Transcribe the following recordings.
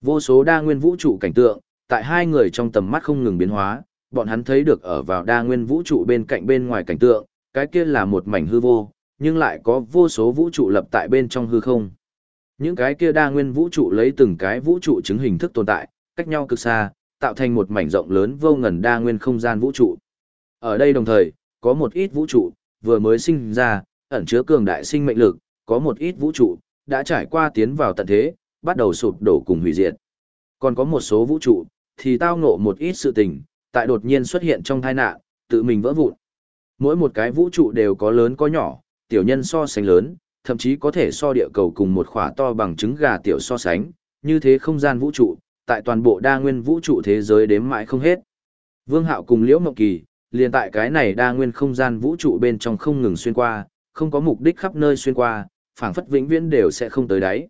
Vô số đa nguyên vũ trụ cảnh tượng, tại hai người trong tầm mắt không ngừng biến hóa, bọn hắn thấy được ở vào đa nguyên vũ trụ bên cạnh bên ngoài cảnh tượng, cái kia là một mảnh hư vô, nhưng lại có vô số vũ trụ lập tại bên trong hư không. Những cái kia đa nguyên vũ trụ lấy từng cái vũ trụ chứng hình thức tồn tại, cách nhau cực xa, tạo thành một mảnh rộng lớn vô ngần đa nguyên không gian vũ trụ. Ở đây đồng thời, có một ít vũ trụ, vừa mới sinh ra, ẩn chứa cường đại sinh mệnh lực, có một ít vũ trụ, đã trải qua tiến vào tận thế, bắt đầu sụp đổ cùng hủy diệt. Còn có một số vũ trụ, thì tao ngộ một ít sự tình, tại đột nhiên xuất hiện trong tai nạn, tự mình vỡ vụn. Mỗi một cái vũ trụ đều có lớn có nhỏ, tiểu nhân so sánh lớn, thậm chí có thể so địa cầu cùng một khỏa to bằng trứng gà tiểu so sánh, như thế không gian vũ trụ, tại toàn bộ đa nguyên vũ trụ thế giới đếm mãi không hết. Vương Hạo cùng Liễu Mộng Kỳ, liền tại cái này đa nguyên không gian vũ trụ bên trong không ngừng xuyên qua, không có mục đích khắp nơi xuyên qua, phảng phất vĩnh viễn đều sẽ không tới đáy.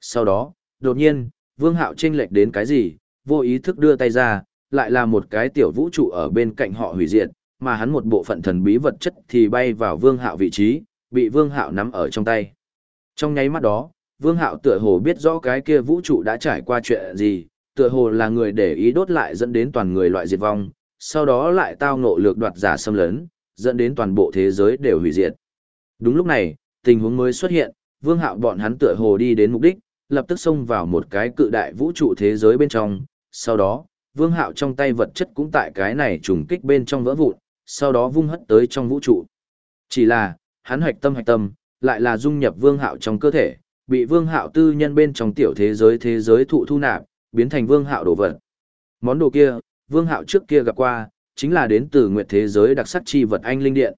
Sau đó, đột nhiên, Vương Hạo chênh lệch đến cái gì, vô ý thức đưa tay ra, lại là một cái tiểu vũ trụ ở bên cạnh họ hủy diệt, mà hắn một bộ phận thần bí vật chất thì bay vào Vương Hạo vị trí, bị Vương Hạo nắm ở trong tay. Trong nháy mắt đó, Vương Hạo tựa hồ biết rõ cái kia vũ trụ đã trải qua chuyện gì, tựa hồ là người để ý đốt lại dẫn đến toàn người loại diệt vong, sau đó lại tao ngộ lược đoạt giả xâm lấn, dẫn đến toàn bộ thế giới đều hủy diệt. Đúng lúc này, tình huống mới xuất hiện, Vương Hạo bọn hắn tựa hồ đi đến mục đích, lập tức xông vào một cái cự đại vũ trụ thế giới bên trong, sau đó, Vương Hạo trong tay vật chất cũng tại cái này trùng kích bên trong vỡ vụn, sau đó vung hất tới trong vũ trụ. Chỉ là, hắn hoạch tâm hoạch tâm, lại là dung nhập Vương Hạo trong cơ thể, bị Vương Hạo tư nhân bên trong tiểu thế giới thế giới thụ thu nạp, biến thành Vương Hạo đồ vật. Món đồ kia, Vương Hạo trước kia gặp qua, chính là đến từ nguyệt thế giới đặc sắc chi vật anh linh điện.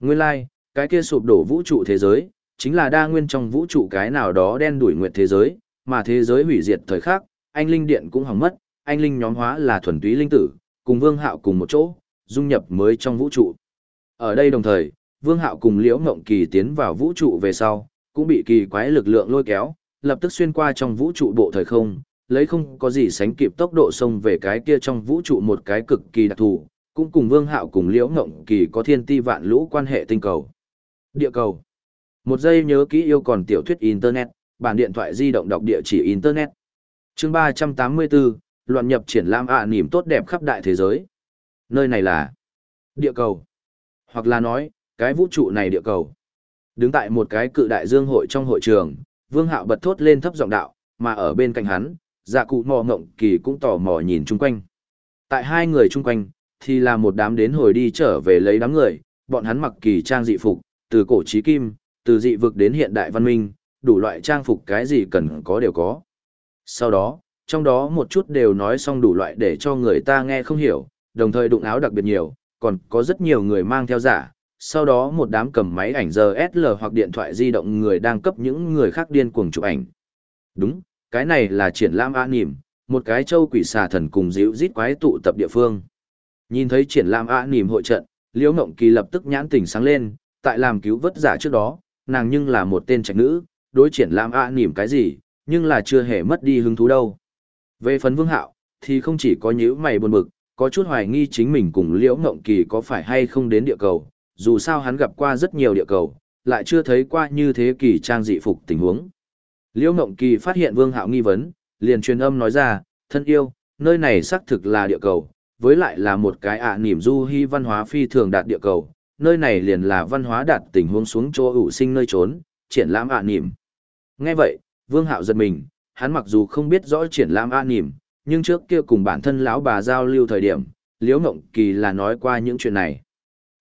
Nguyên lai, like, cái kia sụp đổ vũ trụ thế giới, chính là đa nguyên trong vũ trụ cái nào đó đen đuổi nguyệt thế giới, mà thế giới hủy diệt thời khắc, anh linh điện cũng hỏng mất, anh linh nhóm hóa là thuần túy linh tử, cùng Vương Hạo cùng một chỗ, dung nhập mới trong vũ trụ. Ở đây đồng thời, Vương Hạo cùng Liễu Ngộng Kỳ tiến vào vũ trụ về sau, cũng bị kỳ quái lực lượng lôi kéo, lập tức xuyên qua trong vũ trụ bộ thời không, lấy không có gì sánh kịp tốc độ xông về cái kia trong vũ trụ một cái cực kỳ đặc thù, cũng cùng Vương Hạo cùng Liễu Ngộng Kỳ có thiên ti vạn lũ quan hệ tinh cầu. Địa cầu. Một giây nhớ kỹ yêu còn tiểu thuyết internet, bản điện thoại di động đọc địa chỉ internet. Chương 384, loạn nhập triển lãm ạ à, niềm tốt đẹp khắp đại thế giới. Nơi này là địa cầu. Hoặc là nói, cái vũ trụ này địa cầu. Đứng tại một cái cự đại dương hội trong hội trường, Vương Hạo bật thốt lên thấp giọng đạo, mà ở bên cạnh hắn, dạ cụ mò ngộng kỳ cũng tò mò nhìn chung quanh. Tại hai người chung quanh, thì là một đám đến hồi đi trở về lấy đám người, bọn hắn mặc kỳ trang dị phục, từ cổ trí kim, từ dị vực đến hiện đại văn minh, đủ loại trang phục cái gì cần có đều có. Sau đó, trong đó một chút đều nói xong đủ loại để cho người ta nghe không hiểu, đồng thời đụng áo đặc biệt nhiều, còn có rất nhiều người mang theo giả. Sau đó một đám cầm máy ảnh DSL hoặc điện thoại di động người đang cấp những người khác điên cuồng chụp ảnh. Đúng, cái này là triển lãm A Nìm, một cái châu quỷ xà thần cùng dịu rít quái tụ tập địa phương. Nhìn thấy triển lãm A Nìm hội trận, Liễu Ngộng Kỳ lập tức nhãn tỉnh sáng lên, tại làm cứu vớt giả trước đó, nàng nhưng là một tên trạch nữ, đối triển lãm ạ nỉm cái gì, nhưng là chưa hề mất đi hứng thú đâu. Về phần Vương Hạo, thì không chỉ có nhíu mày buồn bực, có chút hoài nghi chính mình cùng Liễu Ngộng Kỳ có phải hay không đến địa cầu, dù sao hắn gặp qua rất nhiều địa cầu, lại chưa thấy qua như thế kỳ trang dị phục tình huống. Liễu Ngộng Kỳ phát hiện Vương Hạo nghi vấn, liền truyền âm nói ra, thân yêu, nơi này xác thực là địa cầu, với lại là một cái ạ niềm du hy văn hóa phi thường đạt địa cầu, nơi này liền là văn hóa đạt tình huống xuống chỗ ủ sinh nơi trốn, triển lãm ạ niềm. Nghe vậy, Vương Hạo giật mình, hắn mặc dù không biết rõ triển lãm ạ niềm, nhưng trước kia cùng bản thân lão bà giao lưu thời điểm, Liễu Ngộng Kỳ là nói qua những chuyện này.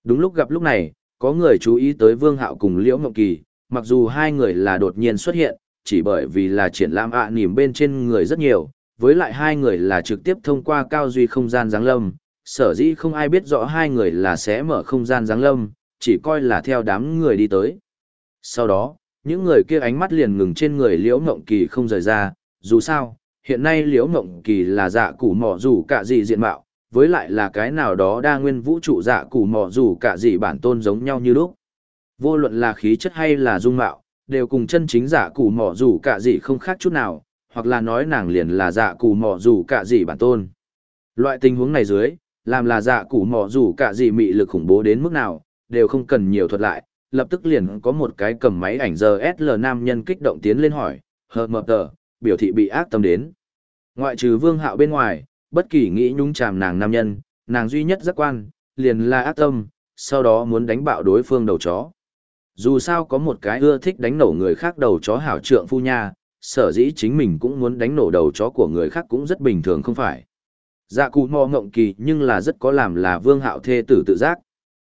Đúng lúc gặp lúc này, có người chú ý tới Vương Hạo cùng Liễu Ngộng Kỳ, mặc dù hai người là đột nhiên xuất hiện, chỉ bởi vì là triển lãm ạ à bên trên người rất nhiều, với lại hai người là trực tiếp thông qua cao duy không gian giáng lâm, sở dĩ không ai biết rõ hai người là sẽ mở không gian giáng lâm, chỉ coi là theo đám người đi tới. Sau đó, những người kia ánh mắt liền ngừng trên người Liễu Ngộng Kỳ không rời ra, dù sao, hiện nay Liễu Ngộng Kỳ là dạ củ mỏ dù cả gì diện mạo, với lại là cái nào đó đa nguyên vũ trụ dạ củ mỏ dù cả gì bản tôn giống nhau như lúc. Vô luận là khí chất hay là dung mạo, đều cùng chân chính giả củ mỏ dù cả gì không khác chút nào, hoặc là nói nàng liền là dạ củ mỏ dù cả gì bản tôn. Loại tình huống này dưới, làm là dạ củ mỏ dù cả gì mị lực khủng bố đến mức nào, đều không cần nhiều thuật lại, lập tức liền có một cái cầm máy ảnh giờ SL nam nhân kích động tiến lên hỏi, hờ mập tờ, biểu thị bị ác tâm đến. Ngoại trừ vương hạo bên ngoài, bất kỳ nghĩ nhung chàm nàng nam nhân, nàng duy nhất giác quan, liền là ác tâm, sau đó muốn đánh bạo đối phương đầu chó. Dù sao có một cái ưa thích đánh nổ người khác đầu chó hảo trượng phu nha, sở dĩ chính mình cũng muốn đánh nổ đầu chó của người khác cũng rất bình thường không phải. Dạ cụ mò ngộng kỳ nhưng là rất có làm là vương hạo thê tử tự giác.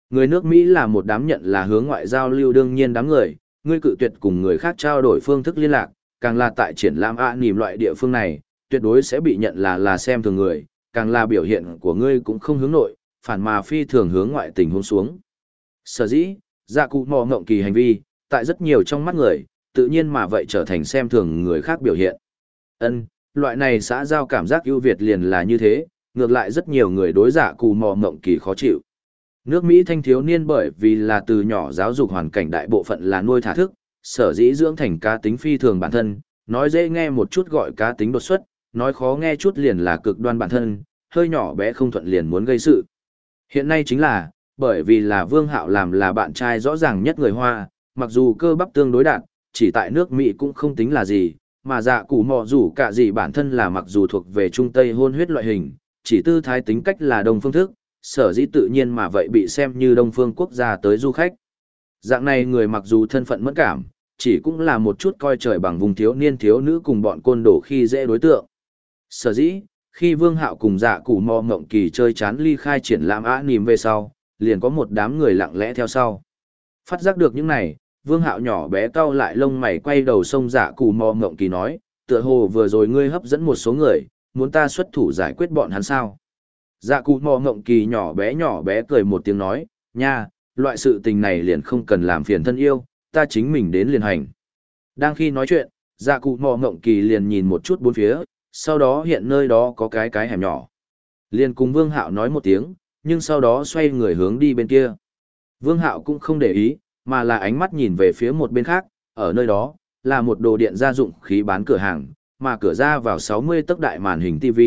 Người nước Mỹ là một đám nhận là hướng ngoại giao lưu đương nhiên đám người, ngươi cự tuyệt cùng người khác trao đổi phương thức liên lạc, càng là tại triển lãm ạ à, nìm loại địa phương này, tuyệt đối sẽ bị nhận là là xem thường người, càng là biểu hiện của ngươi cũng không hướng nội, phản mà phi thường hướng ngoại tình hôn xuống. Sở dĩ, dạ cụ mò ngộng kỳ hành vi, tại rất nhiều trong mắt người, tự nhiên mà vậy trở thành xem thường người khác biểu hiện. Ân, loại này xã giao cảm giác ưu việt liền là như thế, ngược lại rất nhiều người đối giả cù mò mộng kỳ khó chịu. Nước Mỹ thanh thiếu niên bởi vì là từ nhỏ giáo dục hoàn cảnh đại bộ phận là nuôi thả thức, sở dĩ dưỡng thành cá tính phi thường bản thân, nói dễ nghe một chút gọi cá tính đột xuất, nói khó nghe chút liền là cực đoan bản thân, hơi nhỏ bé không thuận liền muốn gây sự. Hiện nay chính là, bởi vì là Vương Hạo làm là bạn trai rõ ràng nhất người Hoa, mặc dù cơ bắp tương đối đạt, chỉ tại nước Mỹ cũng không tính là gì, mà dạ cụ mò rủ cả gì bản thân là mặc dù thuộc về trung tây hôn huyết loại hình, chỉ tư thái tính cách là đông phương thức, sở dĩ tự nhiên mà vậy bị xem như đông phương quốc gia tới du khách. Dạng này người mặc dù thân phận mất cảm, chỉ cũng là một chút coi trời bằng vùng thiếu niên thiếu nữ cùng bọn côn đồ khi dễ đối tượng. Sở dĩ, khi Vương Hạo cùng dạ cụ mò ngộng kỳ chơi chán ly khai triển lãm á nìm về sau, liền có một đám người lặng lẽ theo sau. Phát giác được những này, Vương Hạo nhỏ bé cau lại lông mày quay đầu sông dạ cù mò ngộng kỳ nói, tựa hồ vừa rồi ngươi hấp dẫn một số người, muốn ta xuất thủ giải quyết bọn hắn sao. Dạ cù mò ngộng kỳ nhỏ bé nhỏ bé cười một tiếng nói, nha, loại sự tình này liền không cần làm phiền thân yêu, ta chính mình đến liền hành. Đang khi nói chuyện, dạ cù mò ngộng kỳ liền nhìn một chút bốn phía, sau đó hiện nơi đó có cái cái hẻm nhỏ. Liền cùng Vương Hạo nói một tiếng, nhưng sau đó xoay người hướng đi bên kia. Vương Hạo cũng không để ý, mà là ánh mắt nhìn về phía một bên khác, ở nơi đó, là một đồ điện gia dụng khí bán cửa hàng, mà cửa ra vào 60 tấc đại màn hình TV,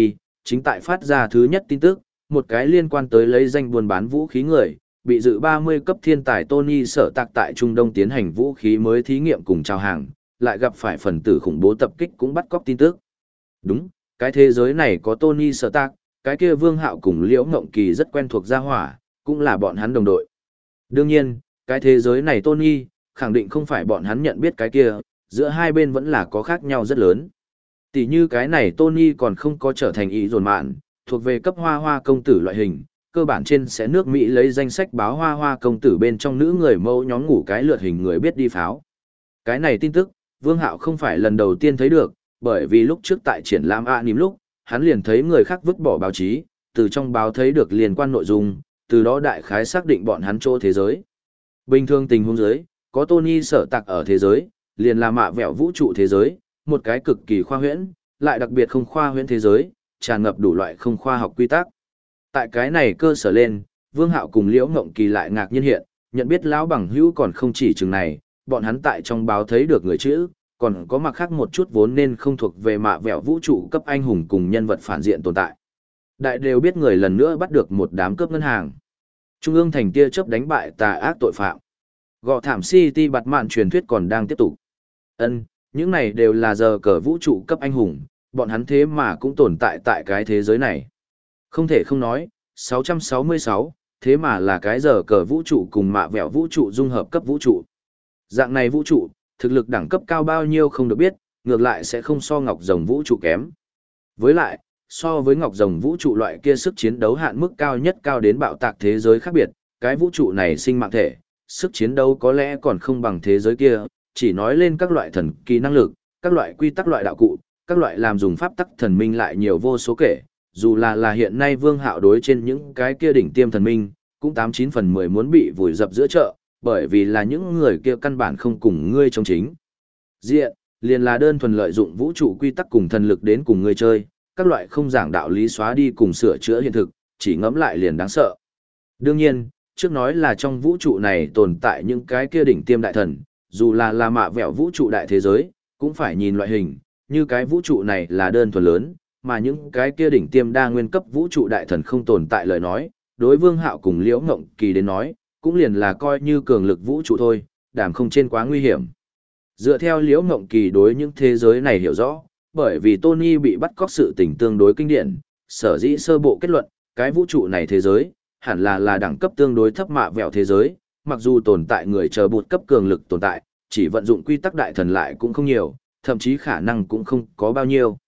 chính tại phát ra thứ nhất tin tức, một cái liên quan tới lấy danh buôn bán vũ khí người, bị dự 30 cấp thiên tài Tony sở tạc tại Trung Đông tiến hành vũ khí mới thí nghiệm cùng trao hàng, lại gặp phải phần tử khủng bố tập kích cũng bắt cóc tin tức. Đúng, cái thế giới này có Tony sở tạc, cái kia Vương Hạo cùng Liễu Ngộng Kỳ rất quen thuộc gia hỏa, cũng là bọn hắn đồng đội. Đương nhiên, cái thế giới này Tony, khẳng định không phải bọn hắn nhận biết cái kia, giữa hai bên vẫn là có khác nhau rất lớn. Tỷ như cái này Tony còn không có trở thành ý dồn mạn, thuộc về cấp hoa hoa công tử loại hình, cơ bản trên sẽ nước Mỹ lấy danh sách báo hoa hoa công tử bên trong nữ người mẫu nhóm ngủ cái lượt hình người biết đi pháo. Cái này tin tức, Vương Hạo không phải lần đầu tiên thấy được, bởi vì lúc trước tại triển lãm A nìm lúc, hắn liền thấy người khác vứt bỏ báo chí, từ trong báo thấy được liên quan nội dung, từ đó đại khái xác định bọn hắn chỗ thế giới. Bình thường tình huống giới, có Tony sở tạc ở thế giới, liền là mạ vẹo vũ trụ thế giới, một cái cực kỳ khoa huyễn, lại đặc biệt không khoa huyễn thế giới, tràn ngập đủ loại không khoa học quy tắc. Tại cái này cơ sở lên, Vương Hạo cùng Liễu Ngộng Kỳ lại ngạc nhiên hiện, nhận biết lão bằng hữu còn không chỉ chừng này, bọn hắn tại trong báo thấy được người chữ, còn có mặt khác một chút vốn nên không thuộc về mạ vẹo vũ trụ cấp anh hùng cùng nhân vật phản diện tồn tại. Đại đều biết người lần nữa bắt được một đám cướp ngân hàng. Trung ương thành tia chớp đánh bại tà ác tội phạm. Gọ thảm City bạt mạn truyền thuyết còn đang tiếp tục. Ân, những này đều là giờ cờ vũ trụ cấp anh hùng, bọn hắn thế mà cũng tồn tại tại cái thế giới này. Không thể không nói, 666, thế mà là cái giờ cờ vũ trụ cùng mạ vẹo vũ trụ dung hợp cấp vũ trụ. Dạng này vũ trụ, thực lực đẳng cấp cao bao nhiêu không được biết, ngược lại sẽ không so ngọc rồng vũ trụ kém. Với lại, so với ngọc rồng vũ trụ loại kia sức chiến đấu hạn mức cao nhất cao đến bạo tạc thế giới khác biệt, cái vũ trụ này sinh mạng thể, sức chiến đấu có lẽ còn không bằng thế giới kia, chỉ nói lên các loại thần kỳ năng lực, các loại quy tắc loại đạo cụ, các loại làm dùng pháp tắc thần minh lại nhiều vô số kể, dù là là hiện nay vương hạo đối trên những cái kia đỉnh tiêm thần minh, cũng tám chín phần mười muốn bị vùi dập giữa chợ, bởi vì là những người kia căn bản không cùng ngươi trong chính. Diện, liền là đơn thuần lợi dụng vũ trụ quy tắc cùng thần lực đến cùng ngươi chơi, các loại không giảng đạo lý xóa đi cùng sửa chữa hiện thực, chỉ ngẫm lại liền đáng sợ. Đương nhiên, trước nói là trong vũ trụ này tồn tại những cái kia đỉnh tiêm đại thần, dù là là mạ vẹo vũ trụ đại thế giới, cũng phải nhìn loại hình, như cái vũ trụ này là đơn thuần lớn, mà những cái kia đỉnh tiêm đa nguyên cấp vũ trụ đại thần không tồn tại lời nói, đối Vương Hạo cùng Liễu Ngộng Kỳ đến nói, cũng liền là coi như cường lực vũ trụ thôi, đảm không trên quá nguy hiểm. Dựa theo Liễu Ngộng Kỳ đối những thế giới này hiểu rõ, bởi vì Tony bị bắt cóc sự tình tương đối kinh điển, sở dĩ sơ bộ kết luận, cái vũ trụ này thế giới, hẳn là là đẳng cấp tương đối thấp mạ vẹo thế giới, mặc dù tồn tại người chờ bột cấp cường lực tồn tại, chỉ vận dụng quy tắc đại thần lại cũng không nhiều, thậm chí khả năng cũng không có bao nhiêu.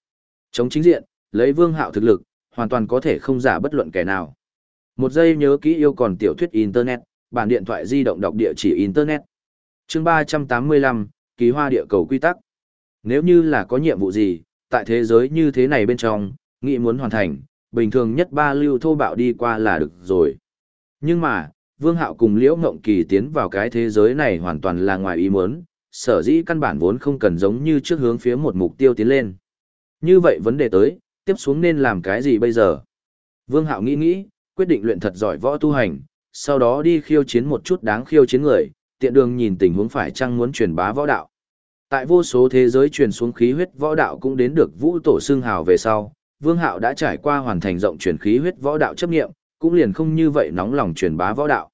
Chống chính diện, lấy vương hạo thực lực, hoàn toàn có thể không giả bất luận kẻ nào. Một giây nhớ kỹ yêu còn tiểu thuyết Internet, bản điện thoại di động đọc địa chỉ Internet. chương 385, ký hoa địa cầu quy tắc. Nếu như là có nhiệm vụ gì, tại thế giới như thế này bên trong, nghĩ muốn hoàn thành, bình thường nhất ba lưu thô bạo đi qua là được rồi. Nhưng mà, Vương Hạo cùng Liễu Ngộng Kỳ tiến vào cái thế giới này hoàn toàn là ngoài ý muốn, sở dĩ căn bản vốn không cần giống như trước hướng phía một mục tiêu tiến lên. Như vậy vấn đề tới, tiếp xuống nên làm cái gì bây giờ? Vương Hạo nghĩ nghĩ, quyết định luyện thật giỏi võ tu hành, sau đó đi khiêu chiến một chút đáng khiêu chiến người, tiện đường nhìn tình huống phải chăng muốn truyền bá võ đạo. Tại vô số thế giới truyền xuống khí huyết võ đạo cũng đến được vũ tổ xương hào về sau, Vương Hạo đã trải qua hoàn thành rộng truyền khí huyết võ đạo chấp nghiệm, cũng liền không như vậy nóng lòng truyền bá võ đạo.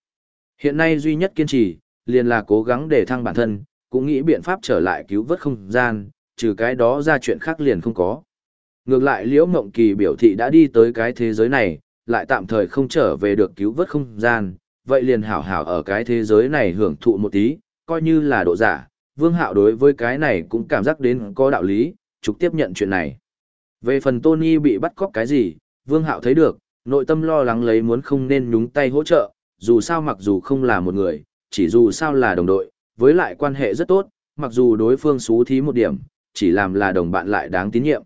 Hiện nay duy nhất kiên trì, liền là cố gắng để thăng bản thân, cũng nghĩ biện pháp trở lại cứu vớt không gian, trừ cái đó ra chuyện khác liền không có. Ngược lại Liễu Mộng Kỳ biểu thị đã đi tới cái thế giới này, lại tạm thời không trở về được cứu vớt không gian, vậy liền hảo hảo ở cái thế giới này hưởng thụ một tí, coi như là độ giả. Vương Hạo đối với cái này cũng cảm giác đến có đạo lý, trực tiếp nhận chuyện này. Về phần Tony bị bắt cóc cái gì, Vương Hạo thấy được, nội tâm lo lắng lấy muốn không nên nhúng tay hỗ trợ, dù sao mặc dù không là một người, chỉ dù sao là đồng đội, với lại quan hệ rất tốt, mặc dù đối phương xú thí một điểm, chỉ làm là đồng bạn lại đáng tín nhiệm.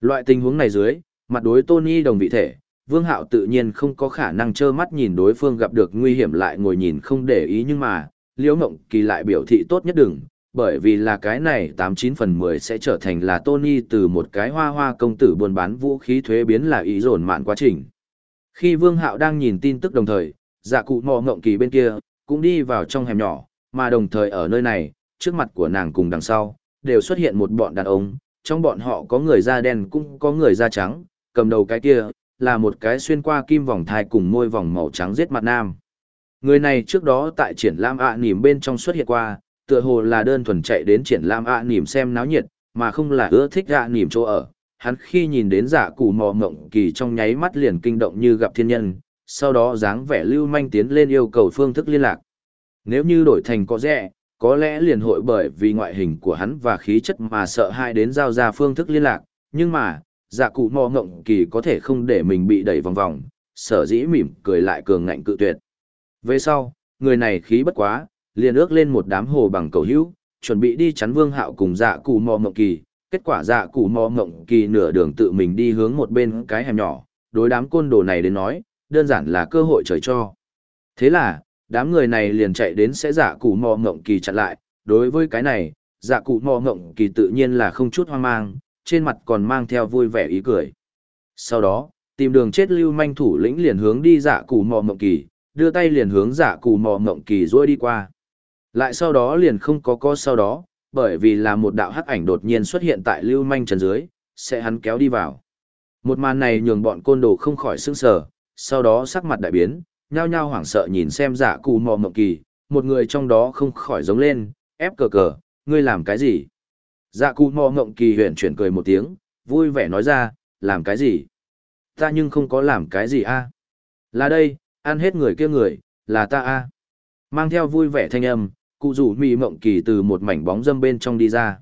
Loại tình huống này dưới, mặt đối Tony đồng vị thể, Vương Hạo tự nhiên không có khả năng trơ mắt nhìn đối phương gặp được nguy hiểm lại ngồi nhìn không để ý nhưng mà, Liễu Ngộng Kỳ lại biểu thị tốt nhất đừng, bởi vì là cái này 89 phần 10 sẽ trở thành là Tony từ một cái hoa hoa công tử buôn bán vũ khí thuế biến là ý dồn mạn quá trình. Khi Vương Hạo đang nhìn tin tức đồng thời, dạ cụ mò ngộng kỳ bên kia, cũng đi vào trong hẻm nhỏ, mà đồng thời ở nơi này, trước mặt của nàng cùng đằng sau, đều xuất hiện một bọn đàn ông, trong bọn họ có người da đen cũng có người da trắng, cầm đầu cái kia, là một cái xuyên qua kim vòng thai cùng môi vòng màu trắng giết mặt nam. Người này trước đó tại triển lãm ạ nỉm bên trong xuất hiện qua, tựa hồ là đơn thuần chạy đến triển lãm ạ nỉm xem náo nhiệt, mà không là ưa thích ạ nỉm chỗ ở. Hắn khi nhìn đến giả cụ mò ngộng kỳ trong nháy mắt liền kinh động như gặp thiên nhân, sau đó dáng vẻ lưu manh tiến lên yêu cầu phương thức liên lạc. Nếu như đổi thành có rẻ, có lẽ liền hội bởi vì ngoại hình của hắn và khí chất mà sợ hai đến giao ra phương thức liên lạc, nhưng mà, giả cụ mò ngộng kỳ có thể không để mình bị đẩy vòng vòng, sở dĩ mỉm cười lại cường ngạnh cự tuyệt. Về sau, người này khí bất quá, liền ước lên một đám hồ bằng cầu hữu, chuẩn bị đi chắn vương hạo cùng dạ cụ mò ngộng kỳ, kết quả dạ cụ mò ngộng kỳ nửa đường tự mình đi hướng một bên cái hẻm nhỏ, đối đám côn đồ này đến nói, đơn giản là cơ hội trời cho. Thế là, đám người này liền chạy đến sẽ dạ cụ mò ngộng kỳ chặn lại, đối với cái này, dạ cụ mò ngộng kỳ tự nhiên là không chút hoang mang, trên mặt còn mang theo vui vẻ ý cười. Sau đó, tìm đường chết lưu manh thủ lĩnh liền hướng đi dạ cụ mò ngộng kỳ, đưa tay liền hướng dạ cụ mò ngộng kỳ rồi đi qua. Lại sau đó liền không có co sau đó, bởi vì là một đạo hắc ảnh đột nhiên xuất hiện tại lưu manh trần dưới, sẽ hắn kéo đi vào. Một màn này nhường bọn côn đồ không khỏi sững sờ, sau đó sắc mặt đại biến, nhao nhao hoảng sợ nhìn xem dạ cụ mò mộng kỳ, một người trong đó không khỏi giống lên, ép cờ cờ, ngươi làm cái gì? Dạ cụ mò mộng kỳ huyện chuyển cười một tiếng, vui vẻ nói ra, làm cái gì? Ta nhưng không có làm cái gì a Là đây, ăn hết người kia người, là ta a Mang theo vui vẻ thanh âm, cụ rủ mì mộng kỳ từ một mảnh bóng dâm bên trong đi ra.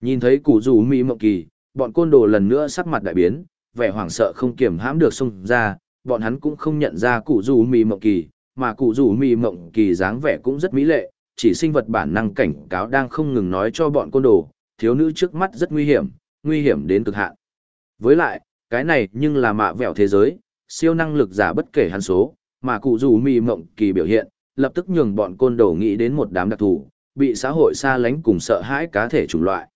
Nhìn thấy cụ rủ mì mộng kỳ, bọn côn đồ lần nữa sắc mặt đại biến, vẻ hoảng sợ không kiểm hãm được xông ra, bọn hắn cũng không nhận ra cụ rủ mì mộng kỳ, mà cụ rủ mì mộng kỳ dáng vẻ cũng rất mỹ lệ, chỉ sinh vật bản năng cảnh cáo đang không ngừng nói cho bọn côn đồ, thiếu nữ trước mắt rất nguy hiểm, nguy hiểm đến cực hạn. Với lại, cái này nhưng là mạ vẹo thế giới, siêu năng lực giả bất kể hắn số, mà cụ rủ mì mộng kỳ biểu hiện, lập tức nhường bọn côn đồ nghĩ đến một đám đặc thù, bị xã hội xa lánh cùng sợ hãi cá thể chủng loại.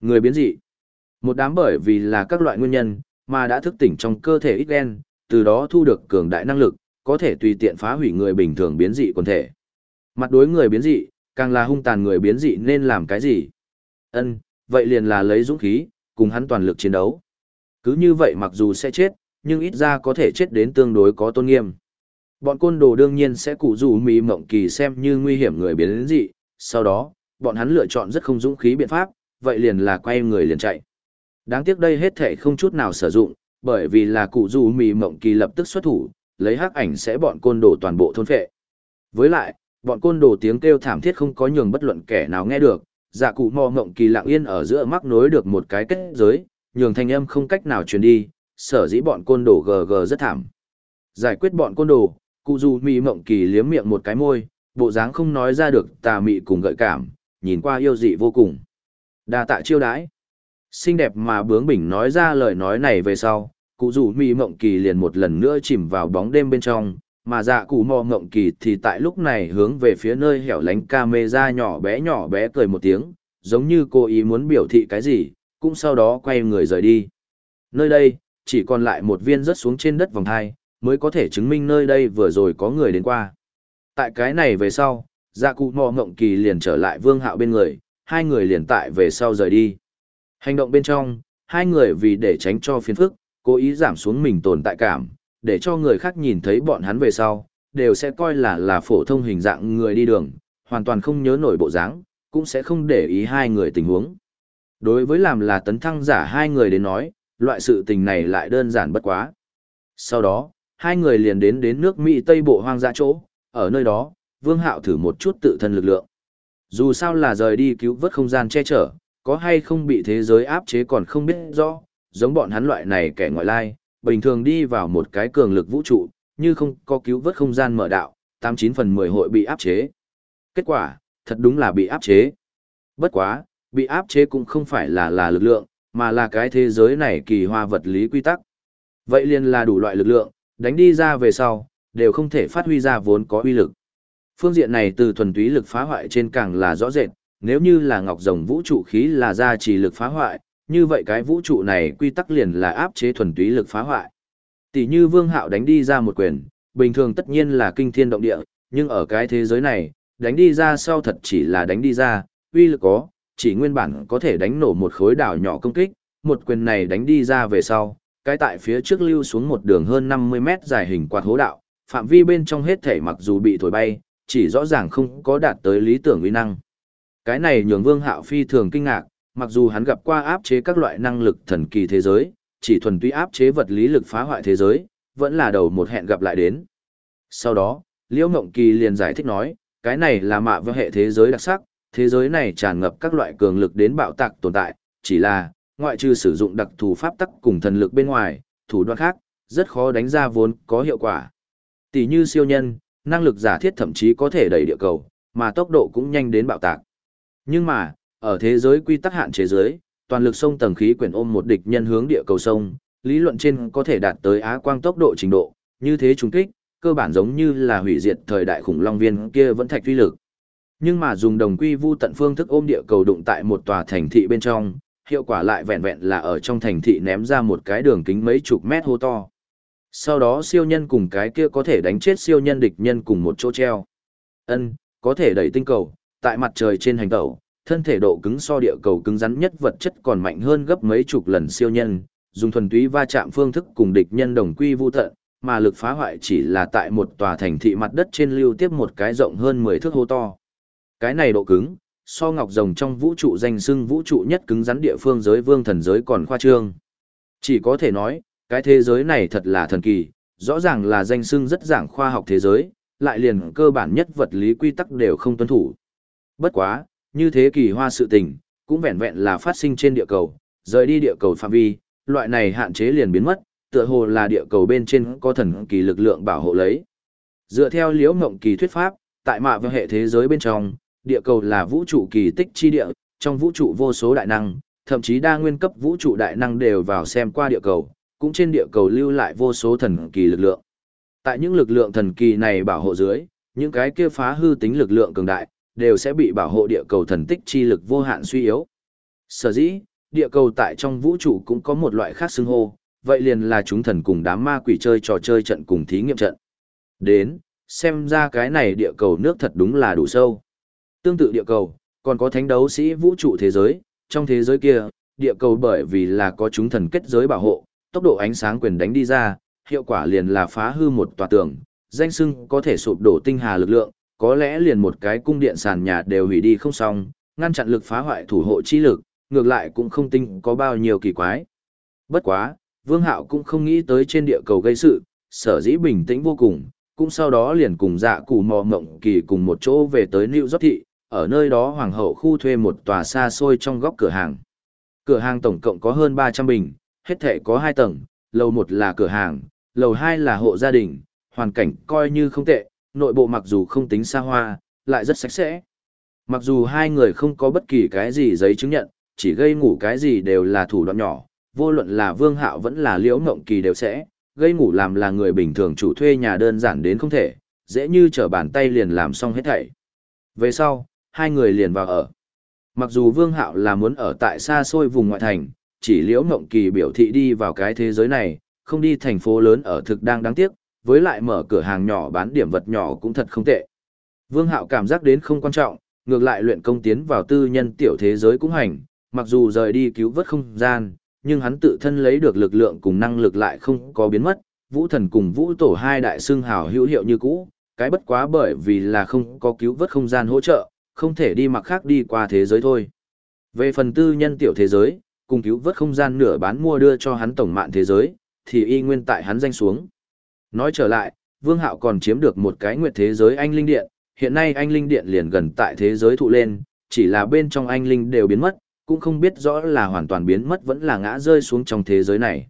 Người biến dị. Một đám bởi vì là các loại nguyên nhân, mà đã thức tỉnh trong cơ thể ít đen, từ đó thu được cường đại năng lực, có thể tùy tiện phá hủy người bình thường biến dị quần thể. Mặt đối người biến dị, càng là hung tàn người biến dị nên làm cái gì? Ân, vậy liền là lấy dũng khí, cùng hắn toàn lực chiến đấu. Cứ như vậy mặc dù sẽ chết, nhưng ít ra có thể chết đến tương đối có tôn nghiêm. Bọn côn đồ đương nhiên sẽ cụ rủ mì mộng kỳ xem như nguy hiểm người biến đến dị, sau đó, bọn hắn lựa chọn rất không dũng khí biện pháp, vậy liền là quay người liền chạy. Đáng tiếc đây hết thể không chút nào sử dụng, bởi vì là cụ rủ mì mộng kỳ lập tức xuất thủ, lấy hắc ảnh sẽ bọn côn đồ toàn bộ thôn phệ. Với lại, bọn côn đồ tiếng kêu thảm thiết không có nhường bất luận kẻ nào nghe được, dạ cụ mò mộng kỳ lặng yên ở giữa mắc nối được một cái kết giới, nhường thanh âm không cách nào truyền đi, sở dĩ bọn côn đồ gg rất thảm. Giải quyết bọn côn đồ, cụ dù Mị mộng kỳ liếm miệng một cái môi, bộ dáng không nói ra được tà mị cùng gợi cảm, nhìn qua yêu dị vô cùng. đa tạ chiêu đãi. Xinh đẹp mà bướng bỉnh nói ra lời nói này về sau, cụ dù Mị mộng kỳ liền một lần nữa chìm vào bóng đêm bên trong, mà dạ cụ mò mộng kỳ thì tại lúc này hướng về phía nơi hẻo lánh ca mê ra nhỏ bé nhỏ bé cười một tiếng, giống như cô ý muốn biểu thị cái gì, cũng sau đó quay người rời đi. Nơi đây, chỉ còn lại một viên rớt xuống trên đất vòng hai, mới có thể chứng minh nơi đây vừa rồi có người đến qua. Tại cái này về sau, dạ cụ mò ngộng kỳ liền trở lại vương hạo bên người, hai người liền tại về sau rời đi. Hành động bên trong, hai người vì để tránh cho phiền phức, cố ý giảm xuống mình tồn tại cảm, để cho người khác nhìn thấy bọn hắn về sau, đều sẽ coi là là phổ thông hình dạng người đi đường, hoàn toàn không nhớ nổi bộ dáng, cũng sẽ không để ý hai người tình huống. Đối với làm là tấn thăng giả hai người đến nói, loại sự tình này lại đơn giản bất quá. Sau đó, hai người liền đến đến nước Mỹ Tây Bộ hoang dã chỗ, ở nơi đó, Vương Hạo thử một chút tự thân lực lượng. Dù sao là rời đi cứu vớt không gian che chở, có hay không bị thế giới áp chế còn không biết rõ, giống bọn hắn loại này kẻ ngoại lai, bình thường đi vào một cái cường lực vũ trụ, như không có cứu vớt không gian mở đạo, 89 phần 10 hội bị áp chế. Kết quả, thật đúng là bị áp chế. Bất quá, bị áp chế cũng không phải là là lực lượng, mà là cái thế giới này kỳ hoa vật lý quy tắc. Vậy liền là đủ loại lực lượng, đánh đi ra về sau, đều không thể phát huy ra vốn có uy lực. Phương diện này từ thuần túy lực phá hoại trên càng là rõ rệt, nếu như là ngọc rồng vũ trụ khí là gia trì lực phá hoại, như vậy cái vũ trụ này quy tắc liền là áp chế thuần túy lực phá hoại. Tỷ như Vương Hạo đánh đi ra một quyền, bình thường tất nhiên là kinh thiên động địa, nhưng ở cái thế giới này, đánh đi ra sau thật chỉ là đánh đi ra, uy lực có, chỉ nguyên bản có thể đánh nổ một khối đảo nhỏ công kích, một quyền này đánh đi ra về sau, cái tại phía trước lưu xuống một đường hơn 50 mét dài hình quạt hố đạo, phạm vi bên trong hết thể mặc dù bị thổi bay, chỉ rõ ràng không có đạt tới lý tưởng uy năng. Cái này nhường Vương Hạo phi thường kinh ngạc, mặc dù hắn gặp qua áp chế các loại năng lực thần kỳ thế giới, chỉ thuần túy áp chế vật lý lực phá hoại thế giới, vẫn là đầu một hẹn gặp lại đến. Sau đó, Liễu Ngộng Kỳ liền giải thích nói, cái này là mạ với hệ thế giới đặc sắc, thế giới này tràn ngập các loại cường lực đến bạo tạc tồn tại, chỉ là, ngoại trừ sử dụng đặc thù pháp tắc cùng thần lực bên ngoài, thủ đoạn khác, rất khó đánh ra vốn có hiệu quả. Tỷ như siêu nhân, năng lực giả thiết thậm chí có thể đẩy địa cầu, mà tốc độ cũng nhanh đến bạo tạc. Nhưng mà, ở thế giới quy tắc hạn chế giới, toàn lực sông tầng khí quyển ôm một địch nhân hướng địa cầu sông, lý luận trên có thể đạt tới á quang tốc độ trình độ, như thế trùng kích, cơ bản giống như là hủy diệt thời đại khủng long viên kia vẫn thạch uy lực. Nhưng mà dùng đồng quy vu tận phương thức ôm địa cầu đụng tại một tòa thành thị bên trong, hiệu quả lại vẹn vẹn là ở trong thành thị ném ra một cái đường kính mấy chục mét hô to. Sau đó siêu nhân cùng cái kia có thể đánh chết siêu nhân địch nhân cùng một chỗ treo. Ân, có thể đẩy tinh cầu, tại mặt trời trên hành tẩu, thân thể độ cứng so địa cầu cứng rắn nhất vật chất còn mạnh hơn gấp mấy chục lần siêu nhân, dùng thuần túy va chạm phương thức cùng địch nhân đồng quy vu tận, mà lực phá hoại chỉ là tại một tòa thành thị mặt đất trên lưu tiếp một cái rộng hơn 10 thước hô to. Cái này độ cứng, so ngọc rồng trong vũ trụ danh xưng vũ trụ nhất cứng rắn địa phương giới vương thần giới còn khoa trương. Chỉ có thể nói, cái thế giới này thật là thần kỳ, rõ ràng là danh xưng rất giảng khoa học thế giới, lại liền cơ bản nhất vật lý quy tắc đều không tuân thủ. Bất quá, như thế kỳ hoa sự tình, cũng vẹn vẹn là phát sinh trên địa cầu, rời đi địa cầu phạm vi, loại này hạn chế liền biến mất, tựa hồ là địa cầu bên trên có thần kỳ lực lượng bảo hộ lấy. Dựa theo liễu mộng kỳ thuyết pháp, tại mạ và hệ thế giới bên trong, địa cầu là vũ trụ kỳ tích chi địa, trong vũ trụ vô số đại năng, thậm chí đa nguyên cấp vũ trụ đại năng đều vào xem qua địa cầu, cũng trên địa cầu lưu lại vô số thần kỳ lực lượng. Tại những lực lượng thần kỳ này bảo hộ dưới, những cái kia phá hư tính lực lượng cường đại, đều sẽ bị bảo hộ địa cầu thần tích chi lực vô hạn suy yếu. Sở dĩ, địa cầu tại trong vũ trụ cũng có một loại khác xưng hô, vậy liền là chúng thần cùng đám ma quỷ chơi trò chơi trận cùng thí nghiệm trận. Đến, xem ra cái này địa cầu nước thật đúng là đủ sâu. Tương tự địa cầu, còn có thánh đấu sĩ vũ trụ thế giới, trong thế giới kia, địa cầu bởi vì là có chúng thần kết giới bảo hộ, tốc độ ánh sáng quyền đánh đi ra, hiệu quả liền là phá hư một tòa tường, danh sưng có thể sụp đổ tinh hà lực lượng, có lẽ liền một cái cung điện sàn nhà đều hủy đi không xong, ngăn chặn lực phá hoại thủ hộ chi lực, ngược lại cũng không tinh có bao nhiêu kỳ quái. Bất quá, Vương Hạo cũng không nghĩ tới trên địa cầu gây sự, sở dĩ bình tĩnh vô cùng, cũng sau đó liền cùng dạ cụ mò mộng kỳ cùng một chỗ về tới New York thị, ở nơi đó hoàng hậu khu thuê một tòa xa xôi trong góc cửa hàng. Cửa hàng tổng cộng có hơn 300 bình, hết thể có 2 tầng, lầu 1 là cửa hàng, lầu 2 là hộ gia đình, hoàn cảnh coi như không tệ, nội bộ mặc dù không tính xa hoa, lại rất sạch sẽ. Mặc dù hai người không có bất kỳ cái gì giấy chứng nhận, chỉ gây ngủ cái gì đều là thủ đoạn nhỏ, vô luận là Vương Hạo vẫn là Liễu Ngộng Kỳ đều sẽ, gây ngủ làm là người bình thường chủ thuê nhà đơn giản đến không thể, dễ như trở bàn tay liền làm xong hết thảy. Về sau, hai người liền vào ở. Mặc dù Vương Hạo là muốn ở tại xa xôi vùng ngoại thành, chỉ Liễu Ngộng Kỳ biểu thị đi vào cái thế giới này, không đi thành phố lớn ở thực đang đáng tiếc, với lại mở cửa hàng nhỏ bán điểm vật nhỏ cũng thật không tệ. Vương Hạo cảm giác đến không quan trọng, ngược lại luyện công tiến vào tư nhân tiểu thế giới cũng hành, mặc dù rời đi cứu vớt không gian, nhưng hắn tự thân lấy được lực lượng cùng năng lực lại không có biến mất, vũ thần cùng vũ tổ hai đại xương hào hữu hiệu như cũ, cái bất quá bởi vì là không có cứu vớt không gian hỗ trợ, không thể đi mặc khác đi qua thế giới thôi. Về phần tư nhân tiểu thế giới, cùng cứu vớt không gian nửa bán mua đưa cho hắn tổng mạng thế giới, thì y nguyên tại hắn danh xuống. Nói trở lại, Vương Hạo còn chiếm được một cái nguyệt thế giới anh linh điện, hiện nay anh linh điện liền gần tại thế giới thụ lên, chỉ là bên trong anh linh đều biến mất, cũng không biết rõ là hoàn toàn biến mất vẫn là ngã rơi xuống trong thế giới này.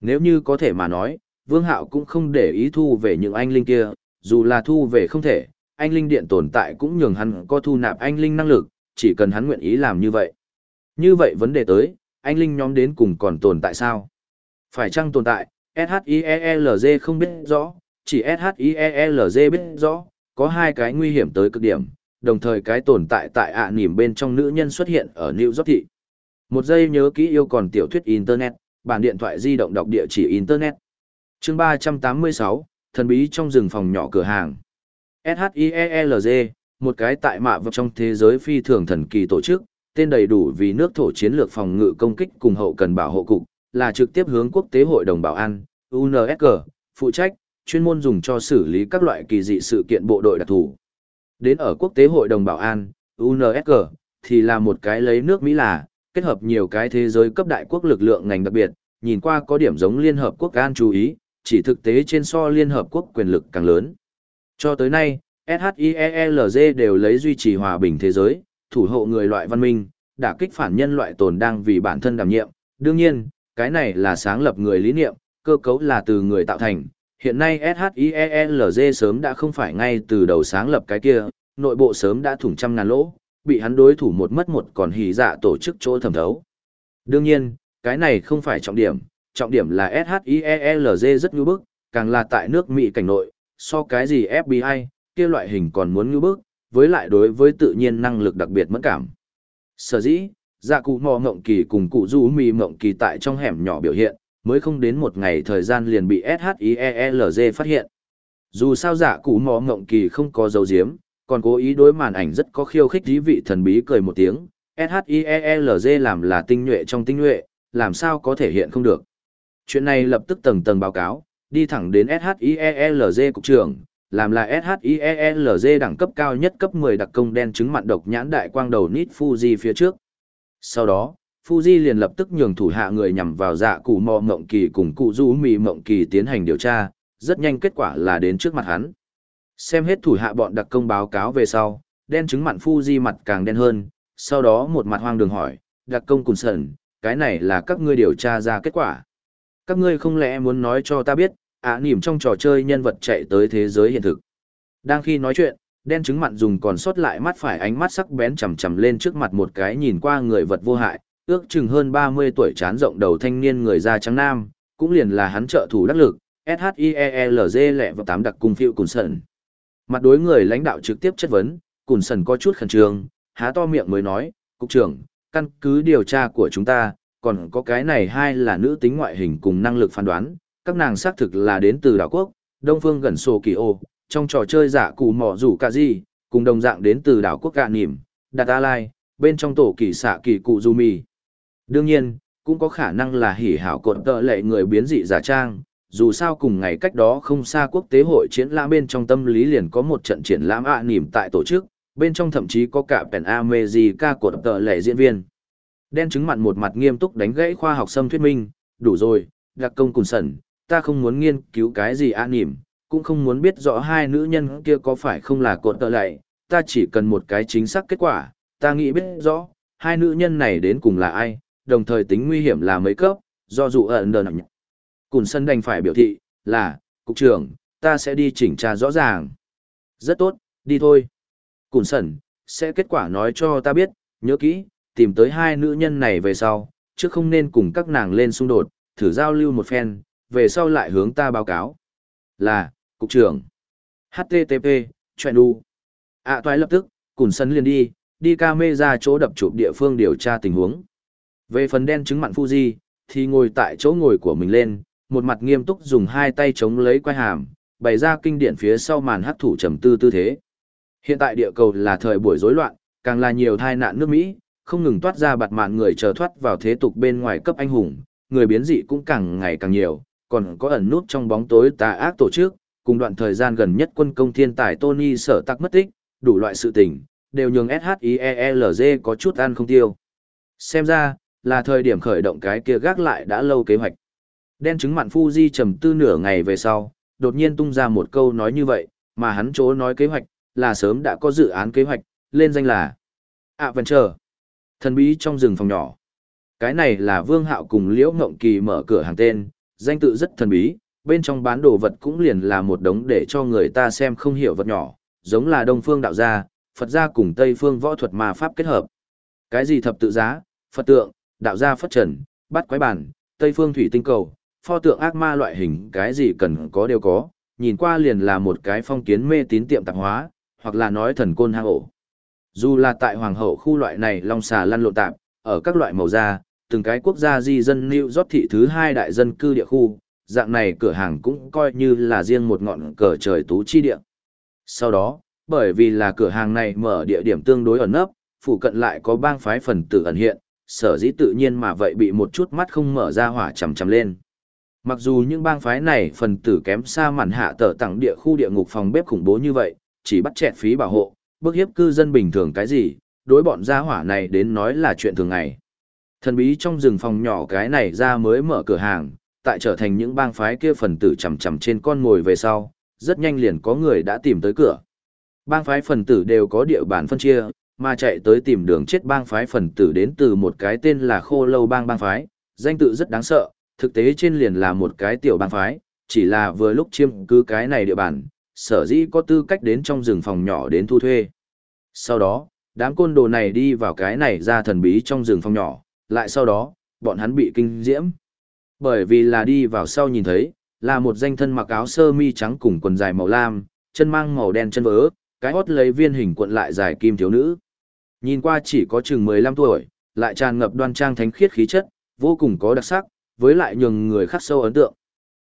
Nếu như có thể mà nói, Vương Hạo cũng không để ý thu về những anh linh kia, dù là thu về không thể, anh linh điện tồn tại cũng nhường hắn có thu nạp anh linh năng lực, chỉ cần hắn nguyện ý làm như vậy. Như vậy vấn đề tới, anh linh nhóm đến cùng còn tồn tại sao? Phải chăng tồn tại, SHIELZ không biết rõ, chỉ SHIELZ biết rõ, có hai cái nguy hiểm tới cực điểm, đồng thời cái tồn tại tại ạ à nỉm bên trong nữ nhân xuất hiện ở New York thị. Một giây nhớ kỹ yêu còn tiểu thuyết Internet, bản điện thoại di động đọc địa chỉ Internet. chương 386, thần bí trong rừng phòng nhỏ cửa hàng. SHIELZ, một cái tại mạ vật trong thế giới phi thường thần kỳ tổ chức, tên đầy đủ vì nước thổ chiến lược phòng ngự công kích cùng hậu cần bảo hộ cục, là trực tiếp hướng quốc tế hội đồng bảo an, UNSC, phụ trách, chuyên môn dùng cho xử lý các loại kỳ dị sự kiện bộ đội đặc thù. Đến ở quốc tế hội đồng bảo an, UNSC, thì là một cái lấy nước Mỹ là, kết hợp nhiều cái thế giới cấp đại quốc lực lượng ngành đặc biệt, nhìn qua có điểm giống Liên Hợp Quốc an chú ý, chỉ thực tế trên so Liên Hợp Quốc quyền lực càng lớn. Cho tới nay, SHIELZ đều lấy duy trì hòa bình thế giới, thủ hộ người loại văn minh, đả kích phản nhân loại tồn đang vì bản thân đảm nhiệm. Đương nhiên, cái này là sáng lập người lý niệm, cơ cấu là từ người tạo thành, hiện nay SHIELZ sớm đã không phải ngay từ đầu sáng lập cái kia, nội bộ sớm đã thủng trăm ngàn lỗ, bị hắn đối thủ một mất một còn hỉ dạ tổ chức chỗ thẩm thấu. Đương nhiên, cái này không phải trọng điểm, trọng điểm là SHIELZ rất nhu bức, càng là tại nước Mỹ cảnh nội, so cái gì FBI, kia loại hình còn muốn ngư bức, với lại đối với tự nhiên năng lực đặc biệt mẫn cảm. Sở dĩ, dạ cụ mò ngộng kỳ cùng cụ du mì ngộng kỳ tại trong hẻm nhỏ biểu hiện, mới không đến một ngày thời gian liền bị SHIELZ phát hiện. Dù sao dạ cụ mò ngộng kỳ không có dấu diếm, còn cố ý đối màn ảnh rất có khiêu khích dí vị thần bí cười một tiếng, SHIELZ làm là tinh nhuệ trong tinh nhuệ, làm sao có thể hiện không được. Chuyện này lập tức tầng tầng báo cáo, đi thẳng đến SHIELZ cục trưởng, làm là SHIELZ đẳng cấp cao nhất cấp 10 đặc công đen chứng mặn độc nhãn đại quang đầu Nít Fuji phía trước. Sau đó, Fuji liền lập tức nhường thủ hạ người nhằm vào dạ cụ mò mộng kỳ cùng cụ du mì mộng kỳ tiến hành điều tra, rất nhanh kết quả là đến trước mặt hắn. Xem hết thủ hạ bọn đặc công báo cáo về sau, đen chứng mặn Fuji mặt càng đen hơn, sau đó một mặt hoang đường hỏi, đặc công cùng sẩn, cái này là các ngươi điều tra ra kết quả. Các ngươi không lẽ muốn nói cho ta biết, ạ à, nỉm trong trò chơi nhân vật chạy tới thế giới hiện thực. Đang khi nói chuyện, đen chứng mặn dùng còn sót lại mắt phải ánh mắt sắc bén chầm chầm lên trước mặt một cái nhìn qua người vật vô hại, ước chừng hơn 30 tuổi chán rộng đầu thanh niên người da trắng nam, cũng liền là hắn trợ thủ đắc lực, SHIELZ lẹ và tám đặc cung phiệu cùn sần. Mặt đối người lãnh đạo trực tiếp chất vấn, cùn sần có chút khẩn trương, há to miệng mới nói, cục trưởng, căn cứ điều tra của chúng ta, còn có cái này hai là nữ tính ngoại hình cùng năng lực phán đoán, các nàng xác thực là đến từ đảo quốc, Đông Phương gần sổ kỳ ô, trong trò chơi giả cụ mỏ rủ cả gì, cùng đồng dạng đến từ đảo quốc gạ nỉm, đạt a lai, bên trong tổ kỳ xạ kỳ cụ du mì. Đương nhiên, cũng có khả năng là hỉ hảo cột tợ lệ người biến dị giả trang, dù sao cùng ngày cách đó không xa quốc tế hội triển lãm bên trong tâm lý liền có một trận triển lãm ạ à nỉm tại tổ chức, bên trong thậm chí có cả Pen America cột tợ lệ diễn viên. Đen chứng mặn một mặt nghiêm túc đánh gãy khoa học xâm thuyết minh, đủ rồi, đặc công cùng sẩn, ta không muốn nghiên cứu cái gì an nỉm, cũng không muốn biết rõ hai nữ nhân kia có phải không là cột tợ lại, ta chỉ cần một cái chính xác kết quả, ta nghĩ biết rõ, hai nữ nhân này đến cùng là ai, đồng thời tính nguy hiểm là mấy cấp, do dụ ẩn đờ nặng. Cùn sân đành phải biểu thị, là, cục trưởng, ta sẽ đi chỉnh tra rõ ràng. Rất tốt, đi thôi. Cùn sân, sẽ kết quả nói cho ta biết, nhớ kỹ, tìm tới hai nữ nhân này về sau, chứ không nên cùng các nàng lên xung đột, thử giao lưu một phen, về sau lại hướng ta báo cáo. Là, cục trưởng. HTTP, chuyện đu. À toái lập tức, cùn sân liền đi, đi ca mê ra chỗ đập chụp địa phương điều tra tình huống. Về phần đen chứng mặn Fuji, thì ngồi tại chỗ ngồi của mình lên, một mặt nghiêm túc dùng hai tay chống lấy quai hàm, bày ra kinh điển phía sau màn hắc thủ trầm tư tư thế. Hiện tại địa cầu là thời buổi rối loạn, càng là nhiều thai nạn nước Mỹ, không ngừng toát ra bạt mạng người chờ thoát vào thế tục bên ngoài cấp anh hùng, người biến dị cũng càng ngày càng nhiều, còn có ẩn nút trong bóng tối tà ác tổ chức, cùng đoạn thời gian gần nhất quân công thiên tài Tony sở tắc mất tích, đủ loại sự tình, đều nhường SHIELZ có chút ăn không tiêu. Xem ra, là thời điểm khởi động cái kia gác lại đã lâu kế hoạch. Đen chứng mặn Fuji trầm tư nửa ngày về sau, đột nhiên tung ra một câu nói như vậy, mà hắn chỗ nói kế hoạch, là sớm đã có dự án kế hoạch, lên danh là Adventure. Thần bí trong rừng phòng nhỏ. Cái này là Vương Hạo cùng Liễu Ngộng Kỳ mở cửa hàng tên, danh tự rất thần bí, bên trong bán đồ vật cũng liền là một đống để cho người ta xem không hiểu vật nhỏ, giống là Đông Phương đạo gia, Phật gia cùng Tây Phương võ thuật ma pháp kết hợp. Cái gì thập tự giá, Phật tượng, đạo gia phất trần, bắt quái bản, Tây Phương thủy tinh cầu, pho tượng ác ma loại hình cái gì cần có đều có, nhìn qua liền là một cái phong kiến mê tín tiệm tạp hóa, hoặc là nói thần côn hang ổ. Dù là tại hoàng hậu khu loại này long xà lăn lộn tạp, ở các loại màu da, từng cái quốc gia di dân New York thị thứ hai đại dân cư địa khu, dạng này cửa hàng cũng coi như là riêng một ngọn cờ trời tú chi địa. Sau đó, bởi vì là cửa hàng này mở địa điểm tương đối ẩn nấp, phụ cận lại có bang phái phần tử ẩn hiện, sở dĩ tự nhiên mà vậy bị một chút mắt không mở ra hỏa chầm chầm lên. Mặc dù những bang phái này phần tử kém xa màn hạ tờ tặng địa khu địa ngục phòng bếp khủng bố như vậy, chỉ bắt chẹt phí bảo hộ, bức hiếp cư dân bình thường cái gì, đối bọn gia hỏa này đến nói là chuyện thường ngày. Thần bí trong rừng phòng nhỏ cái này ra mới mở cửa hàng, tại trở thành những bang phái kia phần tử chầm chầm trên con ngồi về sau, rất nhanh liền có người đã tìm tới cửa. Bang phái phần tử đều có địa bản phân chia, mà chạy tới tìm đường chết bang phái phần tử đến từ một cái tên là Khô Lâu Bang bang phái, danh tự rất đáng sợ, thực tế trên liền là một cái tiểu bang phái, chỉ là vừa lúc chiêm cứ cái này địa bàn, sở dĩ có tư cách đến trong rừng phòng nhỏ đến thu thuê. Sau đó, đám côn đồ này đi vào cái này ra thần bí trong rừng phòng nhỏ, lại sau đó, bọn hắn bị kinh diễm. Bởi vì là đi vào sau nhìn thấy, là một danh thân mặc áo sơ mi trắng cùng quần dài màu lam, chân mang màu đen chân vỡ, cái hót lấy viên hình cuộn lại dài kim thiếu nữ. Nhìn qua chỉ có chừng 15 tuổi, lại tràn ngập đoan trang thánh khiết khí chất, vô cùng có đặc sắc, với lại nhường người khắc sâu ấn tượng.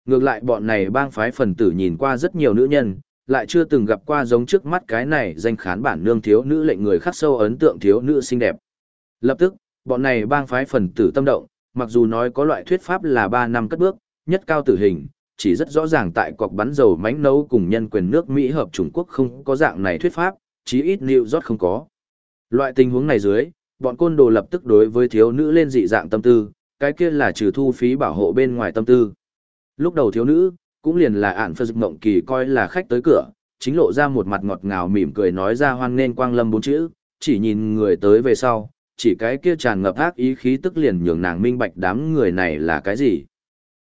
Ngược lại bọn này bang phái phần tử nhìn qua rất nhiều nữ nhân, lại chưa từng gặp qua giống trước mắt cái này danh khán bản nương thiếu nữ lệnh người khắc sâu ấn tượng thiếu nữ xinh đẹp. Lập tức, bọn này bang phái phần tử tâm động, mặc dù nói có loại thuyết pháp là 3 năm cất bước, nhất cao tử hình, chỉ rất rõ ràng tại cọc bắn dầu mánh nấu cùng nhân quyền nước Mỹ hợp Trung Quốc không có dạng này thuyết pháp, chí ít New York không có. Loại tình huống này dưới, bọn côn đồ lập tức đối với thiếu nữ lên dị dạng tâm tư, cái kia là trừ thu phí bảo hộ bên ngoài tâm tư. Lúc đầu thiếu nữ, cũng liền là ản phật mộng kỳ coi là khách tới cửa, chính lộ ra một mặt ngọt ngào mỉm cười nói ra hoan nên quang lâm bốn chữ, chỉ nhìn người tới về sau, chỉ cái kia tràn ngập ác ý khí tức liền nhường nàng minh bạch đám người này là cái gì.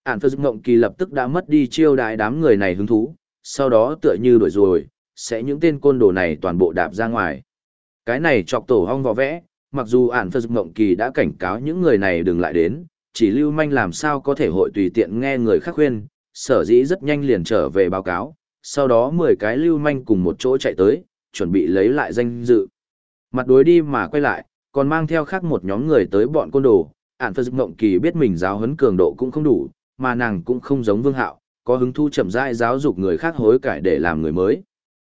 Ản phật mộng kỳ lập tức đã mất đi chiêu đại đám người này hứng thú, sau đó tựa như đổi rồi, sẽ những tên côn đồ này toàn bộ đạp ra ngoài. Cái này chọc tổ hong vò vẽ, mặc dù ản phật mộng kỳ đã cảnh cáo những người này đừng lại đến, chỉ lưu manh làm sao có thể hội tùy tiện nghe người khác khuyên, sở dĩ rất nhanh liền trở về báo cáo, sau đó 10 cái lưu manh cùng một chỗ chạy tới, chuẩn bị lấy lại danh dự. Mặt đối đi mà quay lại, còn mang theo khác một nhóm người tới bọn côn đồ, ản phật mộng kỳ biết mình giáo huấn cường độ cũng không đủ, mà nàng cũng không giống vương hạo, có hứng thu chậm rãi giáo dục người khác hối cải để làm người mới.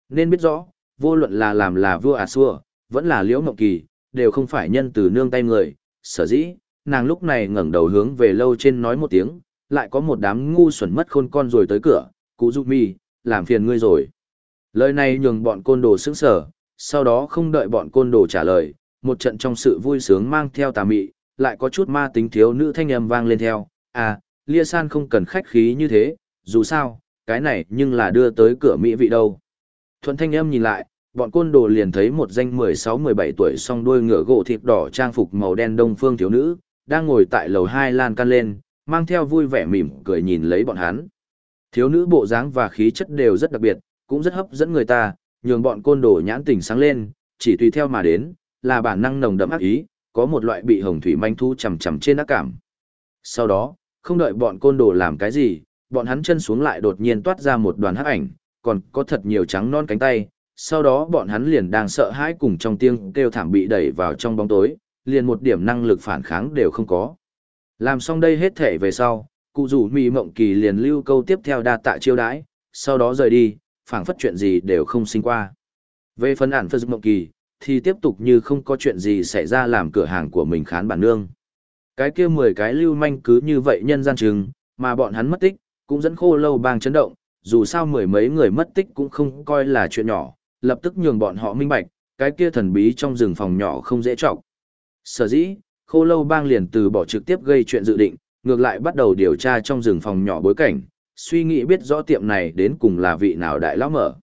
Nên biết rõ, vô luận là làm là vua à xua, vẫn là liễu mộng kỳ, đều không phải nhân từ nương tay người, sở dĩ, nàng lúc này ngẩng đầu hướng về lâu trên nói một tiếng, lại có một đám ngu xuẩn mất khôn con rồi tới cửa, cụ giúp mi, làm phiền ngươi rồi. Lời này nhường bọn côn đồ sững sở, sau đó không đợi bọn côn đồ trả lời, một trận trong sự vui sướng mang theo tà mị, lại có chút ma tính thiếu nữ thanh âm vang lên theo, à, lia san không cần khách khí như thế, dù sao, cái này nhưng là đưa tới cửa mỹ vị đâu. Thuận thanh âm nhìn lại, bọn côn đồ liền thấy một danh 16-17 tuổi song đuôi ngựa gỗ thịt đỏ trang phục màu đen đông phương thiếu nữ, đang ngồi tại lầu 2 lan can lên, mang theo vui vẻ mỉm cười nhìn lấy bọn hắn. Thiếu nữ bộ dáng và khí chất đều rất đặc biệt, cũng rất hấp dẫn người ta, nhường bọn côn đồ nhãn tỉnh sáng lên, chỉ tùy theo mà đến, là bản năng nồng đậm ác ý, có một loại bị hồng thủy manh thu chầm chầm trên ác cảm. Sau đó, không đợi bọn côn đồ làm cái gì, bọn hắn chân xuống lại đột nhiên toát ra một đoàn hắc ảnh, còn có thật nhiều trắng non cánh tay, sau đó bọn hắn liền đang sợ hãi cùng trong tiếng kêu thảm bị đẩy vào trong bóng tối, liền một điểm năng lực phản kháng đều không có. Làm xong đây hết thể về sau, cụ rủ mì mộng kỳ liền lưu câu tiếp theo đa tạ chiêu đãi, sau đó rời đi, phảng phất chuyện gì đều không sinh qua. Về phần ản phật mộng kỳ, thì tiếp tục như không có chuyện gì xảy ra làm cửa hàng của mình khán bản nương. Cái kia mười cái lưu manh cứ như vậy nhân gian chừng, mà bọn hắn mất tích, cũng dẫn khô lâu bang chấn động, dù sao mười mấy người mất tích cũng không coi là chuyện nhỏ, lập tức nhường bọn họ minh bạch, cái kia thần bí trong rừng phòng nhỏ không dễ trọng. Sở dĩ, khô lâu bang liền từ bỏ trực tiếp gây chuyện dự định, ngược lại bắt đầu điều tra trong rừng phòng nhỏ bối cảnh, suy nghĩ biết rõ tiệm này đến cùng là vị nào đại lão mở.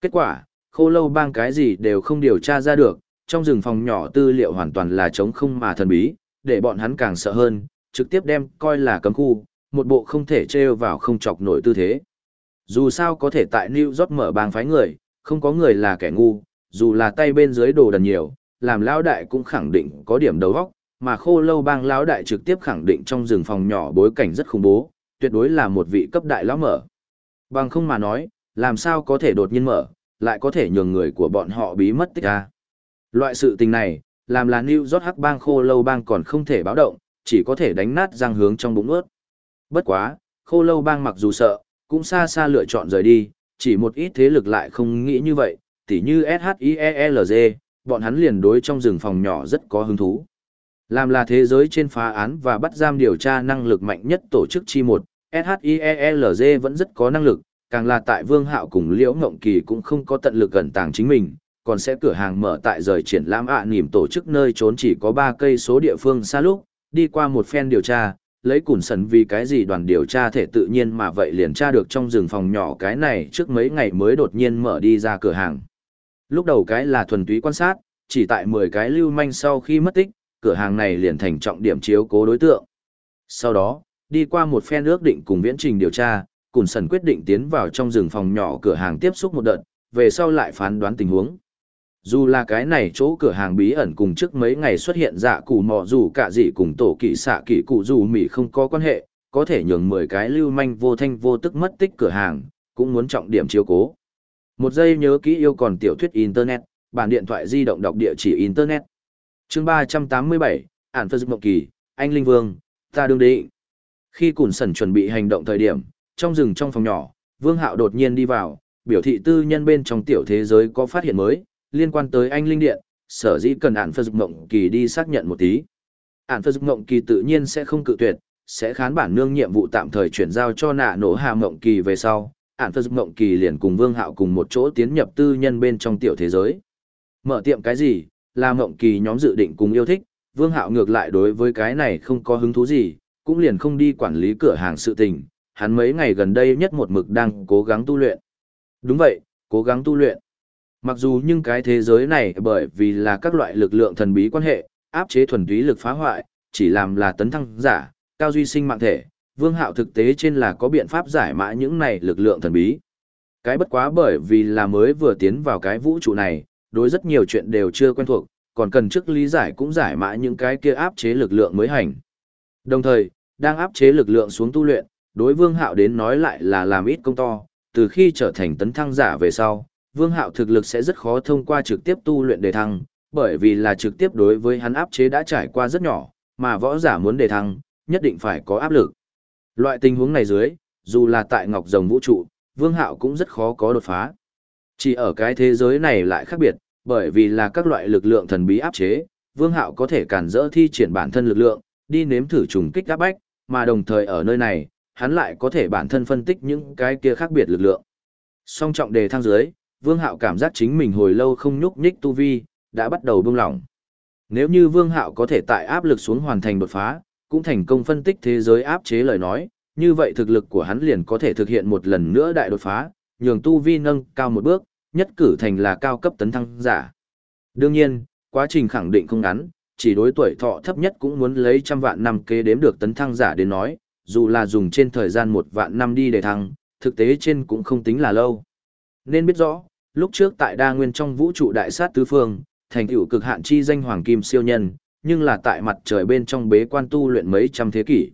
Kết quả, khô lâu bang cái gì đều không điều tra ra được, trong rừng phòng nhỏ tư liệu hoàn toàn là trống không mà thần bí, để bọn hắn càng sợ hơn, trực tiếp đem coi là cấm khu, một bộ không thể trêu vào không chọc nổi tư thế. Dù sao có thể tại New York mở bang phái người, không có người là kẻ ngu, dù là tay bên dưới đồ đần nhiều, làm lão đại cũng khẳng định có điểm đầu óc, mà khô lâu bang lão đại trực tiếp khẳng định trong rừng phòng nhỏ bối cảnh rất khủng bố, tuyệt đối là một vị cấp đại lão mở. Bằng không mà nói, làm sao có thể đột nhiên mở, lại có thể nhường người của bọn họ bí mất tích ra. Loại sự tình này, làm là New York hắc bang khô lâu bang còn không thể báo động, chỉ có thể đánh nát răng hướng trong bụng ướt. Bất quá, khô lâu bang mặc dù sợ, cũng xa xa lựa chọn rời đi, chỉ một ít thế lực lại không nghĩ như vậy, tỉ như SHIELZ, bọn hắn liền đối trong rừng phòng nhỏ rất có hứng thú. Làm là thế giới trên phá án và bắt giam điều tra năng lực mạnh nhất tổ chức chi một, SHIELZ vẫn rất có năng lực, càng là tại Vương Hạo cùng Liễu Ngộng Kỳ cũng không có tận lực gần tàng chính mình, còn sẽ cửa hàng mở tại rời triển lãm ạ à tổ chức nơi trốn chỉ có 3 cây số địa phương xa lúc, đi qua một phen điều tra, lấy củn sần vì cái gì đoàn điều tra thể tự nhiên mà vậy liền tra được trong rừng phòng nhỏ cái này trước mấy ngày mới đột nhiên mở đi ra cửa hàng. Lúc đầu cái là thuần túy quan sát, chỉ tại 10 cái lưu manh sau khi mất tích, cửa hàng này liền thành trọng điểm chiếu cố đối tượng. Sau đó, đi qua một phen ước định cùng viễn trình điều tra, Cùn Sần quyết định tiến vào trong rừng phòng nhỏ cửa hàng tiếp xúc một đợt, về sau lại phán đoán tình huống. Dù là cái này chỗ cửa hàng bí ẩn cùng trước mấy ngày xuất hiện dạ cụ mò dù cả gì cùng tổ kỵ xạ kỵ cụ dù mỉ không có quan hệ, có thể nhường 10 cái lưu manh vô thanh vô tức mất tích cửa hàng, cũng muốn trọng điểm chiếu cố. Một giây nhớ kỹ yêu còn tiểu thuyết Internet, bản điện thoại di động đọc địa chỉ Internet. chương 387, ản phơ mộng kỳ, anh Linh Vương, ta đương định. Khi Cùn Sần chuẩn bị hành động thời điểm, trong rừng trong phòng nhỏ, Vương Hạo đột nhiên đi vào, biểu thị tư nhân bên trong tiểu thế giới có phát hiện mới, liên quan tới anh Linh Điện, sở dĩ cần ản phật mộng kỳ đi xác nhận một tí. Ản phật mộng kỳ tự nhiên sẽ không cự tuyệt, sẽ khán bản nương nhiệm vụ tạm thời chuyển giao cho nạ nổ hà mộng kỳ về sau. Ản phật mộng kỳ liền cùng Vương Hạo cùng một chỗ tiến nhập tư nhân bên trong tiểu thế giới. Mở tiệm cái gì, là mộng kỳ nhóm dự định cùng yêu thích, Vương Hạo ngược lại đối với cái này không có hứng thú gì, cũng liền không đi quản lý cửa hàng sự tình, hắn mấy ngày gần đây nhất một mực đang cố gắng tu luyện. Đúng vậy, cố gắng tu luyện. Mặc dù nhưng cái thế giới này bởi vì là các loại lực lượng thần bí quan hệ, áp chế thuần túy lực phá hoại, chỉ làm là tấn thăng giả, cao duy sinh mạng thể, vương hạo thực tế trên là có biện pháp giải mã những này lực lượng thần bí. Cái bất quá bởi vì là mới vừa tiến vào cái vũ trụ này, đối rất nhiều chuyện đều chưa quen thuộc, còn cần trước lý giải cũng giải mã những cái kia áp chế lực lượng mới hành. Đồng thời, đang áp chế lực lượng xuống tu luyện, đối vương hạo đến nói lại là làm ít công to, từ khi trở thành tấn thăng giả về sau, vương hạo thực lực sẽ rất khó thông qua trực tiếp tu luyện đề thăng, bởi vì là trực tiếp đối với hắn áp chế đã trải qua rất nhỏ, mà võ giả muốn đề thăng, nhất định phải có áp lực. Loại tình huống này dưới, dù là tại ngọc rồng vũ trụ, vương hạo cũng rất khó có đột phá. Chỉ ở cái thế giới này lại khác biệt, bởi vì là các loại lực lượng thần bí áp chế, vương hạo có thể cản rỡ thi triển bản thân lực lượng, đi nếm thử trùng kích các bách, mà đồng thời ở nơi này, hắn lại có thể bản thân phân tích những cái kia khác biệt lực lượng. Song trọng đề thăng dưới, Vương Hạo cảm giác chính mình hồi lâu không nhúc nhích tu vi, đã bắt đầu buông lỏng. Nếu như Vương Hạo có thể tại áp lực xuống hoàn thành đột phá, cũng thành công phân tích thế giới áp chế lời nói, như vậy thực lực của hắn liền có thể thực hiện một lần nữa đại đột phá, nhường tu vi nâng cao một bước, nhất cử thành là cao cấp tấn thăng giả. Đương nhiên, quá trình khẳng định không ngắn, chỉ đối tuổi thọ thấp nhất cũng muốn lấy trăm vạn năm kế đếm được tấn thăng giả đến nói, dù là dùng trên thời gian một vạn năm đi để thăng, thực tế trên cũng không tính là lâu. Nên biết rõ, lúc trước tại đa nguyên trong vũ trụ đại sát tứ phương, thành tựu cực hạn chi danh hoàng kim siêu nhân, nhưng là tại mặt trời bên trong bế quan tu luyện mấy trăm thế kỷ.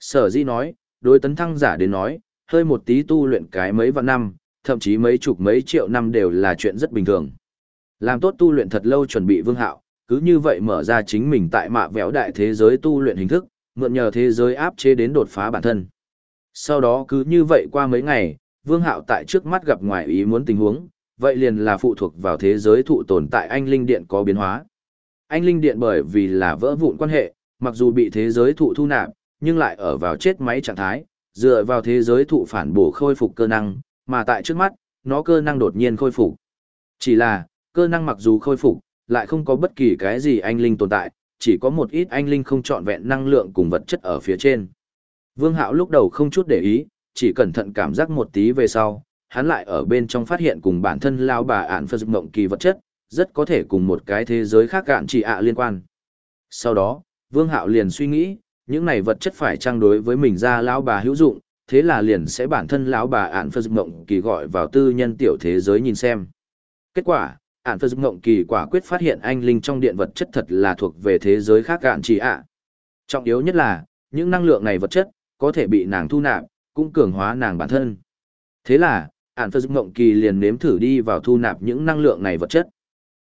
Sở Di nói, đối tấn thăng giả đến nói, hơi một tí tu luyện cái mấy vạn năm, thậm chí mấy chục mấy triệu năm đều là chuyện rất bình thường. Làm tốt tu luyện thật lâu chuẩn bị vương hạo, cứ như vậy mở ra chính mình tại mạ véo đại thế giới tu luyện hình thức, mượn nhờ thế giới áp chế đến đột phá bản thân. Sau đó cứ như vậy qua mấy ngày, vương hạo tại trước mắt gặp ngoài ý muốn tình huống, vậy liền là phụ thuộc vào thế giới thụ tồn tại anh linh điện có biến hóa. Anh linh điện bởi vì là vỡ vụn quan hệ, mặc dù bị thế giới thụ thu nạp, nhưng lại ở vào chết máy trạng thái, dựa vào thế giới thụ phản bổ khôi phục cơ năng, mà tại trước mắt, nó cơ năng đột nhiên khôi phục. Chỉ là, cơ năng mặc dù khôi phục, lại không có bất kỳ cái gì anh linh tồn tại, chỉ có một ít anh linh không trọn vẹn năng lượng cùng vật chất ở phía trên. Vương Hạo lúc đầu không chút để ý, chỉ cẩn thận cảm giác một tí về sau, hắn lại ở bên trong phát hiện cùng bản thân lao bà ản phật mộng kỳ vật chất, rất có thể cùng một cái thế giới khác cạn chỉ ạ liên quan. Sau đó, Vương Hạo liền suy nghĩ, những này vật chất phải trang đối với mình ra lão bà hữu dụng, thế là liền sẽ bản thân lão bà ản phật mộng kỳ gọi vào tư nhân tiểu thế giới nhìn xem. Kết quả, ản phật mộng kỳ quả quyết phát hiện anh linh trong điện vật chất thật là thuộc về thế giới khác cạn chỉ ạ. Trọng yếu nhất là, những năng lượng này vật chất, có thể bị nàng thu nạp, cũng cường hóa nàng bản thân. Thế là, ản phật mộng kỳ liền nếm thử đi vào thu nạp những năng lượng này vật chất.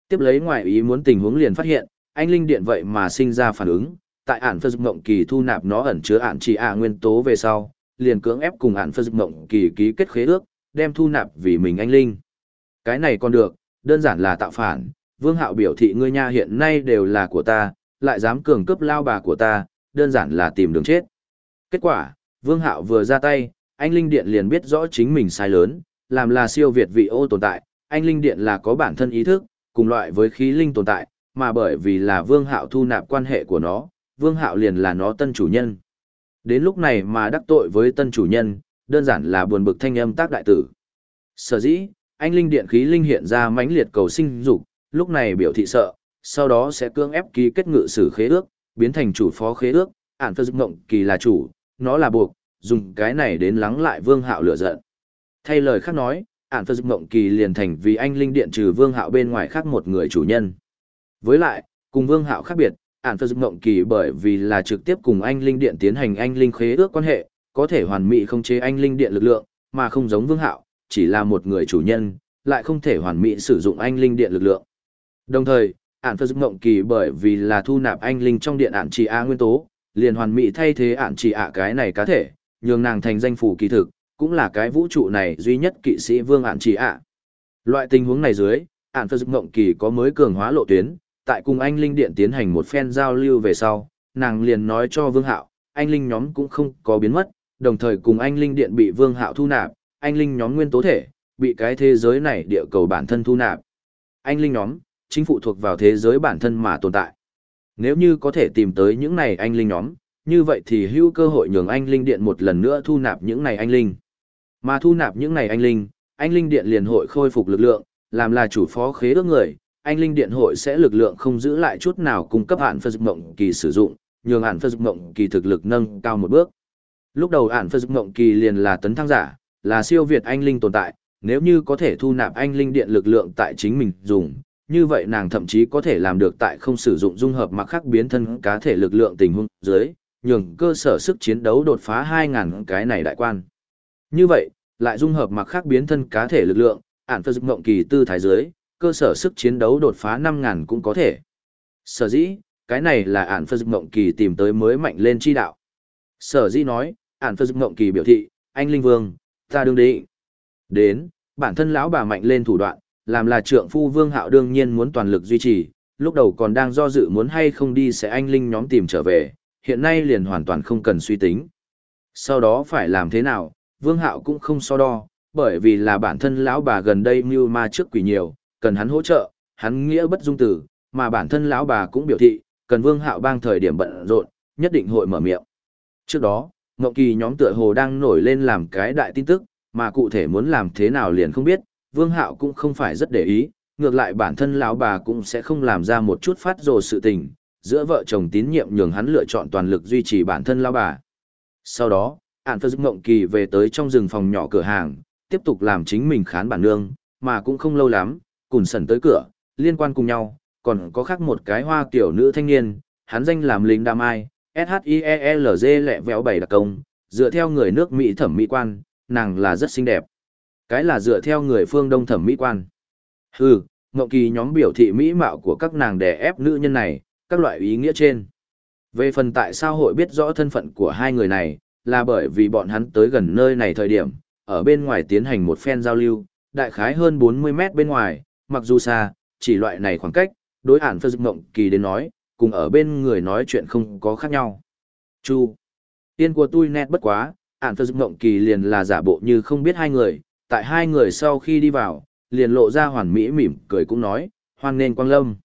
Tiếp lấy ngoài ý muốn tình huống liền phát hiện, anh linh điện vậy mà sinh ra phản ứng, tại ản phật mộng kỳ thu nạp nó ẩn chứa ạn chỉ ạ nguyên tố về sau, liền cưỡng ép cùng ản phật mộng kỳ ký kết khế ước, đem thu nạp vì mình anh linh. Cái này còn được, đơn giản là tạo phản, vương hạo biểu thị ngươi nha hiện nay đều là của ta, lại dám cường cướp lao bà của ta, đơn giản là tìm đường chết. Kết quả, vương hạo vừa ra tay, anh linh điện liền biết rõ chính mình sai lớn, làm là siêu việt vị ô tồn tại, anh linh điện là có bản thân ý thức, cùng loại với khí linh tồn tại, mà bởi vì là vương hạo thu nạp quan hệ của nó, vương hạo liền là nó tân chủ nhân. Đến lúc này mà đắc tội với tân chủ nhân, đơn giản là buồn bực thanh âm tác đại tử. Sở dĩ, anh linh điện khí linh hiện ra mãnh liệt cầu sinh dục, lúc này biểu thị sợ, sau đó sẽ cưỡng ép ký kết ngự sử khế ước, biến thành chủ phó khế ước, ản phơ dục ngộng kỳ là chủ, nó là buộc, dùng cái này đến lắng lại vương hạo lửa giận. Thay lời khác nói, ản phơ dục ngộng kỳ liền thành vì anh linh điện trừ vương hạo bên ngoài khác một người chủ nhân. Với lại, cùng vương hạo khác biệt, ản phơ dục ngộng kỳ bởi vì là trực tiếp cùng anh linh điện tiến hành anh linh khế ước quan hệ, có thể hoàn mỹ không chế anh linh điện lực lượng, mà không giống vương hạo, chỉ là một người chủ nhân, lại không thể hoàn mỹ sử dụng anh linh điện lực lượng. Đồng thời, ản phơ dựng mộng kỳ bởi vì là thu nạp anh linh trong điện ản chỉ a nguyên tố, liền hoàn mỹ thay thế ản chỉ a cái này cá thể, nhường nàng thành danh phủ kỳ thực, cũng là cái vũ trụ này duy nhất kỵ sĩ vương ản chỉ a. Loại tình huống này dưới, ản phơ dựng mộng kỳ có mới cường hóa lộ tuyến, tại cùng anh linh điện tiến hành một phen giao lưu về sau, nàng liền nói cho vương hạo, anh linh nhóm cũng không có biến mất, đồng thời cùng anh linh điện bị vương hạo thu nạp, anh linh nhóm nguyên tố thể, bị cái thế giới này địa cầu bản thân thu nạp. Anh linh nhóm, chính phụ thuộc vào thế giới bản thân mà tồn tại. Nếu như có thể tìm tới những này anh linh nhóm, như vậy thì hữu cơ hội nhường anh linh điện một lần nữa thu nạp những này anh linh. Mà thu nạp những này anh linh, anh linh điện liền hội khôi phục lực lượng, làm là chủ phó khế ước người, anh linh điện hội sẽ lực lượng không giữ lại chút nào cung cấp hạn phật mộng kỳ sử dụng, nhường hạn phật mộng kỳ thực lực nâng cao một bước. Lúc đầu hạn phật mộng kỳ liền là tấn thăng giả, là siêu việt anh linh tồn tại, nếu như có thể thu nạp anh linh điện lực lượng tại chính mình dùng, như vậy nàng thậm chí có thể làm được tại không sử dụng dung hợp mặc khác biến thân cá thể lực lượng tình huống dưới, nhường cơ sở sức chiến đấu đột phá 2.000 cái này đại quan. Như vậy, lại dung hợp mặc khác biến thân cá thể lực lượng, ản phật dục ngộng kỳ tư thái dưới, cơ sở sức chiến đấu đột phá 5.000 cũng có thể. Sở dĩ, cái này là ản phật dục ngộng kỳ tìm tới mới mạnh lên chi đạo. Sở dĩ nói, ản phật dục ngộng kỳ biểu thị, anh Linh Vương, ta đương định. Đến, bản thân lão bà mạnh lên thủ đoạn, làm là trượng phu Vương Hạo đương nhiên muốn toàn lực duy trì, lúc đầu còn đang do dự muốn hay không đi sẽ anh Linh nhóm tìm trở về, hiện nay liền hoàn toàn không cần suy tính. Sau đó phải làm thế nào, Vương Hạo cũng không so đo, bởi vì là bản thân lão bà gần đây mưu ma trước quỷ nhiều, cần hắn hỗ trợ, hắn nghĩa bất dung tử, mà bản thân lão bà cũng biểu thị, cần Vương Hạo bang thời điểm bận rộn, nhất định hội mở miệng. Trước đó, Ngộng Kỳ nhóm tựa hồ đang nổi lên làm cái đại tin tức, mà cụ thể muốn làm thế nào liền không biết, Vương Hạo cũng không phải rất để ý, ngược lại bản thân lão bà cũng sẽ không làm ra một chút phát rồ sự tình, giữa vợ chồng tín nhiệm nhường hắn lựa chọn toàn lực duy trì bản thân lão bà. Sau đó, Ản Phật Ngộng Kỳ về tới trong rừng phòng nhỏ cửa hàng, tiếp tục làm chính mình khán bản nương, mà cũng không lâu lắm, cùng sẩn tới cửa, liên quan cùng nhau, còn có khác một cái hoa tiểu nữ thanh niên, hắn danh làm lính đam ai, SHIELZ lẹ véo bảy đặc công, dựa theo người nước Mỹ thẩm mỹ quan, nàng là rất xinh đẹp. Cái là dựa theo người phương Đông thẩm mỹ quan. Hừ, Ngộng Kỳ nhóm biểu thị mỹ mạo của các nàng đè ép nữ nhân này, các loại ý nghĩa trên. Về phần tại sao hội biết rõ thân phận của hai người này, là bởi vì bọn hắn tới gần nơi này thời điểm, ở bên ngoài tiến hành một phen giao lưu, đại khái hơn 40 mét bên ngoài, mặc dù xa, chỉ loại này khoảng cách, đối ản phơ dục mộng kỳ đến nói, cùng ở bên người nói chuyện không có khác nhau. Chu. Tiên của tôi nét bất quá, ản phơ dịch mộng kỳ liền là giả bộ như không biết hai người, tại hai người sau khi đi vào, liền lộ ra hoàn mỹ mỉm cười cũng nói, hoan nên quang lâm.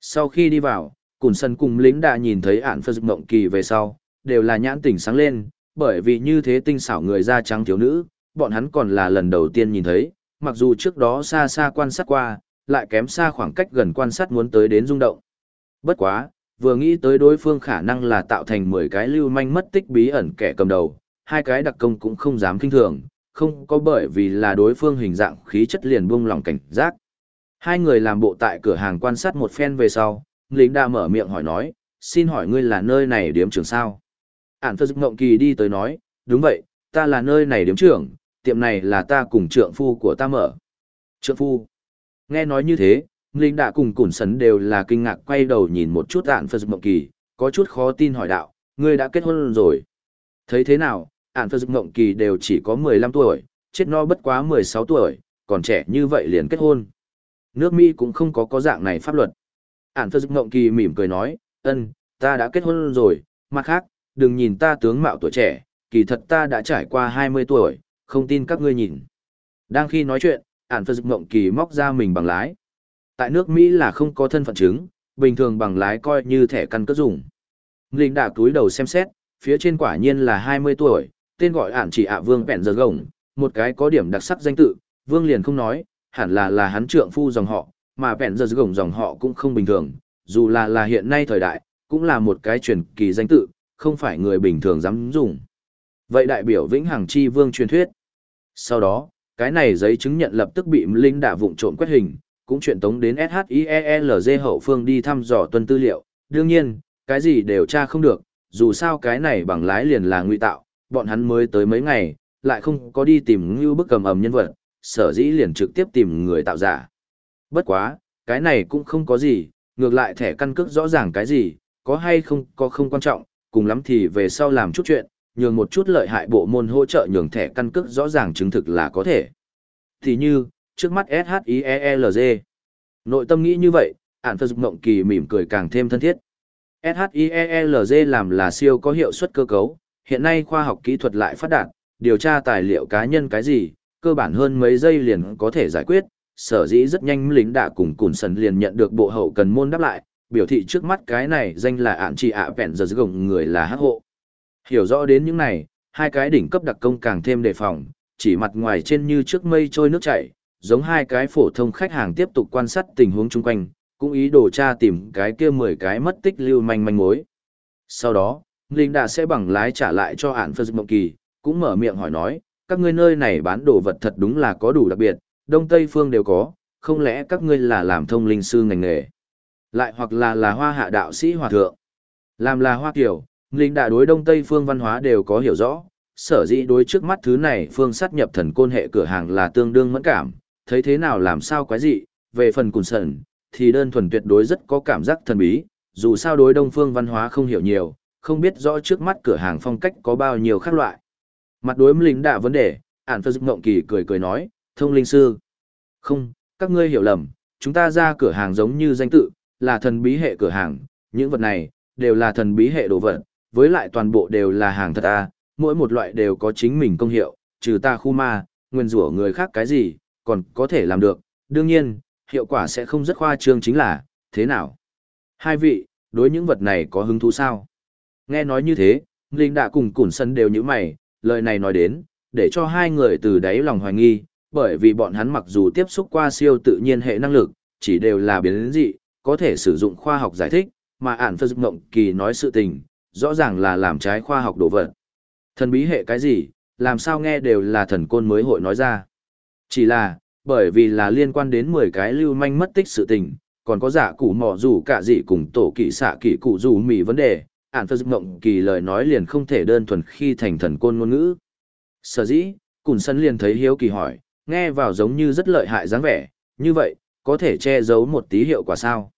Sau khi đi vào, cùng sân cùng lính đã nhìn thấy ản phơ dịch mộng kỳ về sau, đều là nhãn tỉnh sáng lên, bởi vì như thế tinh xảo người da trắng thiếu nữ, bọn hắn còn là lần đầu tiên nhìn thấy, mặc dù trước đó xa xa quan sát qua, lại kém xa khoảng cách gần quan sát muốn tới đến rung động. Bất quá, vừa nghĩ tới đối phương khả năng là tạo thành 10 cái lưu manh mất tích bí ẩn kẻ cầm đầu, hai cái đặc công cũng không dám kinh thường, không có bởi vì là đối phương hình dạng khí chất liền buông lòng cảnh giác. Hai người làm bộ tại cửa hàng quan sát một phen về sau, lính đã mở miệng hỏi nói, xin hỏi ngươi là nơi này điếm trưởng sao? Ản Phật Ngộng Kỳ đi tới nói, đúng vậy, ta là nơi này điếm trưởng, tiệm này là ta cùng trượng phu của ta mở. Trượng phu. Nghe nói như thế, Linh đã cùng Củn Sấn đều là kinh ngạc quay đầu nhìn một chút Ản Phật Mộng Kỳ, có chút khó tin hỏi đạo, ngươi đã kết hôn rồi. Thấy thế nào, Ản Phật Mộng Kỳ đều chỉ có 15 tuổi, chết no bất quá 16 tuổi, còn trẻ như vậy liền kết hôn. Nước Mỹ cũng không có có dạng này pháp luật. Ản Phật Ngộng Kỳ mỉm cười nói, ân, ta đã kết hôn rồi, mặt khác, đừng nhìn ta tướng mạo tuổi trẻ, kỳ thật ta đã trải qua 20 tuổi, không tin các ngươi nhìn. Đang khi nói chuyện, ản phật mộng kỳ móc ra mình bằng lái. Tại nước Mỹ là không có thân phận chứng, bình thường bằng lái coi như thẻ căn cước dùng. Linh đạc túi đầu xem xét, phía trên quả nhiên là 20 tuổi, tên gọi ản chỉ ạ vương bẹn giờ gồng, một cái có điểm đặc sắc danh tự, vương liền không nói, hẳn là là hắn trượng phu dòng họ, mà bẹn giờ gồng dòng họ cũng không bình thường, dù là là hiện nay thời đại, cũng là một cái truyền kỳ danh tự, không phải người bình thường dám dùng. Vậy đại biểu vĩnh hằng chi vương truyền thuyết. Sau đó, cái này giấy chứng nhận lập tức bị Linh đạ vụng trộm quét hình, cũng chuyển tống đến SHIELZ hậu phương đi thăm dò tuân tư liệu. Đương nhiên, cái gì đều tra không được, dù sao cái này bằng lái liền là nguy tạo, bọn hắn mới tới mấy ngày, lại không có đi tìm như bức cầm ầm nhân vật, sở dĩ liền trực tiếp tìm người tạo giả. Bất quá, cái này cũng không có gì, ngược lại thẻ căn cước rõ ràng cái gì, có hay không có không quan trọng, cùng lắm thì về sau làm chút chuyện, nhường một chút lợi hại bộ môn hỗ trợ nhường thẻ căn cước rõ ràng chứng thực là có thể. Thì như, trước mắt SHIELZ. Nội tâm nghĩ như vậy, ản phật mộng kỳ mỉm cười càng thêm thân thiết. SHIELZ làm là siêu có hiệu suất cơ cấu, hiện nay khoa học kỹ thuật lại phát đạt, điều tra tài liệu cá nhân cái gì, cơ bản hơn mấy giây liền có thể giải quyết, sở dĩ rất nhanh lính đã cùng cùn sần liền nhận được bộ hậu cần môn đáp lại, biểu thị trước mắt cái này danh là ản chỉ ạ vẹn giờ gồng người là hắc hộ. Hiểu rõ đến những này, hai cái đỉnh cấp đặc công càng thêm đề phòng, chỉ mặt ngoài trên như trước mây trôi nước chảy, giống hai cái phổ thông khách hàng tiếp tục quan sát tình huống chung quanh, cũng ý đồ tra tìm cái kia mười cái mất tích lưu manh manh mối. Sau đó, Linh đã sẽ bằng lái trả lại cho ản Phật Mộng Kỳ, cũng mở miệng hỏi nói, các ngươi nơi này bán đồ vật thật đúng là có đủ đặc biệt, Đông Tây Phương đều có, không lẽ các ngươi là làm thông linh sư ngành nghề? Lại hoặc là là hoa hạ đạo sĩ hòa thượng. Làm là hoa kiểu, linh đã đối đông tây phương văn hóa đều có hiểu rõ, sở dĩ đối trước mắt thứ này phương sát nhập thần côn hệ cửa hàng là tương đương mẫn cảm, thấy thế nào làm sao quái dị, về phần cùn sần, thì đơn thuần tuyệt đối rất có cảm giác thần bí, dù sao đối đông phương văn hóa không hiểu nhiều, không biết rõ trước mắt cửa hàng phong cách có bao nhiêu khác loại. Mặt đối linh đã vấn đề, ản phơ dục ngộng kỳ cười cười nói, thông linh sư. Không, các ngươi hiểu lầm, chúng ta ra cửa hàng giống như danh tự, là thần bí hệ cửa hàng, những vật này, đều là thần bí hệ đồ vật, với lại toàn bộ đều là hàng thật à, mỗi một loại đều có chính mình công hiệu, trừ ta khu ma, nguyên rủa người khác cái gì, còn có thể làm được, đương nhiên, hiệu quả sẽ không rất khoa trương chính là, thế nào? Hai vị, đối những vật này có hứng thú sao? Nghe nói như thế, Linh đã cùng Củn Sân đều như mày, lời này nói đến, để cho hai người từ đáy lòng hoài nghi, bởi vì bọn hắn mặc dù tiếp xúc qua siêu tự nhiên hệ năng lực, chỉ đều là biến dị, có thể sử dụng khoa học giải thích, mà ản phật mộng kỳ nói sự tình, rõ ràng là làm trái khoa học đồ vật. Thần bí hệ cái gì, làm sao nghe đều là thần côn mới hội nói ra. Chỉ là, bởi vì là liên quan đến 10 cái lưu manh mất tích sự tình, còn có giả cụ mỏ dù cả gì cùng tổ kỵ xạ kỵ cụ dù mì vấn đề, ản phật mộng kỳ lời nói liền không thể đơn thuần khi thành thần côn ngôn ngữ. Sở dĩ, Cùn Sân liền thấy hiếu kỳ hỏi, nghe vào giống như rất lợi hại dáng vẻ, như vậy, có thể che giấu một tí hiệu quả sao?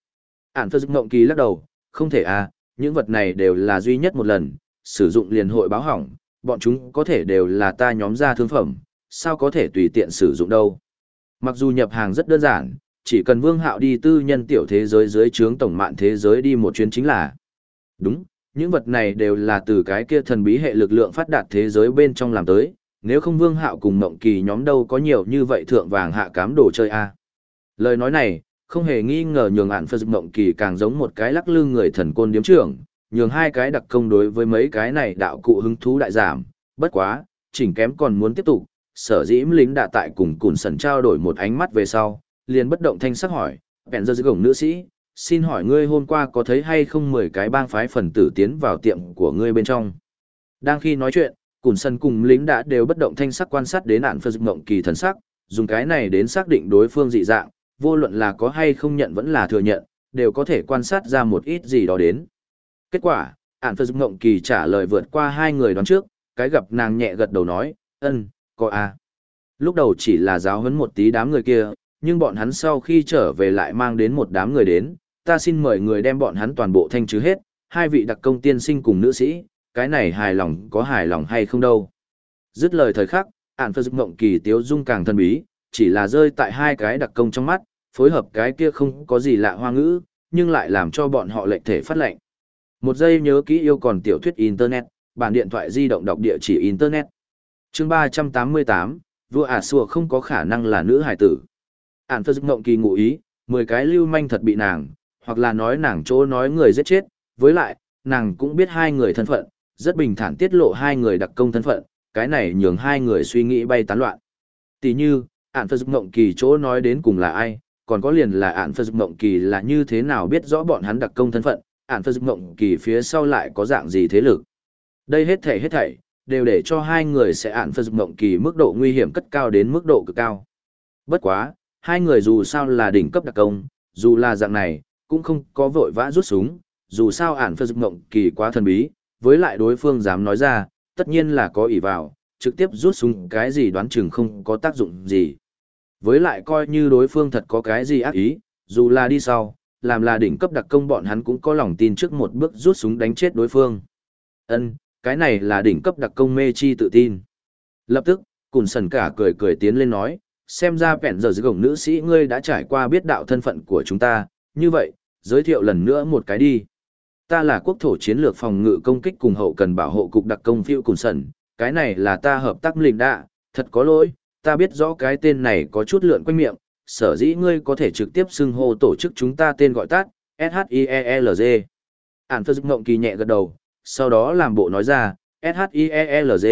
Ản phật mộng kỳ lắc đầu, không thể à, những vật này đều là duy nhất một lần, sử dụng liền hội báo hỏng, bọn chúng có thể đều là ta nhóm ra thương phẩm, sao có thể tùy tiện sử dụng đâu. Mặc dù nhập hàng rất đơn giản, chỉ cần vương hạo đi tư nhân tiểu thế giới dưới trướng tổng mạng thế giới đi một chuyến chính là. Đúng, những vật này đều là từ cái kia thần bí hệ lực lượng phát đạt thế giới bên trong làm tới, nếu không vương hạo cùng mộng kỳ nhóm đâu có nhiều như vậy thượng vàng hạ cám đồ chơi a à. Lời nói này, không hề nghi ngờ nhường ạn phật mộng kỳ càng giống một cái lắc lư người thần côn điếm trưởng, nhường hai cái đặc công đối với mấy cái này đạo cụ hứng thú đại giảm, bất quá, chỉnh kém còn muốn tiếp tục, sở dĩ lính đã tại cùng cùn sần trao đổi một ánh mắt về sau, liền bất động thanh sắc hỏi, bèn giơ dưới gồng nữ sĩ, xin hỏi ngươi hôm qua có thấy hay không mười cái bang phái phần tử tiến vào tiệm của ngươi bên trong. Đang khi nói chuyện, cùn sần cùng lính đã đều bất động thanh sắc quan sát đến nạn phật mộng kỳ thần sắc, dùng cái này đến xác định đối phương dị dạng, vô luận là có hay không nhận vẫn là thừa nhận, đều có thể quan sát ra một ít gì đó đến. Kết quả, ạn phật ngộng kỳ trả lời vượt qua hai người đoán trước, cái gặp nàng nhẹ gật đầu nói, ân, có a. Lúc đầu chỉ là giáo huấn một tí đám người kia, nhưng bọn hắn sau khi trở về lại mang đến một đám người đến, ta xin mời người đem bọn hắn toàn bộ thanh trừ hết, hai vị đặc công tiên sinh cùng nữ sĩ, cái này hài lòng có hài lòng hay không đâu. Dứt lời thời khắc, ản phật mộng kỳ tiếu dung càng thân bí, chỉ là rơi tại hai cái đặc công trong mắt, phối hợp cái kia không có gì lạ hoa ngữ, nhưng lại làm cho bọn họ lệnh thể phát lệnh. Một giây nhớ kỹ yêu còn tiểu thuyết Internet, bản điện thoại di động đọc địa chỉ Internet chương 388, vua ả xua không có khả năng là nữ hải tử. Ản phơ ngộng kỳ ngụ ý, 10 cái lưu manh thật bị nàng, hoặc là nói nàng chỗ nói người giết chết, với lại, nàng cũng biết hai người thân phận, rất bình thản tiết lộ hai người đặc công thân phận, cái này nhường hai người suy nghĩ bay tán loạn. Tỉ như, ản phơ ngộng kỳ chỗ nói đến cùng là ai, còn có liền là ản phật ngộng kỳ là như thế nào biết rõ bọn hắn đặc công thân phận, ản phật ngộng kỳ phía sau lại có dạng gì thế lực. Đây hết thảy hết thảy, đều để cho hai người sẽ ạn phật mộng kỳ mức độ nguy hiểm cất cao đến mức độ cực cao. Bất quá, hai người dù sao là đỉnh cấp đặc công, dù là dạng này, cũng không có vội vã rút súng, dù sao ạn phật mộng kỳ quá thần bí, với lại đối phương dám nói ra, tất nhiên là có ỷ vào, trực tiếp rút súng cái gì đoán chừng không có tác dụng gì. Với lại coi như đối phương thật có cái gì ác ý, dù là đi sau, làm là đỉnh cấp đặc công bọn hắn cũng có lòng tin trước một bước rút súng đánh chết đối phương. Ân, cái này là đỉnh cấp đặc công mê chi tự tin. Lập tức, Cùn Sần cả cười cười tiến lên nói, xem ra vẹn giờ dưới gồng nữ sĩ ngươi đã trải qua biết đạo thân phận của chúng ta, như vậy, giới thiệu lần nữa một cái đi. Ta là quốc thổ chiến lược phòng ngự công kích cùng hậu cần bảo hộ cục đặc công phiêu Cùn Sần, cái này là ta hợp tác lĩnh đạ, thật có lỗi, ta biết rõ cái tên này có chút lượn quanh miệng, sở dĩ ngươi có thể trực tiếp xưng hô tổ chức chúng ta tên gọi tắt, SHIELG. Ản phơ ngộng kỳ nhẹ gật đầu, sau đó làm bộ nói ra, SHIELG,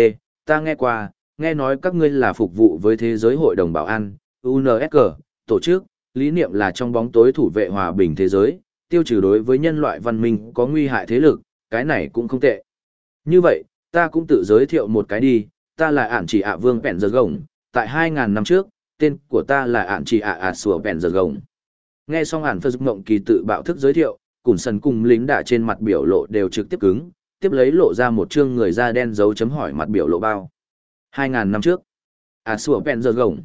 ta nghe qua, nghe nói các ngươi là phục vụ với Thế giới Hội đồng Bảo an, UNSC, tổ chức, lý niệm là trong bóng tối thủ vệ hòa bình thế giới, tiêu trừ đối với nhân loại văn minh có nguy hại thế lực, cái này cũng không tệ. Như vậy, ta cũng tự giới thiệu một cái đi, ta là ản chỉ ạ vương bẹn giờ gồng, tại 2.000 năm trước, tên của ta là ản chỉ ạ ạt sủa bèn giờ gồng. Nghe xong ản phơ dục mộng kỳ tự bạo thức giới thiệu, cùn sần cùng lính đã trên mặt biểu lộ đều trực tiếp cứng, tiếp lấy lộ ra một chương người da đen dấu chấm hỏi mặt biểu lộ bao. 2.000 năm trước, À sủa bèn giờ gồng.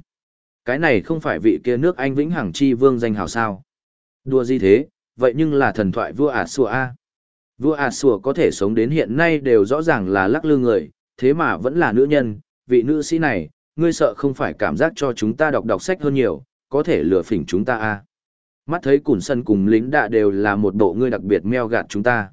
Cái này không phải vị kia nước Anh vĩnh hằng chi vương danh hào sao. Đùa gì thế, vậy nhưng là thần thoại vua À sủa A. Vua À sủa có thể sống đến hiện nay đều rõ ràng là lắc lư người, thế mà vẫn là nữ nhân, vị nữ sĩ này, ngươi sợ không phải cảm giác cho chúng ta đọc đọc sách hơn nhiều, có thể lừa phỉnh chúng ta a Mắt thấy củn sân cùng lính đạ đều là một bộ ngươi đặc biệt meo gạt chúng ta.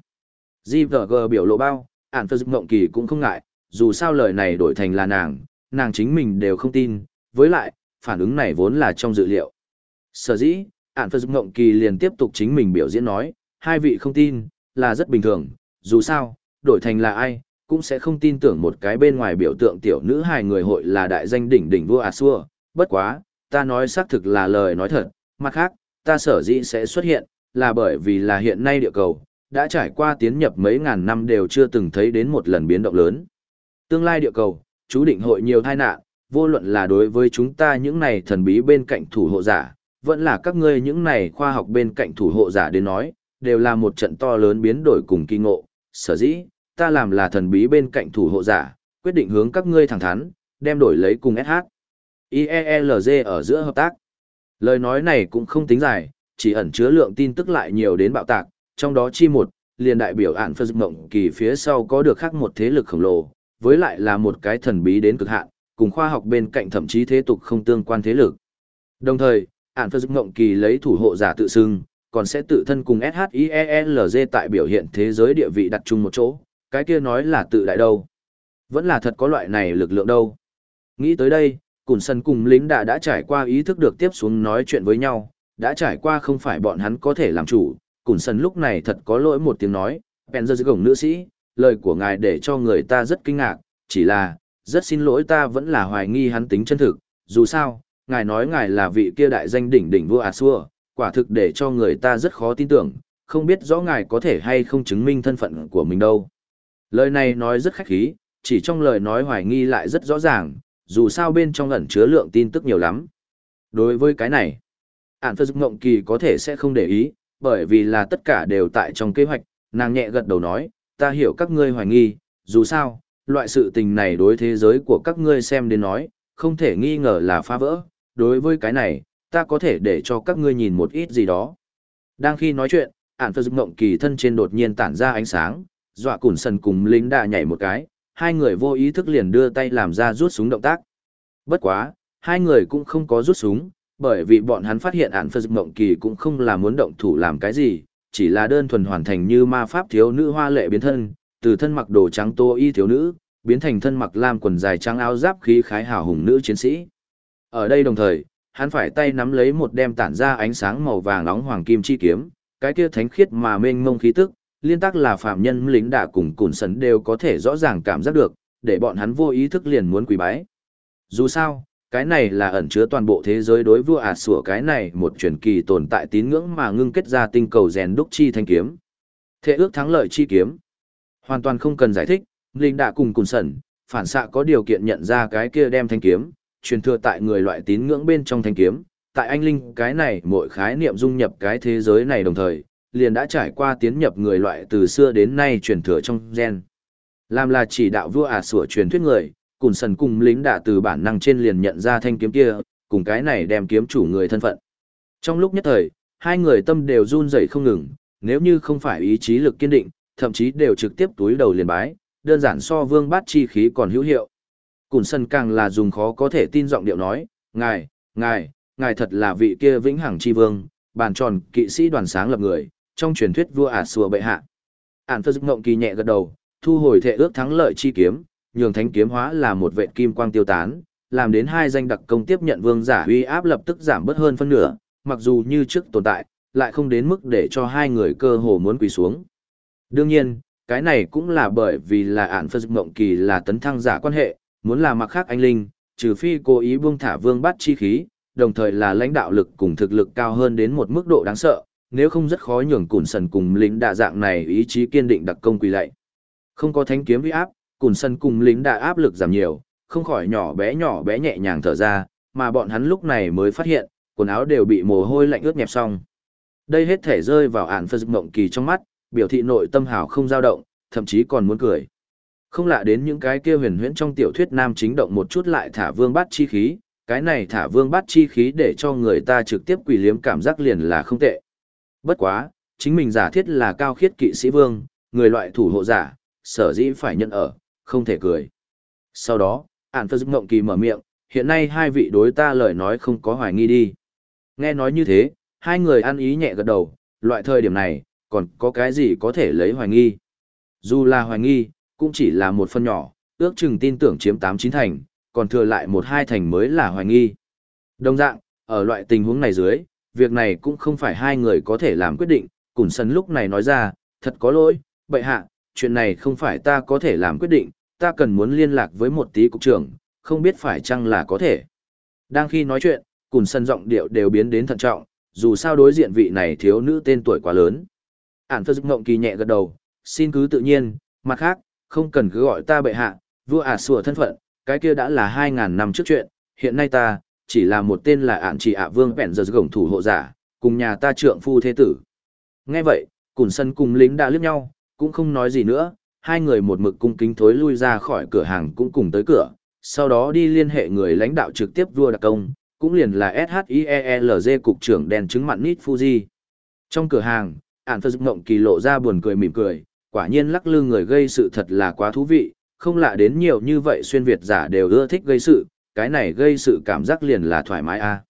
GVG biểu lộ bao, ản phơ mộng kỳ cũng không ngại, dù sao lời này đổi thành là nàng, nàng chính mình đều không tin, với lại, phản ứng này vốn là trong dự liệu. Sở dĩ, ản phơ mộng kỳ liền tiếp tục chính mình biểu diễn nói, hai vị không tin, là rất bình thường, dù sao, đổi thành là ai, cũng sẽ không tin tưởng một cái bên ngoài biểu tượng tiểu nữ hài người hội là đại danh đỉnh đỉnh vua Asua, bất quá, ta nói xác thực là lời nói thật, mặt khác, ta sở dĩ sẽ xuất hiện, là bởi vì là hiện nay địa cầu, đã trải qua tiến nhập mấy ngàn năm đều chưa từng thấy đến một lần biến động lớn. Tương lai địa cầu, chú định hội nhiều tai nạn, vô luận là đối với chúng ta những này thần bí bên cạnh thủ hộ giả, vẫn là các ngươi những này khoa học bên cạnh thủ hộ giả đến nói, đều là một trận to lớn biến đổi cùng kinh ngộ, sở dĩ, ta làm là thần bí bên cạnh thủ hộ giả, quyết định hướng các ngươi thẳng thắn, đem đổi lấy cùng SH. IELG ở giữa hợp tác. Lời nói này cũng không tính dài, chỉ ẩn chứa lượng tin tức lại nhiều đến bạo tạc, trong đó chi một, liền đại biểu ạn phật mộng kỳ phía sau có được khác một thế lực khổng lồ, với lại là một cái thần bí đến cực hạn, cùng khoa học bên cạnh thậm chí thế tục không tương quan thế lực. Đồng thời, ạn phật mộng kỳ lấy thủ hộ giả tự xưng, còn sẽ tự thân cùng SHIELG tại biểu hiện thế giới địa vị đặt chung một chỗ, cái kia nói là tự đại đâu. Vẫn là thật có loại này lực lượng đâu. Nghĩ tới đây, Cùn Sân cùng lính đã đã trải qua ý thức được tiếp xuống nói chuyện với nhau, đã trải qua không phải bọn hắn có thể làm chủ. Cùn Sân lúc này thật có lỗi một tiếng nói, Penzer gồng nữ sĩ, lời của ngài để cho người ta rất kinh ngạc, chỉ là, rất xin lỗi ta vẫn là hoài nghi hắn tính chân thực, dù sao, ngài nói ngài là vị kia đại danh đỉnh đỉnh vua Asua, quả thực để cho người ta rất khó tin tưởng, không biết rõ ngài có thể hay không chứng minh thân phận của mình đâu. Lời này nói rất khách khí, chỉ trong lời nói hoài nghi lại rất rõ ràng, dù sao bên trong ẩn chứa lượng tin tức nhiều lắm. Đối với cái này, ản phật ngộng kỳ có thể sẽ không để ý, bởi vì là tất cả đều tại trong kế hoạch, nàng nhẹ gật đầu nói, ta hiểu các ngươi hoài nghi, dù sao, loại sự tình này đối thế giới của các ngươi xem đến nói, không thể nghi ngờ là phá vỡ, đối với cái này, ta có thể để cho các ngươi nhìn một ít gì đó. Đang khi nói chuyện, ản phật ngộng kỳ thân trên đột nhiên tản ra ánh sáng, dọa củn sần cùng lính đã nhảy một cái, hai người vô ý thức liền đưa tay làm ra rút súng động tác. Bất quá, hai người cũng không có rút súng, bởi vì bọn hắn phát hiện ạn phật mộng kỳ cũng không là muốn động thủ làm cái gì, chỉ là đơn thuần hoàn thành như ma pháp thiếu nữ hoa lệ biến thân, từ thân mặc đồ trắng tô y thiếu nữ, biến thành thân mặc lam quần dài trắng áo giáp khí khái hào hùng nữ chiến sĩ. Ở đây đồng thời, hắn phải tay nắm lấy một đem tản ra ánh sáng màu vàng nóng hoàng kim chi kiếm, cái kia thánh khiết mà mênh mông khí tức, liên tác là phạm nhân lính đạ cùng cùn sấn đều có thể rõ ràng cảm giác được, để bọn hắn vô ý thức liền muốn quỳ bái. Dù sao, cái này là ẩn chứa toàn bộ thế giới đối vua ả sủa cái này một truyền kỳ tồn tại tín ngưỡng mà ngưng kết ra tinh cầu rèn đúc chi thanh kiếm. Thế ước thắng lợi chi kiếm. Hoàn toàn không cần giải thích, linh đã cùng cùn sẩn, phản xạ có điều kiện nhận ra cái kia đem thanh kiếm, truyền thừa tại người loại tín ngưỡng bên trong thanh kiếm. Tại anh linh cái này mỗi khái niệm dung nhập cái thế giới này đồng thời, liền đã trải qua tiến nhập người loại từ xưa đến nay truyền thừa trong gen. Làm là chỉ đạo vua ả sủa truyền thuyết người, cùng sần cùng lính đã từ bản năng trên liền nhận ra thanh kiếm kia, cùng cái này đem kiếm chủ người thân phận. Trong lúc nhất thời, hai người tâm đều run rẩy không ngừng, nếu như không phải ý chí lực kiên định, thậm chí đều trực tiếp túi đầu liền bái, đơn giản so vương bát chi khí còn hữu hiệu. Cùn Sần càng là dùng khó có thể tin giọng điệu nói, ngài, ngài, ngài thật là vị kia vĩnh hằng chi vương, bàn tròn kỵ sĩ đoàn sáng lập người, trong truyền thuyết vua ả sùa bệ hạ. Ản phơ ngộng kỳ nhẹ gật đầu, thu hồi thệ ước thắng lợi chi kiếm, nhường thánh kiếm hóa là một vệ kim quang tiêu tán, làm đến hai danh đặc công tiếp nhận vương giả uy áp lập tức giảm bớt hơn phân nửa, mặc dù như trước tồn tại, lại không đến mức để cho hai người cơ hồ muốn quỳ xuống. Đương nhiên, cái này cũng là bởi vì là ản phơ mộng kỳ là tấn thăng giả quan hệ, muốn là mặc khác anh linh, trừ phi cố ý buông thả vương bắt chi khí, đồng thời là lãnh đạo lực cùng thực lực cao hơn đến một mức độ đáng sợ, nếu không rất khó nhường củn sần cùng lính đạ dạng này ý chí kiên định đặc công quỳ lạy. Không có thánh kiếm uy áp, cùn sân cùng lính đã áp lực giảm nhiều, không khỏi nhỏ bé nhỏ bé nhẹ nhàng thở ra, mà bọn hắn lúc này mới phát hiện, quần áo đều bị mồ hôi lạnh ướt nhẹp xong. Đây hết thể rơi vào ản phơ mộng kỳ trong mắt, biểu thị nội tâm hào không dao động, thậm chí còn muốn cười. Không lạ đến những cái kia huyền huyễn trong tiểu thuyết nam chính động một chút lại thả vương bát chi khí, cái này thả vương bát chi khí để cho người ta trực tiếp quỳ liếm cảm giác liền là không tệ. Bất quá, chính mình giả thiết là cao khiết kỵ sĩ vương, người loại thủ hộ giả, sở dĩ phải nhận ở, không thể cười. Sau đó, ản phơ ngộng kỳ mở miệng, hiện nay hai vị đối ta lời nói không có hoài nghi đi. Nghe nói như thế, hai người ăn ý nhẹ gật đầu, loại thời điểm này, còn có cái gì có thể lấy hoài nghi. Dù là hoài nghi, cũng chỉ là một phần nhỏ, ước chừng tin tưởng chiếm 8-9 thành, còn thừa lại một hai thành mới là hoài nghi. Đồng dạng, ở loại tình huống này dưới, việc này cũng không phải hai người có thể làm quyết định, Cùn Sân lúc này nói ra, thật có lỗi, bệ hạ, chuyện này không phải ta có thể làm quyết định, ta cần muốn liên lạc với một tí cục trưởng, không biết phải chăng là có thể. Đang khi nói chuyện, Cùn Sân giọng điệu đều biến đến thận trọng, dù sao đối diện vị này thiếu nữ tên tuổi quá lớn. Ản phơ ngộng kỳ nhẹ gật đầu, xin cứ tự nhiên, mặt khác, không cần cứ gọi ta bệ hạ, vua ả à sủa thân phận, cái kia đã là 2.000 năm trước chuyện, hiện nay ta, chỉ là một tên là ản chỉ ạ vương bẹn giờ gồng thủ hộ giả, cùng nhà ta trượng phu thế tử. Nghe vậy, Cùn Sân cùng lính đã liếc nhau, cũng không nói gì nữa, hai người một mực cung kính thối lui ra khỏi cửa hàng cũng cùng tới cửa, sau đó đi liên hệ người lãnh đạo trực tiếp vua đặc công, cũng liền là SHIELZ cục trưởng đèn chứng mặn Nít Fuji. Trong cửa hàng, ản phật ngộng kỳ lộ ra buồn cười mỉm cười, quả nhiên lắc lư người gây sự thật là quá thú vị, không lạ đến nhiều như vậy xuyên Việt giả đều ưa thích gây sự, cái này gây sự cảm giác liền là thoải mái a. À.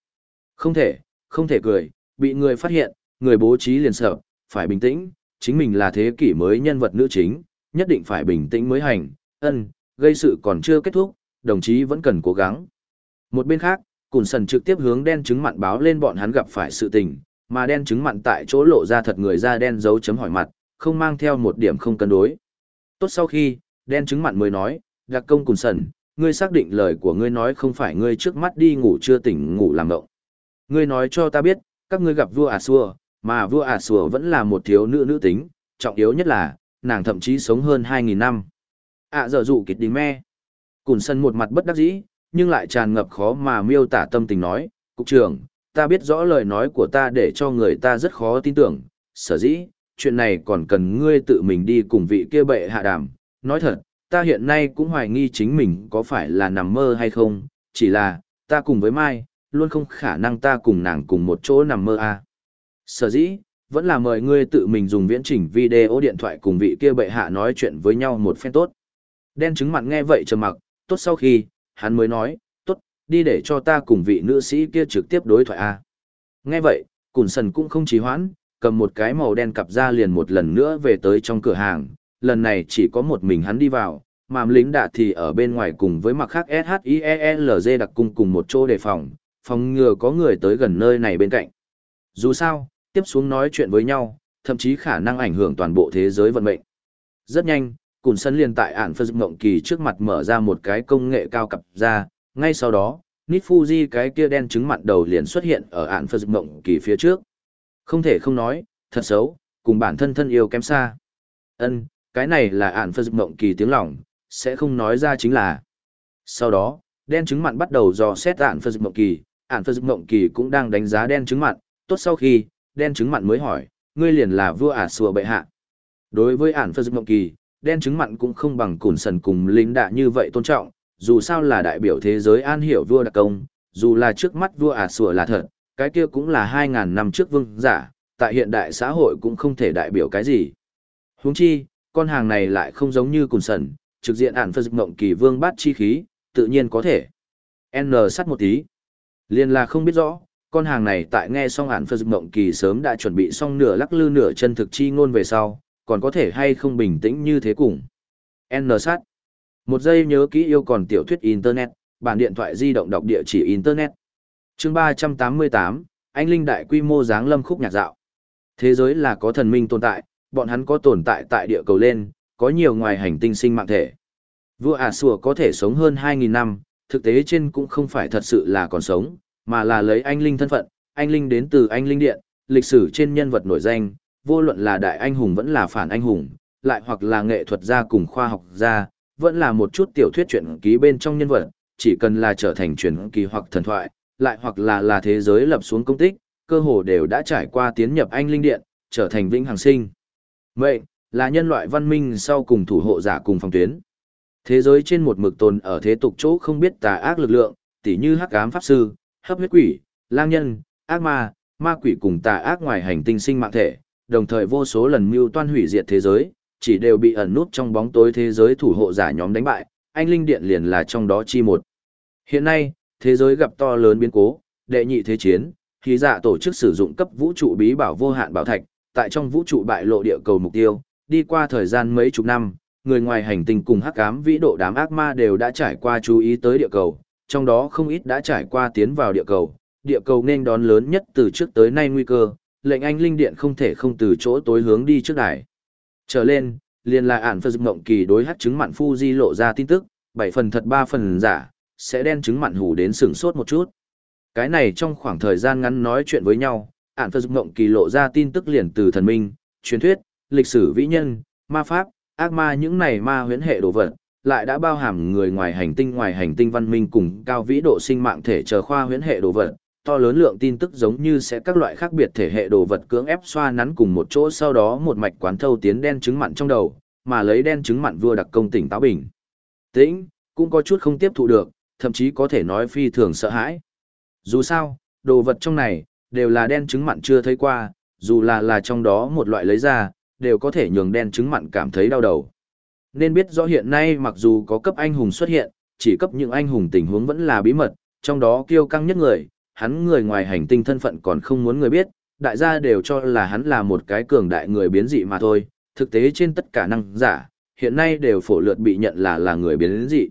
Không thể, không thể cười, bị người phát hiện, người bố trí liền sợ, phải bình tĩnh, chính mình là thế kỷ mới nhân vật nữ chính, nhất định phải bình tĩnh mới hành, ân, gây sự còn chưa kết thúc, đồng chí vẫn cần cố gắng. Một bên khác, Cùn Sần trực tiếp hướng đen chứng mặn báo lên bọn hắn gặp phải sự tình, mà đen chứng mặn tại chỗ lộ ra thật người da đen dấu chấm hỏi mặt, không mang theo một điểm không cân đối. Tốt sau khi, đen chứng mặn mới nói, đặc công Cùn Sần, ngươi xác định lời của ngươi nói không phải ngươi trước mắt đi ngủ chưa tỉnh ngủ làm động. Ngươi nói cho ta biết, các ngươi gặp vua à xua, mà vua ả sùa vẫn là một thiếu nữ nữ tính, trọng yếu nhất là, nàng thậm chí sống hơn 2.000 năm. À giờ dụ kịch đình me. Cùn sân một mặt bất đắc dĩ, nhưng lại tràn ngập khó mà miêu tả tâm tình nói, Cục trưởng, ta biết rõ lời nói của ta để cho người ta rất khó tin tưởng, sở dĩ, chuyện này còn cần ngươi tự mình đi cùng vị kia bệ hạ đàm. Nói thật, ta hiện nay cũng hoài nghi chính mình có phải là nằm mơ hay không, chỉ là, ta cùng với Mai, luôn không khả năng ta cùng nàng cùng một chỗ nằm mơ à. Sở dĩ, vẫn là mời ngươi tự mình dùng viễn trình video điện thoại cùng vị kia bệ hạ nói chuyện với nhau một phen tốt. Đen chứng mặt nghe vậy trầm mặc, tốt sau khi, hắn mới nói, tốt, đi để cho ta cùng vị nữ sĩ kia trực tiếp đối thoại a. Nghe vậy, Cùn Sần cũng không trì hoãn, cầm một cái màu đen cặp ra liền một lần nữa về tới trong cửa hàng, lần này chỉ có một mình hắn đi vào, màm lính đạ thì ở bên ngoài cùng với mặc khác SHIELZ đặc cung cùng một chỗ đề phòng, phòng ngừa có người tới gần nơi này bên cạnh. Dù sao, tiếp xuống nói chuyện với nhau, thậm chí khả năng ảnh hưởng toàn bộ thế giới vận mệnh. Rất nhanh, Cùn Sân liền tại ản phân mộng kỳ trước mặt mở ra một cái công nghệ cao cặp ra, ngay sau đó, Nít Fuji cái kia đen trứng mặn đầu liền xuất hiện ở ản phân mộng kỳ phía trước. Không thể không nói, thật xấu, cùng bản thân thân yêu kém xa. Ân, cái này là ản phân mộng kỳ tiếng lòng, sẽ không nói ra chính là. Sau đó, đen trứng mặn bắt đầu dò xét ản phân mộng kỳ, ản phân mộng kỳ cũng đang đánh giá đen trứng mặn, tốt sau khi, đen trứng mặn mới hỏi, ngươi liền là vua ả sùa bệ hạ. Đối với ản phân mộng kỳ, đen trứng mặn cũng không bằng cùn sần cùng lính đạ như vậy tôn trọng, dù sao là đại biểu thế giới an hiểu vua đặc công, dù là trước mắt vua ả sùa là thật, cái kia cũng là 2.000 năm trước vương giả, tại hiện đại xã hội cũng không thể đại biểu cái gì. Huống chi, con hàng này lại không giống như cùn sần, trực diện ản phân mộng kỳ vương bát chi khí, tự nhiên có thể. N sắt một tí. Liên là không biết rõ, con hàng này tại nghe xong ản phật mộng kỳ sớm đã chuẩn bị xong nửa lắc lư nửa chân thực chi ngôn về sau, còn có thể hay không bình tĩnh như thế cùng. N sát. Một giây nhớ kỹ yêu còn tiểu thuyết Internet, bản điện thoại di động đọc địa chỉ Internet. chương 388, anh linh đại quy mô dáng lâm khúc nhạc dạo. Thế giới là có thần minh tồn tại, bọn hắn có tồn tại tại địa cầu lên, có nhiều ngoài hành tinh sinh mạng thể. Vua Ả Sùa có thể sống hơn 2.000 năm, thực tế trên cũng không phải thật sự là còn sống, mà là lấy anh linh thân phận, anh linh đến từ anh linh điện, lịch sử trên nhân vật nổi danh, vô luận là đại anh hùng vẫn là phản anh hùng, lại hoặc là nghệ thuật gia cùng khoa học gia, vẫn là một chút tiểu thuyết truyện ký bên trong nhân vật, chỉ cần là trở thành truyền kỳ hoặc thần thoại, lại hoặc là là thế giới lập xuống công tích, cơ hồ đều đã trải qua tiến nhập anh linh điện, trở thành vĩnh hằng sinh. Vậy là nhân loại văn minh sau cùng thủ hộ giả cùng phòng tuyến. Thế giới trên một mực tồn ở thế tục chỗ không biết tà ác lực lượng, tỉ như hắc ám pháp sư, hấp huyết quỷ, lang nhân, ác ma, ma quỷ cùng tà ác ngoài hành tinh sinh mạng thể, đồng thời vô số lần mưu toan hủy diệt thế giới, chỉ đều bị ẩn nút trong bóng tối thế giới thủ hộ giả nhóm đánh bại, anh Linh Điện liền là trong đó chi một. Hiện nay, thế giới gặp to lớn biến cố, đệ nhị thế chiến, khí dạ tổ chức sử dụng cấp vũ trụ bí bảo vô hạn bảo thạch, tại trong vũ trụ bại lộ địa cầu mục tiêu, đi qua thời gian mấy chục năm, người ngoài hành tinh cùng hắc ám vĩ độ đám ác ma đều đã trải qua chú ý tới địa cầu, trong đó không ít đã trải qua tiến vào địa cầu, địa cầu nên đón lớn nhất từ trước tới nay nguy cơ, lệnh anh linh điện không thể không từ chỗ tối hướng đi trước đài. Trở lên, liền là ản phật mộng kỳ đối hát chứng mặn Fuji lộ ra tin tức, bảy phần thật ba phần giả, sẽ đen chứng mặn hủ đến sửng sốt một chút. Cái này trong khoảng thời gian ngắn nói chuyện với nhau, ản phật mộng kỳ lộ ra tin tức liền từ thần minh, truyền thuyết, lịch sử vĩ nhân, ma pháp, ác ma những này ma huyễn hệ đồ vật, lại đã bao hàm người ngoài hành tinh ngoài hành tinh văn minh cùng cao vĩ độ sinh mạng thể chờ khoa huyễn hệ đồ vật, to lớn lượng tin tức giống như sẽ các loại khác biệt thể hệ đồ vật cưỡng ép xoa nắn cùng một chỗ sau đó một mạch quán thâu tiến đen trứng mặn trong đầu, mà lấy đen trứng mặn vua đặc công tỉnh táo bình. Tĩnh, cũng có chút không tiếp thụ được, thậm chí có thể nói phi thường sợ hãi. Dù sao, đồ vật trong này, đều là đen trứng mặn chưa thấy qua, dù là là trong đó một loại lấy ra, đều có thể nhường đen trứng mặn cảm thấy đau đầu. Nên biết rõ hiện nay mặc dù có cấp anh hùng xuất hiện, chỉ cấp những anh hùng tình huống vẫn là bí mật, trong đó kiêu căng nhất người, hắn người ngoài hành tinh thân phận còn không muốn người biết, đại gia đều cho là hắn là một cái cường đại người biến dị mà thôi, thực tế trên tất cả năng giả, hiện nay đều phổ lượt bị nhận là là người biến dị.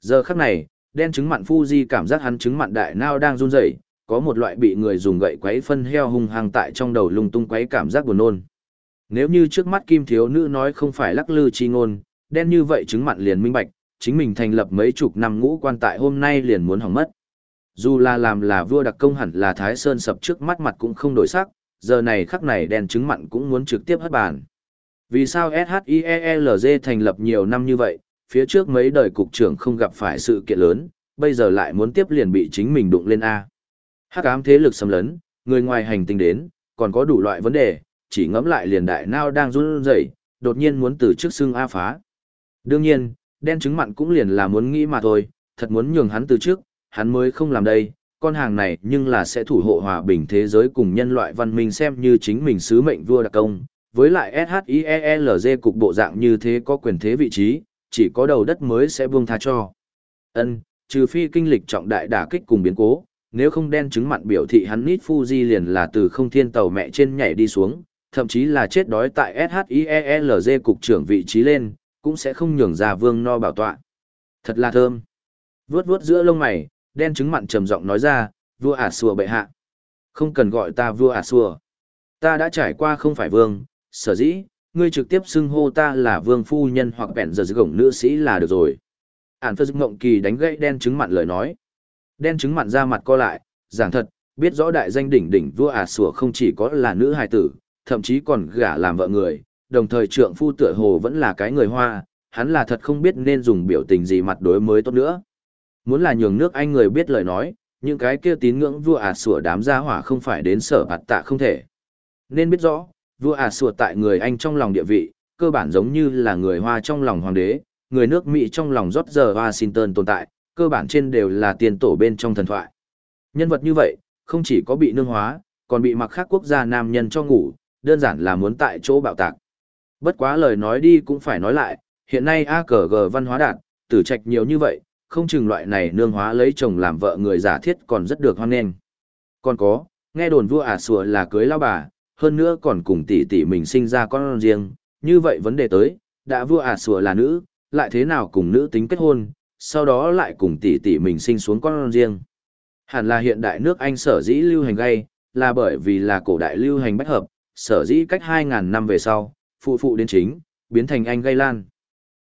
Giờ khắc này, đen trứng mặn Fuji cảm giác hắn trứng mặn đại nao đang run rẩy, có một loại bị người dùng gậy quấy phân heo hung hăng tại trong đầu lung tung quấy cảm giác buồn nôn. Nếu như trước mắt kim thiếu nữ nói không phải lắc lư chi ngôn, đen như vậy chứng mặn liền minh bạch, chính mình thành lập mấy chục năm ngũ quan tại hôm nay liền muốn hỏng mất. Dù là làm là vua đặc công hẳn là Thái Sơn sập trước mắt mặt cũng không đổi sắc, giờ này khắc này đen chứng mặn cũng muốn trực tiếp hất bàn. Vì sao SHIELZ thành lập nhiều năm như vậy, phía trước mấy đời cục trưởng không gặp phải sự kiện lớn, bây giờ lại muốn tiếp liền bị chính mình đụng lên A. Hắc ám thế lực xâm lấn, người ngoài hành tinh đến, còn có đủ loại vấn đề, chỉ ngẫm lại liền đại nao đang run rẩy, đột nhiên muốn từ trước xưng A phá. Đương nhiên, đen trứng mặn cũng liền là muốn nghĩ mà thôi, thật muốn nhường hắn từ trước, hắn mới không làm đây, con hàng này nhưng là sẽ thủ hộ hòa bình thế giới cùng nhân loại văn minh xem như chính mình sứ mệnh vua đặc công, với lại SHIELZ cục bộ dạng như thế có quyền thế vị trí, chỉ có đầu đất mới sẽ buông tha cho. Ân, trừ phi kinh lịch trọng đại đả kích cùng biến cố, nếu không đen chứng mặn biểu thị hắn nít Fuji liền là từ không thiên tàu mẹ trên nhảy đi xuống, thậm chí là chết đói tại SHIELZ cục trưởng vị trí lên, cũng sẽ không nhường ra vương no bảo tọa. Thật là thơm. Vướt vướt giữa lông mày, đen trứng mặn trầm giọng nói ra, vua ả xùa bệ hạ. Không cần gọi ta vua ả xùa. Ta đã trải qua không phải vương, sở dĩ, ngươi trực tiếp xưng hô ta là vương phu nhân hoặc bẹn giờ gổng nữ sĩ là được rồi. Ản phật ngộng kỳ đánh gãy đen trứng mặn lời nói. Đen trứng mặn ra mặt co lại, giảng thật, biết rõ đại danh đỉnh đỉnh vua ả xùa không chỉ có là nữ hài tử, thậm chí còn gả làm vợ người, đồng thời trượng phu tựa hồ vẫn là cái người hoa, hắn là thật không biết nên dùng biểu tình gì mặt đối mới tốt nữa. Muốn là nhường nước Anh người biết lời nói, những cái kia tín ngưỡng vua ả sủa đám gia hỏa không phải đến sở bạt tạ không thể. Nên biết rõ, vua ả sủa tại người Anh trong lòng địa vị, cơ bản giống như là người Hoa trong lòng hoàng đế, người nước Mỹ trong lòng rót giờ Washington tồn tại, cơ bản trên đều là tiền tổ bên trong thần thoại. Nhân vật như vậy, không chỉ có bị nương hóa, còn bị mặc khác quốc gia nam nhân cho ngủ, đơn giản là muốn tại chỗ bạo tạc. Bất quá lời nói đi cũng phải nói lại, hiện nay AKG văn hóa đạt, tử trạch nhiều như vậy, không chừng loại này nương hóa lấy chồng làm vợ người giả thiết còn rất được hoan nghênh. Còn có, nghe đồn vua ả à sùa là cưới lao bà, hơn nữa còn cùng tỷ tỷ mình sinh ra con riêng, như vậy vấn đề tới, đã vua ả à sùa là nữ, lại thế nào cùng nữ tính kết hôn, sau đó lại cùng tỷ tỷ mình sinh xuống con riêng. Hẳn là hiện đại nước Anh sở dĩ lưu hành gay, là bởi vì là cổ đại lưu hành bách hợp, sở dĩ cách 2.000 năm về sau, phụ phụ đến chính, biến thành Anh gây lan.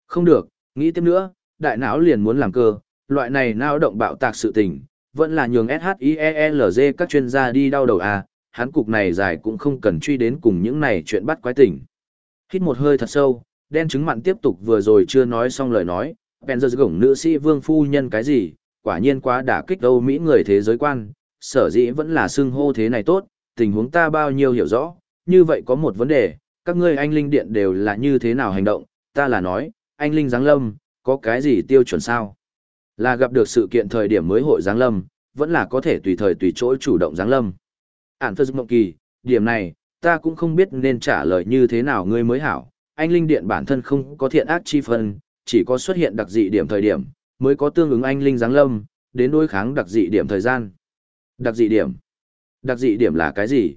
Không được, nghĩ tiếp nữa, đại não liền muốn làm cơ, loại này não động bạo tạc sự tình, vẫn là nhường SHIELZ các chuyên gia đi đau đầu à, hắn cục này dài cũng không cần truy đến cùng những này chuyện bắt quái tỉnh. Hít một hơi thật sâu, đen trứng mặn tiếp tục vừa rồi chưa nói xong lời nói, Penzer gổng nữ sĩ vương phu nhân cái gì, quả nhiên quá đả kích đâu Mỹ người thế giới quan, sở dĩ vẫn là xưng hô thế này tốt, tình huống ta bao nhiêu hiểu rõ, như vậy có một vấn đề, các ngươi anh linh điện đều là như thế nào hành động, ta là nói, anh linh giáng lâm, có cái gì tiêu chuẩn sao? Là gặp được sự kiện thời điểm mới hội giáng lâm, vẫn là có thể tùy thời tùy chỗ chủ động giáng lâm. Ản phơ mộng kỳ, điểm này, ta cũng không biết nên trả lời như thế nào ngươi mới hảo. Anh linh điện bản thân không có thiện ác chi phân, chỉ có xuất hiện đặc dị điểm thời điểm, mới có tương ứng anh linh giáng lâm, đến đối kháng đặc dị điểm thời gian. Đặc dị điểm. Đặc dị điểm là cái gì?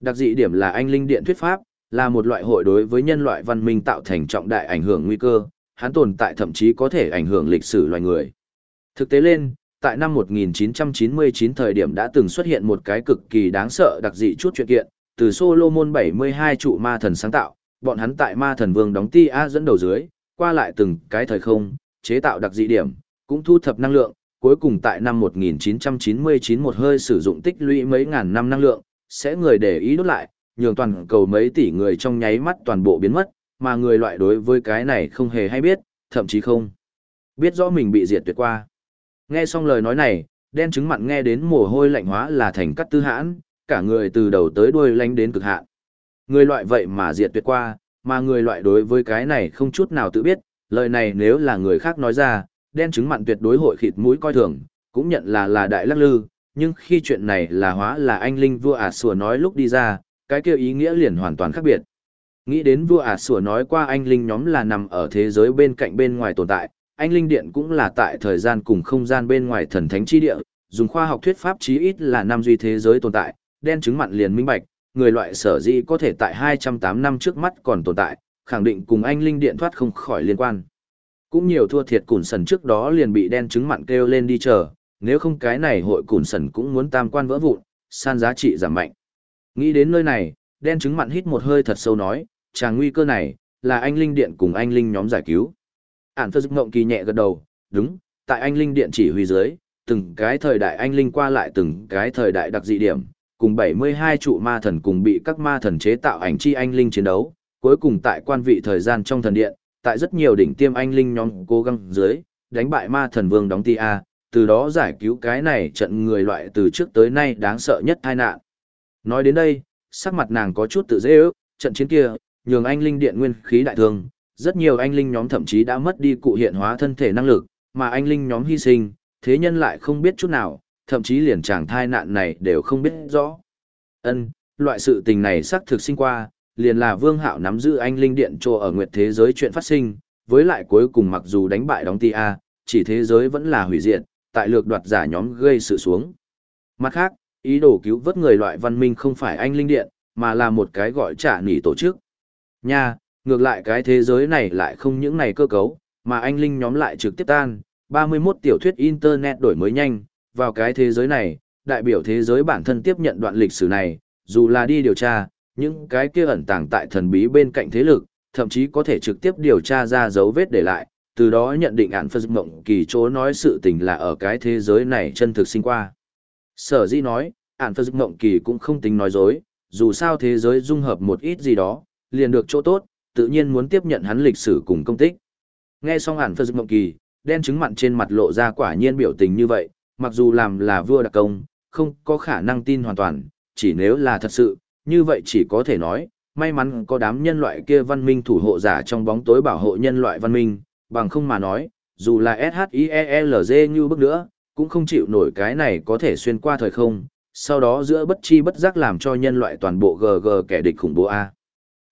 Đặc dị điểm là anh linh điện thuyết pháp, là một loại hội đối với nhân loại văn minh tạo thành trọng đại ảnh hưởng nguy cơ, hắn tồn tại thậm chí có thể ảnh hưởng lịch sử loài người. Thực tế lên, tại năm 1999 thời điểm đã từng xuất hiện một cái cực kỳ đáng sợ đặc dị chút chuyện kiện, từ Solomon 72 trụ ma thần sáng tạo, bọn hắn tại ma thần vương đóng ti A dẫn đầu dưới, qua lại từng cái thời không, chế tạo đặc dị điểm, cũng thu thập năng lượng, cuối cùng tại năm 1999 một hơi sử dụng tích lũy mấy ngàn năm năng lượng, sẽ người để ý đốt lại, nhường toàn cầu mấy tỷ người trong nháy mắt toàn bộ biến mất, mà người loại đối với cái này không hề hay biết, thậm chí không biết rõ mình bị diệt tuyệt qua. Nghe xong lời nói này, đen trứng mặn nghe đến mồ hôi lạnh hóa là thành cắt tư hãn, cả người từ đầu tới đuôi lánh đến cực hạn. Người loại vậy mà diệt tuyệt qua, mà người loại đối với cái này không chút nào tự biết, lời này nếu là người khác nói ra, đen trứng mặn tuyệt đối hội khịt mũi coi thường, cũng nhận là là đại lắc lư, nhưng khi chuyện này là hóa là anh linh vua à ả sủa nói lúc đi ra, cái kia ý nghĩa liền hoàn toàn khác biệt. Nghĩ đến vua ả sủa nói qua anh linh nhóm là nằm ở thế giới bên cạnh bên ngoài tồn tại, anh linh điện cũng là tại thời gian cùng không gian bên ngoài thần thánh chi địa, dùng khoa học thuyết pháp chí ít là năm duy thế giới tồn tại, đen chứng mặn liền minh bạch, người loại sở dĩ có thể tại 208 năm trước mắt còn tồn tại, khẳng định cùng anh linh điện thoát không khỏi liên quan. Cũng nhiều thua thiệt củn sần trước đó liền bị đen chứng mặn kêu lên đi chờ, nếu không cái này hội củn sần cũng muốn tam quan vỡ vụn, san giá trị giảm mạnh. Nghĩ đến nơi này, đen trứng mặn hít một hơi thật sâu nói, chàng nguy cơ này, là anh linh điện cùng anh linh nhóm giải cứu. Ản phơ giúp ngộng kỳ nhẹ gật đầu, đúng, tại anh linh điện chỉ huy dưới, từng cái thời đại anh linh qua lại từng cái thời đại đặc dị điểm, cùng 72 trụ ma thần cùng bị các ma thần chế tạo ảnh chi anh linh chiến đấu, cuối cùng tại quan vị thời gian trong thần điện, tại rất nhiều đỉnh tiêm anh linh nhóm cố gắng dưới, đánh bại ma thần vương đóng ti a, từ đó giải cứu cái này trận người loại từ trước tới nay đáng sợ nhất tai nạn. Nói đến đây, sắc mặt nàng có chút tự dễ ước, trận chiến kia, nhường anh linh điện nguyên khí đại thương, rất nhiều anh linh nhóm thậm chí đã mất đi cụ hiện hóa thân thể năng lực, mà anh linh nhóm hy sinh, thế nhân lại không biết chút nào, thậm chí liền chàng thai nạn này đều không biết rõ. Ân, loại sự tình này xác thực sinh qua, liền là Vương Hạo nắm giữ anh linh điện trô ở nguyệt thế giới chuyện phát sinh, với lại cuối cùng mặc dù đánh bại đóng tia, chỉ thế giới vẫn là hủy diệt, tại lược đoạt giả nhóm gây sự xuống. Mặt khác, ý đồ cứu vớt người loại văn minh không phải anh linh điện, mà là một cái gọi trả nỉ tổ chức. Nha, ngược lại cái thế giới này lại không những này cơ cấu, mà anh linh nhóm lại trực tiếp tan, 31 tiểu thuyết Internet đổi mới nhanh, vào cái thế giới này, đại biểu thế giới bản thân tiếp nhận đoạn lịch sử này, dù là đi điều tra, những cái kia ẩn tàng tại thần bí bên cạnh thế lực, thậm chí có thể trực tiếp điều tra ra dấu vết để lại, từ đó nhận định án phân mộng kỳ chỗ nói sự tình là ở cái thế giới này chân thực sinh qua. Sở dĩ nói, ản phân mộng kỳ cũng không tính nói dối, dù sao thế giới dung hợp một ít gì đó, liền được chỗ tốt, tự nhiên muốn tiếp nhận hắn lịch sử cùng công tích. Nghe xong ản phân mộng kỳ, đen trứng mặn trên mặt lộ ra quả nhiên biểu tình như vậy, mặc dù làm là vua đặc công, không có khả năng tin hoàn toàn, chỉ nếu là thật sự, như vậy chỉ có thể nói, may mắn có đám nhân loại kia văn minh thủ hộ giả trong bóng tối bảo hộ nhân loại văn minh, bằng không mà nói, dù là SHIELZ như bước nữa, cũng không chịu nổi cái này có thể xuyên qua thời không, sau đó giữa bất chi bất giác làm cho nhân loại toàn bộ GG kẻ địch khủng bố A.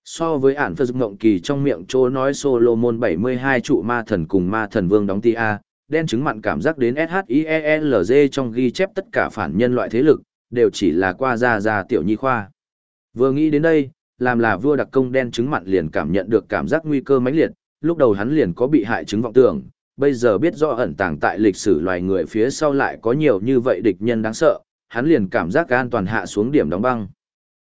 So với ản phật ngộng kỳ trong miệng chỗ nói Solomon 72 trụ ma thần cùng ma thần vương đóng ti A, đen chứng mặn cảm giác đến SHIELZ trong ghi chép tất cả phản nhân loại thế lực, đều chỉ là qua ra ra tiểu nhi khoa. Vừa nghĩ đến đây, làm là vua đặc công đen chứng mặn liền cảm nhận được cảm giác nguy cơ mãnh liệt, lúc đầu hắn liền có bị hại chứng vọng tưởng, bây giờ biết rõ ẩn tàng tại lịch sử loài người phía sau lại có nhiều như vậy địch nhân đáng sợ, hắn liền cảm giác an toàn hạ xuống điểm đóng băng.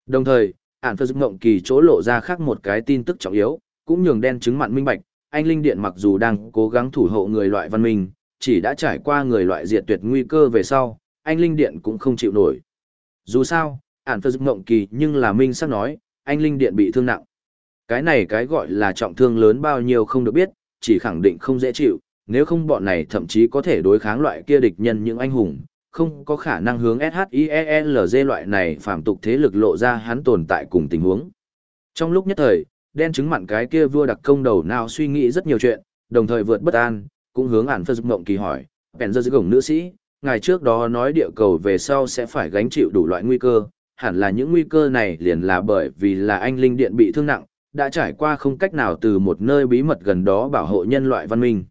Đồng thời, ản phơ ngộng kỳ chỗ lộ ra khác một cái tin tức trọng yếu, cũng nhường đen chứng mặn minh bạch, anh Linh Điện mặc dù đang cố gắng thủ hộ người loại văn minh, chỉ đã trải qua người loại diệt tuyệt nguy cơ về sau, anh Linh Điện cũng không chịu nổi. Dù sao, ản phơ ngộng kỳ nhưng là minh sắc nói, anh Linh Điện bị thương nặng. Cái này cái gọi là trọng thương lớn bao nhiêu không được biết, chỉ khẳng định không dễ chịu, nếu không bọn này thậm chí có thể đối kháng loại kia địch nhân những anh hùng, không có khả năng hướng SHIELZ loại này phạm tục thế lực lộ ra hắn tồn tại cùng tình huống. Trong lúc nhất thời, đen chứng mặn cái kia vua đặc công đầu nào suy nghĩ rất nhiều chuyện, đồng thời vượt bất an, cũng hướng ản phân dục mộng kỳ hỏi, bèn dơ gồng nữ sĩ, ngày trước đó nói địa cầu về sau sẽ phải gánh chịu đủ loại nguy cơ, hẳn là những nguy cơ này liền là bởi vì là anh linh điện bị thương nặng, đã trải qua không cách nào từ một nơi bí mật gần đó bảo hộ nhân loại văn minh.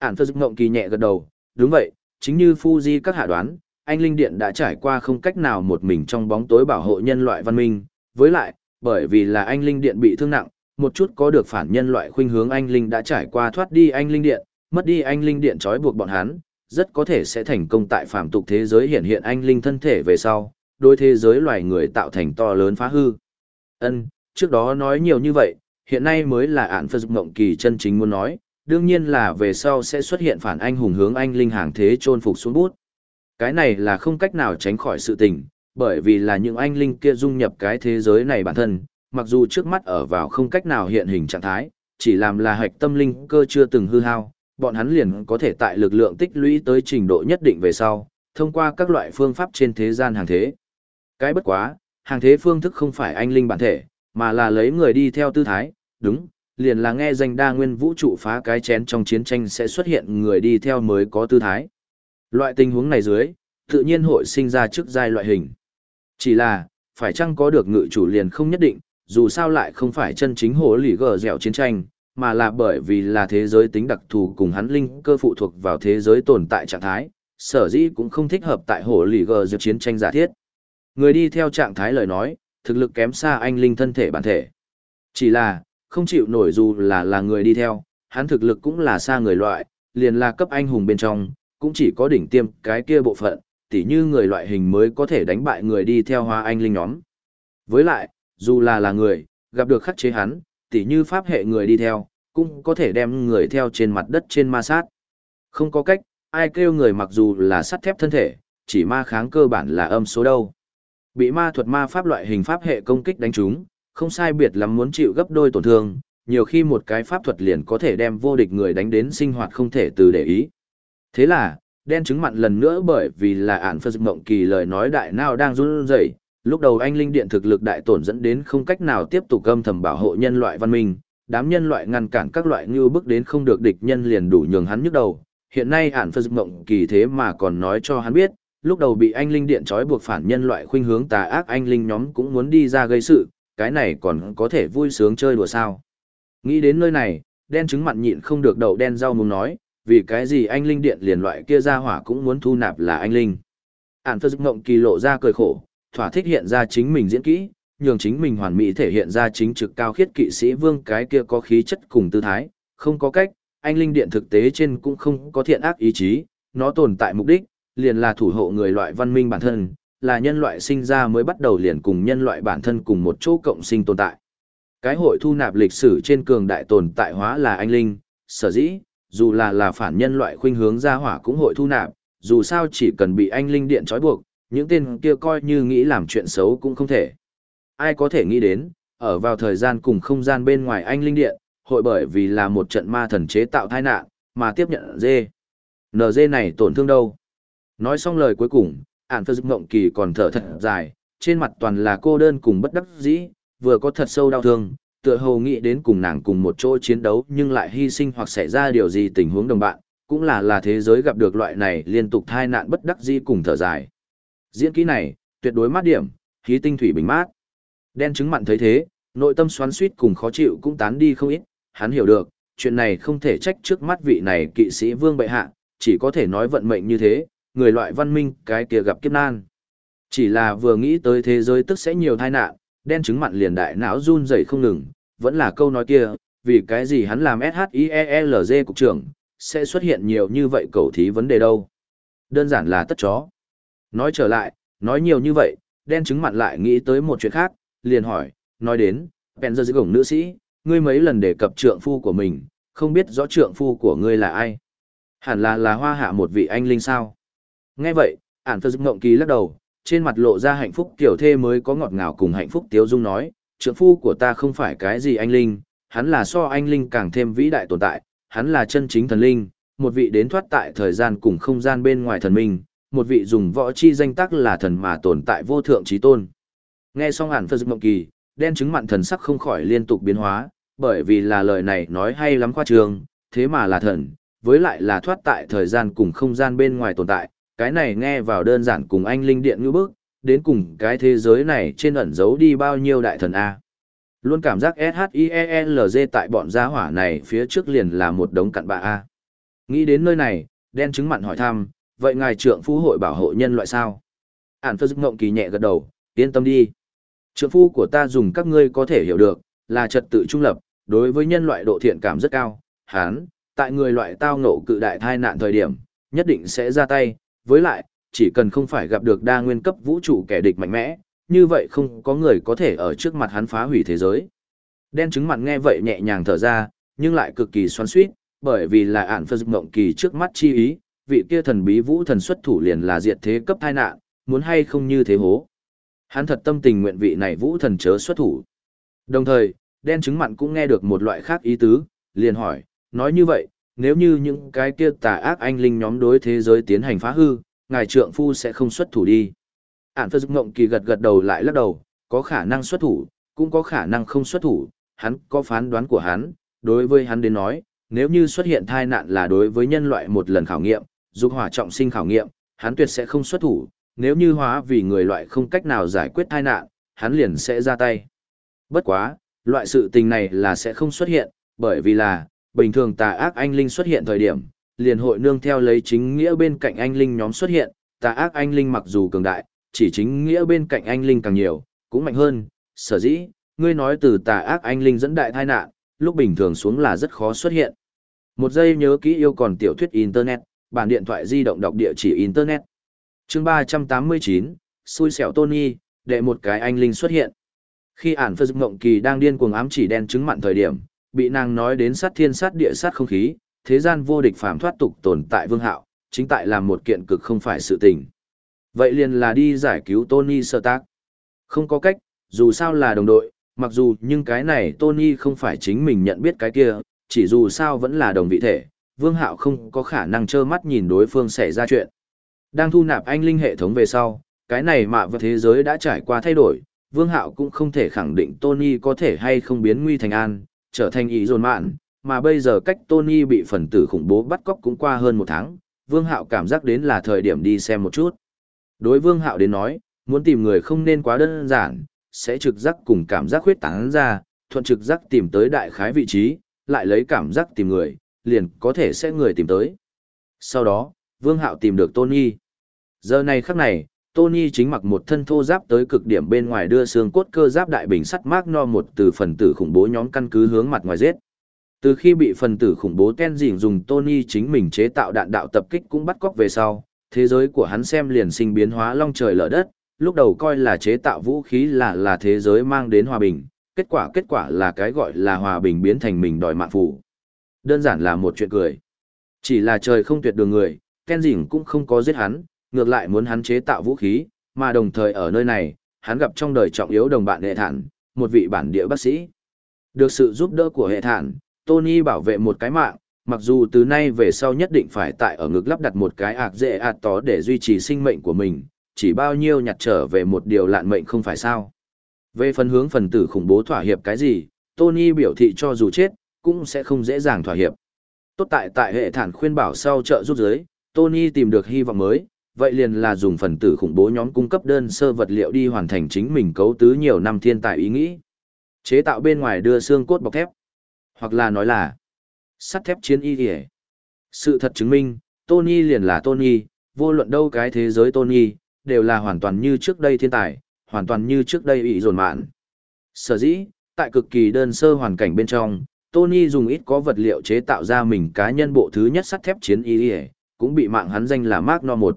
Ản phơ dục ngộng kỳ nhẹ gật đầu, đúng vậy, chính như Fuji các hạ đoán, anh linh điện đã trải qua không cách nào một mình trong bóng tối bảo hộ nhân loại văn minh, với lại, bởi vì là anh linh điện bị thương nặng, một chút có được phản nhân loại khuynh hướng anh linh đã trải qua thoát đi anh linh điện, mất đi anh linh điện trói buộc bọn hắn, rất có thể sẽ thành công tại phạm tục thế giới hiện hiện anh linh thân thể về sau, đối thế giới loài người tạo thành to lớn phá hư. Ân, trước đó nói nhiều như vậy, hiện nay mới là ạn phật mộng kỳ chân chính muốn nói, đương nhiên là về sau sẽ xuất hiện phản anh hùng hướng anh linh hàng thế trôn phục xuống bút. Cái này là không cách nào tránh khỏi sự tình, bởi vì là những anh linh kia dung nhập cái thế giới này bản thân, mặc dù trước mắt ở vào không cách nào hiện hình trạng thái, chỉ làm là hạch tâm linh cơ chưa từng hư hao, bọn hắn liền có thể tại lực lượng tích lũy tới trình độ nhất định về sau, thông qua các loại phương pháp trên thế gian hàng thế. Cái bất quá, hàng thế phương thức không phải anh linh bản thể, mà là lấy người đi theo tư thái, đúng, liền là nghe danh đa nguyên vũ trụ phá cái chén trong chiến tranh sẽ xuất hiện người đi theo mới có tư thái. Loại tình huống này dưới, tự nhiên hội sinh ra trước giai loại hình. Chỉ là, phải chăng có được ngự chủ liền không nhất định, dù sao lại không phải chân chính hồ lì gờ dẻo chiến tranh, mà là bởi vì là thế giới tính đặc thù cùng hắn linh cơ phụ thuộc vào thế giới tồn tại trạng thái, sở dĩ cũng không thích hợp tại hồ lì gờ dẻo chiến tranh giả thiết. Người đi theo trạng thái lời nói, thực lực kém xa anh linh thân thể bản thể. Chỉ là, không chịu nổi dù là là người đi theo, hắn thực lực cũng là xa người loại, liền là cấp anh hùng bên trong, cũng chỉ có đỉnh tiêm cái kia bộ phận, tỉ như người loại hình mới có thể đánh bại người đi theo hoa anh linh nhóm. Với lại, dù là là người, gặp được khắc chế hắn, tỉ như pháp hệ người đi theo, cũng có thể đem người theo trên mặt đất trên ma sát. Không có cách, ai kêu người mặc dù là sắt thép thân thể, chỉ ma kháng cơ bản là âm số đâu. Bị ma thuật ma pháp loại hình pháp hệ công kích đánh trúng, không sai biệt lắm muốn chịu gấp đôi tổn thương, nhiều khi một cái pháp thuật liền có thể đem vô địch người đánh đến sinh hoạt không thể từ để ý. Thế là, đen chứng mặn lần nữa bởi vì là ản phật mộng kỳ lời nói đại nào đang run rẩy lúc đầu anh linh điện thực lực đại tổn dẫn đến không cách nào tiếp tục âm thầm bảo hộ nhân loại văn minh đám nhân loại ngăn cản các loại như bước đến không được địch nhân liền đủ nhường hắn nhức đầu hiện nay ản phật mộng kỳ thế mà còn nói cho hắn biết lúc đầu bị anh linh điện trói buộc phản nhân loại khuynh hướng tà ác anh linh nhóm cũng muốn đi ra gây sự cái này còn có thể vui sướng chơi đùa sao nghĩ đến nơi này đen chứng mặn nhịn không được đậu đen rau muốn nói vì cái gì anh linh điện liền loại kia ra hỏa cũng muốn thu nạp là anh linh. Ản phật mộng kỳ lộ ra cười khổ, thỏa thích hiện ra chính mình diễn kỹ, nhường chính mình hoàn mỹ thể hiện ra chính trực cao khiết kỵ sĩ vương cái kia có khí chất cùng tư thái, không có cách, anh linh điện thực tế trên cũng không có thiện ác ý chí, nó tồn tại mục đích, liền là thủ hộ người loại văn minh bản thân, là nhân loại sinh ra mới bắt đầu liền cùng nhân loại bản thân cùng một chỗ cộng sinh tồn tại. Cái hội thu nạp lịch sử trên cường đại tồn tại hóa là anh linh, sở dĩ, dù là là phản nhân loại khuynh hướng ra hỏa cũng hội thu nạp, dù sao chỉ cần bị anh linh điện trói buộc, những tên kia coi như nghĩ làm chuyện xấu cũng không thể. Ai có thể nghĩ đến, ở vào thời gian cùng không gian bên ngoài anh linh điện, hội bởi vì là một trận ma thần chế tạo tai nạn, mà tiếp nhận dê. NG này tổn thương đâu? Nói xong lời cuối cùng, ạn phơ dực mộng kỳ còn thở thật dài, trên mặt toàn là cô đơn cùng bất đắc dĩ, vừa có thật sâu đau thương, tựa hồ nghĩ đến cùng nàng cùng một chỗ chiến đấu nhưng lại hy sinh hoặc xảy ra điều gì tình huống đồng bạn, cũng là là thế giới gặp được loại này liên tục thai nạn bất đắc dĩ cùng thở dài. Diễn kỹ này, tuyệt đối mát điểm, khí tinh thủy bình mát. Đen chứng mặn thấy thế, nội tâm xoắn suýt cùng khó chịu cũng tán đi không ít, hắn hiểu được, chuyện này không thể trách trước mắt vị này kỵ sĩ vương bệ hạ, chỉ có thể nói vận mệnh như thế, người loại văn minh cái kia gặp kiếp nan. Chỉ là vừa nghĩ tới thế giới tức sẽ nhiều tai nạn, đen chứng mặn liền đại não run rẩy không ngừng, vẫn là câu nói kia, vì cái gì hắn làm SHIELZ cục trưởng, sẽ xuất hiện nhiều như vậy cầu thí vấn đề đâu. Đơn giản là tất chó. Nói trở lại, nói nhiều như vậy, đen chứng mặn lại nghĩ tới một chuyện khác, liền hỏi, nói đến, bèn giờ dưới gổng nữ sĩ, ngươi mấy lần đề cập trượng phu của mình, không biết rõ trượng phu của ngươi là ai. Hẳn là là hoa hạ một vị anh linh sao. Nghe vậy, ản phật ngộng kỳ lắc đầu, trên mặt lộ ra hạnh phúc tiểu thê mới có ngọt ngào cùng hạnh phúc tiếu dung nói, trượng phu của ta không phải cái gì anh linh, hắn là so anh linh càng thêm vĩ đại tồn tại, hắn là chân chính thần linh, một vị đến thoát tại thời gian cùng không gian bên ngoài thần minh, một vị dùng võ chi danh tác là thần mà tồn tại vô thượng trí tôn. Nghe xong hẳn phật mộng kỳ, đen chứng mặn thần sắc không khỏi liên tục biến hóa, bởi vì là lời này nói hay lắm khoa trường, thế mà là thần, với lại là thoát tại thời gian cùng không gian bên ngoài tồn tại, cái này nghe vào đơn giản cùng anh linh điện ngữ bước, đến cùng cái thế giới này trên ẩn giấu đi bao nhiêu đại thần A. Luôn cảm giác SHIELZ tại bọn gia hỏa này phía trước liền là một đống cặn bạ A. Nghĩ đến nơi này, đen chứng mặn hỏi thăm, vậy ngài trượng phu hội bảo hộ nhân loại sao? Ản phơ dứt ngộng kỳ nhẹ gật đầu, yên tâm đi. Trượng phu của ta dùng các ngươi có thể hiểu được, là trật tự trung lập, đối với nhân loại độ thiện cảm rất cao. Hán, tại người loại tao ngộ cự đại thai nạn thời điểm, nhất định sẽ ra tay, với lại, chỉ cần không phải gặp được đa nguyên cấp vũ trụ kẻ địch mạnh mẽ, như vậy không có người có thể ở trước mặt hắn phá hủy thế giới. Đen chứng mặt nghe vậy nhẹ nhàng thở ra, nhưng lại cực kỳ xoắn xuýt, bởi vì là ản phơ mộng kỳ trước mắt chi ý, vị kia thần bí vũ thần xuất thủ liền là diệt thế cấp tai nạn, muốn hay không như thế hố. Hắn thật tâm tình nguyện vị này vũ thần chớ xuất thủ. Đồng thời, đen chứng mặn cũng nghe được một loại khác ý tứ, liền hỏi, nói như vậy, nếu như những cái kia tà ác anh linh nhóm đối thế giới tiến hành phá hư, ngài trượng phu sẽ không xuất thủ đi. Ản phơ mộng kỳ gật gật đầu lại lắc đầu, có khả năng xuất thủ, cũng có khả năng không xuất thủ, hắn có phán đoán của hắn, đối với hắn đến nói, nếu như xuất hiện tai nạn là đối với nhân loại một lần khảo nghiệm, dục hỏa trọng sinh khảo nghiệm, hắn tuyệt sẽ không xuất thủ, nếu như hóa vì người loại không cách nào giải quyết tai nạn, hắn liền sẽ ra tay. Bất quá, loại sự tình này là sẽ không xuất hiện, bởi vì là, bình thường tà ác anh linh xuất hiện thời điểm, liền hội nương theo lấy chính nghĩa bên cạnh anh linh nhóm xuất hiện, tà ác anh linh mặc dù cường đại, chỉ chính nghĩa bên cạnh anh linh càng nhiều, cũng mạnh hơn, sở dĩ, ngươi nói từ tà ác anh linh dẫn đại tai nạn, lúc bình thường xuống là rất khó xuất hiện. Một giây nhớ kỹ yêu còn tiểu thuyết Internet, bản điện thoại di động đọc địa chỉ Internet. chương 389, xui xẻo Tony, để một cái anh linh xuất hiện. Khi ản phơ mộng kỳ đang điên cuồng ám chỉ đen chứng mặn thời điểm, bị nàng nói đến sát thiên sát địa sát không khí, thế gian vô địch phàm thoát tục tồn tại vương hạo, chính tại làm một kiện cực không phải sự tình. Vậy liền là đi giải cứu Tony Stark. Không có cách, dù sao là đồng đội, mặc dù nhưng cái này Tony không phải chính mình nhận biết cái kia, chỉ dù sao vẫn là đồng vị thể, Vương Hạo không có khả năng trơ mắt nhìn đối phương xảy ra chuyện. Đang thu nạp anh linh hệ thống về sau, cái này mà vật thế giới đã trải qua thay đổi, Vương Hạo cũng không thể khẳng định Tony có thể hay không biến nguy thành an, trở thành ý dồn mạn, mà bây giờ cách Tony bị phần tử khủng bố bắt cóc cũng qua hơn một tháng, Vương Hạo cảm giác đến là thời điểm đi xem một chút. Đối Vương Hạo đến nói, muốn tìm người không nên quá đơn giản, sẽ trực giác cùng cảm giác khuyết tán ra, thuận trực giác tìm tới đại khái vị trí, lại lấy cảm giác tìm người, liền có thể sẽ người tìm tới. Sau đó, Vương Hạo tìm được Tony. Giờ này khắc này, Tony chính mặc một thân thô giáp tới cực điểm bên ngoài đưa xương cốt cơ giáp đại bình sắt mác No một từ phần tử khủng bố nhóm căn cứ hướng mặt ngoài giết. Từ khi bị phần tử khủng bố Ken Dình dùng Tony chính mình chế tạo đạn đạo tập kích cũng bắt cóc về sau, thế giới của hắn xem liền sinh biến hóa long trời lở đất, lúc đầu coi là chế tạo vũ khí là là thế giới mang đến hòa bình, kết quả kết quả là cái gọi là hòa bình biến thành mình đòi mạng phụ. Đơn giản là một chuyện cười. Chỉ là trời không tuyệt đường người, Ken Dình cũng không có giết hắn, ngược lại muốn hắn chế tạo vũ khí, mà đồng thời ở nơi này, hắn gặp trong đời trọng yếu đồng bạn hệ thản, một vị bản địa bác sĩ. Được sự giúp đỡ của hệ thản, Tony bảo vệ một cái mạng, mặc dù từ nay về sau nhất định phải tại ở ngực lắp đặt một cái ạc dễ ạt tó để duy trì sinh mệnh của mình, chỉ bao nhiêu nhặt trở về một điều lạn mệnh không phải sao. Về phần hướng phần tử khủng bố thỏa hiệp cái gì, Tony biểu thị cho dù chết, cũng sẽ không dễ dàng thỏa hiệp. Tốt tại tại hệ thản khuyên bảo sau trợ giúp giới, Tony tìm được hy vọng mới, vậy liền là dùng phần tử khủng bố nhóm cung cấp đơn sơ vật liệu đi hoàn thành chính mình cấu tứ nhiều năm thiên tài ý nghĩ. Chế tạo bên ngoài đưa xương cốt bọc thép, hoặc là nói là sắt thép chiến y kìa. Sự thật chứng minh, Tony liền là Tony, vô luận đâu cái thế giới Tony, đều là hoàn toàn như trước đây thiên tài, hoàn toàn như trước đây bị dồn mạn. Sở dĩ, tại cực kỳ đơn sơ hoàn cảnh bên trong, Tony dùng ít có vật liệu chế tạo ra mình cá nhân bộ thứ nhất sắt thép chiến y cũng bị mạng hắn danh là Mark No 1.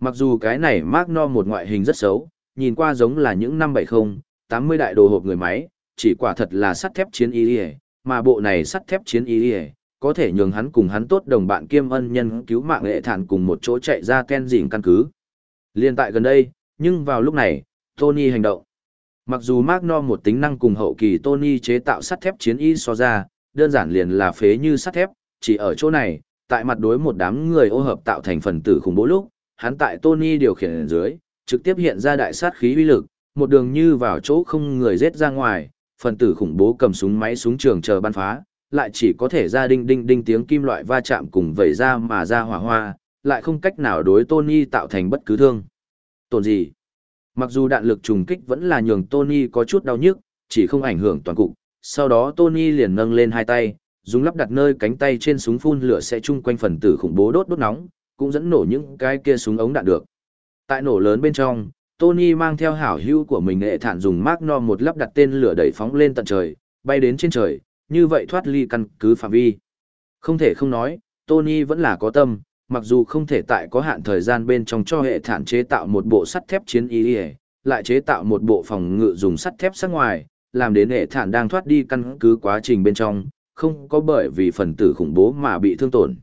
Mặc dù cái này Mark No một ngoại hình rất xấu, nhìn qua giống là những năm 70, 80 đại đồ hộp người máy, chỉ quả thật là sắt thép chiến y mà bộ này sắt thép chiến y có thể nhường hắn cùng hắn tốt đồng bạn kiêm ân nhân cứu mạng nghệ thản cùng một chỗ chạy ra ken dỉnh căn cứ. Liên tại gần đây, nhưng vào lúc này, Tony hành động. Mặc dù Mark No một tính năng cùng hậu kỳ Tony chế tạo sắt thép chiến y so ra, đơn giản liền là phế như sắt thép, chỉ ở chỗ này, tại mặt đối một đám người ô hợp tạo thành phần tử khủng bố lúc, hắn tại Tony điều khiển dưới, trực tiếp hiện ra đại sát khí uy lực, một đường như vào chỗ không người giết ra ngoài, phần tử khủng bố cầm súng máy súng trường chờ bắn phá, lại chỉ có thể ra đinh đinh đinh tiếng kim loại va chạm cùng vẩy ra mà ra hỏa hoa, lại không cách nào đối Tony tạo thành bất cứ thương. Tổn gì? Mặc dù đạn lực trùng kích vẫn là nhường Tony có chút đau nhức, chỉ không ảnh hưởng toàn cục. Sau đó Tony liền nâng lên hai tay, dùng lắp đặt nơi cánh tay trên súng phun lửa sẽ chung quanh phần tử khủng bố đốt đốt nóng, cũng dẫn nổ những cái kia súng ống đạn được. Tại nổ lớn bên trong, Tony mang theo hảo hữu của mình nghệ thản dùng Mark No một lắp đặt tên lửa đẩy phóng lên tận trời, bay đến trên trời, như vậy thoát ly căn cứ phạm vi. Không thể không nói, Tony vẫn là có tâm, mặc dù không thể tại có hạn thời gian bên trong cho hệ thản chế tạo một bộ sắt thép chiến y lại chế tạo một bộ phòng ngự dùng sắt thép sát ngoài, làm đến hệ thản đang thoát đi căn cứ quá trình bên trong, không có bởi vì phần tử khủng bố mà bị thương tổn.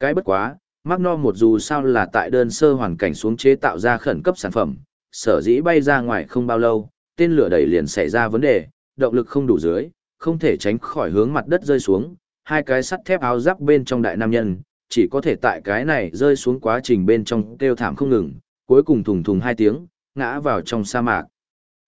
Cái bất quá, Magno một dù sao là tại đơn sơ hoàn cảnh xuống chế tạo ra khẩn cấp sản phẩm, sở dĩ bay ra ngoài không bao lâu, tên lửa đẩy liền xảy ra vấn đề, động lực không đủ dưới, không thể tránh khỏi hướng mặt đất rơi xuống, hai cái sắt thép áo giáp bên trong đại nam nhân, chỉ có thể tại cái này rơi xuống quá trình bên trong kêu thảm không ngừng, cuối cùng thùng thùng hai tiếng, ngã vào trong sa mạc.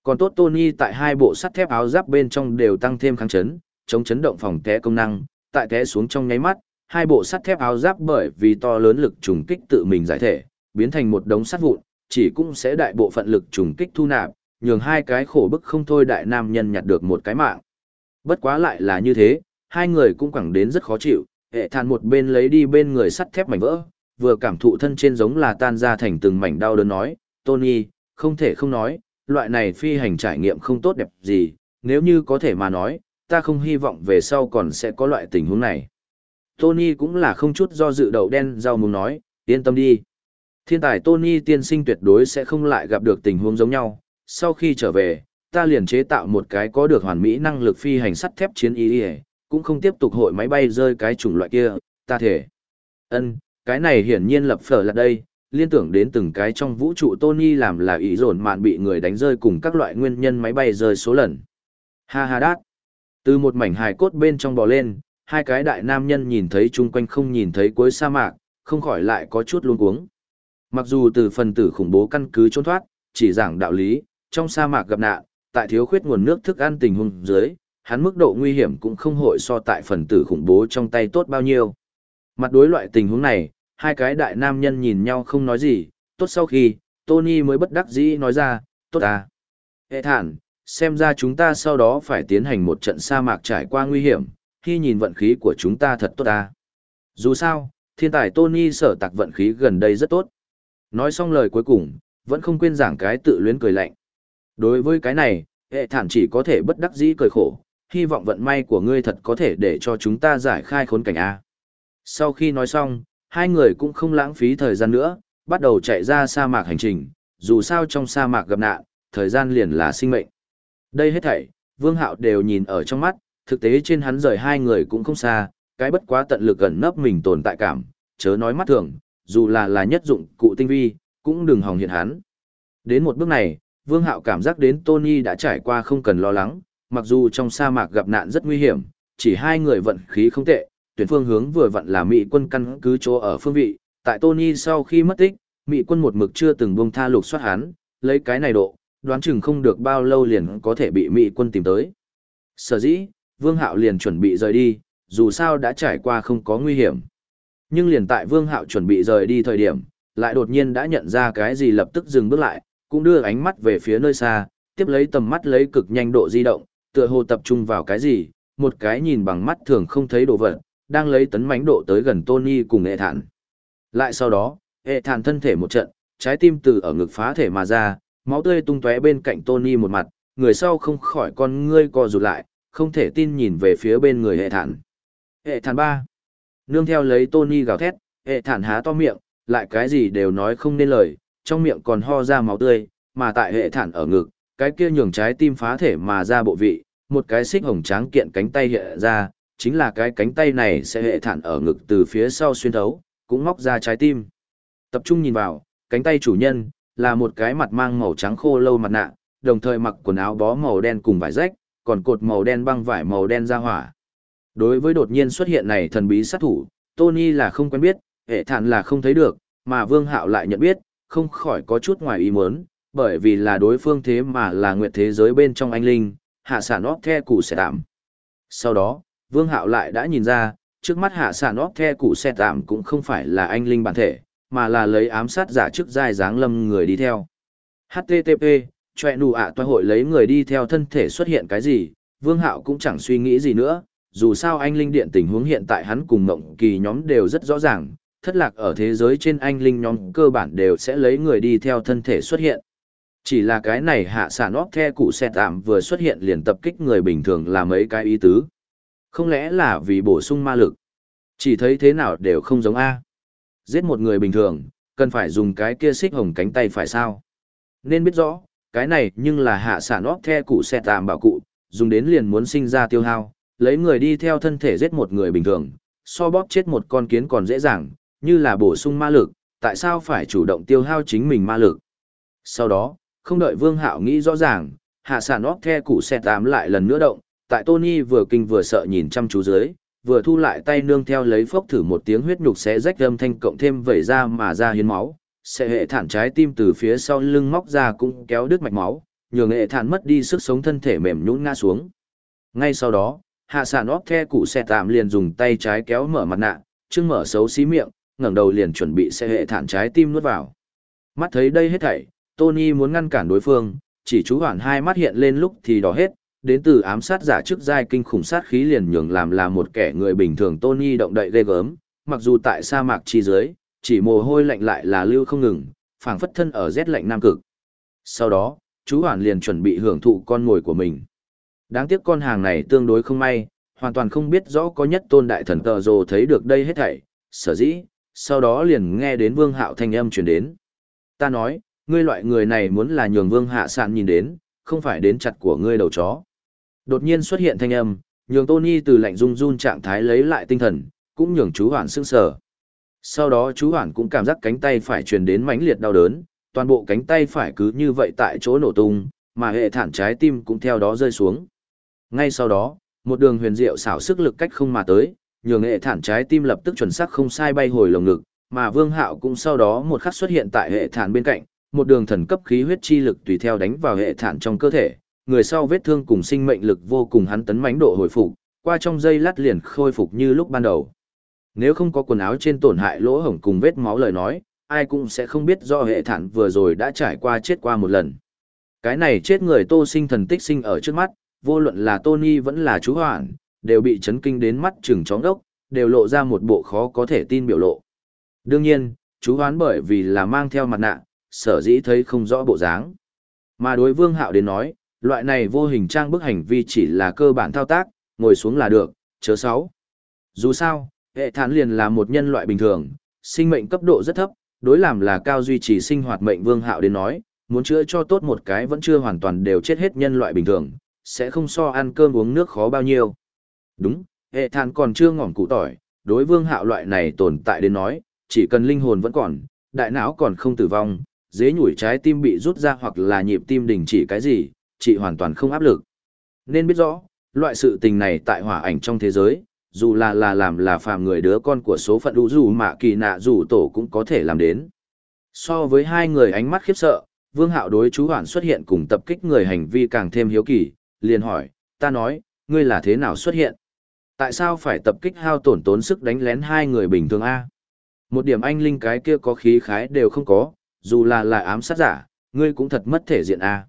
Còn tốt Tony tại hai bộ sắt thép áo giáp bên trong đều tăng thêm kháng chấn, chống chấn động phòng té công năng, tại té xuống trong nháy mắt, hai bộ sắt thép áo giáp bởi vì to lớn lực trùng kích tự mình giải thể, biến thành một đống sắt vụn, chỉ cũng sẽ đại bộ phận lực trùng kích thu nạp, nhường hai cái khổ bức không thôi đại nam nhân nhặt được một cái mạng. Bất quá lại là như thế, hai người cũng quẳng đến rất khó chịu, hệ than một bên lấy đi bên người sắt thép mảnh vỡ, vừa cảm thụ thân trên giống là tan ra thành từng mảnh đau đớn nói, Tony, không thể không nói, loại này phi hành trải nghiệm không tốt đẹp gì, nếu như có thể mà nói, ta không hy vọng về sau còn sẽ có loại tình huống này. Tony cũng là không chút do dự đầu đen rau muốn nói, yên tâm đi. Thiên tài Tony tiên sinh tuyệt đối sẽ không lại gặp được tình huống giống nhau, sau khi trở về, ta liền chế tạo một cái có được hoàn mỹ năng lực phi hành sắt thép chiến y cũng không tiếp tục hội máy bay rơi cái chủng loại kia, ta thể. Ân, cái này hiển nhiên lập phở là đây, liên tưởng đến từng cái trong vũ trụ Tony làm là ý dồn mạn bị người đánh rơi cùng các loại nguyên nhân máy bay rơi số lần. Ha ha đát. Từ một mảnh hài cốt bên trong bò lên, hai cái đại nam nhân nhìn thấy chung quanh không nhìn thấy cuối sa mạc, không khỏi lại có chút luống cuống. Mặc dù từ phần tử khủng bố căn cứ trốn thoát, chỉ giảng đạo lý, trong sa mạc gặp nạn, tại thiếu khuyết nguồn nước thức ăn tình huống dưới, hắn mức độ nguy hiểm cũng không hội so tại phần tử khủng bố trong tay tốt bao nhiêu. Mặt đối loại tình huống này, hai cái đại nam nhân nhìn nhau không nói gì, tốt sau khi, Tony mới bất đắc dĩ nói ra, tốt à. Hệ thản, xem ra chúng ta sau đó phải tiến hành một trận sa mạc trải qua nguy hiểm, khi nhìn vận khí của chúng ta thật tốt à. Dù sao, thiên tài Tony sở tạc vận khí gần đây rất tốt. Nói xong lời cuối cùng, vẫn không quên giảng cái tự luyến cười lạnh. Đối với cái này, hệ thản chỉ có thể bất đắc dĩ cười khổ, hy vọng vận may của ngươi thật có thể để cho chúng ta giải khai khốn cảnh A. Sau khi nói xong, hai người cũng không lãng phí thời gian nữa, bắt đầu chạy ra sa mạc hành trình, dù sao trong sa mạc gặp nạn, thời gian liền là sinh mệnh. Đây hết thảy, Vương Hạo đều nhìn ở trong mắt, thực tế trên hắn rời hai người cũng không xa, cái bất quá tận lực gần nấp mình tồn tại cảm, chớ nói mắt thường, dù là là nhất dụng cụ tinh vi, cũng đừng hòng hiện hắn. Đến một bước này, Vương Hạo cảm giác đến Tony đã trải qua không cần lo lắng, mặc dù trong sa mạc gặp nạn rất nguy hiểm, chỉ hai người vận khí không tệ, tuyển phương hướng vừa vặn là Mỹ quân căn cứ chỗ ở phương vị, tại Tony sau khi mất tích, Mỹ quân một mực chưa từng buông tha lục soát hắn, lấy cái này độ, đoán chừng không được bao lâu liền có thể bị Mỹ quân tìm tới. Sở dĩ, Vương Hạo liền chuẩn bị rời đi, dù sao đã trải qua không có nguy hiểm. Nhưng liền tại Vương Hạo chuẩn bị rời đi thời điểm, lại đột nhiên đã nhận ra cái gì lập tức dừng bước lại, cũng đưa ánh mắt về phía nơi xa, tiếp lấy tầm mắt lấy cực nhanh độ di động, tựa hồ tập trung vào cái gì, một cái nhìn bằng mắt thường không thấy đồ vật, đang lấy tấn mãnh độ tới gần Tony cùng hệ thản. Lại sau đó, hệ thản thân thể một trận, trái tim từ ở ngực phá thể mà ra, máu tươi tung tóe bên cạnh Tony một mặt, người sau không khỏi con ngươi co rụt lại, không thể tin nhìn về phía bên người hệ thản. Hệ thản ba Nương theo lấy Tony gào thét, hệ thản há to miệng, lại cái gì đều nói không nên lời, trong miệng còn ho ra máu tươi, mà tại hệ thản ở ngực, cái kia nhường trái tim phá thể mà ra bộ vị, một cái xích hồng tráng kiện cánh tay hiện ra, chính là cái cánh tay này sẽ hệ thản ở ngực từ phía sau xuyên thấu, cũng móc ra trái tim. Tập trung nhìn vào, cánh tay chủ nhân, là một cái mặt mang màu trắng khô lâu mặt nạ, đồng thời mặc quần áo bó màu đen cùng vải rách, còn cột màu đen băng vải màu đen ra hỏa. Đối với đột nhiên xuất hiện này thần bí sát thủ, Tony là không quen biết, hệ thản là không thấy được, mà Vương Hạo lại nhận biết, không khỏi có chút ngoài ý muốn, bởi vì là đối phương thế mà là nguyệt thế giới bên trong anh linh, hạ sản óc the cụ sẽ tạm. Sau đó, Vương Hạo lại đã nhìn ra, trước mắt hạ sản óc the cụ sẽ tạm cũng không phải là anh linh bản thể, mà là lấy ám sát giả trước giai dáng lâm người đi theo. HTTP, chọe nụ ạ toa hội lấy người đi theo thân thể xuất hiện cái gì, Vương Hạo cũng chẳng suy nghĩ gì nữa, dù sao anh linh điện tình huống hiện tại hắn cùng Ngộng kỳ nhóm đều rất rõ ràng, thất lạc ở thế giới trên anh linh nhóm cơ bản đều sẽ lấy người đi theo thân thể xuất hiện. Chỉ là cái này hạ sản óc the cụ xe tạm vừa xuất hiện liền tập kích người bình thường là mấy cái ý tứ. Không lẽ là vì bổ sung ma lực? Chỉ thấy thế nào đều không giống A. Giết một người bình thường, cần phải dùng cái kia xích hồng cánh tay phải sao? Nên biết rõ, cái này nhưng là hạ sản óc the cụ xe tạm bảo cụ, dùng đến liền muốn sinh ra tiêu hao, lấy người đi theo thân thể giết một người bình thường, so bóp chết một con kiến còn dễ dàng, như là bổ sung ma lực, tại sao phải chủ động tiêu hao chính mình ma lực? Sau đó, không đợi Vương Hạo nghĩ rõ ràng, hạ sản óc the cụ xe tạm lại lần nữa động, tại Tony vừa kinh vừa sợ nhìn chăm chú dưới, vừa thu lại tay nương theo lấy phốc thử một tiếng huyết nhục sẽ rách âm thanh cộng thêm vẩy ra mà ra hiến máu, sẽ hệ thản trái tim từ phía sau lưng móc ra cũng kéo đứt mạch máu, nhường hệ thản mất đi sức sống thân thể mềm nhũn ngã xuống. Ngay sau đó, hạ sản óp the cụ xe tạm liền dùng tay trái kéo mở mặt nạ, chưng mở xấu xí miệng, ngẩng đầu liền chuẩn bị sẽ hệ thản trái tim nuốt vào. Mắt thấy đây hết thảy, Tony muốn ngăn cản đối phương, chỉ chú hoàn hai mắt hiện lên lúc thì đỏ hết, đến từ ám sát giả trước giai kinh khủng sát khí liền nhường làm là một kẻ người bình thường Tony động đậy ghê gớm, mặc dù tại sa mạc chi dưới, chỉ mồ hôi lạnh lại là lưu không ngừng, phảng phất thân ở rét lạnh nam cực. Sau đó, chú Hoàn liền chuẩn bị hưởng thụ con ngồi của mình. Đáng tiếc con hàng này tương đối không may, hoàn toàn không biết rõ có nhất tôn đại thần tờ rồ thấy được đây hết thảy, sở dĩ, sau đó liền nghe đến vương hạo thanh âm truyền đến. Ta nói, ngươi loại người này muốn là nhường vương hạ sạn nhìn đến, không phải đến chặt của ngươi đầu chó. Đột nhiên xuất hiện thanh âm, nhường Tony từ lạnh run run trạng thái lấy lại tinh thần, cũng nhường chú hoàn sững sờ. Sau đó chú Hoản cũng cảm giác cánh tay phải truyền đến mãnh liệt đau đớn, toàn bộ cánh tay phải cứ như vậy tại chỗ nổ tung, mà hệ thản trái tim cũng theo đó rơi xuống. Ngay sau đó, một đường huyền diệu xảo sức lực cách không mà tới, nhường hệ thản trái tim lập tức chuẩn xác không sai bay hồi lồng ngực, mà Vương Hạo cũng sau đó một khắc xuất hiện tại hệ thản bên cạnh, một đường thần cấp khí huyết chi lực tùy theo đánh vào hệ thản trong cơ thể, người sau vết thương cùng sinh mệnh lực vô cùng hắn tấn mãnh độ hồi phục, qua trong giây lát liền khôi phục như lúc ban đầu. Nếu không có quần áo trên tổn hại lỗ hổng cùng vết máu lời nói, ai cũng sẽ không biết do hệ thản vừa rồi đã trải qua chết qua một lần. Cái này chết người tô sinh thần tích sinh ở trước mắt, vô luận là Tony vẫn là chú Hoản, đều bị chấn kinh đến mắt trừng chóng đốc, đều lộ ra một bộ khó có thể tin biểu lộ. Đương nhiên, chú Hoán bởi vì là mang theo mặt nạ, sở dĩ thấy không rõ bộ dáng. Mà đối vương hạo đến nói, loại này vô hình trang bức hành vi chỉ là cơ bản thao tác, ngồi xuống là được, chớ sáu. Dù sao, hệ thản liền là một nhân loại bình thường, sinh mệnh cấp độ rất thấp, đối làm là cao duy trì sinh hoạt mệnh vương hạo đến nói, muốn chữa cho tốt một cái vẫn chưa hoàn toàn đều chết hết nhân loại bình thường, sẽ không so ăn cơm uống nước khó bao nhiêu. Đúng, hệ thản còn chưa ngỏm cụ tỏi, đối vương hạo loại này tồn tại đến nói, chỉ cần linh hồn vẫn còn, đại não còn không tử vong, dế nhủi trái tim bị rút ra hoặc là nhịp tim đình chỉ cái gì, chị hoàn toàn không áp lực. Nên biết rõ, loại sự tình này tại hỏa ảnh trong thế giới, dù là là làm là phàm người đứa con của số phận đủ dù mà kỳ nạ dù tổ cũng có thể làm đến. So với hai người ánh mắt khiếp sợ, Vương Hạo đối chú Hoản xuất hiện cùng tập kích người hành vi càng thêm hiếu kỳ, liền hỏi, ta nói, ngươi là thế nào xuất hiện? Tại sao phải tập kích hao tổn tốn sức đánh lén hai người bình thường A? Một điểm anh linh cái kia có khí khái đều không có, dù là là ám sát giả, ngươi cũng thật mất thể diện A.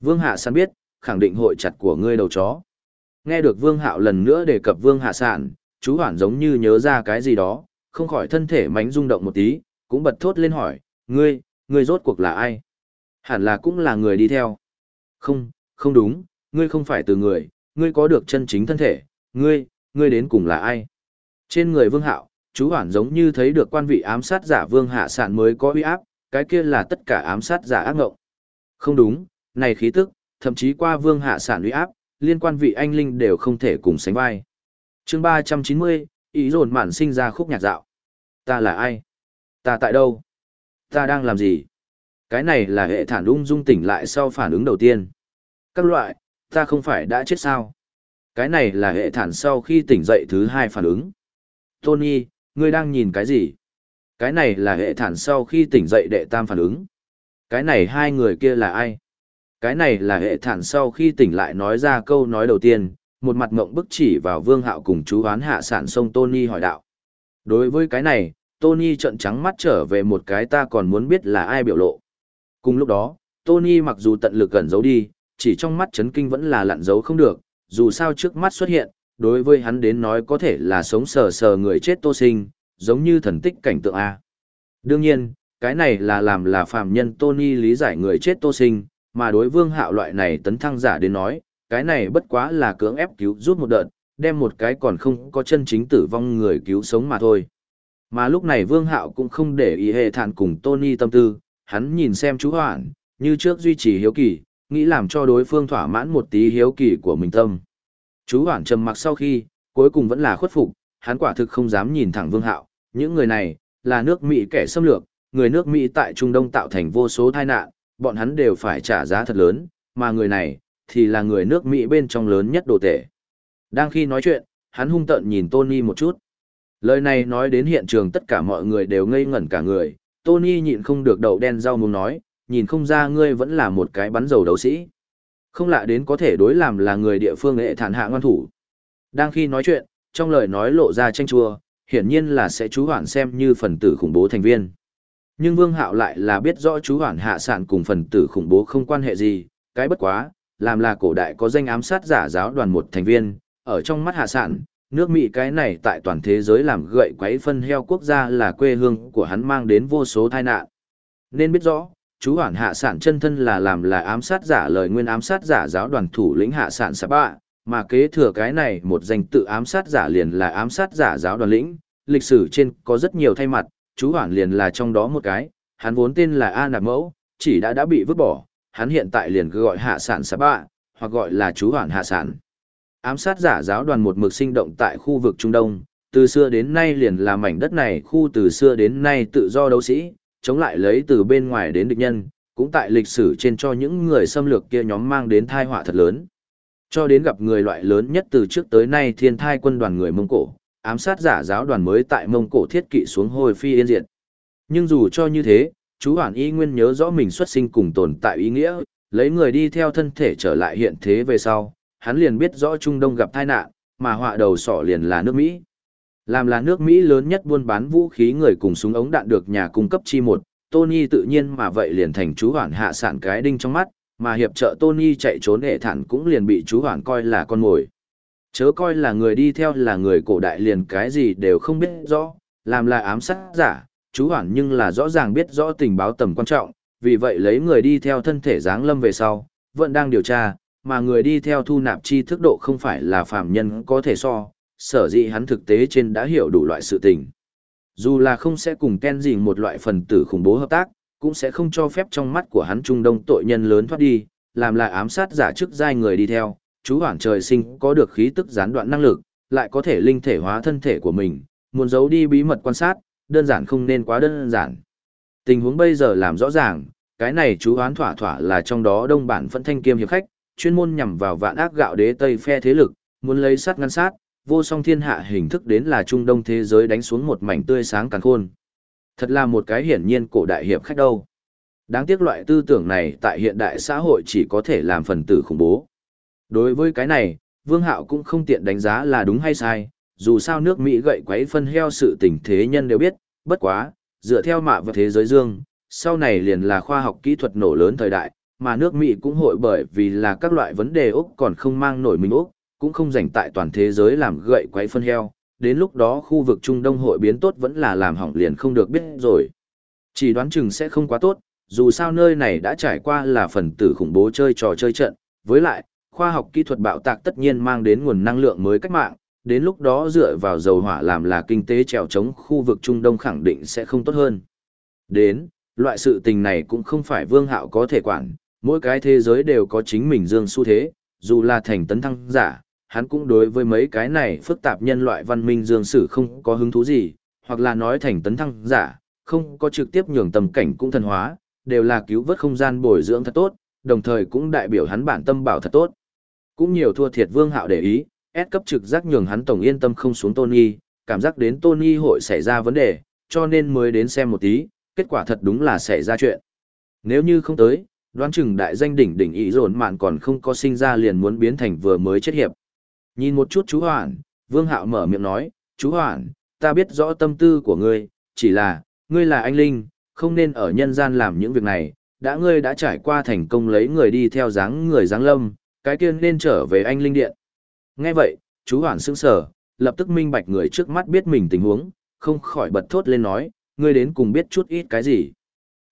Vương Hạ Sản biết, khẳng định hội chặt của ngươi đầu chó. Nghe được Vương Hạo lần nữa đề cập Vương Hạ Sản, chú Hoản giống như nhớ ra cái gì đó, không khỏi thân thể mánh rung động một tí, cũng bật thốt lên hỏi, ngươi, ngươi rốt cuộc là ai? Hẳn là cũng là người đi theo. Không, không đúng, ngươi không phải từ người, ngươi có được chân chính thân thể, ngươi, ngươi đến cùng là ai? Trên người Vương Hạo, chú Hoản giống như thấy được quan vị ám sát giả Vương Hạ Sản mới có uy áp, cái kia là tất cả ám sát giả ác ngộng. Không đúng, này khí tức, thậm chí qua vương hạ sản uy áp, liên quan vị anh linh đều không thể cùng sánh vai. chương 390, ý dồn mạn sinh ra khúc nhạc dạo. Ta là ai? Ta tại đâu? Ta đang làm gì? Cái này là hệ thản ung dung tỉnh lại sau phản ứng đầu tiên. Các loại, ta không phải đã chết sao? Cái này là hệ thản sau khi tỉnh dậy thứ hai phản ứng. Tony, ngươi đang nhìn cái gì? Cái này là hệ thản sau khi tỉnh dậy đệ tam phản ứng. Cái này hai người kia là ai? Cái này là hệ thản sau khi tỉnh lại nói ra câu nói đầu tiên, một mặt mộng bức chỉ vào vương hạo cùng chú hoán hạ sản sông Tony hỏi đạo. Đối với cái này, Tony trợn trắng mắt trở về một cái ta còn muốn biết là ai biểu lộ. Cùng lúc đó, Tony mặc dù tận lực gần giấu đi, chỉ trong mắt chấn kinh vẫn là lặn giấu không được, dù sao trước mắt xuất hiện, đối với hắn đến nói có thể là sống sờ sờ người chết tô sinh, giống như thần tích cảnh tượng A. Đương nhiên, cái này là làm là phàm nhân Tony lý giải người chết tô sinh, mà đối vương hạo loại này tấn thăng giả đến nói, cái này bất quá là cưỡng ép cứu rút một đợt, đem một cái còn không có chân chính tử vong người cứu sống mà thôi. Mà lúc này Vương Hạo cũng không để ý hệ thản cùng Tony tâm tư, hắn nhìn xem chú Hoản, như trước duy trì hiếu kỳ, nghĩ làm cho đối phương thỏa mãn một tí hiếu kỳ của mình tâm. Chú Hoản trầm mặc sau khi, cuối cùng vẫn là khuất phục, hắn quả thực không dám nhìn thẳng Vương Hạo, những người này, là nước Mỹ kẻ xâm lược, người nước Mỹ tại Trung Đông tạo thành vô số tai nạn, bọn hắn đều phải trả giá thật lớn, mà người này, thì là người nước Mỹ bên trong lớn nhất đồ tể. Đang khi nói chuyện, hắn hung tợn nhìn Tony một chút. Lời này nói đến hiện trường tất cả mọi người đều ngây ngẩn cả người, Tony nhịn không được đầu đen rau muốn nói, nhìn không ra ngươi vẫn là một cái bắn dầu đấu sĩ. Không lạ đến có thể đối làm là người địa phương hệ thản hạ ngoan thủ. Đang khi nói chuyện, trong lời nói lộ ra tranh chua, hiển nhiên là sẽ chú hoản xem như phần tử khủng bố thành viên. Nhưng Vương Hạo lại là biết rõ chú hoản hạ sản cùng phần tử khủng bố không quan hệ gì, cái bất quá, làm là cổ đại có danh ám sát giả giáo đoàn một thành viên, ở trong mắt hạ sản, nước Mỹ cái này tại toàn thế giới làm gậy quấy phân heo quốc gia là quê hương của hắn mang đến vô số tai nạn. Nên biết rõ, chú hoản hạ sản chân thân là làm là ám sát giả lời nguyên ám sát giả giáo đoàn thủ lĩnh hạ sản Sa bạ, mà kế thừa cái này một danh tự ám sát giả liền là ám sát giả giáo đoàn lĩnh, lịch sử trên có rất nhiều thay mặt, chú hoản liền là trong đó một cái, hắn vốn tên là A Nạp Mẫu, chỉ đã đã bị vứt bỏ, hắn hiện tại liền cứ gọi hạ sản sạp bạ, hoặc gọi là chú hoản hạ sản. Ám sát giả giáo đoàn một mực sinh động tại khu vực Trung Đông, từ xưa đến nay liền là mảnh đất này khu từ xưa đến nay tự do đấu sĩ, chống lại lấy từ bên ngoài đến địch nhân, cũng tại lịch sử trên cho những người xâm lược kia nhóm mang đến thai họa thật lớn. Cho đến gặp người loại lớn nhất từ trước tới nay thiên thai quân đoàn người Mông Cổ, ám sát giả giáo đoàn mới tại Mông Cổ thiết kỵ xuống hồi phi yên diệt. Nhưng dù cho như thế, chú Hoàn Y Nguyên nhớ rõ mình xuất sinh cùng tồn tại ý nghĩa, lấy người đi theo thân thể trở lại hiện thế về sau, hắn liền biết rõ Trung Đông gặp tai nạn, mà họa đầu sỏ liền là nước Mỹ. Làm là nước Mỹ lớn nhất buôn bán vũ khí người cùng súng ống đạn được nhà cung cấp chi một, Tony tự nhiên mà vậy liền thành chú hoàn hạ sản cái đinh trong mắt, mà hiệp trợ Tony chạy trốn hệ thản cũng liền bị chú hoàn coi là con mồi. Chớ coi là người đi theo là người cổ đại liền cái gì đều không biết rõ, làm là ám sát giả, chú hoàn nhưng là rõ ràng biết rõ tình báo tầm quan trọng, vì vậy lấy người đi theo thân thể dáng lâm về sau, vẫn đang điều tra, mà người đi theo thu nạp chi thức độ không phải là phàm nhân có thể so, sở dĩ hắn thực tế trên đã hiểu đủ loại sự tình. Dù là không sẽ cùng Ken gì một loại phần tử khủng bố hợp tác, cũng sẽ không cho phép trong mắt của hắn Trung Đông tội nhân lớn thoát đi, làm lại ám sát giả chức giai người đi theo, chú hoảng trời sinh có được khí tức gián đoạn năng lực, lại có thể linh thể hóa thân thể của mình, muốn giấu đi bí mật quan sát, đơn giản không nên quá đơn giản. Tình huống bây giờ làm rõ ràng, cái này chú hoán thỏa thỏa là trong đó đông bản phẫn thanh kiêm hiệp khách, chuyên môn nhằm vào vạn ác gạo đế Tây phe thế lực, muốn lấy sát ngăn sát, vô song thiên hạ hình thức đến là Trung Đông thế giới đánh xuống một mảnh tươi sáng càng khôn. Thật là một cái hiển nhiên cổ đại hiệp khách đâu. Đáng tiếc loại tư tưởng này tại hiện đại xã hội chỉ có thể làm phần tử khủng bố. Đối với cái này, Vương Hạo cũng không tiện đánh giá là đúng hay sai, dù sao nước Mỹ gậy quấy phân heo sự tình thế nhân đều biết, bất quá, dựa theo mạ vật thế giới dương, sau này liền là khoa học kỹ thuật nổ lớn thời đại, mà nước Mỹ cũng hội bởi vì là các loại vấn đề Úc còn không mang nổi mình Úc, cũng không dành tại toàn thế giới làm gậy quấy phân heo, đến lúc đó khu vực Trung Đông hội biến tốt vẫn là làm hỏng liền không được biết rồi. Chỉ đoán chừng sẽ không quá tốt, dù sao nơi này đã trải qua là phần tử khủng bố chơi trò chơi trận, với lại, khoa học kỹ thuật bạo tạc tất nhiên mang đến nguồn năng lượng mới cách mạng, đến lúc đó dựa vào dầu hỏa làm là kinh tế trèo chống khu vực Trung Đông khẳng định sẽ không tốt hơn. Đến, loại sự tình này cũng không phải vương hạo có thể quản, mỗi cái thế giới đều có chính mình dương xu thế, dù là thành tấn thăng giả, hắn cũng đối với mấy cái này phức tạp nhân loại văn minh dương sử không có hứng thú gì, hoặc là nói thành tấn thăng giả, không có trực tiếp nhường tầm cảnh cũng thần hóa, đều là cứu vớt không gian bồi dưỡng thật tốt, đồng thời cũng đại biểu hắn bản tâm bảo thật tốt. Cũng nhiều thua thiệt vương hạo để ý, S cấp trực giác nhường hắn tổng yên tâm không xuống Tony, cảm giác đến Tony hội xảy ra vấn đề, cho nên mới đến xem một tí, kết quả thật đúng là xảy ra chuyện. Nếu như không tới, đoán chừng đại danh đỉnh đỉnh ý dồn mạn còn không có sinh ra liền muốn biến thành vừa mới chết hiệp. Nhìn một chút chú Hoản, Vương Hạo mở miệng nói, chú Hoản, ta biết rõ tâm tư của ngươi, chỉ là, ngươi là anh Linh, không nên ở nhân gian làm những việc này, đã ngươi đã trải qua thành công lấy người đi theo dáng người dáng lâm, cái kia nên trở về anh Linh Điện. Nghe vậy, chú Hoản sững sờ, lập tức minh bạch người trước mắt biết mình tình huống, không khỏi bật thốt lên nói, ngươi đến cùng biết chút ít cái gì.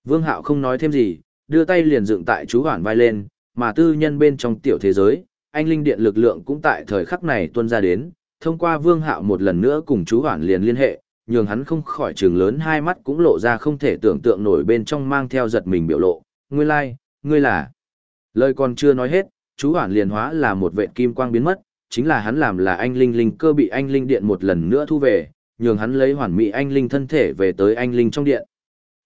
Vương Hạo không nói thêm gì, đưa tay liền dựng tại chú Hoản vai lên, mà tư nhân bên trong tiểu thế giới, anh linh điện lực lượng cũng tại thời khắc này tuôn ra đến, thông qua vương hạo một lần nữa cùng chú hoản liền liên hệ, nhường hắn không khỏi trường lớn hai mắt cũng lộ ra không thể tưởng tượng nổi bên trong mang theo giật mình biểu lộ. Ngươi lai, like, ngươi là. Lời còn chưa nói hết, chú hoản liền hóa là một vệ kim quang biến mất, chính là hắn làm là anh linh linh cơ bị anh linh điện một lần nữa thu về, nhường hắn lấy hoàn mỹ anh linh thân thể về tới anh linh trong điện.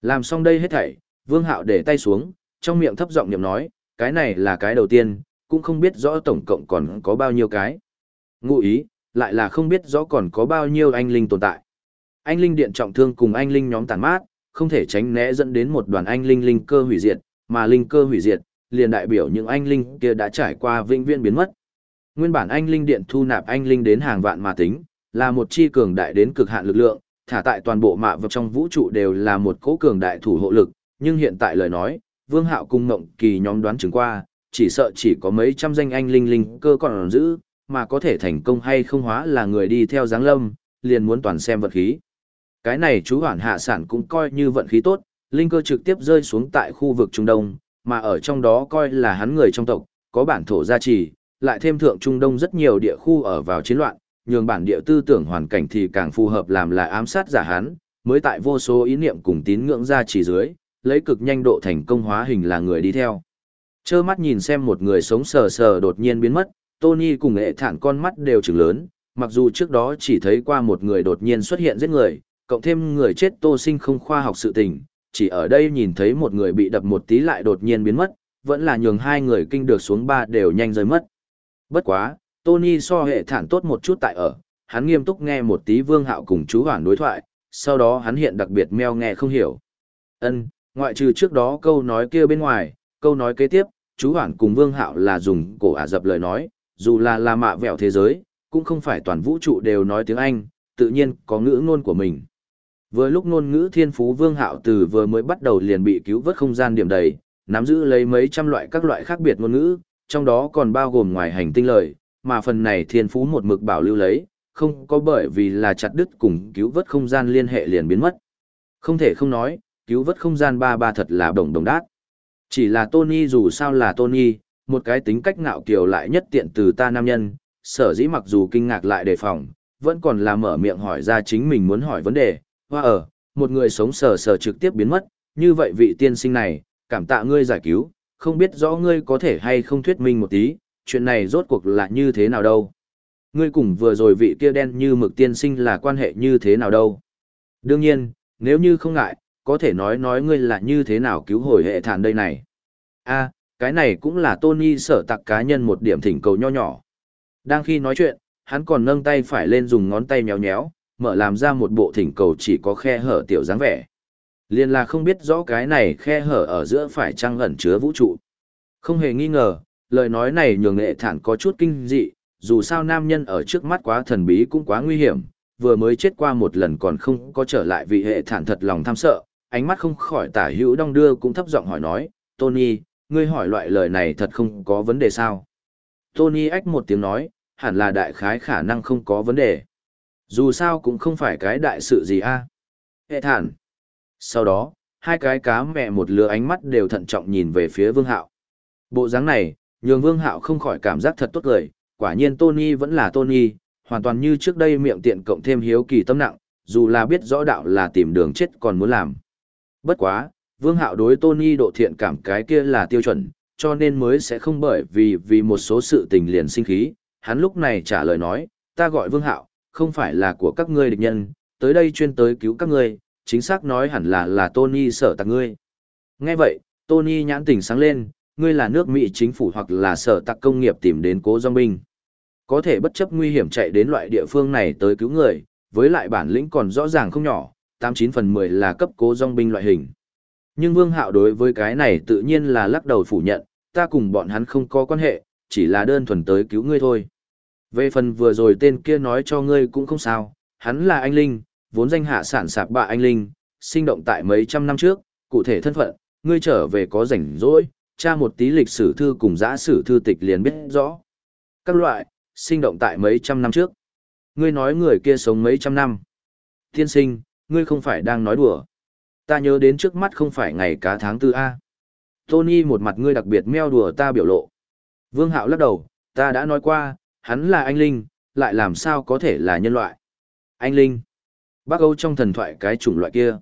Làm xong đây hết thảy, Vương Hạo để tay xuống, trong miệng thấp giọng niệm nói, cái này là cái đầu tiên, cũng không biết rõ tổng cộng còn có bao nhiêu cái. Ngụ ý, lại là không biết rõ còn có bao nhiêu anh linh tồn tại. Anh linh điện trọng thương cùng anh linh nhóm tàn mát, không thể tránh né dẫn đến một đoàn anh linh linh cơ hủy diệt, mà linh cơ hủy diệt, liền đại biểu những anh linh kia đã trải qua vĩnh viễn biến mất. Nguyên bản anh linh điện thu nạp anh linh đến hàng vạn mà tính, là một chi cường đại đến cực hạn lực lượng, thả tại toàn bộ mạ vật trong vũ trụ đều là một cỗ cường đại thủ hộ lực, nhưng hiện tại lời nói, Vương Hạo cung ngộng kỳ nhóm đoán chứng qua, chỉ sợ chỉ có mấy trăm danh anh linh linh cơ còn giữ, mà có thể thành công hay không hóa là người đi theo dáng lâm, liền muốn toàn xem vận khí. Cái này chú hoản hạ sản cũng coi như vận khí tốt, linh cơ trực tiếp rơi xuống tại khu vực Trung Đông, mà ở trong đó coi là hắn người trong tộc, có bản thổ gia trì, lại thêm thượng Trung Đông rất nhiều địa khu ở vào chiến loạn, nhường bản địa tư tưởng hoàn cảnh thì càng phù hợp làm lại ám sát giả hắn, mới tại vô số ý niệm cùng tín ngưỡng gia trì dưới, lấy cực nhanh độ thành công hóa hình là người đi theo. Chơ mắt nhìn xem một người sống sờ sờ đột nhiên biến mất, Tony cùng hệ thản con mắt đều trừng lớn, mặc dù trước đó chỉ thấy qua một người đột nhiên xuất hiện giết người, cộng thêm người chết tô sinh không khoa học sự tình, chỉ ở đây nhìn thấy một người bị đập một tí lại đột nhiên biến mất, vẫn là nhường hai người kinh được xuống ba đều nhanh rơi mất. Bất quá, Tony so hệ thản tốt một chút tại ở, hắn nghiêm túc nghe một tí vương hạo cùng chú hoảng đối thoại, sau đó hắn hiện đặc biệt meo nghe không hiểu. Ân, ngoại trừ trước đó câu nói kia bên ngoài, câu nói kế tiếp, chú hoảng cùng vương hạo là dùng cổ ả dập lời nói, dù là là mạ vẹo thế giới, cũng không phải toàn vũ trụ đều nói tiếng Anh, tự nhiên có ngữ ngôn của mình. Vừa lúc ngôn ngữ thiên phú vương hạo từ vừa mới bắt đầu liền bị cứu vớt không gian điểm đầy, nắm giữ lấy mấy trăm loại các loại khác biệt ngôn ngữ, trong đó còn bao gồm ngoài hành tinh lời, mà phần này thiên phú một mực bảo lưu lấy, không có bởi vì là chặt đứt cùng cứu vớt không gian liên hệ liền biến mất. Không thể không nói, cứu vớt không gian ba ba thật là đồng đồng đát. Chỉ là Tony dù sao là Tony, một cái tính cách ngạo kiều lại nhất tiện từ ta nam nhân, sở dĩ mặc dù kinh ngạc lại đề phòng, vẫn còn là mở miệng hỏi ra chính mình muốn hỏi vấn đề, hoa ở, một người sống sờ sờ trực tiếp biến mất, như vậy vị tiên sinh này, cảm tạ ngươi giải cứu, không biết rõ ngươi có thể hay không thuyết minh một tí, chuyện này rốt cuộc là như thế nào đâu. Ngươi cùng vừa rồi vị kia đen như mực tiên sinh là quan hệ như thế nào đâu. Đương nhiên, nếu như không ngại, có thể nói nói ngươi là như thế nào cứu hồi hệ thản đây này. a cái này cũng là Tony sở tặc cá nhân một điểm thỉnh cầu nho nhỏ. Đang khi nói chuyện, hắn còn nâng tay phải lên dùng ngón tay nhéo nhéo, mở làm ra một bộ thỉnh cầu chỉ có khe hở tiểu dáng vẻ. Liên là không biết rõ cái này khe hở ở giữa phải trăng ẩn chứa vũ trụ. Không hề nghi ngờ, lời nói này nhường nghệ thản có chút kinh dị, dù sao nam nhân ở trước mắt quá thần bí cũng quá nguy hiểm, vừa mới chết qua một lần còn không có trở lại vì hệ thản thật lòng tham sợ, ánh mắt không khỏi tả hữu đong đưa cũng thấp giọng hỏi nói, Tony, ngươi hỏi loại lời này thật không có vấn đề sao? Tony ách một tiếng nói, hẳn là đại khái khả năng không có vấn đề. Dù sao cũng không phải cái đại sự gì a. Hệ thản. Sau đó, hai cái cá mẹ một lứa ánh mắt đều thận trọng nhìn về phía Vương Hạo. Bộ dáng này, nhường Vương Hạo không khỏi cảm giác thật tốt lời, quả nhiên Tony vẫn là Tony, hoàn toàn như trước đây miệng tiện cộng thêm hiếu kỳ tâm nặng, dù là biết rõ đạo là tìm đường chết còn muốn làm. Bất quá, Vương Hạo đối Tony độ thiện cảm cái kia là tiêu chuẩn, cho nên mới sẽ không bởi vì vì một số sự tình liền sinh khí. Hắn lúc này trả lời nói, ta gọi Vương Hạo, không phải là của các ngươi địch nhân, tới đây chuyên tới cứu các ngươi, chính xác nói hẳn là là Tony sở tạc ngươi. Nghe vậy, Tony nhãn tỉnh sáng lên, ngươi là nước Mỹ chính phủ hoặc là sở tạc công nghiệp tìm đến cố dòng binh. Có thể bất chấp nguy hiểm chạy đến loại địa phương này tới cứu người, với lại bản lĩnh còn rõ ràng không nhỏ, 89 phần 10 là cấp cố dòng binh loại hình. Nhưng Vương Hạo đối với cái này tự nhiên là lắc đầu phủ nhận, ta cùng bọn hắn không có quan hệ, chỉ là đơn thuần tới cứu ngươi thôi. Về phần vừa rồi tên kia nói cho ngươi cũng không sao, hắn là anh Linh, vốn danh hạ sản sạp bạ anh Linh, sinh động tại mấy trăm năm trước, cụ thể thân phận, ngươi trở về có rảnh rỗi, tra một tí lịch sử thư cùng giã sử thư tịch liền biết rõ. Các loại, sinh động tại mấy trăm năm trước. Ngươi nói người kia sống mấy trăm năm. thiên sinh, ngươi không phải đang nói đùa ta nhớ đến trước mắt không phải ngày cá tháng tư A. Tony một mặt ngươi đặc biệt meo đùa ta biểu lộ. Vương Hạo lắc đầu, ta đã nói qua, hắn là anh Linh, lại làm sao có thể là nhân loại. Anh Linh. Bắc Âu trong thần thoại cái chủng loại kia.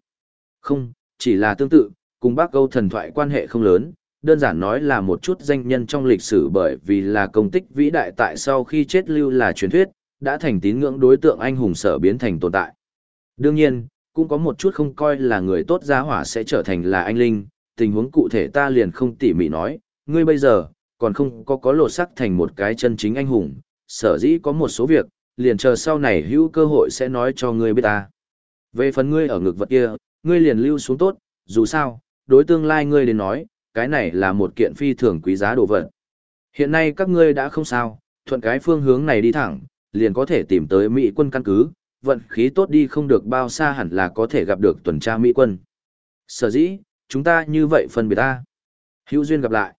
Không, chỉ là tương tự, cùng Bắc Âu thần thoại quan hệ không lớn, đơn giản nói là một chút danh nhân trong lịch sử bởi vì là công tích vĩ đại tại sau khi chết lưu là truyền thuyết, đã thành tín ngưỡng đối tượng anh hùng sở biến thành tồn tại. Đương nhiên, cũng có một chút không coi là người tốt gia hỏa sẽ trở thành là anh linh, tình huống cụ thể ta liền không tỉ mỉ nói, ngươi bây giờ, còn không có có lột sắc thành một cái chân chính anh hùng, sở dĩ có một số việc, liền chờ sau này hữu cơ hội sẽ nói cho ngươi biết ta. Về phần ngươi ở ngực vật kia, ngươi liền lưu xuống tốt, dù sao, đối tương lai ngươi đến nói, cái này là một kiện phi thường quý giá đồ vật. Hiện nay các ngươi đã không sao, thuận cái phương hướng này đi thẳng, liền có thể tìm tới Mỹ quân căn cứ, vận khí tốt đi không được bao xa hẳn là có thể gặp được tuần tra Mỹ quân. Sở dĩ, chúng ta như vậy phân biệt ta. Hữu duyên gặp lại.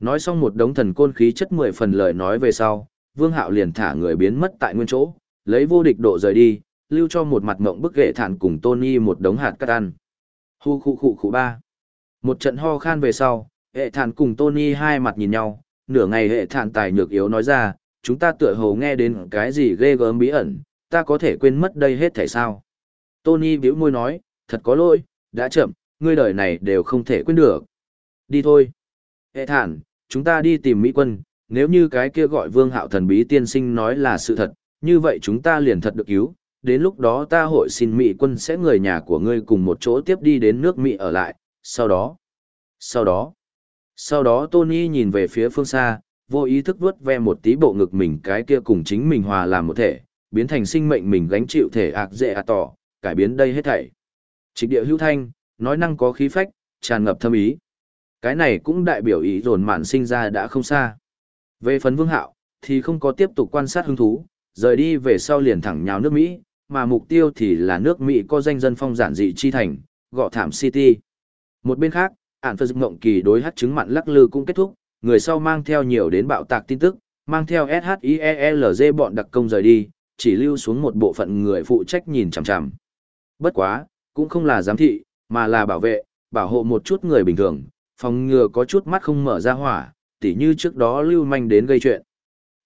Nói xong một đống thần côn khí chất mười phần lời nói về sau, Vương Hạo liền thả người biến mất tại nguyên chỗ, lấy vô địch độ rời đi, lưu cho một mặt mộng bức ghệ thản cùng Tony một đống hạt cát ăn. Hu khu khu khu ba. Một trận ho khan về sau, hệ thản cùng Tony hai mặt nhìn nhau, nửa ngày hệ thản tài nhược yếu nói ra, chúng ta tựa hồ nghe đến cái gì ghê gớm bí ẩn, ta có thể quên mất đây hết thể sao. Tony bĩu môi nói, thật có lỗi, đã chậm, ngươi đời này đều không thể quên được. Đi thôi. Hệ thản, chúng ta đi tìm Mỹ quân, nếu như cái kia gọi vương hạo thần bí tiên sinh nói là sự thật, như vậy chúng ta liền thật được cứu, đến lúc đó ta hội xin Mỹ quân sẽ người nhà của ngươi cùng một chỗ tiếp đi đến nước Mỹ ở lại, sau đó, sau đó, sau đó Tony nhìn về phía phương xa, vô ý thức vuốt ve một tí bộ ngực mình cái kia cùng chính mình hòa làm một thể, biến thành sinh mệnh mình gánh chịu thể ạc dễ à tỏ, cải biến đây hết thảy. Trịch địa hữu thanh, nói năng có khí phách, tràn ngập thâm ý. Cái này cũng đại biểu ý dồn mạn sinh ra đã không xa. Về phần vương hạo, thì không có tiếp tục quan sát hứng thú, rời đi về sau liền thẳng nhào nước Mỹ, mà mục tiêu thì là nước Mỹ có danh dân phong giản dị chi thành, gọ thảm City. Một bên khác, ản phật mộng kỳ đối hát chứng mặn lắc lư cũng kết thúc, người sau mang theo nhiều đến bạo tạc tin tức, mang theo SHIELZ bọn đặc công rời đi, chỉ lưu xuống một bộ phận người phụ trách nhìn chằm chằm. Bất quá, cũng không là giám thị, mà là bảo vệ, bảo hộ một chút người bình thường, phòng ngừa có chút mắt không mở ra hỏa, tỉ như trước đó lưu manh đến gây chuyện.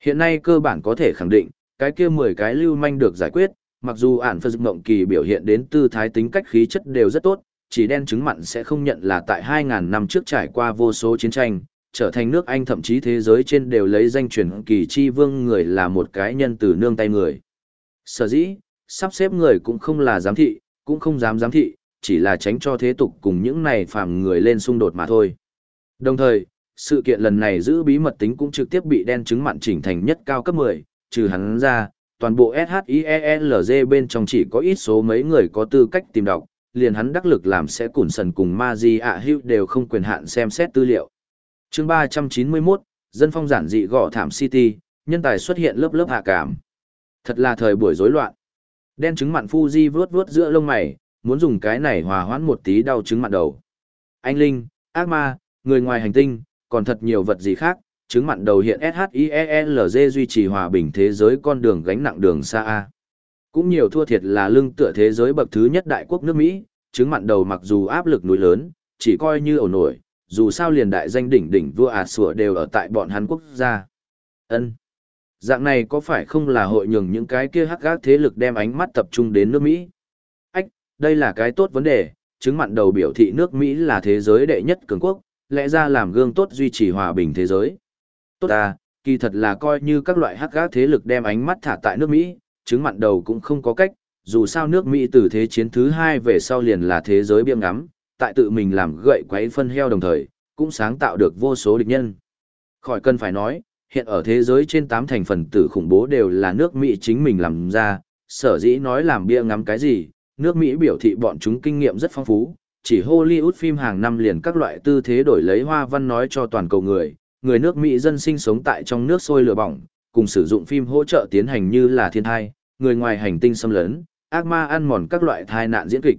Hiện nay cơ bản có thể khẳng định, cái kia 10 cái lưu manh được giải quyết, mặc dù ản phật mộng kỳ biểu hiện đến tư thái tính cách khí chất đều rất tốt, chỉ đen chứng mặn sẽ không nhận là tại 2.000 năm trước trải qua vô số chiến tranh, trở thành nước Anh thậm chí thế giới trên đều lấy danh truyền kỳ chi vương người là một cái nhân từ nương tay người. Sở dĩ, sắp xếp người cũng không là giám thị, cũng không dám giám thị, chỉ là tránh cho thế tục cùng những này phàm người lên xung đột mà thôi. Đồng thời, sự kiện lần này giữ bí mật tính cũng trực tiếp bị đen chứng mặn chỉnh thành nhất cao cấp 10, trừ hắn ra, toàn bộ SHIELZ bên trong chỉ có ít số mấy người có tư cách tìm đọc, liền hắn đắc lực làm sẽ củn sần cùng ma di ạ hữu đều không quyền hạn xem xét tư liệu. chương 391, dân phong giản dị gõ thảm City, nhân tài xuất hiện lớp lớp hạ cảm. Thật là thời buổi rối loạn. Đen chứng mặn Fuji vướt vướt giữa lông mày, muốn dùng cái này hòa hoãn một tí đau chứng mặn đầu. Anh Linh, ác ma, người ngoài hành tinh, còn thật nhiều vật gì khác, chứng mặn đầu hiện SHIELZ duy trì hòa bình thế giới con đường gánh nặng đường xa A. Cũng nhiều thua thiệt là lưng tựa thế giới bậc thứ nhất đại quốc nước Mỹ, chứng mặn đầu mặc dù áp lực núi lớn, chỉ coi như ổ nổi, dù sao liền đại danh đỉnh đỉnh vua ạt sủa đều ở tại bọn hắn quốc gia. ân Dạng này có phải không là hội nhường những cái kia hắc gác thế lực đem ánh mắt tập trung đến nước Mỹ? Ách, đây là cái tốt vấn đề, chứng mặn đầu biểu thị nước Mỹ là thế giới đệ nhất cường quốc, lẽ ra làm gương tốt duy trì hòa bình thế giới. Tốt à, kỳ thật là coi như các loại hắc gác thế lực đem ánh mắt thả tại nước Mỹ, chứng mặn đầu cũng không có cách, dù sao nước Mỹ từ thế chiến thứ hai về sau liền là thế giới biêm ngắm, tại tự mình làm gậy quấy phân heo đồng thời, cũng sáng tạo được vô số địch nhân. Khỏi cần phải nói, hiện ở thế giới trên tám thành phần tử khủng bố đều là nước Mỹ chính mình làm ra, sở dĩ nói làm bia ngắm cái gì, nước Mỹ biểu thị bọn chúng kinh nghiệm rất phong phú, chỉ Hollywood phim hàng năm liền các loại tư thế đổi lấy hoa văn nói cho toàn cầu người, người nước Mỹ dân sinh sống tại trong nước sôi lửa bỏng, cùng sử dụng phim hỗ trợ tiến hành như là thiên thai, người ngoài hành tinh xâm lấn, ác ma ăn mòn các loại thai nạn diễn kịch.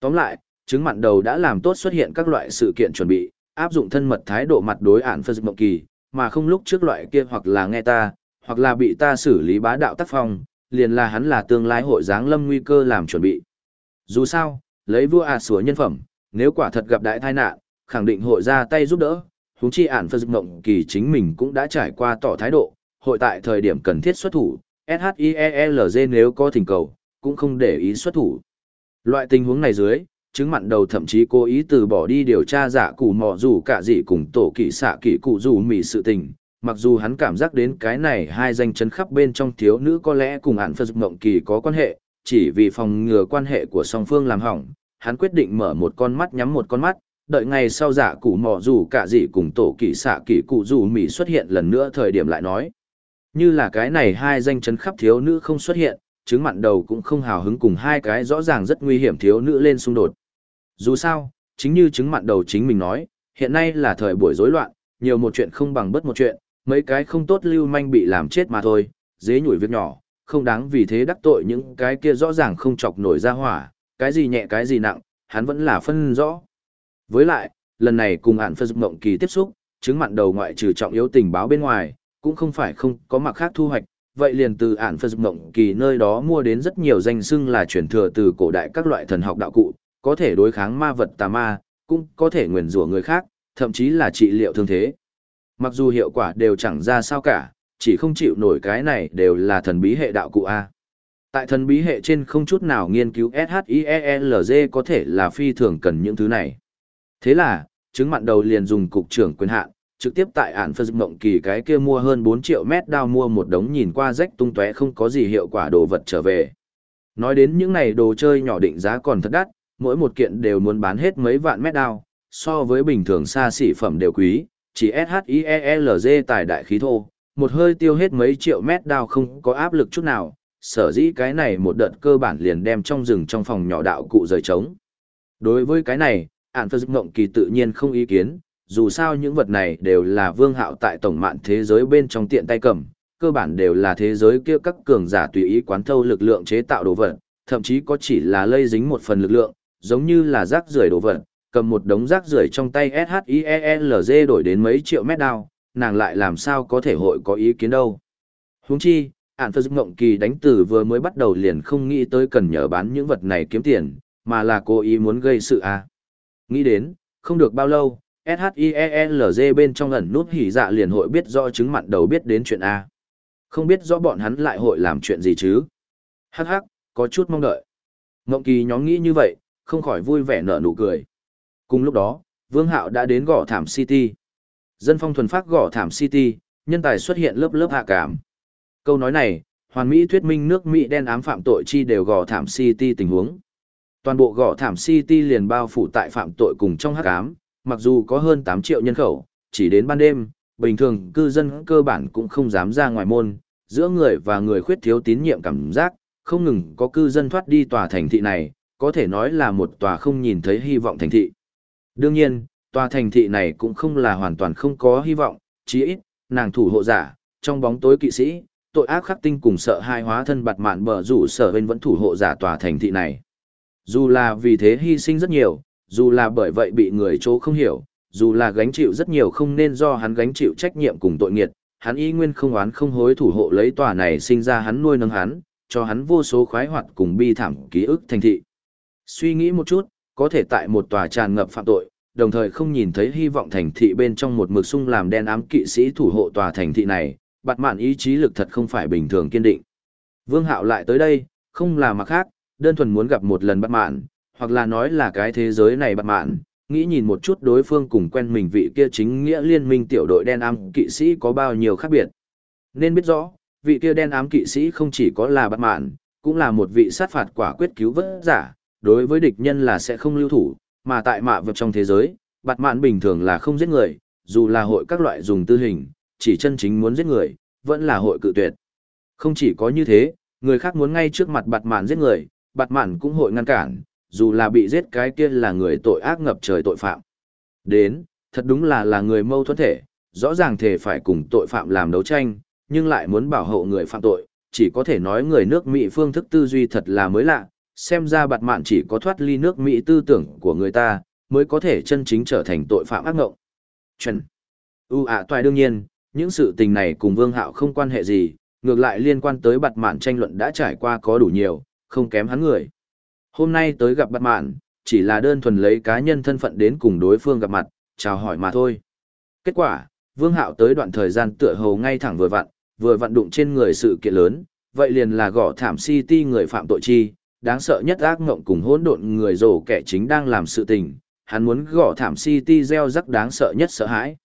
Tóm lại, chứng mặn đầu đã làm tốt xuất hiện các loại sự kiện chuẩn bị, áp dụng thân mật thái độ mặt đối ản phật mộng kỳ, mà không lúc trước loại kia hoặc là nghe ta, hoặc là bị ta xử lý bá đạo tác phong, liền là hắn là tương lai hội giáng lâm nguy cơ làm chuẩn bị. Dù sao, lấy vua à sủa nhân phẩm, nếu quả thật gặp đại tai nạn, khẳng định hội ra tay giúp đỡ, huống chi ản phật mộng kỳ chính mình cũng đã trải qua tỏ thái độ, hội tại thời điểm cần thiết xuất thủ, SHIELZ nếu có thỉnh cầu, cũng không để ý xuất thủ. Loại tình huống này dưới, chứng mặn đầu thậm chí cố ý từ bỏ đi điều tra giả cụ mò dù cả gì cùng tổ kỵ xạ kỵ cụ dù mỹ sự tình. Mặc dù hắn cảm giác đến cái này hai danh chấn khắp bên trong thiếu nữ có lẽ cùng ản phật mộng kỳ có quan hệ, chỉ vì phòng ngừa quan hệ của song phương làm hỏng, hắn quyết định mở một con mắt nhắm một con mắt, đợi ngày sau giả cụ mò dù cả gì cùng tổ kỳ xạ kỳ cụ dù mỉ xuất hiện lần nữa thời điểm lại nói. Như là cái này hai danh chấn khắp thiếu nữ không xuất hiện, chứng mặn đầu cũng không hào hứng cùng hai cái rõ ràng rất nguy hiểm thiếu nữ lên xung đột. Dù sao, chính như chứng mặn đầu chính mình nói, hiện nay là thời buổi rối loạn, nhiều một chuyện không bằng bất một chuyện, mấy cái không tốt lưu manh bị làm chết mà thôi, dế nhủi việc nhỏ, không đáng vì thế đắc tội những cái kia rõ ràng không chọc nổi ra hỏa, cái gì nhẹ cái gì nặng, hắn vẫn là phân rõ. Với lại, lần này cùng hạn phân mộng kỳ tiếp xúc, chứng mặn đầu ngoại trừ trọng yếu tình báo bên ngoài, cũng không phải không có mặt khác thu hoạch, vậy liền từ ản phật mộng kỳ nơi đó mua đến rất nhiều danh xưng là chuyển thừa từ cổ đại các loại thần học đạo cụ, có thể đối kháng ma vật tà ma, cũng có thể nguyền rủa người khác, thậm chí là trị liệu thương thế. Mặc dù hiệu quả đều chẳng ra sao cả, chỉ không chịu nổi cái này đều là thần bí hệ đạo cụ A. Tại thần bí hệ trên không chút nào nghiên cứu SHIELZ có thể là phi thường cần những thứ này. Thế là, chứng mặn đầu liền dùng cục trưởng quyền hạn, trực tiếp tại ản phân mộng kỳ cái kia mua hơn 4 triệu mét đao mua một đống nhìn qua rách tung tóe không có gì hiệu quả đồ vật trở về. Nói đến những này đồ chơi nhỏ định giá còn thật đắt, mỗi một kiện đều muốn bán hết mấy vạn mét đao, so với bình thường xa xỉ phẩm đều quý, chỉ SHIELZ tài đại khí thô, một hơi tiêu hết mấy triệu mét đao không có áp lực chút nào, sở dĩ cái này một đợt cơ bản liền đem trong rừng trong phòng nhỏ đạo cụ rời trống. Đối với cái này, ản phật mộng kỳ tự nhiên không ý kiến, dù sao những vật này đều là vương hạo tại tổng mạng thế giới bên trong tiện tay cầm, cơ bản đều là thế giới kia các cường giả tùy ý quán thâu lực lượng chế tạo đồ vật, thậm chí có chỉ là lây dính một phần lực lượng, giống như là rác rưởi đồ vật, cầm một đống rác rưởi trong tay SHIELZ đổi đến mấy triệu mét đao, nàng lại làm sao có thể hội có ý kiến đâu. Huống chi, ản phật ngộng kỳ đánh từ vừa mới bắt đầu liền không nghĩ tới cần nhờ bán những vật này kiếm tiền, mà là cố ý muốn gây sự à. Nghĩ đến, không được bao lâu, SHIELZ bên trong ẩn nút hỉ dạ liền hội biết rõ chứng mặn đầu biết đến chuyện A. Không biết rõ bọn hắn lại hội làm chuyện gì chứ. Hắc hắc, có chút mong đợi. Ngộng kỳ nhóm nghĩ như vậy, không khỏi vui vẻ nở nụ cười. Cùng lúc đó, Vương Hạo đã đến gõ thảm City. Dân phong thuần phát gõ thảm City, nhân tài xuất hiện lớp lớp hạ cảm. Câu nói này, hoàn mỹ thuyết minh nước Mỹ đen ám phạm tội chi đều gõ thảm City tình huống. Toàn bộ gõ thảm City liền bao phủ tại phạm tội cùng trong hắc ám, mặc dù có hơn 8 triệu nhân khẩu, chỉ đến ban đêm, bình thường cư dân cơ bản cũng không dám ra ngoài môn, giữa người và người khuyết thiếu tín nhiệm cảm giác, không ngừng có cư dân thoát đi tòa thành thị này, có thể nói là một tòa không nhìn thấy hy vọng thành thị. Đương nhiên, tòa thành thị này cũng không là hoàn toàn không có hy vọng, chí ít, nàng thủ hộ giả, trong bóng tối kỵ sĩ, tội ác khắc tinh cùng sợ hai hóa thân bạt mạn bờ rủ sở bên vẫn thủ hộ giả tòa thành thị này. Dù là vì thế hy sinh rất nhiều, dù là bởi vậy bị người chỗ không hiểu, dù là gánh chịu rất nhiều không nên do hắn gánh chịu trách nhiệm cùng tội nghiệt, hắn y nguyên không oán không hối thủ hộ lấy tòa này sinh ra hắn nuôi nâng hắn, cho hắn vô số khoái hoạt cùng bi thảm ký ức thành thị. Suy nghĩ một chút, có thể tại một tòa tràn ngập phạm tội, đồng thời không nhìn thấy hy vọng thành thị bên trong một mực sung làm đen ám kỵ sĩ thủ hộ tòa thành thị này, bạt mạn ý chí lực thật không phải bình thường kiên định. Vương Hạo lại tới đây, không là mà khác, đơn thuần muốn gặp một lần bạt mạn, hoặc là nói là cái thế giới này bạt mạn, nghĩ nhìn một chút đối phương cùng quen mình vị kia chính nghĩa liên minh tiểu đội đen ám kỵ sĩ có bao nhiêu khác biệt. Nên biết rõ, vị kia đen ám kỵ sĩ không chỉ có là bạt mạn, cũng là một vị sát phạt quả quyết cứu vớt giả, đối với địch nhân là sẽ không lưu thủ, mà tại mạ vực trong thế giới, bạt mạn bình thường là không giết người, dù là hội các loại dùng tư hình, chỉ chân chính muốn giết người, vẫn là hội cự tuyệt. Không chỉ có như thế, người khác muốn ngay trước mặt bạt mạn giết người, bạt mạn cũng hội ngăn cản, dù là bị giết cái kia là người tội ác ngập trời tội phạm. Đến, thật đúng là là người mâu thuẫn thể, rõ ràng thể phải cùng tội phạm làm đấu tranh, nhưng lại muốn bảo hộ người phạm tội, chỉ có thể nói người nước Mỹ phương thức tư duy thật là mới lạ, xem ra bạt mạn chỉ có thoát ly nước Mỹ tư tưởng của người ta, mới có thể chân chính trở thành tội phạm ác ngộng. Chuẩn. U ạ toài đương nhiên, những sự tình này cùng Vương Hạo không quan hệ gì, ngược lại liên quan tới bạt mạn tranh luận đã trải qua có đủ nhiều, không kém hắn người. Hôm nay tới gặp bạt mạn, chỉ là đơn thuần lấy cá nhân thân phận đến cùng đối phương gặp mặt, chào hỏi mà thôi. Kết quả, Vương Hạo tới đoạn thời gian tựa hồ ngay thẳng vừa vặn, vừa vặn đụng trên người sự kiện lớn, vậy liền là gõ thảm City người phạm tội chi, đáng sợ nhất ác ngộng cùng hỗn độn người rồ kẻ chính đang làm sự tình, hắn muốn gõ thảm City gieo rắc đáng sợ nhất sợ hãi.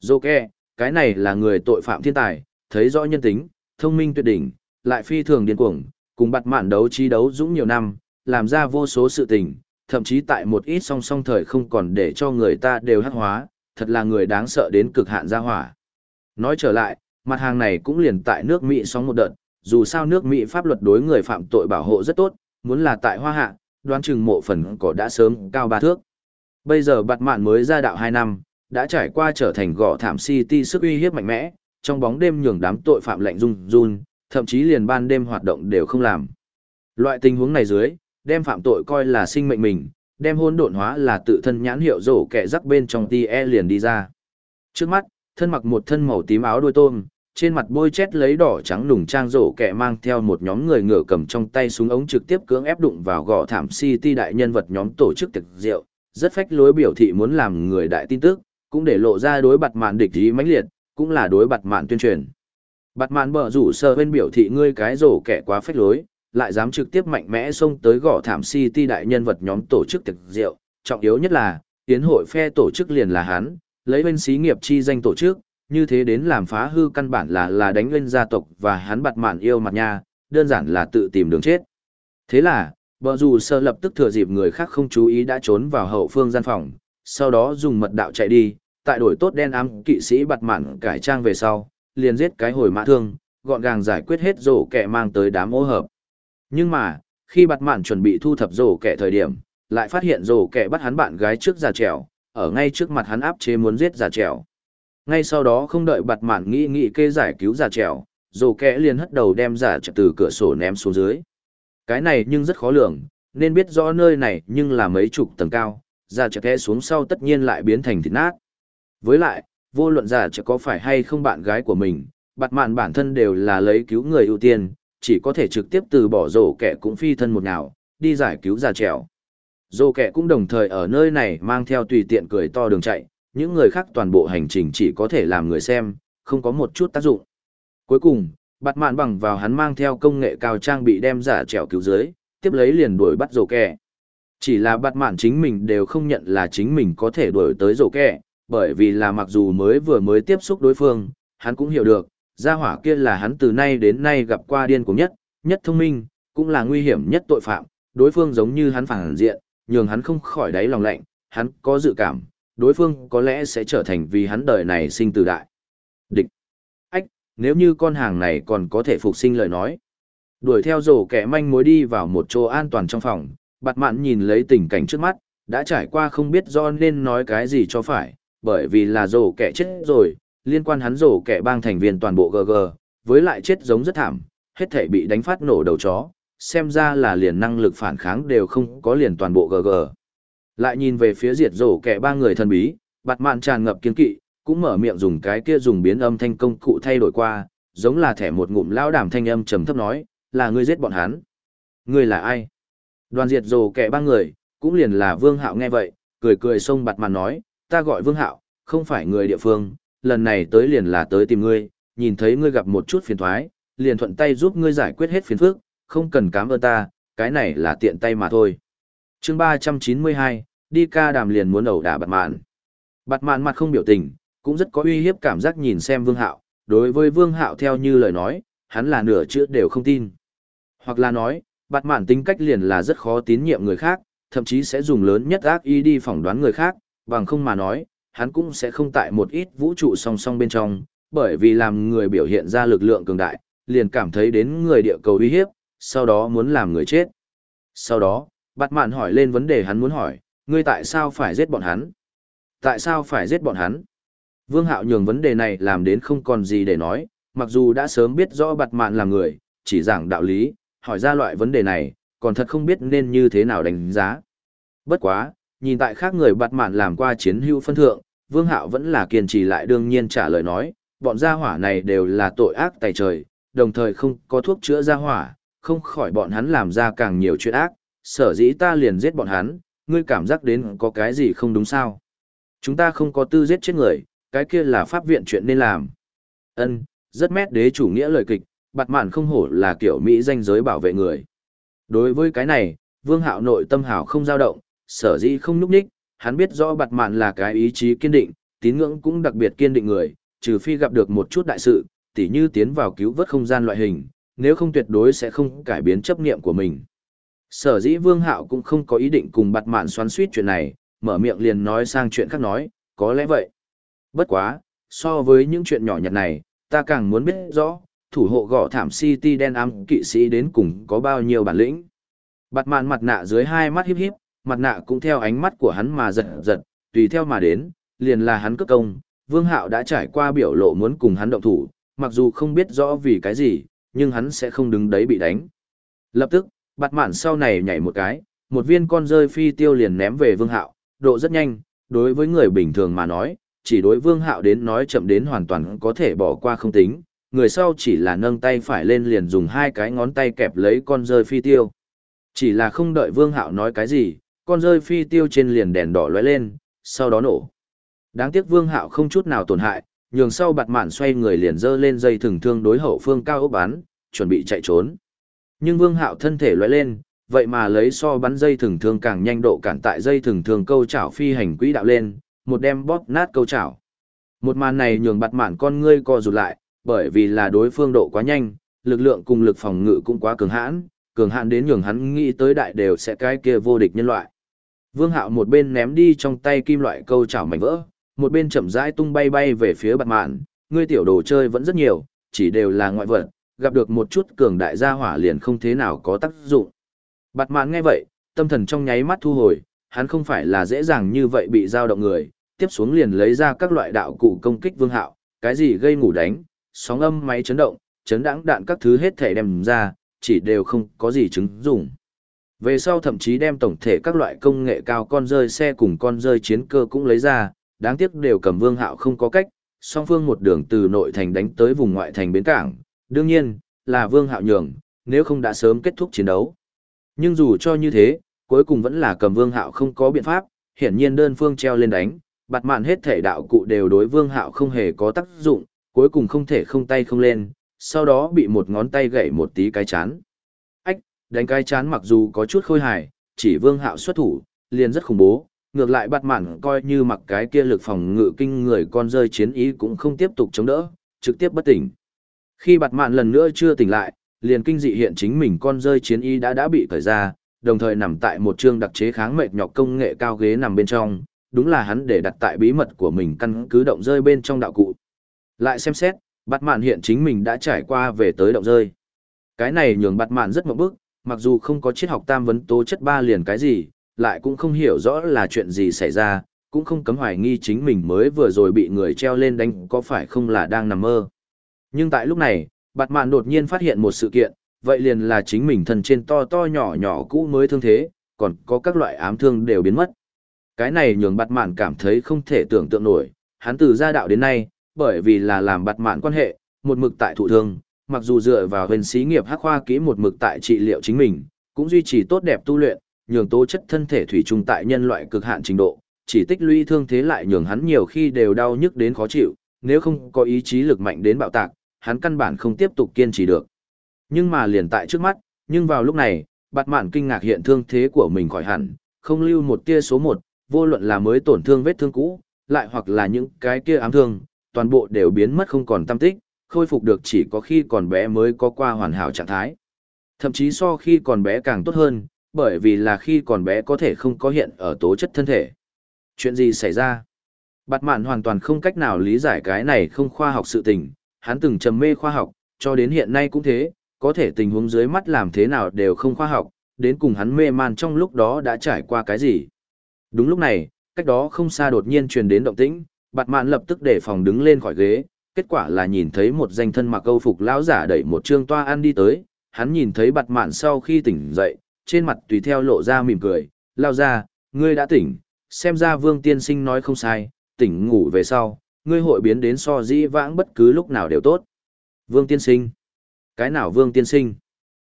Rồ kẻ, cái này là người tội phạm thiên tài, thấy rõ nhân tính, thông minh tuyệt đỉnh, lại phi thường điên cuồng, cùng bặt mạn đấu trí đấu dũng nhiều năm, làm ra vô số sự tình, thậm chí tại một ít song song thời không còn để cho người ta đều hắc hóa, thật là người đáng sợ đến cực hạn ra hỏa. Nói trở lại, mặt hàng này cũng liền tại nước Mỹ sóng một đợt, dù sao nước Mỹ pháp luật đối người phạm tội bảo hộ rất tốt, muốn là tại hoa hạ, đoán chừng mộ phần cỏ đã sớm cao ba thước. Bây giờ bạt mạn mới ra đạo 2 năm, đã trải qua trở thành gõ thảm city sức uy hiếp mạnh mẽ, trong bóng đêm nhường đám tội phạm lạnh run run, thậm chí liền ban đêm hoạt động đều không làm. Loại tình huống này dưới, đem phạm tội coi là sinh mệnh mình, đem hôn độn hóa là tự thân nhãn hiệu rổ kẻ rắc bên trong ti e liền đi ra. Trước mắt, thân mặc một thân màu tím áo đuôi tôm, trên mặt bôi chét lấy đỏ trắng nùng trang rổ kẹ mang theo một nhóm người ngựa cầm trong tay súng ống trực tiếp cưỡng ép đụng vào gò thảm city đại nhân vật nhóm tổ chức tiệc rượu, rất phách lối biểu thị muốn làm người đại tin tức, cũng để lộ ra đối bặt mạn địch ý mãnh liệt, cũng là đối bặt mạn tuyên truyền. Bặt mạn bờ rủ sơ bên biểu thị ngươi cái rổ kẻ quá phách lối, lại dám trực tiếp mạnh mẽ xông tới gò thảm city đại nhân vật nhóm tổ chức tiệc rượu, trọng yếu nhất là, tiến hội phe tổ chức liền là hắn, lấy bên xí nghiệp chi danh tổ chức, như thế đến làm phá hư căn bản là là đánh lên gia tộc và hắn bặt mạn yêu mặt nha, đơn giản là tự tìm đường chết. Thế là, bờ rủ sơ lập tức thừa dịp người khác không chú ý đã trốn vào hậu phương gian phòng, sau đó dùng mật đạo chạy đi, tại đổi tốt đen ám kỵ sĩ bặt mạn cải trang về sau, liền giết cái hồi mã thương, gọn gàng giải quyết hết rổ kẻ mang tới đám ô hợp. Nhưng mà, khi bặt mạn chuẩn bị thu thập rổ kẻ thời điểm, lại phát hiện rổ kẻ bắt hắn bạn gái trước già trèo, ở ngay trước mặt hắn áp chế muốn giết già trèo. Ngay sau đó không đợi bặt mạn nghĩ nghĩ kê giải cứu già trèo, dồ kẽ liền hất đầu đem giả trèo từ cửa sổ ném xuống dưới. Cái này nhưng rất khó lường, nên biết rõ nơi này nhưng là mấy chục tầng cao, giả trèo té xuống sau tất nhiên lại biến thành thịt nát. Với lại, vô luận giả trèo có phải hay không bạn gái của mình, bặt mạn bản thân đều là lấy cứu người ưu tiên chỉ có thể trực tiếp từ bỏ rổ kẻ cũng phi thân một nào, đi giải cứu già trèo. Rổ kẻ cũng đồng thời ở nơi này mang theo tùy tiện cười to đường chạy, những người khác toàn bộ hành trình chỉ có thể làm người xem, không có một chút tác dụng. Cuối cùng, bạt mạn bằng vào hắn mang theo công nghệ cao trang bị đem giả trèo cứu dưới, tiếp lấy liền đuổi bắt rổ kẻ. Chỉ là bạt mạn chính mình đều không nhận là chính mình có thể đuổi tới rổ kẻ, bởi vì là mặc dù mới vừa mới tiếp xúc đối phương, hắn cũng hiểu được, gia hỏa kia là hắn từ nay đến nay gặp qua điên cùng nhất, nhất thông minh, cũng là nguy hiểm nhất tội phạm, đối phương giống như hắn phản diện, nhường hắn không khỏi đáy lòng lạnh, hắn có dự cảm, đối phương có lẽ sẽ trở thành vì hắn đời này sinh từ đại. Địch. Ách, nếu như con hàng này còn có thể phục sinh lời nói. Đuổi theo rổ kẻ manh mối đi vào một chỗ an toàn trong phòng, bạt mạn nhìn lấy tình cảnh trước mắt, đã trải qua không biết do nên nói cái gì cho phải, bởi vì là rổ kẻ chết rồi, liên quan hắn rổ kẻ bang thành viên toàn bộ GG, với lại chết giống rất thảm, hết thể bị đánh phát nổ đầu chó, xem ra là liền năng lực phản kháng đều không có liền toàn bộ GG. Lại nhìn về phía diệt rổ kẻ ba người thần bí, bạt mạn tràn ngập kiên kỵ, cũng mở miệng dùng cái kia dùng biến âm thanh công cụ thay đổi qua, giống là thẻ một ngụm lão đàm thanh âm trầm thấp nói, là ngươi giết bọn hắn. Ngươi là ai? Đoàn diệt rổ kẻ ba người, cũng liền là Vương Hạo nghe vậy, cười cười xông bặt mạn nói, ta gọi Vương Hạo, không phải người địa phương, lần này tới liền là tới tìm ngươi, nhìn thấy ngươi gặp một chút phiền thoái, liền thuận tay giúp ngươi giải quyết hết phiền phức, không cần cảm ơn ta, cái này là tiện tay mà thôi. chương 392, đi ca đàm liền muốn ẩu đả bạt mạn. Bạt mạn mặt không biểu tình, cũng rất có uy hiếp cảm giác nhìn xem vương hạo, đối với vương hạo theo như lời nói, hắn là nửa chữ đều không tin. Hoặc là nói, bạt mạn tính cách liền là rất khó tín nhiệm người khác, thậm chí sẽ dùng lớn nhất ác ý đi phỏng đoán người khác, bằng không mà nói, hắn cũng sẽ không tại một ít vũ trụ song song bên trong, bởi vì làm người biểu hiện ra lực lượng cường đại, liền cảm thấy đến người địa cầu uy hiếp, sau đó muốn làm người chết. Sau đó, Bạt Mạn hỏi lên vấn đề hắn muốn hỏi, ngươi tại sao phải giết bọn hắn? Tại sao phải giết bọn hắn? Vương Hạo nhường vấn đề này làm đến không còn gì để nói, mặc dù đã sớm biết rõ Bạt Mạn là người, chỉ giảng đạo lý, hỏi ra loại vấn đề này, còn thật không biết nên như thế nào đánh giá. Bất quá, nhìn tại khác người Bạt Mạn làm qua chiến hữu phân thượng, Vương Hạo vẫn là kiên trì lại đương nhiên trả lời nói, bọn gia hỏa này đều là tội ác tày trời, đồng thời không có thuốc chữa gia hỏa, không khỏi bọn hắn làm ra càng nhiều chuyện ác, sở dĩ ta liền giết bọn hắn, ngươi cảm giác đến có cái gì không đúng sao? Chúng ta không có tư giết chết người, cái kia là pháp viện chuyện nên làm. Ân, rất mét đế chủ nghĩa lời kịch, bạt mạn không hổ là kiểu Mỹ danh giới bảo vệ người. Đối với cái này, Vương Hạo nội tâm hảo không dao động, sở dĩ không núp ních, hắn biết rõ bạt mạn là cái ý chí kiên định, tín ngưỡng cũng đặc biệt kiên định người, trừ phi gặp được một chút đại sự, tỉ như tiến vào cứu vớt không gian loại hình, nếu không tuyệt đối sẽ không cải biến chấp niệm của mình. Sở dĩ Vương Hạo cũng không có ý định cùng bạt mạn xoắn suýt chuyện này, mở miệng liền nói sang chuyện khác nói, có lẽ vậy. Bất quá, so với những chuyện nhỏ nhặt này, ta càng muốn biết rõ, thủ hộ gõ thảm City đen ám kỵ sĩ đến cùng có bao nhiêu bản lĩnh. Bạt mạn mặt nạ dưới hai mắt híp híp, mặt nạ cũng theo ánh mắt của hắn mà giật giật, tùy theo mà đến, liền là hắn cất công, Vương Hạo đã trải qua biểu lộ muốn cùng hắn động thủ, mặc dù không biết rõ vì cái gì, nhưng hắn sẽ không đứng đấy bị đánh. Lập tức, bạt mạn sau này nhảy một cái, một viên con rơi phi tiêu liền ném về Vương Hạo, độ rất nhanh, đối với người bình thường mà nói, chỉ đối Vương Hạo đến nói chậm đến hoàn toàn có thể bỏ qua không tính, người sau chỉ là nâng tay phải lên liền dùng hai cái ngón tay kẹp lấy con rơi phi tiêu. Chỉ là không đợi Vương Hạo nói cái gì, con rơi phi tiêu trên liền đèn đỏ lóe lên, sau đó nổ. Đáng tiếc Vương Hạo không chút nào tổn hại, nhường sau bạt mạn xoay người liền dơ lên dây thừng thương đối hậu phương cao ốc bán, chuẩn bị chạy trốn. Nhưng Vương Hạo thân thể loại lên, vậy mà lấy so bắn dây thừng thương càng nhanh độ cản tại dây thừng thương câu chảo phi hành quỹ đạo lên, một đem bóp nát câu chảo. Một màn này nhường bạt mạn con ngươi co rụt lại, bởi vì là đối phương độ quá nhanh, lực lượng cùng lực phòng ngự cũng quá cường hãn, cường hãn đến nhường hắn nghĩ tới đại đều sẽ cái kia vô địch nhân loại. Vương Hạo một bên ném đi trong tay kim loại câu chảo mảnh vỡ, một bên chậm rãi tung bay bay về phía bạt mạn, ngươi tiểu đồ chơi vẫn rất nhiều, chỉ đều là ngoại vật, gặp được một chút cường đại gia hỏa liền không thế nào có tác dụng. Bạt mạn nghe vậy, tâm thần trong nháy mắt thu hồi, hắn không phải là dễ dàng như vậy bị giao động người, tiếp xuống liền lấy ra các loại đạo cụ công kích Vương Hạo, cái gì gây ngủ đánh, sóng âm máy chấn động, chấn đãng đạn các thứ hết thể đem ra, chỉ đều không có gì chứng dụng. Về sau thậm chí đem tổng thể các loại công nghệ cao con rơi xe cùng con rơi chiến cơ cũng lấy ra, đáng tiếc đều cầm vương hạo không có cách, song phương một đường từ nội thành đánh tới vùng ngoại thành bến cảng, đương nhiên, là vương hạo nhường, nếu không đã sớm kết thúc chiến đấu. Nhưng dù cho như thế, cuối cùng vẫn là cầm vương hạo không có biện pháp, hiển nhiên đơn phương treo lên đánh, bạt mạn hết thể đạo cụ đều đối vương hạo không hề có tác dụng, cuối cùng không thể không tay không lên, sau đó bị một ngón tay gãy một tí cái chán. Ách, đánh cái chán mặc dù có chút khôi hài, chỉ vương hạo xuất thủ, liền rất khủng bố, ngược lại bắt mạn coi như mặc cái kia lực phòng ngự kinh người con rơi chiến ý cũng không tiếp tục chống đỡ, trực tiếp bất tỉnh. Khi bạt mạn lần nữa chưa tỉnh lại, liền kinh dị hiện chính mình con rơi chiến y đã đã bị cởi ra, đồng thời nằm tại một chương đặc chế kháng mệt nhọc công nghệ cao ghế nằm bên trong, đúng là hắn để đặt tại bí mật của mình căn cứ động rơi bên trong đạo cụ. Lại xem xét, bạt mạn hiện chính mình đã trải qua về tới động rơi. Cái này nhường bạt mạn rất mộng bức, mặc dù không có triết học tam vấn tố chất ba liền cái gì, lại cũng không hiểu rõ là chuyện gì xảy ra, cũng không cấm hoài nghi chính mình mới vừa rồi bị người treo lên đánh có phải không là đang nằm mơ. Nhưng tại lúc này, bạt mạn đột nhiên phát hiện một sự kiện, vậy liền là chính mình thân trên to to nhỏ nhỏ cũ mới thương thế, còn có các loại ám thương đều biến mất. Cái này nhường bạt mạn cảm thấy không thể tưởng tượng nổi, hắn từ gia đạo đến nay, bởi vì là làm bạt mạn quan hệ, một mực tại thụ thương, mặc dù dựa vào huyền sĩ nghiệp hắc khoa kỹ một mực tại trị liệu chính mình, cũng duy trì tốt đẹp tu luyện, nhường tố chất thân thể thủy chung tại nhân loại cực hạn trình độ, chỉ tích lũy thương thế lại nhường hắn nhiều khi đều đau nhức đến khó chịu, nếu không có ý chí lực mạnh đến bạo tạc, hắn căn bản không tiếp tục kiên trì được. Nhưng mà liền tại trước mắt, nhưng vào lúc này, bạt mạn kinh ngạc hiện thương thế của mình khỏi hẳn, không lưu một tia số một, vô luận là mới tổn thương vết thương cũ, lại hoặc là những cái kia ám thương, toàn bộ đều biến mất không còn tâm tích, khôi phục được chỉ có khi còn bé mới có qua hoàn hảo trạng thái. Thậm chí so khi còn bé càng tốt hơn, bởi vì là khi còn bé có thể không có hiện ở tố chất thân thể. Chuyện gì xảy ra? Bạt mạn hoàn toàn không cách nào lý giải cái này không khoa học sự tình, hắn từng trầm mê khoa học, cho đến hiện nay cũng thế, có thể tình huống dưới mắt làm thế nào đều không khoa học, đến cùng hắn mê man trong lúc đó đã trải qua cái gì. Đúng lúc này, cách đó không xa đột nhiên truyền đến động tĩnh, bạt mạn lập tức để phòng đứng lên khỏi ghế, kết quả là nhìn thấy một danh thân mặc câu phục lão giả đẩy một trương toa ăn đi tới, hắn nhìn thấy bạt mạn sau khi tỉnh dậy, trên mặt tùy theo lộ ra mỉm cười, lao ra, ngươi đã tỉnh, xem ra vương tiên sinh nói không sai, tỉnh ngủ về sau, ngươi hội biến đến so dĩ vãng bất cứ lúc nào đều tốt. Vương tiên sinh. Cái nào vương tiên sinh?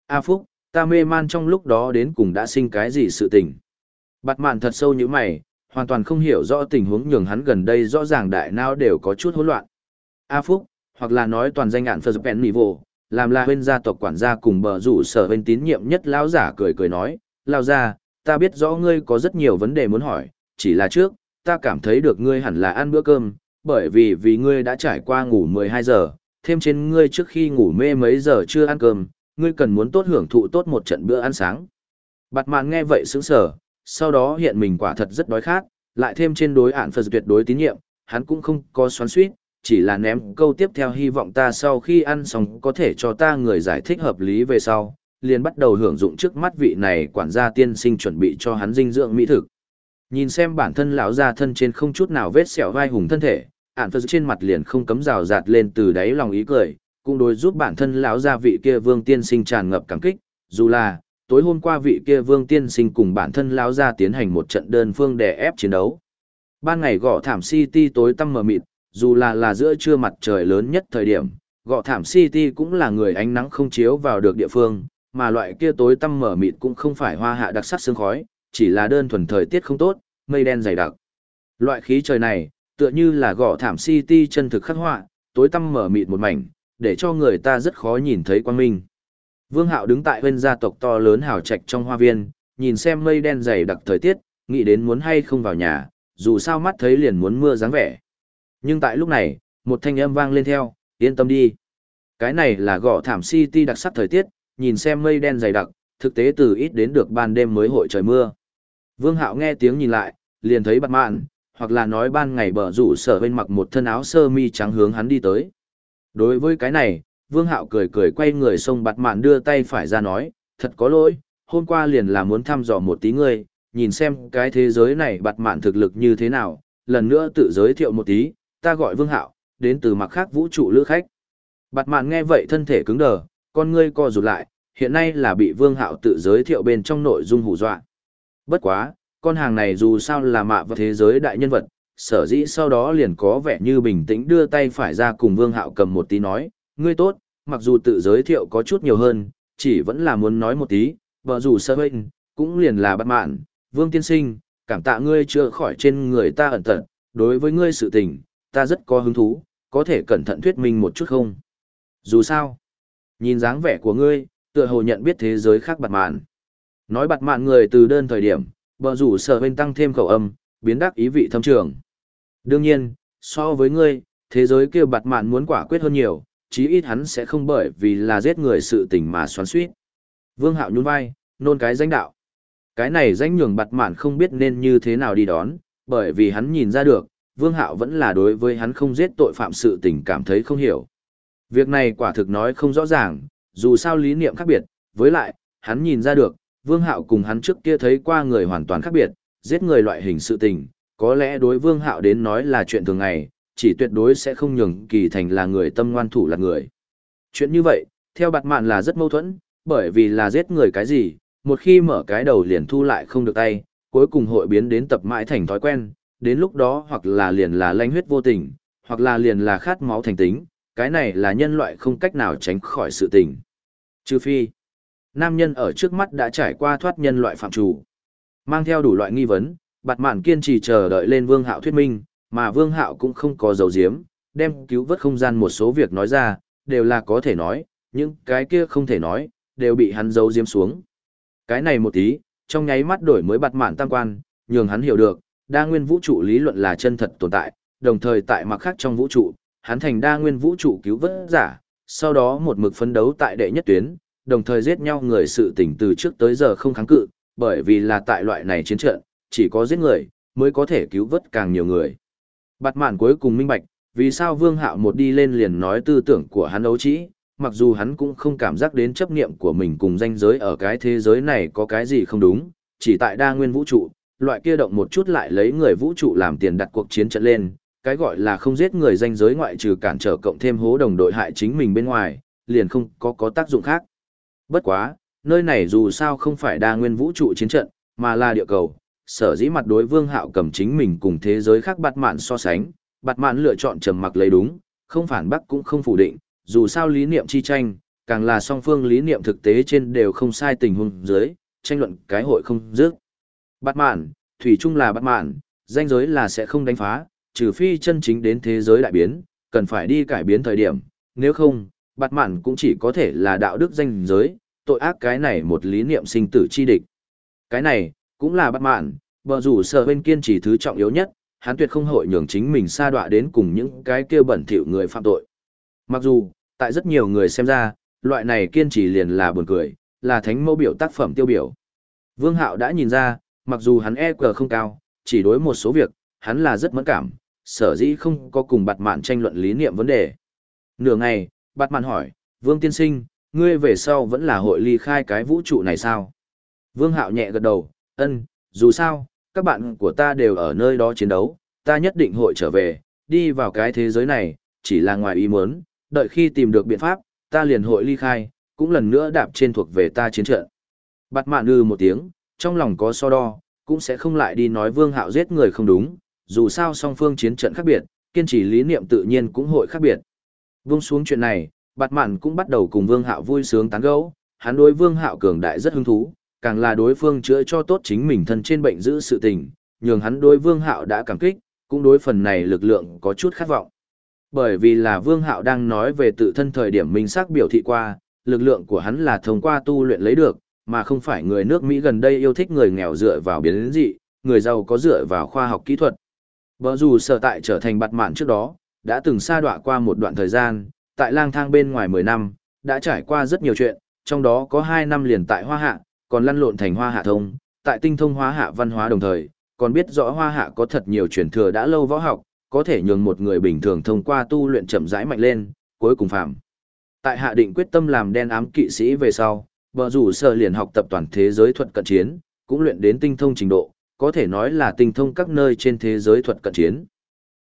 A Phúc, ta mê man trong lúc đó đến cùng đã sinh cái gì sự tình. Bạt mạn thật sâu như mày, hoàn toàn không hiểu rõ tình huống nhường hắn gần đây rõ ràng đại não đều có chút hỗn loạn. A Phúc, hoặc là nói toàn danh ạn Phật Bèn Nì Vô, làm là bên gia tộc quản gia cùng bờ rủ sở bên tín nhiệm nhất lão giả cười cười nói, lao ra, ta biết rõ ngươi có rất nhiều vấn đề muốn hỏi, chỉ là trước, ta cảm thấy được ngươi hẳn là ăn bữa cơm, bởi vì vì ngươi đã trải qua ngủ 12 giờ, thêm trên ngươi trước khi ngủ mê mấy giờ chưa ăn cơm, ngươi cần muốn tốt hưởng thụ tốt một trận bữa ăn sáng. Bạt mạn nghe vậy sững sờ, sau đó hiện mình quả thật rất đói khát, lại thêm trên đối ản Phật tuyệt đối tín nhiệm, hắn cũng không có xoắn suýt, chỉ là ném câu tiếp theo hy vọng ta sau khi ăn xong có thể cho ta người giải thích hợp lý về sau, liền bắt đầu hưởng dụng trước mắt vị này quản gia tiên sinh chuẩn bị cho hắn dinh dưỡng mỹ thực. Nhìn xem bản thân lão gia thân trên không chút nào vết sẹo vai hùng thân thể, ạn Phật trên mặt liền không cấm rào rạt lên từ đáy lòng ý cười, cũng đối giúp bản thân lão gia vị kia vương tiên sinh tràn ngập cảm kích, dù là tối hôm qua vị kia vương tiên sinh cùng bản thân lão gia tiến hành một trận đơn phương đè ép chiến đấu. Ban ngày gõ thảm City tối tăm mờ mịt, dù là là giữa trưa mặt trời lớn nhất thời điểm, gõ thảm City cũng là người ánh nắng không chiếu vào được địa phương, mà loại kia tối tăm mờ mịt cũng không phải hoa hạ đặc sắc sương khói, chỉ là đơn thuần thời tiết không tốt, mây đen dày đặc. Loại khí trời này, tựa như là gõ thảm City chân thực khắc họa, tối tăm mở mịt một mảnh, để cho người ta rất khó nhìn thấy quang minh. Vương Hạo đứng tại bên gia tộc to lớn hào trạch trong hoa viên, nhìn xem mây đen dày đặc thời tiết, nghĩ đến muốn hay không vào nhà, dù sao mắt thấy liền muốn mưa dáng vẻ. Nhưng tại lúc này, một thanh âm vang lên theo, yên tâm đi. Cái này là gõ thảm city đặc sắc thời tiết, nhìn xem mây đen dày đặc, thực tế từ ít đến được ban đêm mới hội trời mưa. Vương Hạo nghe tiếng nhìn lại, liền thấy bạt mạn, hoặc là nói ban ngày bờ rủ sở bên mặc một thân áo sơ mi trắng hướng hắn đi tới. Đối với cái này, Vương Hạo cười cười quay người xông bạt mạn đưa tay phải ra nói, thật có lỗi, hôm qua liền là muốn thăm dò một tí ngươi, nhìn xem cái thế giới này bạt mạn thực lực như thế nào, lần nữa tự giới thiệu một tí, ta gọi Vương Hạo, đến từ mặt khác vũ trụ lữ khách. Bạt mạn nghe vậy thân thể cứng đờ, con ngươi co rụt lại, hiện nay là bị Vương Hạo tự giới thiệu bên trong nội dung hù dọa. Bất quá, con hàng này dù sao là mạ vào thế giới đại nhân vật, sở dĩ sau đó liền có vẻ như bình tĩnh đưa tay phải ra cùng Vương Hạo cầm một tí nói, ngươi tốt, mặc dù tự giới thiệu có chút nhiều hơn, chỉ vẫn là muốn nói một tí, vợ dù sơ huynh, cũng liền là bắt mạn, Vương Tiên Sinh, cảm tạ ngươi chưa khỏi trên người ta ẩn tận, đối với ngươi sự tình, ta rất có hứng thú, có thể cẩn thận thuyết minh một chút không? Dù sao, nhìn dáng vẻ của ngươi, tựa hồ nhận biết thế giới khác bạt mạn. Nói bạt mạn người từ đơn thời điểm, bờ rủ sở bên tăng thêm khẩu âm, biến đắc ý vị thâm trường. Đương nhiên, so với ngươi, thế giới kia bạt mạn muốn quả quyết hơn nhiều, chí ít hắn sẽ không bởi vì là giết người sự tình mà xoắn suýt. Vương Hạo nhún vai, nôn cái danh đạo. Cái này danh nhường bạt mạn không biết nên như thế nào đi đón, bởi vì hắn nhìn ra được, Vương Hạo vẫn là đối với hắn không giết tội phạm sự tình cảm thấy không hiểu. Việc này quả thực nói không rõ ràng, dù sao lý niệm khác biệt, với lại, hắn nhìn ra được, Vương Hạo cùng hắn trước kia thấy qua người hoàn toàn khác biệt, giết người loại hình sự tình, có lẽ đối Vương Hạo đến nói là chuyện thường ngày, chỉ tuyệt đối sẽ không nhường kỳ thành là người tâm ngoan thủ là người. Chuyện như vậy, theo bạt mạn là rất mâu thuẫn, bởi vì là giết người cái gì, một khi mở cái đầu liền thu lại không được tay, cuối cùng hội biến đến tập mãi thành thói quen, đến lúc đó hoặc là liền là lanh huyết vô tình, hoặc là liền là khát máu thành tính, cái này là nhân loại không cách nào tránh khỏi sự tình. Trừ phi, nam nhân ở trước mắt đã trải qua thoát nhân loại phạm chủ. Mang theo đủ loại nghi vấn, bạt mạn kiên trì chờ đợi lên vương hạo thuyết minh, mà vương hạo cũng không có dấu diếm, đem cứu vớt không gian một số việc nói ra, đều là có thể nói, nhưng cái kia không thể nói, đều bị hắn giấu diếm xuống. Cái này một tí, trong nháy mắt đổi mới bạt mạn tam quan, nhường hắn hiểu được, đa nguyên vũ trụ lý luận là chân thật tồn tại, đồng thời tại mặt khác trong vũ trụ, hắn thành đa nguyên vũ trụ cứu vớt giả, sau đó một mực phấn đấu tại đệ nhất tuyến, đồng thời giết nhau người sự tỉnh từ trước tới giờ không kháng cự, bởi vì là tại loại này chiến trận, chỉ có giết người, mới có thể cứu vớt càng nhiều người. Bạt mạn cuối cùng minh bạch, vì sao Vương Hạo một đi lên liền nói tư tưởng của hắn đấu trĩ, mặc dù hắn cũng không cảm giác đến chấp niệm của mình cùng danh giới ở cái thế giới này có cái gì không đúng, chỉ tại đa nguyên vũ trụ, loại kia động một chút lại lấy người vũ trụ làm tiền đặt cuộc chiến trận lên, cái gọi là không giết người danh giới ngoại trừ cản trở cộng thêm hố đồng đội hại chính mình bên ngoài, liền không có có tác dụng khác. Bất quá, nơi này dù sao không phải đa nguyên vũ trụ chiến trận, mà là địa cầu, sở dĩ mặt đối vương hạo cầm chính mình cùng thế giới khác bạt mạn so sánh, bạt mạn lựa chọn trầm mặc lấy đúng, không phản bác cũng không phủ định, dù sao lý niệm chi tranh, càng là song phương lý niệm thực tế trên đều không sai tình huống dưới, tranh luận cái hội không dứt. Bạt mạn, thủy chung là bạt mạn, danh giới là sẽ không đánh phá, trừ phi chân chính đến thế giới đại biến, cần phải đi cải biến thời điểm, nếu không, bạt mạn cũng chỉ có thể là đạo đức danh giới, tội ác cái này một lý niệm sinh tử chi địch. Cái này, cũng là bạt mạn, bờ rủ sở bên kiên trì thứ trọng yếu nhất, hắn tuyệt không hội nhường chính mình sa đọa đến cùng những cái kia bẩn thỉu người phạm tội. Mặc dù, tại rất nhiều người xem ra, loại này kiên trì liền là buồn cười, là thánh mẫu biểu tác phẩm tiêu biểu. Vương Hạo đã nhìn ra, mặc dù hắn EQ không cao, chỉ đối một số việc, hắn là rất mẫn cảm, sở dĩ không có cùng bạt mạn tranh luận lý niệm vấn đề. Nửa ngày, bạt mạn hỏi, Vương Tiên Sinh, ngươi về sau vẫn là hội ly khai cái vũ trụ này sao? Vương Hạo nhẹ gật đầu, ân, dù sao, các bạn của ta đều ở nơi đó chiến đấu, ta nhất định hội trở về, đi vào cái thế giới này, chỉ là ngoài ý muốn, đợi khi tìm được biện pháp, ta liền hội ly khai, cũng lần nữa đạp trên thuộc về ta chiến trận. Bạt mạn ư một tiếng, trong lòng có so đo, cũng sẽ không lại đi nói vương hạo giết người không đúng, dù sao song phương chiến trận khác biệt, kiên trì lý niệm tự nhiên cũng hội khác biệt. Vung xuống chuyện này, bạt mạn cũng bắt đầu cùng vương hạo vui sướng tán gẫu, hắn đối vương hạo cường đại rất hứng thú, càng là đối phương chữa cho tốt chính mình thân trên bệnh giữ sự tình, nhường hắn đối vương hạo đã cảm kích, cũng đối phần này lực lượng có chút khát vọng. Bởi vì là vương hạo đang nói về tự thân thời điểm minh xác biểu thị qua, lực lượng của hắn là thông qua tu luyện lấy được, mà không phải người nước Mỹ gần đây yêu thích người nghèo dựa vào biến dị, người giàu có dựa vào khoa học kỹ thuật. Bở dù sở tại trở thành bạt mạn trước đó, đã từng xa đọa qua một đoạn thời gian, tại lang thang bên ngoài 10 năm, đã trải qua rất nhiều chuyện, trong đó có 2 năm liền tại Hoa Hạ, còn lăn lộn thành Hoa Hạ thông, tại tinh thông Hoa Hạ văn hóa đồng thời, còn biết rõ Hoa Hạ có thật nhiều truyền thừa đã lâu võ học, có thể nhường một người bình thường thông qua tu luyện chậm rãi mạnh lên, cuối cùng phạm. Tại hạ định quyết tâm làm đen ám kỵ sĩ về sau, bờ rủ sở liền học tập toàn thế giới thuật cận chiến, cũng luyện đến tinh thông trình độ, có thể nói là tinh thông các nơi trên thế giới thuật cận chiến.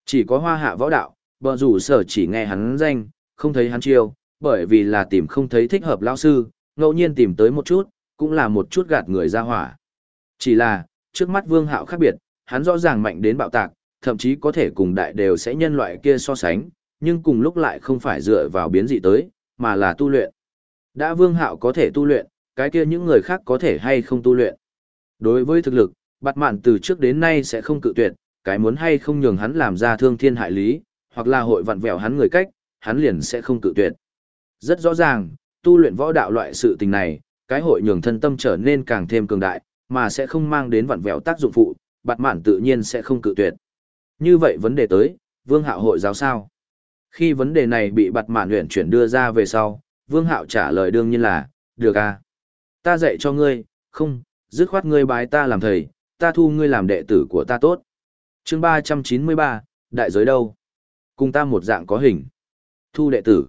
Chỉ có hoa hạ võ đạo, bờ rủ sở chỉ nghe hắn danh, không thấy hắn chiêu, bởi vì là tìm không thấy thích hợp lão sư, ngẫu nhiên tìm tới một chút, cũng là một chút gạt người ra hỏa. Chỉ là, trước mắt vương hạo khác biệt, hắn rõ ràng mạnh đến bạo tạc, thậm chí có thể cùng đại đều sẽ nhân loại kia so sánh, nhưng cùng lúc lại không phải dựa vào biến dị tới, mà là tu luyện. Đã vương hạo có thể tu luyện, cái kia những người khác có thể hay không tu luyện. Đối với thực lực, bạt mạn từ trước đến nay sẽ không cự tuyệt, cái muốn hay không nhường hắn làm ra thương thiên hại lý, hoặc là hội vặn vẹo hắn người cách, hắn liền sẽ không cự tuyệt. Rất rõ ràng, tu luyện võ đạo loại sự tình này, cái hội nhường thân tâm trở nên càng thêm cường đại, mà sẽ không mang đến vặn vẹo tác dụng phụ, bạt mạn tự nhiên sẽ không cự tuyệt. Như vậy vấn đề tới, vương hạo hội giáo sao? Khi vấn đề này bị bạt mạn luyện chuyển đưa ra về sau, vương hạo trả lời đương nhiên là, được à. Ta dạy cho ngươi, không, dứt khoát ngươi bái ta làm thầy, ta thu ngươi làm đệ tử của ta tốt. chương ba trăm chín mươi ba đại giới đâu? Cùng ta một dạng có hình. Thu đệ tử.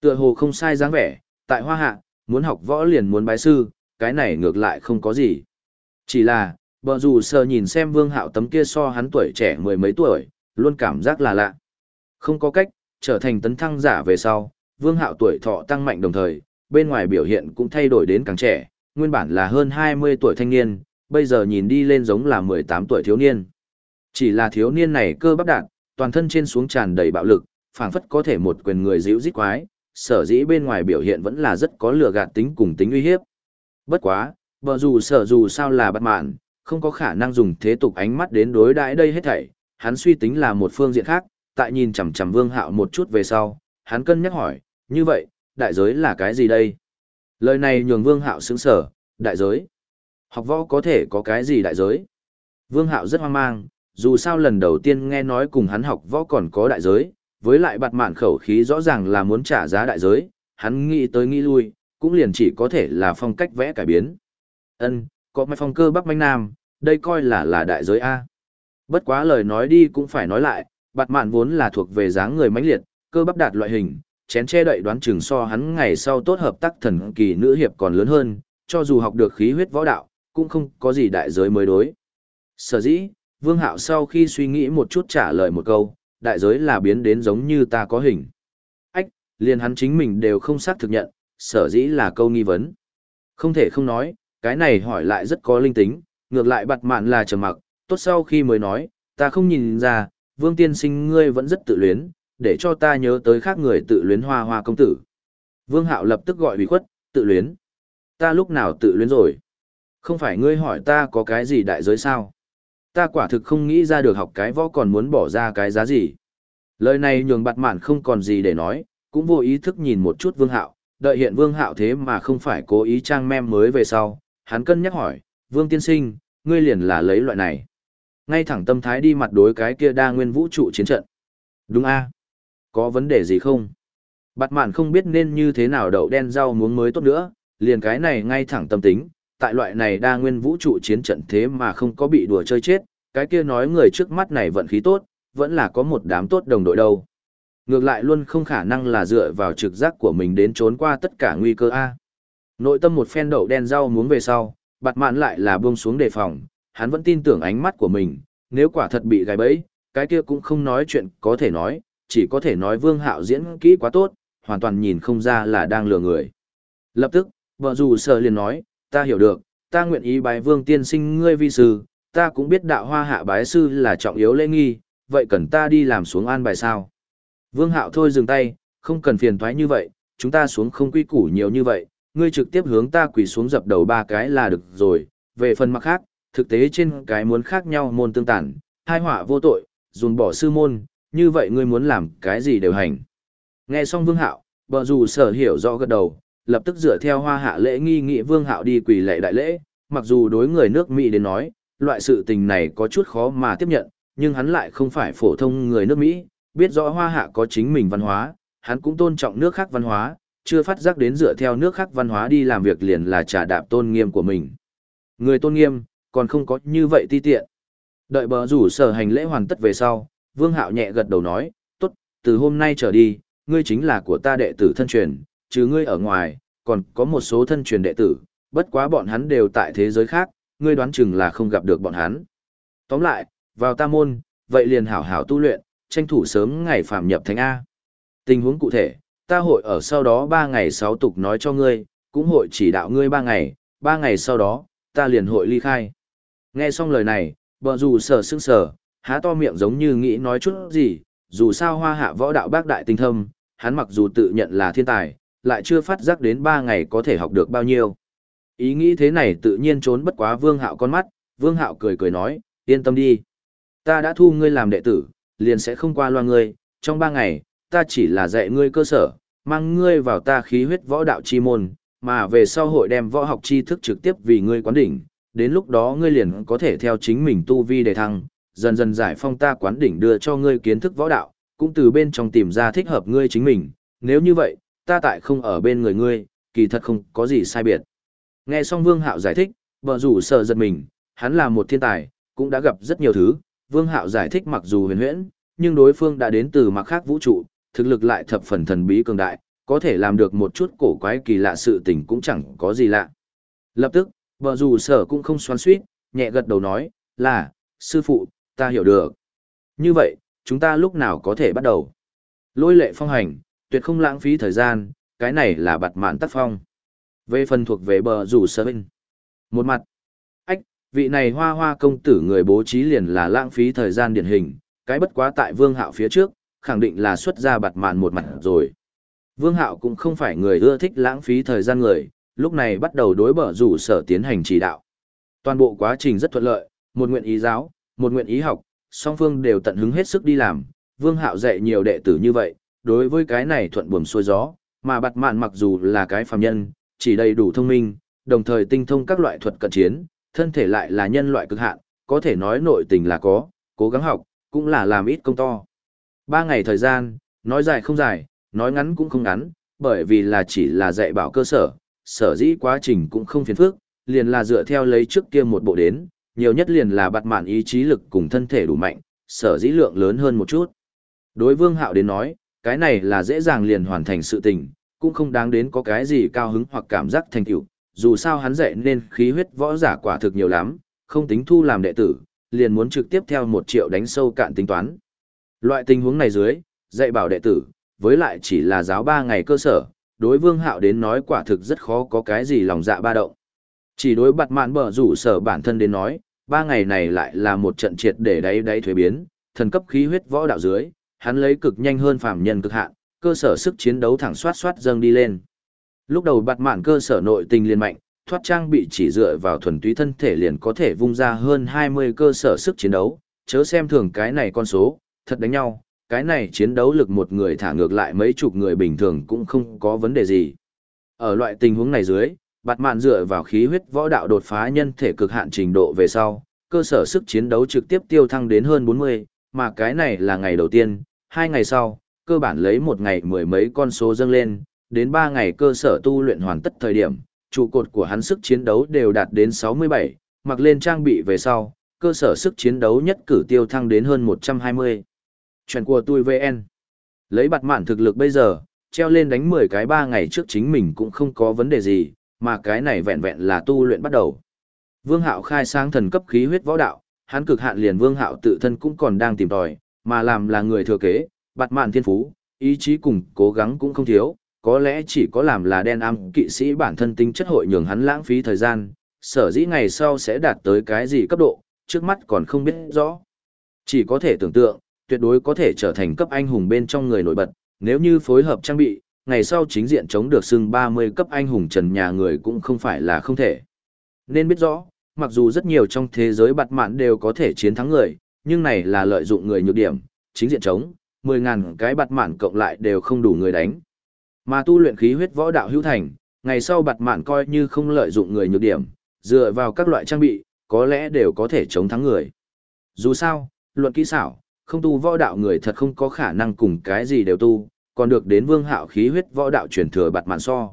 Tựa hồ không sai dáng vẻ, tại hoa hạ, muốn học võ liền muốn bái sư, cái này ngược lại không có gì. Chỉ là, bờ dù sờ nhìn xem vương hạo tấm kia so hắn tuổi trẻ mười mấy tuổi, luôn cảm giác là lạ. Không có cách, trở thành tấn thăng giả về sau, vương hạo tuổi thọ tăng mạnh đồng thời, bên ngoài biểu hiện cũng thay đổi đến càng trẻ, nguyên bản là hơn 20 tuổi thanh niên, bây giờ nhìn đi lên giống là 18 tuổi thiếu niên. Chỉ là thiếu niên này cơ bắp đạn, toàn thân trên xuống tràn đầy bạo lực, phảng phất có thể một quyền người dịu dít quái, sở dĩ bên ngoài biểu hiện vẫn là rất có lừa gạt tính cùng tính uy hiếp. Bất quá, bờ dù sở dù sao là bắt mạn, không có khả năng dùng thế tục ánh mắt đến đối đãi đây hết thảy, hắn suy tính là một phương diện khác, tại nhìn chằm chằm Vương Hạo một chút về sau, hắn cân nhắc hỏi, như vậy, đại giới là cái gì đây? Lời này nhường Vương Hạo sững sờ, đại giới. Học võ có thể có cái gì đại giới? Vương Hạo rất hoang mang, dù sao lần đầu tiên nghe nói cùng hắn học võ còn có đại giới, với lại bạt mạn khẩu khí rõ ràng là muốn trả giá đại giới, hắn nghĩ tới nghĩ lui, cũng liền chỉ có thể là phong cách vẽ cải biến. Ân, có mấy phong cơ Bắc Manh Nam, đây coi là là đại giới A. Bất quá lời nói đi cũng phải nói lại, bạt mạn vốn là thuộc về dáng người mãnh liệt, cơ bắp đạt loại hình, chén che đậy đoán chừng so hắn ngày sau tốt hợp tác thần kỳ nữ hiệp còn lớn hơn, cho dù học được khí huyết võ đạo, cũng không có gì đại giới mới đối. Sở dĩ, Vương Hạo sau khi suy nghĩ một chút trả lời một câu, đại giới là biến đến giống như ta có hình. Ách, liền hắn chính mình đều không xác thực nhận, sở dĩ là câu nghi vấn. Không thể không nói, cái này hỏi lại rất có linh tính, ngược lại bặt mạn là trầm mặc, tốt sau khi mới nói, ta không nhìn ra, Vương Tiên Sinh ngươi vẫn rất tự luyến, để cho ta nhớ tới khác người tự luyến hoa hoa công tử. Vương Hạo lập tức gọi bị khuất, tự luyến. Ta lúc nào tự luyến rồi? Không phải ngươi hỏi ta có cái gì đại giới sao? Ta quả thực không nghĩ ra được học cái võ còn muốn bỏ ra cái giá gì. Lời này nhường bạt mạn không còn gì để nói, cũng vô ý thức nhìn một chút Vương Hạo, đợi hiện Vương Hạo thế mà không phải cố ý trang mem mới về sau, hắn cân nhắc hỏi, Vương Tiên Sinh, ngươi liền là lấy loại này. Ngay thẳng tâm thái đi mặt đối cái kia đa nguyên vũ trụ chiến trận. Đúng a Có vấn đề gì không? Bạt mạn không biết nên như thế nào đậu đen rau muống mới tốt nữa, liền cái này ngay thẳng tâm tính, tại loại này đa nguyên vũ trụ chiến trận thế mà không có bị đùa chơi chết, cái kia nói người trước mắt này vận khí tốt, vẫn là có một đám tốt đồng đội đâu. Ngược lại luôn không khả năng là dựa vào trực giác của mình đến trốn qua tất cả nguy cơ A. Nội tâm một phen đậu đen rau muống về sau, bạt mạn lại là buông xuống đề phòng, hắn vẫn tin tưởng ánh mắt của mình, nếu quả thật bị gai bẫy, cái kia cũng không nói chuyện có thể nói, chỉ có thể nói vương hạo diễn kỹ quá tốt, hoàn toàn nhìn không ra là đang lừa người. Lập tức, vợ dù sợ liền nói, ta hiểu được, ta nguyện ý bái vương tiên sinh ngươi vi sư, ta cũng biết đạo hoa hạ bái sư là trọng yếu lễ nghi, vậy cần ta đi làm xuống an bài sao. Vương hạo thôi dừng tay, không cần phiền thoái như vậy, chúng ta xuống không quy củ nhiều như vậy, ngươi trực tiếp hướng ta quỳ xuống dập đầu ba cái là được rồi, về phần mặt khác, thực tế trên cái muốn khác nhau môn tương tản, hai họa vô tội, dùn bỏ sư môn, như vậy ngươi muốn làm cái gì đều hành. Nghe xong Vương Hạo, bờ dù sở hiểu rõ gật đầu, lập tức dựa theo hoa hạ lễ nghi nghị Vương Hạo đi quỳ lệ đại lễ, mặc dù đối người nước Mỹ đến nói, loại sự tình này có chút khó mà tiếp nhận, nhưng hắn lại không phải phổ thông người nước Mỹ, biết rõ hoa hạ có chính mình văn hóa, hắn cũng tôn trọng nước khác văn hóa, chưa phát giác đến dựa theo nước khác văn hóa đi làm việc liền là trả đạp tôn nghiêm của mình. Người tôn nghiêm, còn không có như vậy ti tiện. Đợi bờ rủ sở hành lễ hoàn tất về sau, Vương Hạo nhẹ gật đầu nói, tốt, từ hôm nay trở đi, ngươi chính là của ta đệ tử thân truyền, chứ ngươi ở ngoài, còn có một số thân truyền đệ tử, bất quá bọn hắn đều tại thế giới khác, ngươi đoán chừng là không gặp được bọn hắn. Tóm lại, vào ta môn, vậy liền hảo hảo tu luyện, tranh thủ sớm ngày phạm nhập thánh A. Tình huống cụ thể, ta hội ở sau đó 3 ngày 6 tục nói cho ngươi, cũng hội chỉ đạo ngươi 3 ngày, 3 ngày sau đó, ta liền hội ly khai. Nghe xong lời này, bờ dù sở sững sở, há to miệng giống như nghĩ nói chút gì, dù sao hoa hạ võ đạo bác đại tinh thâm, hắn mặc dù tự nhận là thiên tài, lại chưa phát giác đến 3 ngày có thể học được bao nhiêu. Ý nghĩ thế này tự nhiên trốn bất quá vương hạo con mắt, vương hạo cười cười nói, yên tâm đi. Ta đã thu ngươi làm đệ tử, liền sẽ không qua loa ngươi, trong 3 ngày, ta chỉ là dạy ngươi cơ sở, mang ngươi vào ta khí huyết võ đạo chi môn, mà về sau hội đem võ học tri thức trực tiếp vì ngươi quán đỉnh, đến lúc đó ngươi liền có thể theo chính mình tu vi để thăng, dần dần giải phong ta quán đỉnh đưa cho ngươi kiến thức võ đạo, cũng từ bên trong tìm ra thích hợp ngươi chính mình, nếu như vậy, ta tại không ở bên người ngươi, kỳ thật không có gì sai biệt. Nghe xong Vương Hạo giải thích, vợ rủ sợ giật mình, hắn là một thiên tài, cũng đã gặp rất nhiều thứ, Vương Hạo giải thích mặc dù huyền huyễn, nhưng đối phương đã đến từ mặt khác vũ trụ, thực lực lại thập phần thần bí cường đại, có thể làm được một chút cổ quái kỳ lạ sự tình cũng chẳng có gì lạ. Lập tức, vợ rủ sở cũng không xoắn suýt, nhẹ gật đầu nói, là, sư phụ, ta hiểu được. Như vậy, chúng ta lúc nào có thể bắt đầu? Lôi lệ phong hành, tuyệt không lãng phí thời gian, cái này là bạt mạn tác phong. Về phần thuộc về bờ rủ sơ binh. Một mặt, ách, vị này hoa hoa công tử người bố trí liền là lãng phí thời gian điển hình, cái bất quá tại vương hạo phía trước, khẳng định là xuất ra bạt mạn một mặt rồi. Vương hạo cũng không phải người ưa thích lãng phí thời gian người, lúc này bắt đầu đối bờ rủ sở tiến hành chỉ đạo. Toàn bộ quá trình rất thuận lợi, một nguyện ý giáo, một nguyện ý học, song phương đều tận hứng hết sức đi làm, Vương Hạo dạy nhiều đệ tử như vậy, đối với cái này thuận buồm xuôi gió, mà bạt mạn mặc dù là cái phàm nhân, chỉ đầy đủ thông minh, đồng thời tinh thông các loại thuật cận chiến, thân thể lại là nhân loại cực hạn, có thể nói nội tình là có, cố gắng học, cũng là làm ít công to. Ba ngày thời gian, nói dài không dài, nói ngắn cũng không ngắn, bởi vì là chỉ là dạy bảo cơ sở, sở dĩ quá trình cũng không phiền phức, liền là dựa theo lấy trước kia một bộ đến, nhiều nhất liền là bạt mạn ý chí lực cùng thân thể đủ mạnh, sở dĩ lượng lớn hơn một chút. Đối vương hạo đến nói, cái này là dễ dàng liền hoàn thành sự tình, cũng không đáng đến có cái gì cao hứng hoặc cảm giác thành tựu. dù sao hắn dạy nên khí huyết võ giả quả thực nhiều lắm, không tính thu làm đệ tử, liền muốn trực tiếp theo một triệu đánh sâu cạn tính toán. Loại tình huống này dưới, dạy bảo đệ tử, với lại chỉ là giáo ba ngày cơ sở, đối vương hạo đến nói quả thực rất khó có cái gì lòng dạ ba động. Chỉ đối bặt mạn bở rủ sở bản thân đến nói, ba ngày này lại là một trận triệt để đáy đáy thuế biến, thần cấp khí huyết võ đạo dưới, hắn lấy cực nhanh hơn phàm nhân cực hạn, cơ sở sức chiến đấu thẳng xoát xoát dâng đi lên. Lúc đầu bạt mạn cơ sở nội tình liền mạnh, thoát trang bị chỉ dựa vào thuần túy thân thể liền có thể vung ra hơn 20 cơ sở sức chiến đấu, chớ xem thường cái này con số, thật đánh nhau, cái này chiến đấu lực một người thả ngược lại mấy chục người bình thường cũng không có vấn đề gì. Ở loại tình huống này dưới, bạt mạn dựa vào khí huyết võ đạo đột phá nhân thể cực hạn trình độ về sau, cơ sở sức chiến đấu trực tiếp tiêu thăng đến hơn 40, mà cái này là ngày đầu tiên, hai ngày sau, cơ bản lấy một ngày mười mấy con số dâng lên, đến ba ngày cơ sở tu luyện hoàn tất thời điểm, trụ cột của hắn sức chiến đấu đều đạt đến 67, mặc lên trang bị về sau, cơ sở sức chiến đấu nhất cử tiêu thăng đến hơn 120. Chuyện của tôi VN. Lấy bạt mạn thực lực bây giờ, treo lên đánh 10 cái 3 ngày trước chính mình cũng không có vấn đề gì, mà cái này vẹn vẹn là tu luyện bắt đầu. Vương Hạo khai sáng thần cấp khí huyết võ đạo, hắn cực hạn liền Vương Hạo tự thân cũng còn đang tìm tòi, mà làm là người thừa kế, bạt mạn thiên phú, ý chí cùng cố gắng cũng không thiếu, có lẽ chỉ có làm là đen am kỵ sĩ bản thân tính chất hội nhường hắn lãng phí thời gian, sở dĩ ngày sau sẽ đạt tới cái gì cấp độ, trước mắt còn không biết rõ. Chỉ có thể tưởng tượng, tuyệt đối có thể trở thành cấp anh hùng bên trong người nổi bật, nếu như phối hợp trang bị, ngày sau chính diện chống được xưng 30 cấp anh hùng trần nhà người cũng không phải là không thể. Nên biết rõ, mặc dù rất nhiều trong thế giới bạt mạn đều có thể chiến thắng người, nhưng này là lợi dụng người nhược điểm, chính diện chống, 10.000 cái bạt mạn cộng lại đều không đủ người đánh. Mà tu luyện khí huyết võ đạo hữu thành, ngày sau bạt mạn coi như không lợi dụng người nhược điểm, dựa vào các loại trang bị, có lẽ đều có thể chống thắng người. Dù sao, luận kỹ xảo, không tu võ đạo người thật không có khả năng cùng cái gì đều tu, còn được đến vương hạo khí huyết võ đạo truyền thừa bạt mạn so.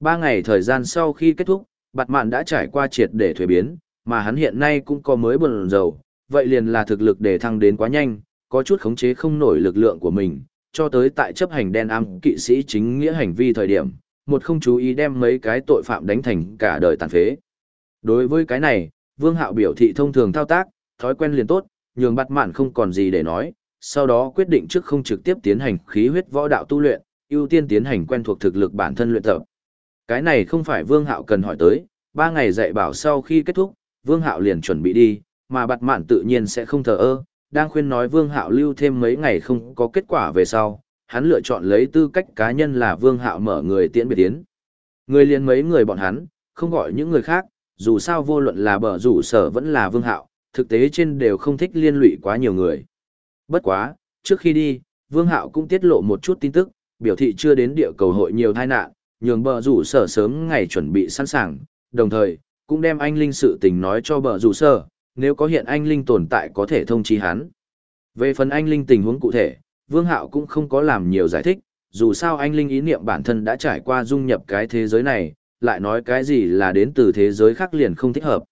Ba ngày thời gian sau khi kết thúc, bạt mạn đã trải qua triệt để thuế biến, mà hắn hiện nay cũng có mới bần dầu, vậy liền là thực lực để thăng đến quá nhanh, có chút khống chế không nổi lực lượng của mình, cho tới tại chấp hành đen am kỵ sĩ chính nghĩa hành vi thời điểm, một không chú ý đem mấy cái tội phạm đánh thành cả đời tàn phế. Đối với cái này, Vương Hạo biểu thị thông thường thao tác, thói quen liền tốt, nhường bạt mạn không còn gì để nói, sau đó quyết định trước không trực tiếp tiến hành khí huyết võ đạo tu luyện, ưu tiên tiến hành quen thuộc thực lực bản thân luyện tập. Cái này không phải Vương Hạo cần hỏi tới, ba ngày dạy bảo sau khi kết thúc, Vương Hạo liền chuẩn bị đi, mà bạt mạn tự nhiên sẽ không thờ ơ, đang khuyên nói Vương Hạo lưu thêm mấy ngày không có kết quả về sau, hắn lựa chọn lấy tư cách cá nhân là Vương Hạo mở người tiễn biệt tiến. Người liền mấy người bọn hắn, không gọi những người khác, dù sao vô luận là bờ rủ sở vẫn là Vương Hạo, thực tế trên đều không thích liên lụy quá nhiều người. Bất quá, trước khi đi, Vương Hạo cũng tiết lộ một chút tin tức, biểu thị chưa đến địa cầu hội nhiều tai nạn, nhường bờ rủ sở sớm ngày chuẩn bị sẵn sàng, đồng thời, cũng đem anh Linh sự tình nói cho bờ rủ sở, nếu có hiện anh Linh tồn tại có thể thông chi hắn. Về phần anh Linh tình huống cụ thể, Vương Hạo cũng không có làm nhiều giải thích, dù sao anh Linh ý niệm bản thân đã trải qua dung nhập cái thế giới này, lại nói cái gì là đến từ thế giới khác liền không thích hợp.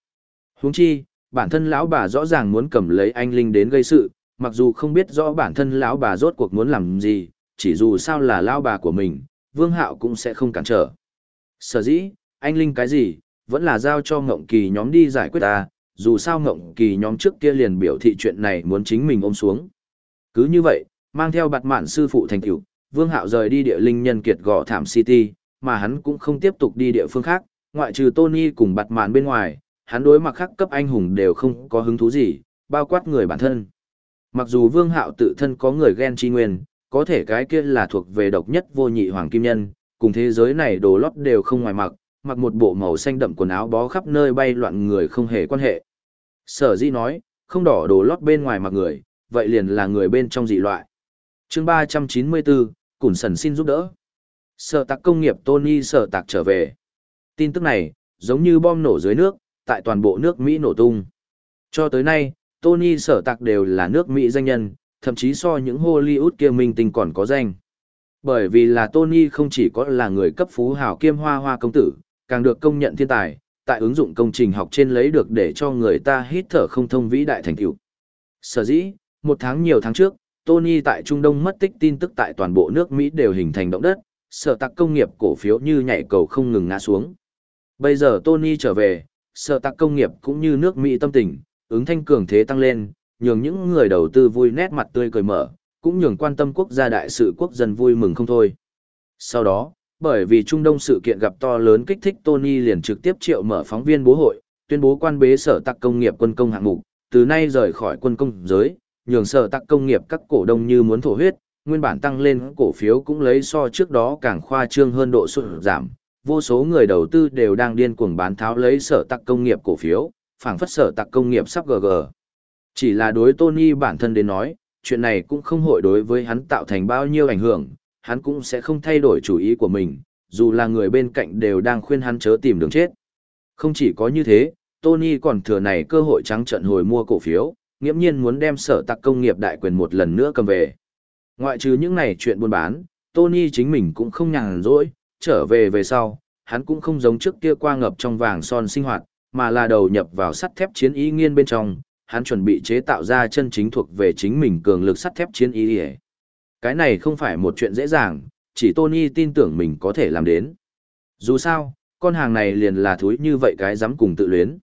Huống chi, bản thân lão bà rõ ràng muốn cầm lấy anh Linh đến gây sự, mặc dù không biết rõ bản thân lão bà rốt cuộc muốn làm gì, chỉ dù sao là lão bà của mình, Vương Hạo cũng sẽ không cản trở. Sở dĩ, anh Linh cái gì, vẫn là giao cho Ngộng Kỳ nhóm đi giải quyết ta, dù sao Ngộng Kỳ nhóm trước kia liền biểu thị chuyện này muốn chính mình ôm xuống. Cứ như vậy, mang theo bạt mạn sư phụ thành tiểu, Vương Hạo rời đi địa linh nhân kiệt gò thảm City, mà hắn cũng không tiếp tục đi địa phương khác, ngoại trừ Tony cùng bạt mạn bên ngoài, hắn đối mặt khác cấp anh hùng đều không có hứng thú gì, bao quát người bản thân. Mặc dù Vương Hạo tự thân có người ghen chi nguyên, có thể cái kia là thuộc về độc nhất vô nhị hoàng kim nhân, cùng thế giới này đồ lót đều không ngoài mặc, mặc một bộ màu xanh đậm quần áo bó khắp nơi bay loạn người không hề quan hệ. Sở Di nói, không đỏ đồ lót bên ngoài mặc người, vậy liền là người bên trong dị loại. chương 394, Củn Sần xin giúp đỡ. Sở tạc công nghiệp Tony sở tạc trở về. Tin tức này, giống như bom nổ dưới nước, tại toàn bộ nước Mỹ nổ tung. Cho tới nay, Tony sở tạc đều là nước Mỹ danh nhân, thậm chí so những Hollywood kia minh tinh còn có danh. Bởi vì là Tony không chỉ có là người cấp phú hào kiêm hoa hoa công tử, càng được công nhận thiên tài, tại ứng dụng công trình học trên lấy được để cho người ta hít thở không thông vĩ đại thành tựu. Sở dĩ, một tháng nhiều tháng trước, Tony tại Trung Đông mất tích tin tức tại toàn bộ nước Mỹ đều hình thành động đất, sở tạc công nghiệp cổ phiếu như nhảy cầu không ngừng ngã xuống. Bây giờ Tony trở về, sở tạc công nghiệp cũng như nước Mỹ tâm tình, ứng thanh cường thế tăng lên, nhường những người đầu tư vui nét mặt tươi cười mở, cũng nhường quan tâm quốc gia đại sự quốc dân vui mừng không thôi. Sau đó, bởi vì Trung Đông sự kiện gặp to lớn kích thích Tony liền trực tiếp triệu mở phóng viên bố hội, tuyên bố quan bế sở tạc công nghiệp quân công hạng mục, từ nay rời khỏi quân công giới, nhường sở tạc công nghiệp các cổ đông như muốn thổ huyết, nguyên bản tăng lên cổ phiếu cũng lấy so trước đó càng khoa trương hơn độ sụt giảm. Vô số người đầu tư đều đang điên cuồng bán tháo lấy sở tạc công nghiệp cổ phiếu, phảng phất sở tạc công nghiệp sắp GG. Chỉ là đối Tony bản thân đến nói, chuyện này cũng không hội đối với hắn tạo thành bao nhiêu ảnh hưởng, hắn cũng sẽ không thay đổi chủ ý của mình, dù là người bên cạnh đều đang khuyên hắn chớ tìm đường chết. Không chỉ có như thế, Tony còn thừa này cơ hội trắng trận hồi mua cổ phiếu, nghiễm nhiên muốn đem sở tạc công nghiệp đại quyền một lần nữa cầm về. Ngoại trừ những này chuyện buôn bán, Tony chính mình cũng không nhàn rỗi, trở về về sau, hắn cũng không giống trước kia qua ngập trong vàng son sinh hoạt, mà là đầu nhập vào sắt thép chiến ý nghiên bên trong, hắn chuẩn bị chế tạo ra chân chính thuộc về chính mình cường lực sắt thép chiến ý. Cái này không phải một chuyện dễ dàng, chỉ Tony tin tưởng mình có thể làm đến. Dù sao, con hàng này liền là thúi như vậy cái dám cùng tự luyến.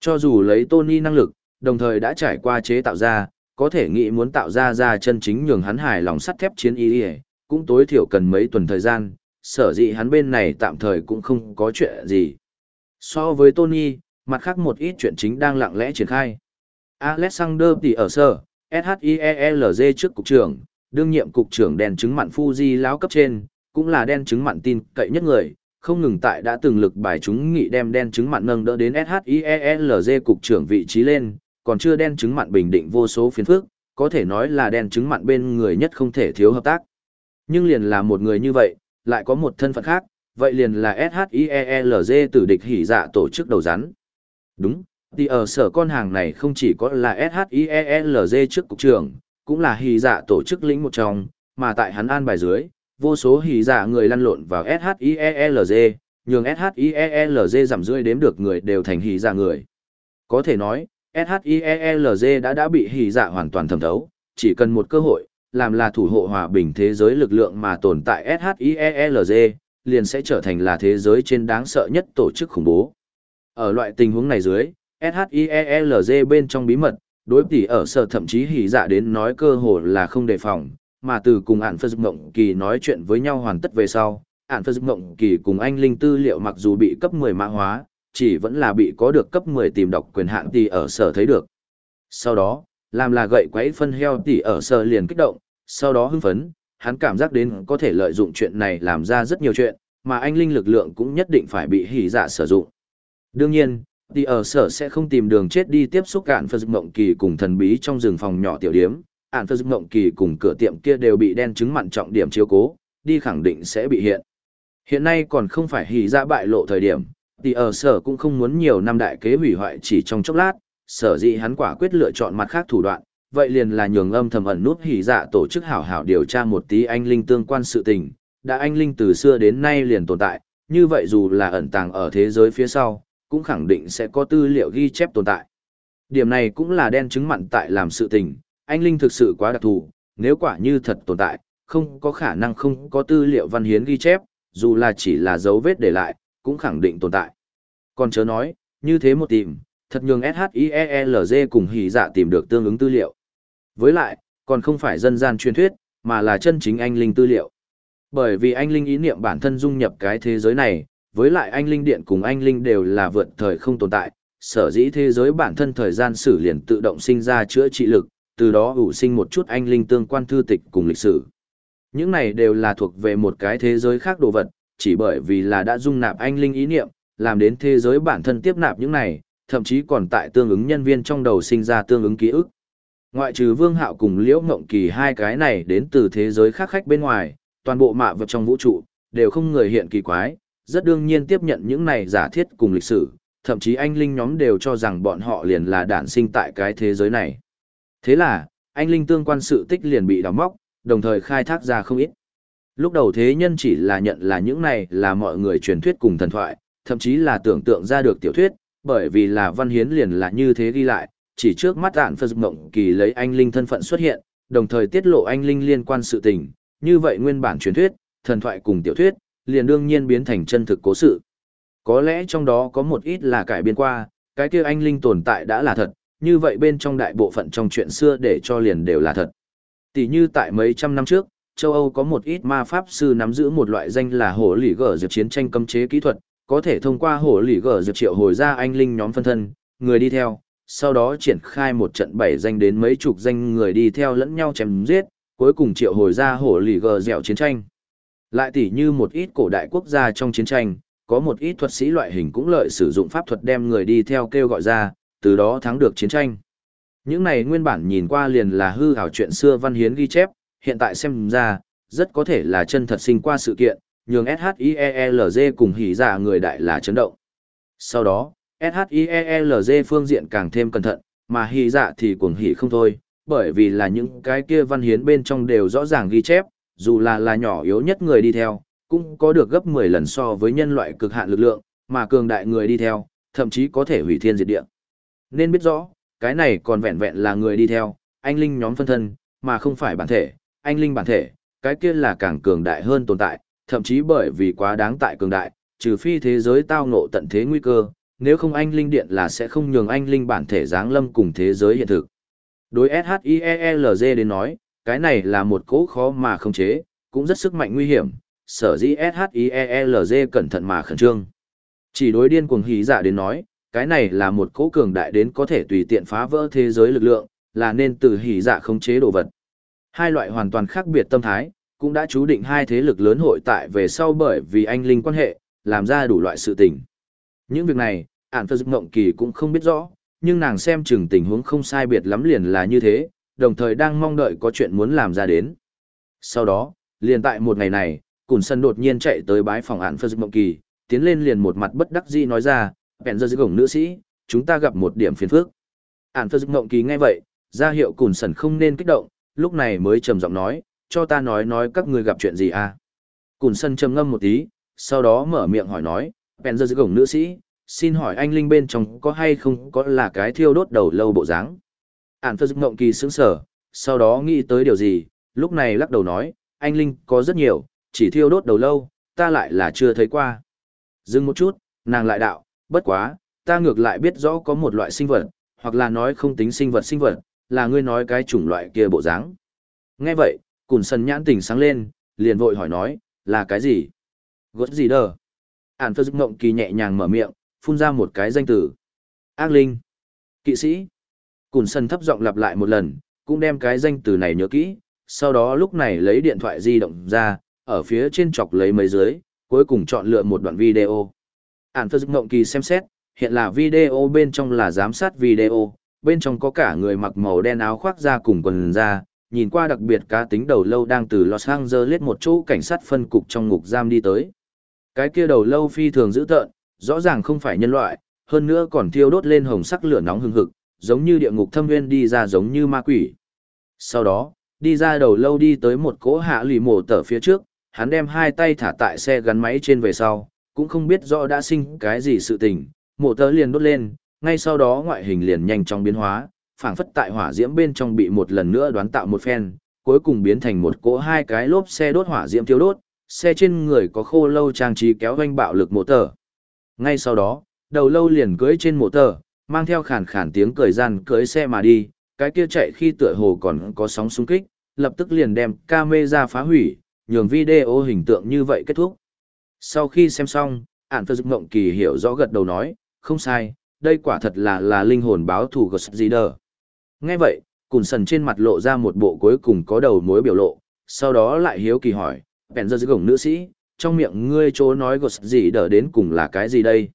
Cho dù lấy Tony năng lực, đồng thời đã trải qua chế tạo ra, có thể nghĩ muốn tạo ra ra chân chính nhường hắn hài lòng sắt thép chiến ý, cũng tối thiểu cần mấy tuần thời gian, sở dĩ hắn bên này tạm thời cũng không có chuyện gì. So với Tony, mặt khác một ít chuyện chính đang lặng lẽ triển khai. Alexander tỷ ở sở, SHIELZ trước cục trưởng, đương nhiệm cục trưởng đen chứng mặn Fuji lão cấp trên, cũng là đen chứng mặn tin cậy nhất người, không ngừng tại đã từng lực bài chúng nghị đem đen chứng mặn nâng đỡ đến SHIELZ cục trưởng vị trí lên, còn chưa đen chứng mặn bình định vô số phiền phức, có thể nói là đen chứng mặn bên người nhất không thể thiếu hợp tác. Nhưng liền là một người như vậy, lại có một thân phận khác, vậy liền là SHIELZ tử địch hỉ dạ tổ chức đầu rắn. Đúng, thì ở sở con hàng này không chỉ có là SHIELZ trước cục trưởng, cũng là hì dạ tổ chức lĩnh một trong, mà tại hắn an bài dưới, vô số hì dạ người lăn lộn vào SHIELZ, nhường SHIELZ giảm rưỡi đếm được người đều thành hì dạ người. Có thể nói, SHIELZ đã đã bị hì dạ hoàn toàn thẩm thấu, chỉ cần một cơ hội, làm là thủ hộ hòa bình thế giới lực lượng mà tồn tại SHIELZ, liền sẽ trở thành là thế giới trên đáng sợ nhất tổ chức khủng bố. Ở loại tình huống này dưới, SHIELZ bên trong bí mật, đối tỷ ở sở thậm chí hỉ dạ đến nói cơ hồ là không đề phòng, mà từ cùng ản phật mộng kỳ nói chuyện với nhau hoàn tất về sau, ản phật mộng kỳ cùng anh linh tư liệu mặc dù bị cấp 10 mã hóa, chỉ vẫn là bị có được cấp 10 tìm đọc quyền hạn tỷ ở sở thấy được. Sau đó, làm là gậy quấy phân heo tỷ ở sở liền kích động, sau đó hưng phấn, hắn cảm giác đến có thể lợi dụng chuyện này làm ra rất nhiều chuyện, mà anh linh lực lượng cũng nhất định phải bị hỉ dạ sử dụng. Đương nhiên, thì ở sở sẽ không tìm đường chết đi tiếp xúc cạn phật mộng kỳ cùng thần bí trong rừng phòng nhỏ tiểu điếm, ạn phật mộng kỳ cùng cửa tiệm kia đều bị đen chứng mặn trọng điểm chiếu cố, đi khẳng định sẽ bị hiện. Hiện nay còn không phải hỉ dạ bại lộ thời điểm, thì ở sở cũng không muốn nhiều năm đại kế hủy hoại chỉ trong chốc lát, sở dĩ hắn quả quyết lựa chọn mặt khác thủ đoạn, vậy liền là nhường âm thầm ẩn nút hỉ dạ tổ chức hảo hảo điều tra một tí anh linh tương quan sự tình, đã anh linh từ xưa đến nay liền tồn tại, như vậy dù là ẩn tàng ở thế giới phía sau, cũng khẳng định sẽ có tư liệu ghi chép tồn tại. Điểm này cũng là đen chứng mặn tại làm sự tình, anh linh thực sự quá đặc thù, nếu quả như thật tồn tại, không có khả năng không có tư liệu văn hiến ghi chép, dù là chỉ là dấu vết để lại, cũng khẳng định tồn tại. Còn chớ nói, như thế một tìm, thật nhường SHIELZ cùng hỉ dạ tìm được tương ứng tư liệu. Với lại, còn không phải dân gian truyền thuyết, mà là chân chính anh linh tư liệu. Bởi vì anh linh ý niệm bản thân dung nhập cái thế giới này, với lại anh linh điện cùng anh linh đều là vượt thời không tồn tại, sở dĩ thế giới bản thân thời gian sử liền tự động sinh ra chữa trị lực, từ đó ủ sinh một chút anh linh tương quan thư tịch cùng lịch sử. Những này đều là thuộc về một cái thế giới khác đồ vật, chỉ bởi vì là đã dung nạp anh linh ý niệm, làm đến thế giới bản thân tiếp nạp những này, thậm chí còn tại tương ứng nhân viên trong đầu sinh ra tương ứng ký ức. Ngoại trừ Vương Hạo cùng Liễu Ngộng Kỳ hai cái này đến từ thế giới khác khách bên ngoài, toàn bộ mạ vật trong vũ trụ, đều không người hiện kỳ quái, rất đương nhiên tiếp nhận những này giả thiết cùng lịch sử, thậm chí anh linh nhóm đều cho rằng bọn họ liền là đản sinh tại cái thế giới này. Thế là, anh linh tương quan sự tích liền bị đào móc, đồng thời khai thác ra không ít. Lúc đầu thế nhân chỉ là nhận là những này là mọi người truyền thuyết cùng thần thoại, thậm chí là tưởng tượng ra được tiểu thuyết, bởi vì là văn hiến liền là như thế ghi lại, chỉ trước mắt ạn phật mộng kỳ lấy anh linh thân phận xuất hiện, đồng thời tiết lộ anh linh liên quan sự tình, như vậy nguyên bản truyền thuyết, thần thoại cùng tiểu thuyết, liền đương nhiên biến thành chân thực cố sự. Có lẽ trong đó có một ít là cải biên qua, cái kia anh linh tồn tại đã là thật, như vậy bên trong đại bộ phận trong chuyện xưa để cho liền đều là thật. Tỷ như tại mấy trăm năm trước, châu Âu có một ít ma pháp sư nắm giữ một loại danh là hổ lỉ gở dược chiến tranh cấm chế kỹ thuật, có thể thông qua hổ lỉ gở dược triệu hồi ra anh linh nhóm phân thân, người đi theo, sau đó triển khai một trận bảy danh đến mấy chục danh người đi theo lẫn nhau chém giết, cuối cùng triệu hồi ra hổ lì gờ dẻo chiến tranh. Lại tỉ như một ít cổ đại quốc gia trong chiến tranh, có một ít thuật sĩ loại hình cũng lợi sử dụng pháp thuật đem người đi theo kêu gọi ra, từ đó thắng được chiến tranh. Những này nguyên bản nhìn qua liền là hư ảo chuyện xưa văn hiến ghi chép, hiện tại xem ra, rất có thể là chân thật sinh qua sự kiện, nhường SHIELZ cùng hỉ dạ người đại là chấn động. Sau đó, SHIELZ phương diện càng thêm cẩn thận, mà hỉ dạ thì cuồng hỉ không thôi, bởi vì là những cái kia văn hiến bên trong đều rõ ràng ghi chép, dù là là nhỏ yếu nhất người đi theo, cũng có được gấp 10 lần so với nhân loại cực hạn lực lượng, mà cường đại người đi theo, thậm chí có thể hủy thiên diệt địa. Nên biết rõ, cái này còn vẹn vẹn là người đi theo, anh linh nhóm phân thân, mà không phải bản thể, anh linh bản thể, cái kia là càng cường đại hơn tồn tại, thậm chí bởi vì quá đáng tại cường đại, trừ phi thế giới tao ngộ tận thế nguy cơ, nếu không anh linh điện là sẽ không nhường anh linh bản thể giáng lâm cùng thế giới hiện thực. Đối SHIELZ đến nói, cái này là một cỗ khó mà không chế, cũng rất sức mạnh nguy hiểm, sở dĩ SHIELZ cẩn thận mà khẩn trương. Chỉ đối điên cuồng hí giả dạ đến nói, cái này là một cỗ cường đại đến có thể tùy tiện phá vỡ thế giới lực lượng, là nên từ hỉ dạ không chế đồ vật. Hai loại hoàn toàn khác biệt tâm thái, cũng đã chú định hai thế lực lớn hội tại về sau bởi vì anh linh quan hệ, làm ra đủ loại sự tình. Những việc này, ản phật mộng kỳ cũng không biết rõ, nhưng nàng xem chừng tình huống không sai biệt lắm liền là như thế, đồng thời đang mong đợi có chuyện muốn làm ra đến. Sau đó, liền tại một ngày này, Cùn Sân đột nhiên chạy tới bái phòng ản phật mộng kỳ, tiến lên liền một mặt bất đắc dĩ nói ra, bèn giờ dưới gổng nữ sĩ, chúng ta gặp một điểm phiền phức. Ản phật mộng kỳ nghe vậy, ra hiệu Cùn Sân không nên kích động, lúc này mới trầm giọng nói, cho ta nói nói các ngươi gặp chuyện gì à. Cùn Sân trầm ngâm một tí, sau đó mở miệng hỏi nói, bèn giờ dưới gổng nữ sĩ, xin hỏi anh linh bên trong có hay không có là cái thiêu đốt đầu lâu bộ dáng ạn phật mộng kỳ sững sờ, sau đó nghĩ tới điều gì, lúc này lắc đầu nói, anh linh, có rất nhiều, chỉ thiêu đốt đầu lâu, ta lại là chưa thấy qua dừng một chút, nàng lại đạo, bất quá, ta ngược lại biết rõ có một loại sinh vật, hoặc là nói không tính sinh vật sinh vật, là ngươi nói cái chủng loại kia bộ dáng nghe vậy, cùn sân nhãn tỉnh sáng lên, liền vội hỏi nói, là cái gì gót gì đờ ạn phật mộng kỳ nhẹ nhàng mở miệng, phun ra một cái danh từ. Ác linh. Kỵ sĩ. Cùn sân thấp giọng lặp lại một lần, cũng đem cái danh từ này nhớ kỹ, sau đó lúc này lấy điện thoại di động ra, ở phía trên chọc lấy mấy dưới, cuối cùng chọn lựa một đoạn video. Ản dựng mộng kỳ xem xét, hiện là video bên trong là giám sát video, bên trong có cả người mặc màu đen áo khoác ra cùng quần ra, nhìn qua đặc biệt cá tính đầu lâu đang từ Los Angeles một chỗ cảnh sát phân cục trong ngục giam đi tới. Cái kia đầu lâu phi thường dữ tợn, rõ ràng không phải nhân loại, hơn nữa còn thiêu đốt lên hồng sắc lửa nóng hừng hực, giống như địa ngục thâm nguyên đi ra giống như ma quỷ. Sau đó, đi ra đầu lâu đi tới một cỗ hạ lì mổ tở phía trước, hắn đem hai tay thả tại xe gắn máy trên về sau, cũng không biết rõ đã sinh cái gì sự tình, mổ tở liền đốt lên, ngay sau đó ngoại hình liền nhanh chóng biến hóa, phảng phất tại hỏa diễm bên trong bị một lần nữa đoán tạo một phen, cuối cùng biến thành một cỗ hai cái lốp xe đốt hỏa diễm thiêu đốt, xe trên người có khô lâu trang trí kéo doanh bạo lực mổ tở, ngay sau đó, đầu lâu liền cưới trên mộ tở, mang theo khàn khàn tiếng cười gian cưới xe mà đi, cái kia chạy khi tựa hồ còn có sóng xung kích, lập tức liền đem camera phá hủy, nhường video hình tượng như vậy kết thúc. Sau khi xem xong, ản phật mộng kỳ hiểu rõ gật đầu nói, không sai, đây quả thật là là linh hồn báo thù của Gider. Nghe vậy, Cùn Sần trên mặt lộ ra một bộ cuối cùng có đầu mối biểu lộ, sau đó lại hiếu kỳ hỏi, bèn ra dưới gồng nữ sĩ, trong miệng ngươi chỗ nói gột gì đến cùng là cái gì đây?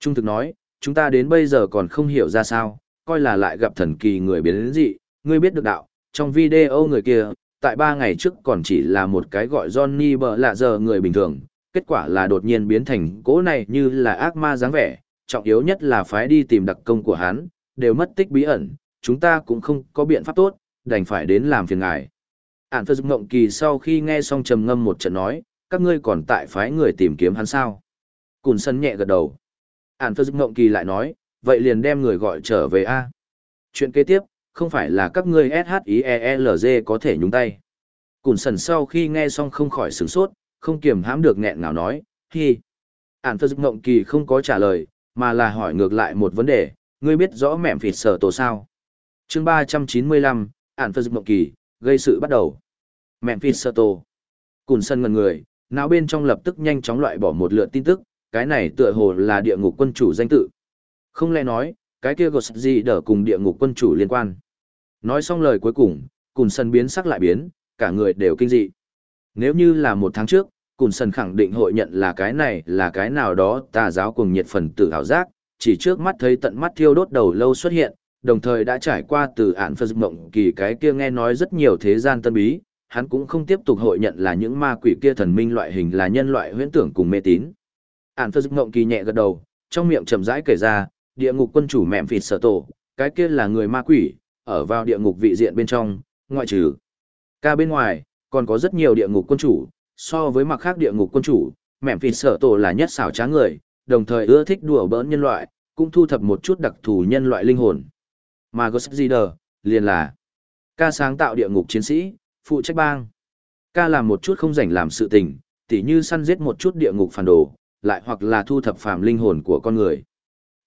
Trung thực nói, chúng ta đến bây giờ còn không hiểu ra sao, coi là lại gặp thần kỳ người biến đến dị, ngươi biết được đạo, trong video người kia, tại ba ngày trước còn chỉ là một cái gọi Johnny bờ lạ giờ người bình thường, kết quả là đột nhiên biến thành cỗ này như là ác ma dáng vẻ, trọng yếu nhất là phái đi tìm đặc công của hắn, đều mất tích bí ẩn, chúng ta cũng không có biện pháp tốt, đành phải đến làm phiền ngài. Ản Phật Ngộng Kỳ sau khi nghe xong trầm ngâm một trận nói, các ngươi còn tại phái người tìm kiếm hắn sao? Cùn sân nhẹ gật đầu. Ản phật mộng kỳ lại nói, vậy liền đem người gọi trở về A. Chuyện kế tiếp, không phải là các ngươi SHIELZ có thể nhúng tay. Cùn sần sau khi nghe xong không khỏi sửng sốt, không kiềm hãm được nghẹn ngào nói, hi. Ản phật mộng kỳ không có trả lời, mà là hỏi ngược lại một vấn đề, ngươi biết rõ mẹm phịt sở tổ sao? chương 395, Ản phật mộng kỳ, gây sự bắt đầu. Mẹm phịt sở tổ. Cùn sân ngần người, não bên trong lập tức nhanh chóng loại bỏ một lượt tin tức, cái này tựa hồ là địa ngục quân chủ danh tự. Không lẽ nói, cái kia gột gì đỡ cùng địa ngục quân chủ liên quan. Nói xong lời cuối cùng, Cùn Sân biến sắc lại biến, cả người đều kinh dị. Nếu như là một tháng trước, Cùn Sân khẳng định hội nhận là cái này là cái nào đó tà giáo cùng nhiệt phần tử hào giác, chỉ trước mắt thấy tận mắt thiêu đốt đầu lâu xuất hiện, đồng thời đã trải qua từ ản phật mộng kỳ cái kia nghe nói rất nhiều thế gian tân bí, hắn cũng không tiếp tục hội nhận là những ma quỷ kia thần minh loại hình là nhân loại huyễn tưởng cùng mê tín. Ản dực mộng kỳ nhẹ gật đầu, trong miệng chậm rãi kể ra, địa ngục quân chủ mẹm phịt sở tổ, cái kia là người ma quỷ, ở vào địa ngục vị diện bên trong, ngoại trừ. Ca bên ngoài, còn có rất nhiều địa ngục quân chủ, so với mặt khác địa ngục quân chủ, mẹm phịt sở tổ là nhất xảo trá người, đồng thời ưa thích đùa bỡn nhân loại, cũng thu thập một chút đặc thù nhân loại linh hồn. Mà Ghost Rider, liền là ca sáng tạo địa ngục chiến sĩ, phụ trách bang. Ca làm một chút không rảnh làm sự tình, tỉ như săn giết một chút địa ngục phản đồ, lại hoặc là thu thập phàm linh hồn của con người.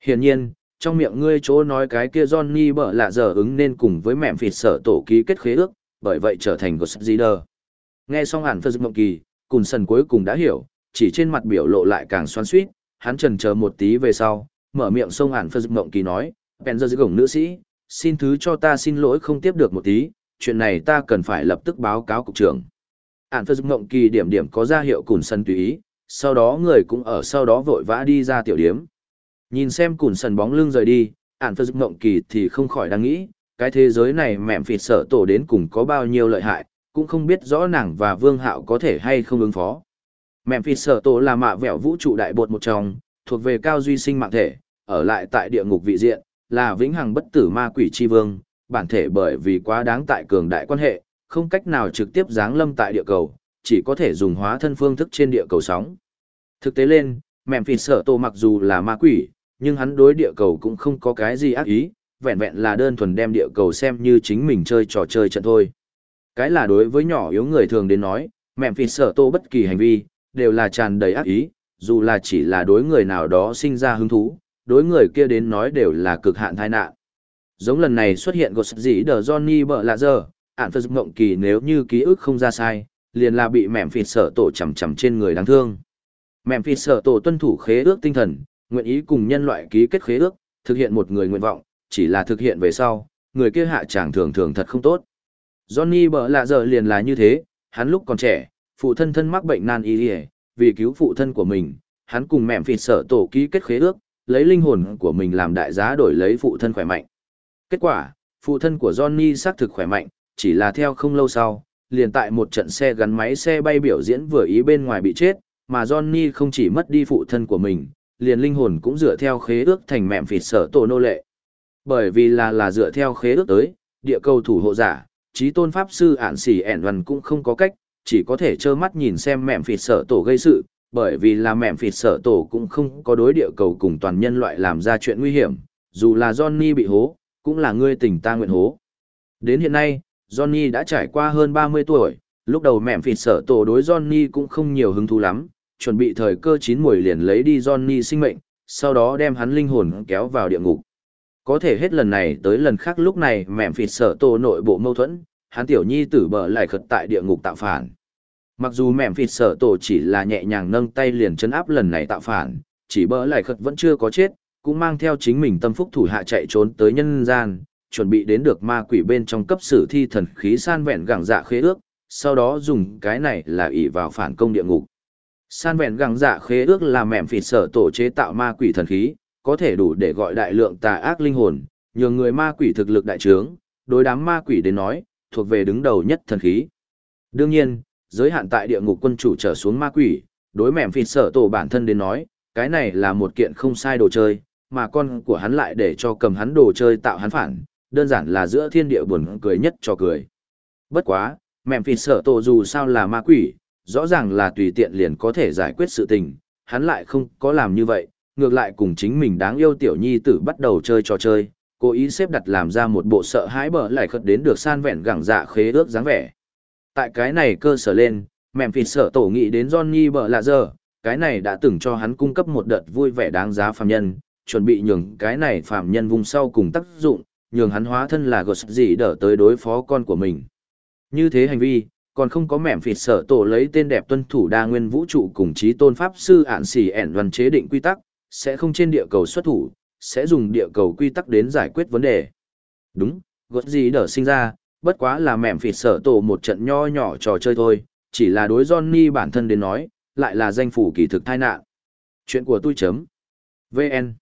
Hiển nhiên, trong miệng ngươi chỗ nói cái kia Johnny bở lạ giờ ứng nên cùng với mẹm phịt sở tổ ký kết khế ước, bởi vậy trở thành Ghost Rider. Nghe xong hẳn phơ mộng kỳ, cùng sần cuối cùng đã hiểu, chỉ trên mặt biểu lộ lại càng xoan suýt, hắn trần chờ một tí về sau, mở miệng xông hẳn phơ mộng kỳ nói, bèn giờ gổng nữ sĩ, xin thứ cho ta xin lỗi không tiếp được một tí, chuyện này ta cần phải lập tức báo cáo cục trưởng. Ản phơ mộng kỳ điểm điểm có ra hiệu cùng sân tùy ý, sau đó người cũng ở sau đó vội vã đi ra tiểu điếm. Nhìn xem cùn sần bóng lưng rời đi, ản phơ mộng kỳ thì không khỏi đang nghĩ, cái thế giới này mẹm phịt sợ tổ đến cùng có bao nhiêu lợi hại, cũng không biết rõ nàng và vương hạo có thể hay không ứng phó. Mẹm phịt sợ tổ là mạ vẹo vũ trụ đại bột một trong, thuộc về cao duy sinh mạng thể, ở lại tại địa ngục vị diện, là vĩnh hằng bất tử ma quỷ chi vương, bản thể bởi vì quá đáng tại cường đại quan hệ, không cách nào trực tiếp giáng lâm tại địa cầu, chỉ có thể dùng hóa thân phương thức trên địa cầu sóng. Thực tế lên, mẹm phì sợ tổ mặc dù là ma quỷ, nhưng hắn đối địa cầu cũng không có cái gì ác ý, vẹn vẹn là đơn thuần đem địa cầu xem như chính mình chơi trò chơi trận thôi. Cái là đối với nhỏ yếu người thường đến nói, mẹm phì sợ tổ bất kỳ hành vi, đều là tràn đầy ác ý, dù là chỉ là đối người nào đó sinh ra hứng thú, đối người kia đến nói đều là cực hạn tai nạn. Giống lần này xuất hiện gột dĩ đờ Johnny bợ lạ giờ, ản phật mộng kỳ nếu như ký ức không ra sai, liền là bị mẹm phịt sợ tổ chầm chầm trên người đáng thương. Mẹm phịt sợ tổ tuân thủ khế ước tinh thần, nguyện ý cùng nhân loại ký kết khế ước, thực hiện một người nguyện vọng, chỉ là thực hiện về sau, người kia hạ chàng thường thường thật không tốt. Johnny bở lạ giờ liền là như thế, hắn lúc còn trẻ, phụ thân thân mắc bệnh nan y vì cứu phụ thân của mình, hắn cùng mẹm phịt sợ tổ ký kết khế ước, lấy linh hồn của mình làm đại giá đổi lấy phụ thân khỏe mạnh. Kết quả, phụ thân của Johnny xác thực khỏe mạnh, chỉ là theo không lâu sau, liền tại một trận xe gắn máy xe bay biểu diễn vừa ý bên ngoài bị chết, mà Johnny không chỉ mất đi phụ thân của mình, liền linh hồn cũng dựa theo khế ước thành mẹm phịt sở tổ nô lệ. Bởi vì là là dựa theo khế ước tới, địa cầu thủ hộ giả, trí tôn pháp sư ản xỉ ẻn văn cũng không có cách, chỉ có thể trơ mắt nhìn xem mẹm phịt sở tổ gây sự, bởi vì là mẹm phịt sở tổ cũng không có đối địa cầu cùng toàn nhân loại làm ra chuyện nguy hiểm, dù là Johnny bị hố, cũng là ngươi tình ta nguyện hố. Đến hiện nay, Johnny đã trải qua hơn 30 tuổi, lúc đầu mẹm phịt sở tổ đối Johnny cũng không nhiều hứng thú lắm, chuẩn bị thời cơ chín mùi liền lấy đi Johnny sinh mệnh, sau đó đem hắn linh hồn kéo vào địa ngục. Có thể hết lần này tới lần khác lúc này mẹm phịt sở tổ nội bộ mâu thuẫn, hắn tiểu nhi tử bờ lại khật tại địa ngục tạo phản. Mặc dù mẹm phịt sở tổ chỉ là nhẹ nhàng nâng tay liền chấn áp lần này tạo phản, chỉ bỡ lại khật vẫn chưa có chết, cũng mang theo chính mình tâm phúc thủ hạ chạy trốn tới nhân gian, chuẩn bị đến được ma quỷ bên trong cấp sử thi thần khí san vẹn gẳng dạ khế ước, sau đó dùng cái này là ỷ vào phản công địa ngục. San vẹn gẳng dạ khế ước là mẹm phỉ sở tổ chế tạo ma quỷ thần khí, có thể đủ để gọi đại lượng tà ác linh hồn, nhường người ma quỷ thực lực đại trướng, đối đám ma quỷ đến nói, thuộc về đứng đầu nhất thần khí. Đương nhiên, giới hạn tại địa ngục quân chủ trở xuống ma quỷ, đối mẹm phỉ sở tổ bản thân đến nói, cái này là một kiện không sai đồ chơi, mà con của hắn lại để cho cầm hắn đồ chơi tạo hắn phản, đơn giản là giữa thiên địa buồn cười nhất cho cười. Bất quá, mẹm phì sở tổ dù sao là ma quỷ, rõ ràng là tùy tiện liền có thể giải quyết sự tình, hắn lại không có làm như vậy, ngược lại cùng chính mình đáng yêu tiểu nhi tử bắt đầu chơi trò chơi, cố ý xếp đặt làm ra một bộ sợ hãi bở lại khật đến được san vẹn gẳng dạ khế ước dáng vẻ. Tại cái này cơ sở lên, mẹm phì sở tổ nghĩ đến Johnny bở lạ giờ, cái này đã từng cho hắn cung cấp một đợt vui vẻ đáng giá phàm nhân, chuẩn bị nhường cái này phàm nhân vùng sau cùng tác dụng, nhường hắn hóa thân là gột gì đỡ tới đối phó con của mình. Như thế hành vi, còn không có mẻm phịt sở tổ lấy tên đẹp tuân thủ đa nguyên vũ trụ cùng trí tôn pháp sư ản xỉ ẻn văn chế định quy tắc, sẽ không trên địa cầu xuất thủ, sẽ dùng địa cầu quy tắc đến giải quyết vấn đề. Đúng, gột gì đỡ sinh ra, bất quá là mẻm phịt sở tổ một trận nho nhỏ trò chơi thôi, chỉ là đối Johnny bản thân đến nói, lại là danh phủ kỳ thực tai nạn. Chuyện của tôi chấm. VN.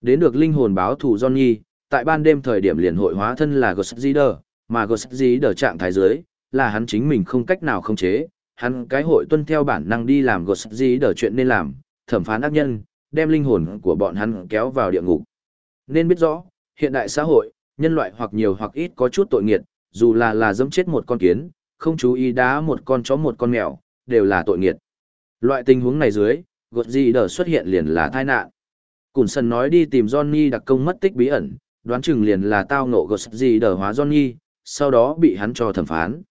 Đến được linh hồn báo thủ Johnny, tại ban đêm thời điểm liền hội hóa thân là Ghost Rider, mà Ghost Rider trạng thái dưới, là hắn chính mình không cách nào khống chế, hắn cái hội tuân theo bản năng đi làm Ghost Rider chuyện nên làm, thẩm phán ác nhân, đem linh hồn của bọn hắn kéo vào địa ngục. Nên biết rõ, hiện đại xã hội, nhân loại hoặc nhiều hoặc ít có chút tội nghiệt, dù là là dẫm chết một con kiến, không chú ý đá một con chó một con mèo, đều là tội nghiệt. Loại tình huống này dưới, Ghost Rider xuất hiện liền là tai nạn. Cùn sần nói đi tìm Johnny đặc công mất tích bí ẩn, đoán chừng liền là tao ngộ gột gì đờ hóa Johnny, sau đó bị hắn cho thẩm phán.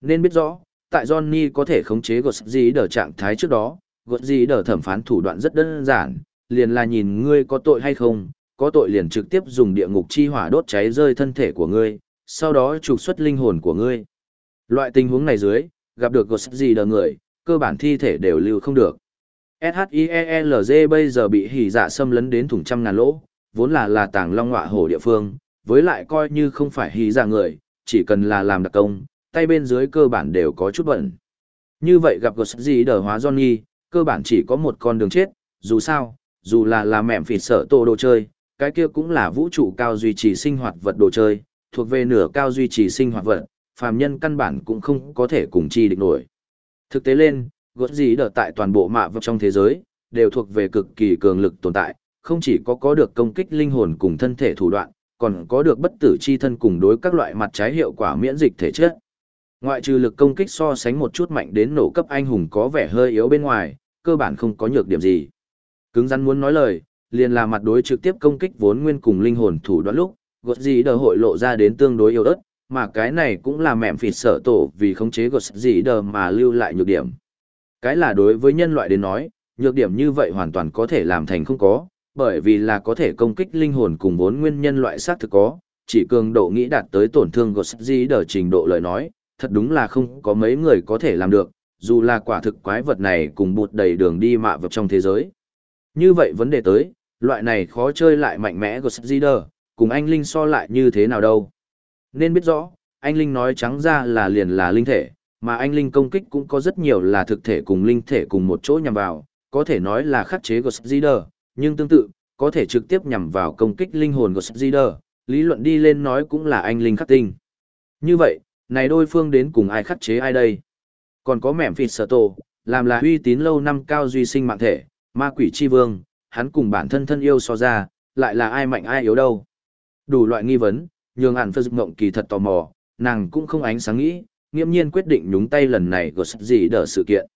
Nên biết rõ, tại Johnny có thể khống chế gột gì đờ trạng thái trước đó, gột gì đờ thẩm phán thủ đoạn rất đơn giản, liền là nhìn ngươi có tội hay không, có tội liền trực tiếp dùng địa ngục chi hỏa đốt cháy rơi thân thể của ngươi, sau đó trục xuất linh hồn của ngươi. Loại tình huống này dưới, gặp được gột gì đờ người, cơ bản thi thể đều lưu không được. SHIELZ bây giờ bị hỉ dạ xâm lấn đến thủng trăm ngàn lỗ, vốn là là tàng long ngọa hổ địa phương, với lại coi như không phải hí ra người, chỉ cần là làm đặc công, tay bên dưới cơ bản đều có chút bẩn. Như vậy gặp gột gì đờ hóa Johnny, cơ bản chỉ có một con đường chết, dù sao, dù là là mẹm phỉ sợ tổ đồ chơi, cái kia cũng là vũ trụ cao duy trì sinh hoạt vật đồ chơi, thuộc về nửa cao duy trì sinh hoạt vật, phàm nhân căn bản cũng không có thể cùng chi địch nổi. Thực tế lên, gột gì đỡ tại toàn bộ mạ vật trong thế giới, đều thuộc về cực kỳ cường lực tồn tại, không chỉ có có được công kích linh hồn cùng thân thể thủ đoạn, còn có được bất tử chi thân cùng đối các loại mặt trái hiệu quả miễn dịch thể chất. Ngoại trừ lực công kích so sánh một chút mạnh đến nổ cấp anh hùng có vẻ hơi yếu bên ngoài, cơ bản không có nhược điểm gì. Cứng rắn muốn nói lời, liền là mặt đối trực tiếp công kích vốn nguyên cùng linh hồn thủ đoạn lúc, gột gì đờ hội lộ ra đến tương đối yếu ớt, mà cái này cũng là mẹm phịt sở tổ vì khống chế gột gì đờ mà lưu lại nhược điểm. Cái là đối với nhân loại đến nói, nhược điểm như vậy hoàn toàn có thể làm thành không có, bởi vì là có thể công kích linh hồn cùng vốn nguyên nhân loại xác thực có, chỉ cường độ nghĩ đạt tới tổn thương của gì đờ trình độ lời nói, thật đúng là không có mấy người có thể làm được, dù là quả thực quái vật này cùng bụt đầy đường đi mạ vật trong thế giới. Như vậy vấn đề tới, loại này khó chơi lại mạnh mẽ của Szider, cùng anh Linh so lại như thế nào đâu. Nên biết rõ, anh Linh nói trắng ra là liền là linh thể, mà anh Linh công kích cũng có rất nhiều là thực thể cùng linh thể cùng một chỗ nhằm vào, có thể nói là khắc chế của Szider, nhưng tương tự, có thể trực tiếp nhằm vào công kích linh hồn của Szider, lý luận đi lên nói cũng là anh Linh khắc tinh. Như vậy, này đôi phương đến cùng ai khắc chế ai đây? Còn có mẻm phịt sở tổ, làm là uy tín lâu năm cao duy sinh mạng thể, ma quỷ chi vương, hắn cùng bản thân thân yêu so ra, lại là ai mạnh ai yếu đâu. Đủ loại nghi vấn, nhường ản phơ mộng kỳ thật tò mò, nàng cũng không ánh sáng nghĩ, nghiêm nhiên quyết định nhúng tay lần này của sắp gì đỡ sự kiện.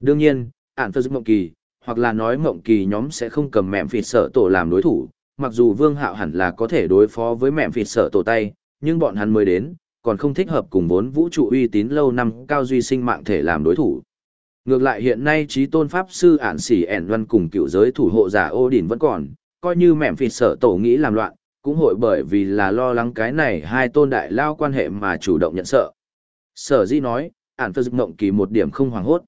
Đương nhiên, ản phơ mộng kỳ, hoặc là nói mộng kỳ nhóm sẽ không cầm mẹm phịt sở tổ làm đối thủ, mặc dù vương hạo hẳn là có thể đối phó với mẹm phịt sở tổ tay, nhưng bọn hắn mới đến, còn không thích hợp cùng vốn vũ trụ uy tín lâu năm cao duy sinh mạng thể làm đối thủ. Ngược lại hiện nay trí tôn pháp sư ản xỉ ẻn văn cùng cựu giới thủ hộ giả ô đỉnh vẫn còn, coi như mẹm phịt sở tổ nghĩ làm loạn, cũng hội bởi vì là lo lắng cái này hai tôn đại lao quan hệ mà chủ động nhận sợ. Sở di nói, ản phật mộng kỳ một điểm không hoàng hốt.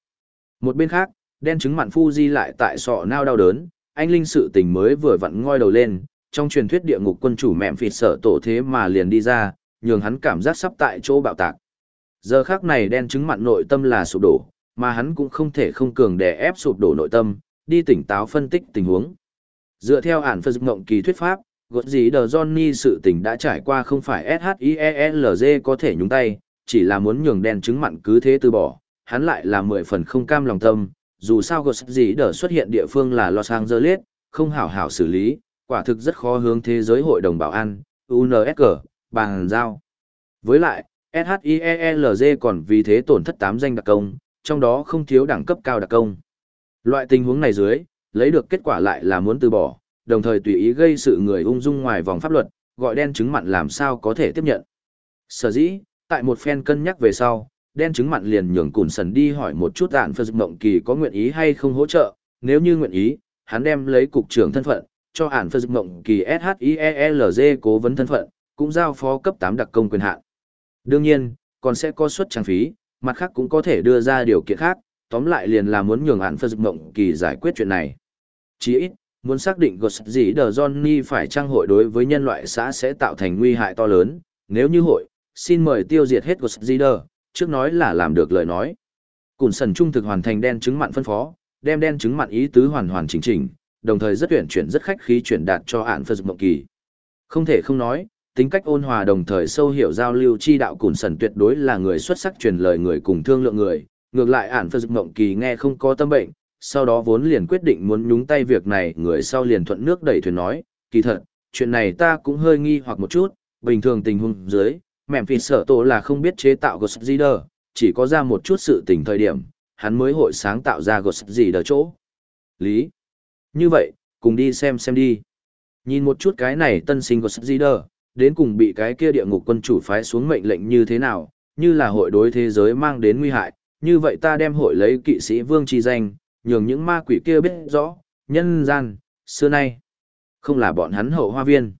Một bên khác, đen chứng mặn phu di lại tại sọ nao đau đớn, anh linh sự tình mới vừa vặn ngoi đầu lên, trong truyền thuyết địa ngục quân chủ mẹm phịt sở tổ thế mà liền đi ra, nhường hắn cảm giác sắp tại chỗ bạo tạc. Giờ khác này đen chứng mặn nội tâm là sụp đổ, mà hắn cũng không thể không cường để ép sụp đổ nội tâm, đi tỉnh táo phân tích tình huống. Dựa theo ản phân ngộng kỳ thuyết pháp, gột gì đờ Johnny sự tình đã trải qua không phải SHIELZ có thể nhúng tay, chỉ là muốn nhường đen chứng mặn cứ thế từ bỏ, hắn lại là mười phần không cam lòng tâm, dù sao gột gì đỡ xuất hiện địa phương là Los Angeles, không hảo hảo xử lý, quả thực rất khó hướng thế giới hội đồng bảo an, UNSC, bàn giao. Với lại, SHIELZ còn vì thế tổn thất tám danh đặc công, trong đó không thiếu đẳng cấp cao đặc công. Loại tình huống này dưới, lấy được kết quả lại là muốn từ bỏ, đồng thời tùy ý gây sự người ung dung ngoài vòng pháp luật, gọi đen chứng mặn làm sao có thể tiếp nhận. Sở dĩ, tại một phen cân nhắc về sau, đen chứng mặn liền nhường cùn sần đi hỏi một chút ạn phật mộng kỳ có nguyện ý hay không hỗ trợ, nếu như nguyện ý, hắn đem lấy cục trưởng thân phận, cho ản phật mộng kỳ shielg cố vấn thân phận, cũng giao phó cấp tám đặc công quyền hạn. Đương nhiên, còn sẽ có suất trang phí, mặt khác cũng có thể đưa ra điều kiện khác, tóm lại liền là muốn nhường ản phật mộng kỳ giải quyết chuyện này. Chỉ ít, muốn xác định gột gì đờ Johnny phải trang hội đối với nhân loại xã sẽ tạo thành nguy hại to lớn, nếu như hội, xin mời tiêu diệt hết gột gì đờ, trước nói là làm được lời nói. Cùn sần trung thực hoàn thành đen chứng mặn phân phó, đem đen chứng mặn ý tứ hoàn hoàn chỉnh chỉnh, đồng thời rất tuyển chuyển rất khách khí chuyển đạt cho ản phật mộng kỳ. Không thể không nói, tính cách ôn hòa đồng thời sâu hiểu giao lưu chi đạo cùn sần tuyệt đối là người xuất sắc truyền lời người cùng thương lượng người, ngược lại ản phật mộng kỳ nghe không có tâm bệnh, sau đó vốn liền quyết định muốn nhúng tay việc này người sau liền thuận nước đẩy thuyền nói, kỳ thật, chuyện này ta cũng hơi nghi hoặc một chút, bình thường tình huống dưới, mẹm phì sở tổ là không biết chế tạo Ghost Rider, chỉ có ra một chút sự tình thời điểm, hắn mới hội sáng tạo ra Ghost Rider chỗ. Lý. Như vậy, cùng đi xem xem đi. Nhìn một chút cái này tân sinh Ghost Rider, đến cùng bị cái kia địa ngục quân chủ phái xuống mệnh lệnh như thế nào, như là hội đối thế giới mang đến nguy hại, như vậy ta đem hội lấy kỵ sĩ vương chi danh, nhường những ma quỷ kia biết rõ, nhân gian, xưa nay, không là bọn hắn hậu hoa viên.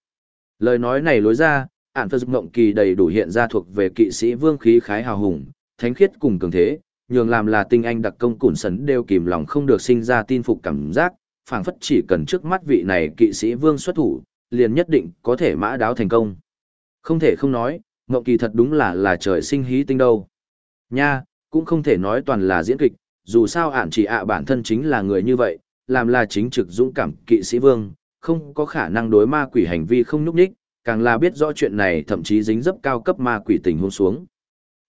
Lời nói này lối ra, ản phật mộng kỳ đầy đủ hiện ra thuộc về kỵ sĩ vương khí khái hào hùng, thánh khiết cùng cường thế, nhường làm là tinh anh đặc công củn sấn đều kìm lòng không được sinh ra tin phục cảm giác, phảng phất chỉ cần trước mắt vị này kỵ sĩ vương xuất thủ, liền nhất định có thể mã đáo thành công. Không thể không nói, mộng kỳ thật đúng là là trời sinh hí tinh đâu. Nha, cũng không thể nói toàn là diễn kịch, dù sao ản chỉ ạ bản thân chính là người như vậy, làm là chính trực dũng cảm kỵ sĩ vương, không có khả năng đối ma quỷ hành vi không nhúc nhích, càng là biết rõ chuyện này thậm chí dính dấp cao cấp ma quỷ tình hôn xuống.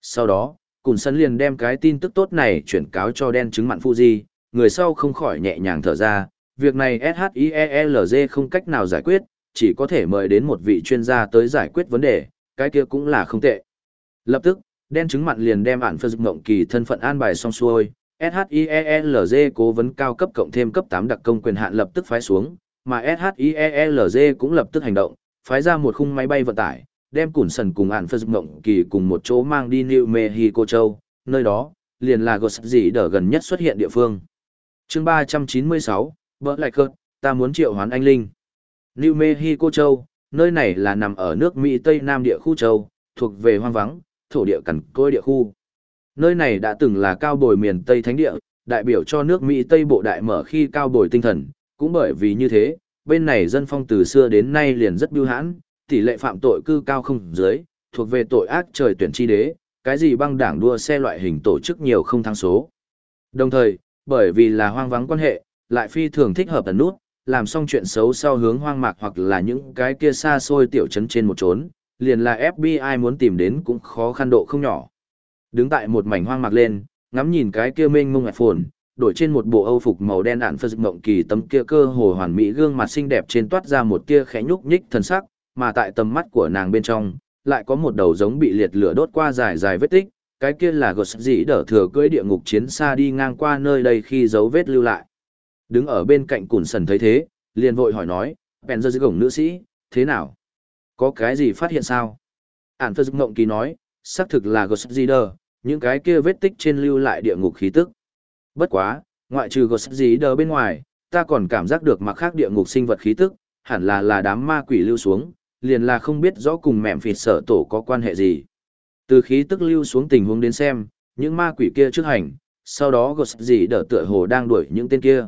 Sau đó, Cùn Sân liền đem cái tin tức tốt này chuyển cáo cho đen chứng mặn Fuji, người sau không khỏi nhẹ nhàng thở ra, việc này SHIELZ không cách nào giải quyết, chỉ có thể mời đến một vị chuyên gia tới giải quyết vấn đề, cái kia cũng là không tệ. Lập tức, đen chứng mặn liền đem ản phân dục mộng kỳ thân phận an bài xong xuôi, SHIELZ cố vấn cao cấp cộng thêm cấp 8 đặc công quyền hạn lập tức phái xuống, mà SHIELZ cũng lập tức hành động, phái ra một khung máy bay vận tải, đem củn sần cùng ản phật mộng kỳ cùng một chỗ mang đi New Mexico châu, nơi đó, liền là gột gì đỡ gần nhất xuất hiện địa phương. chương 396, Bỡ lại cơ ta muốn triệu hoán anh Linh. New Mexico châu, nơi này là nằm ở nước Mỹ Tây Nam địa khu châu, thuộc về hoang vắng, thổ địa cằn côi địa khu. Nơi này đã từng là cao bồi miền Tây Thánh địa, đại biểu cho nước Mỹ Tây Bộ Đại mở khi cao bồi tinh thần, cũng bởi vì như thế, bên này dân phong từ xưa đến nay liền rất biêu hãn, tỷ lệ phạm tội cư cao không dưới, thuộc về tội ác trời tuyển chi đế, cái gì băng đảng đua xe loại hình tổ chức nhiều không thắng số. Đồng thời, bởi vì là hoang vắng quan hệ, lại phi thường thích hợp ẩn nút, làm xong chuyện xấu sau hướng hoang mạc hoặc là những cái kia xa xôi tiểu trấn trên một trốn, liền là FBI muốn tìm đến cũng khó khăn độ không nhỏ. Đứng tại một mảnh hoang mạc lên, ngắm nhìn cái kia mênh mông ngạc phồn, đổi trên một bộ âu phục màu đen ạn phật mộng kỳ tấm kia cơ hồ hoàn mỹ gương mặt xinh đẹp trên toát ra một tia khẽ nhúc nhích thần sắc, mà tại tầm mắt của nàng bên trong, lại có một đầu giống bị liệt lửa đốt qua dài dài vết tích, cái kia là gột dĩ đỡ thừa cưỡi địa ngục chiến xa đi ngang qua nơi đây khi dấu vết lưu lại. Đứng ở bên cạnh cùn sần thấy thế, liền vội hỏi nói, bèn dơ gồng nữ sĩ, thế nào? Có cái gì phát hiện sao? Ản phật mộng kỳ nói, xác thực là gột dĩ đỡ, những cái kia vết tích trên lưu lại địa ngục khí tức. Bất quá, ngoại trừ gột gì đờ bên ngoài, ta còn cảm giác được mặc khác địa ngục sinh vật khí tức, hẳn là là đám ma quỷ lưu xuống, liền là không biết rõ cùng mẹm phịt sở tổ có quan hệ gì. Từ khí tức lưu xuống tình huống đến xem, những ma quỷ kia trước hành, sau đó gột gì đỡ tựa hồ đang đuổi những tên kia.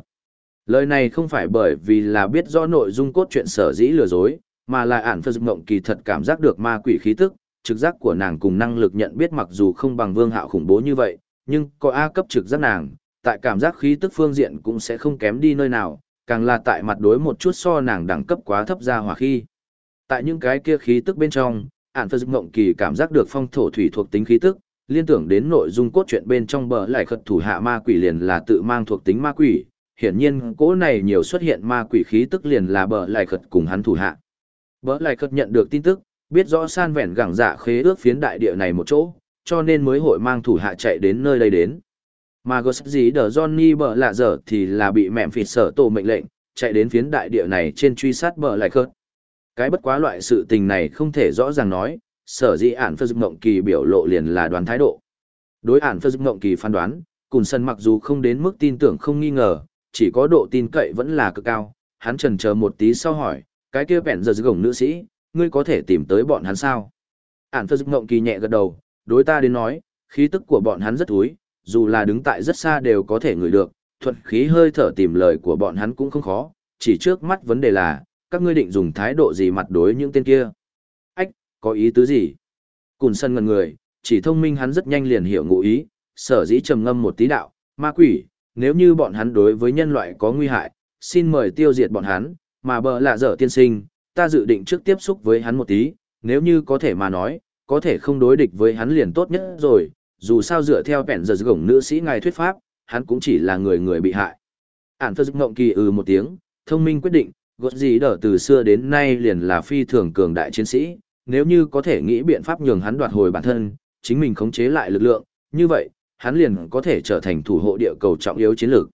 Lời này không phải bởi vì là biết rõ nội dung cốt truyện sở dĩ lừa dối, mà là ản phật mộng kỳ thật cảm giác được ma quỷ khí tức, trực giác của nàng cùng năng lực nhận biết mặc dù không bằng vương hạo khủng bố như vậy, nhưng có A cấp trực giác nàng, tại cảm giác khí tức phương diện cũng sẽ không kém đi nơi nào, càng là tại mặt đối một chút so nàng đẳng cấp quá thấp ra hỏa khi. Tại những cái kia khí tức bên trong, ản phật mộng kỳ cảm giác được phong thổ thủy thuộc tính khí tức, liên tưởng đến nội dung cốt truyện bên trong bờ lại khật thủ hạ ma quỷ liền là tự mang thuộc tính ma quỷ, hiển nhiên cỗ này nhiều xuất hiện ma quỷ khí tức liền là bờ lại khật cùng hắn thủ hạ. Bờ lại khật nhận được tin tức, biết rõ san vẹn gẳng dạ khế ước phiến đại địa này một chỗ, cho nên mới hội mang thủ hạ chạy đến nơi đây đến. Mà gos gì đờ Johnny bờ lạ dở thì là bị mẹm phịt sở tổ mệnh lệnh, chạy đến phiến đại địa này trên truy sát bờ lại khớt. Cái bất quá loại sự tình này không thể rõ ràng nói, sở dĩ ản phơ dục mộng kỳ biểu lộ liền là đoán thái độ. Đối ản phơ dục mộng kỳ phán đoán, Cùn sân mặc dù không đến mức tin tưởng không nghi ngờ, chỉ có độ tin cậy vẫn là cực cao. Hắn trần chờ một tí sau hỏi, cái kia bẹn giờ gồng nữ sĩ, ngươi có thể tìm tới bọn hắn sao? Ản phơ dục mộng kỳ nhẹ gật đầu, đối ta đến nói, khí tức của bọn hắn rất thúi, dù là đứng tại rất xa đều có thể ngửi được, thuận khí hơi thở tìm lời của bọn hắn cũng không khó, chỉ trước mắt vấn đề là, các ngươi định dùng thái độ gì mặt đối những tên kia. Ách, có ý tứ gì? Cùn sân ngần người, chỉ thông minh hắn rất nhanh liền hiểu ngụ ý, sở dĩ trầm ngâm một tí đạo, ma quỷ, nếu như bọn hắn đối với nhân loại có nguy hại, xin mời tiêu diệt bọn hắn, mà bờ lạ dở tiên sinh, ta dự định trước tiếp xúc với hắn một tí, nếu như có thể mà nói, có thể không đối địch với hắn liền tốt nhất rồi, dù sao dựa theo vẹn giờ gổng nữ sĩ ngài thuyết pháp, hắn cũng chỉ là người người bị hại. Ản phơ ngộng kỳ ừ một tiếng, thông minh quyết định, gột gì đỡ từ xưa đến nay liền là phi thường cường đại chiến sĩ, nếu như có thể nghĩ biện pháp nhường hắn đoạt hồi bản thân, chính mình khống chế lại lực lượng, như vậy, hắn liền có thể trở thành thủ hộ địa cầu trọng yếu chiến lược.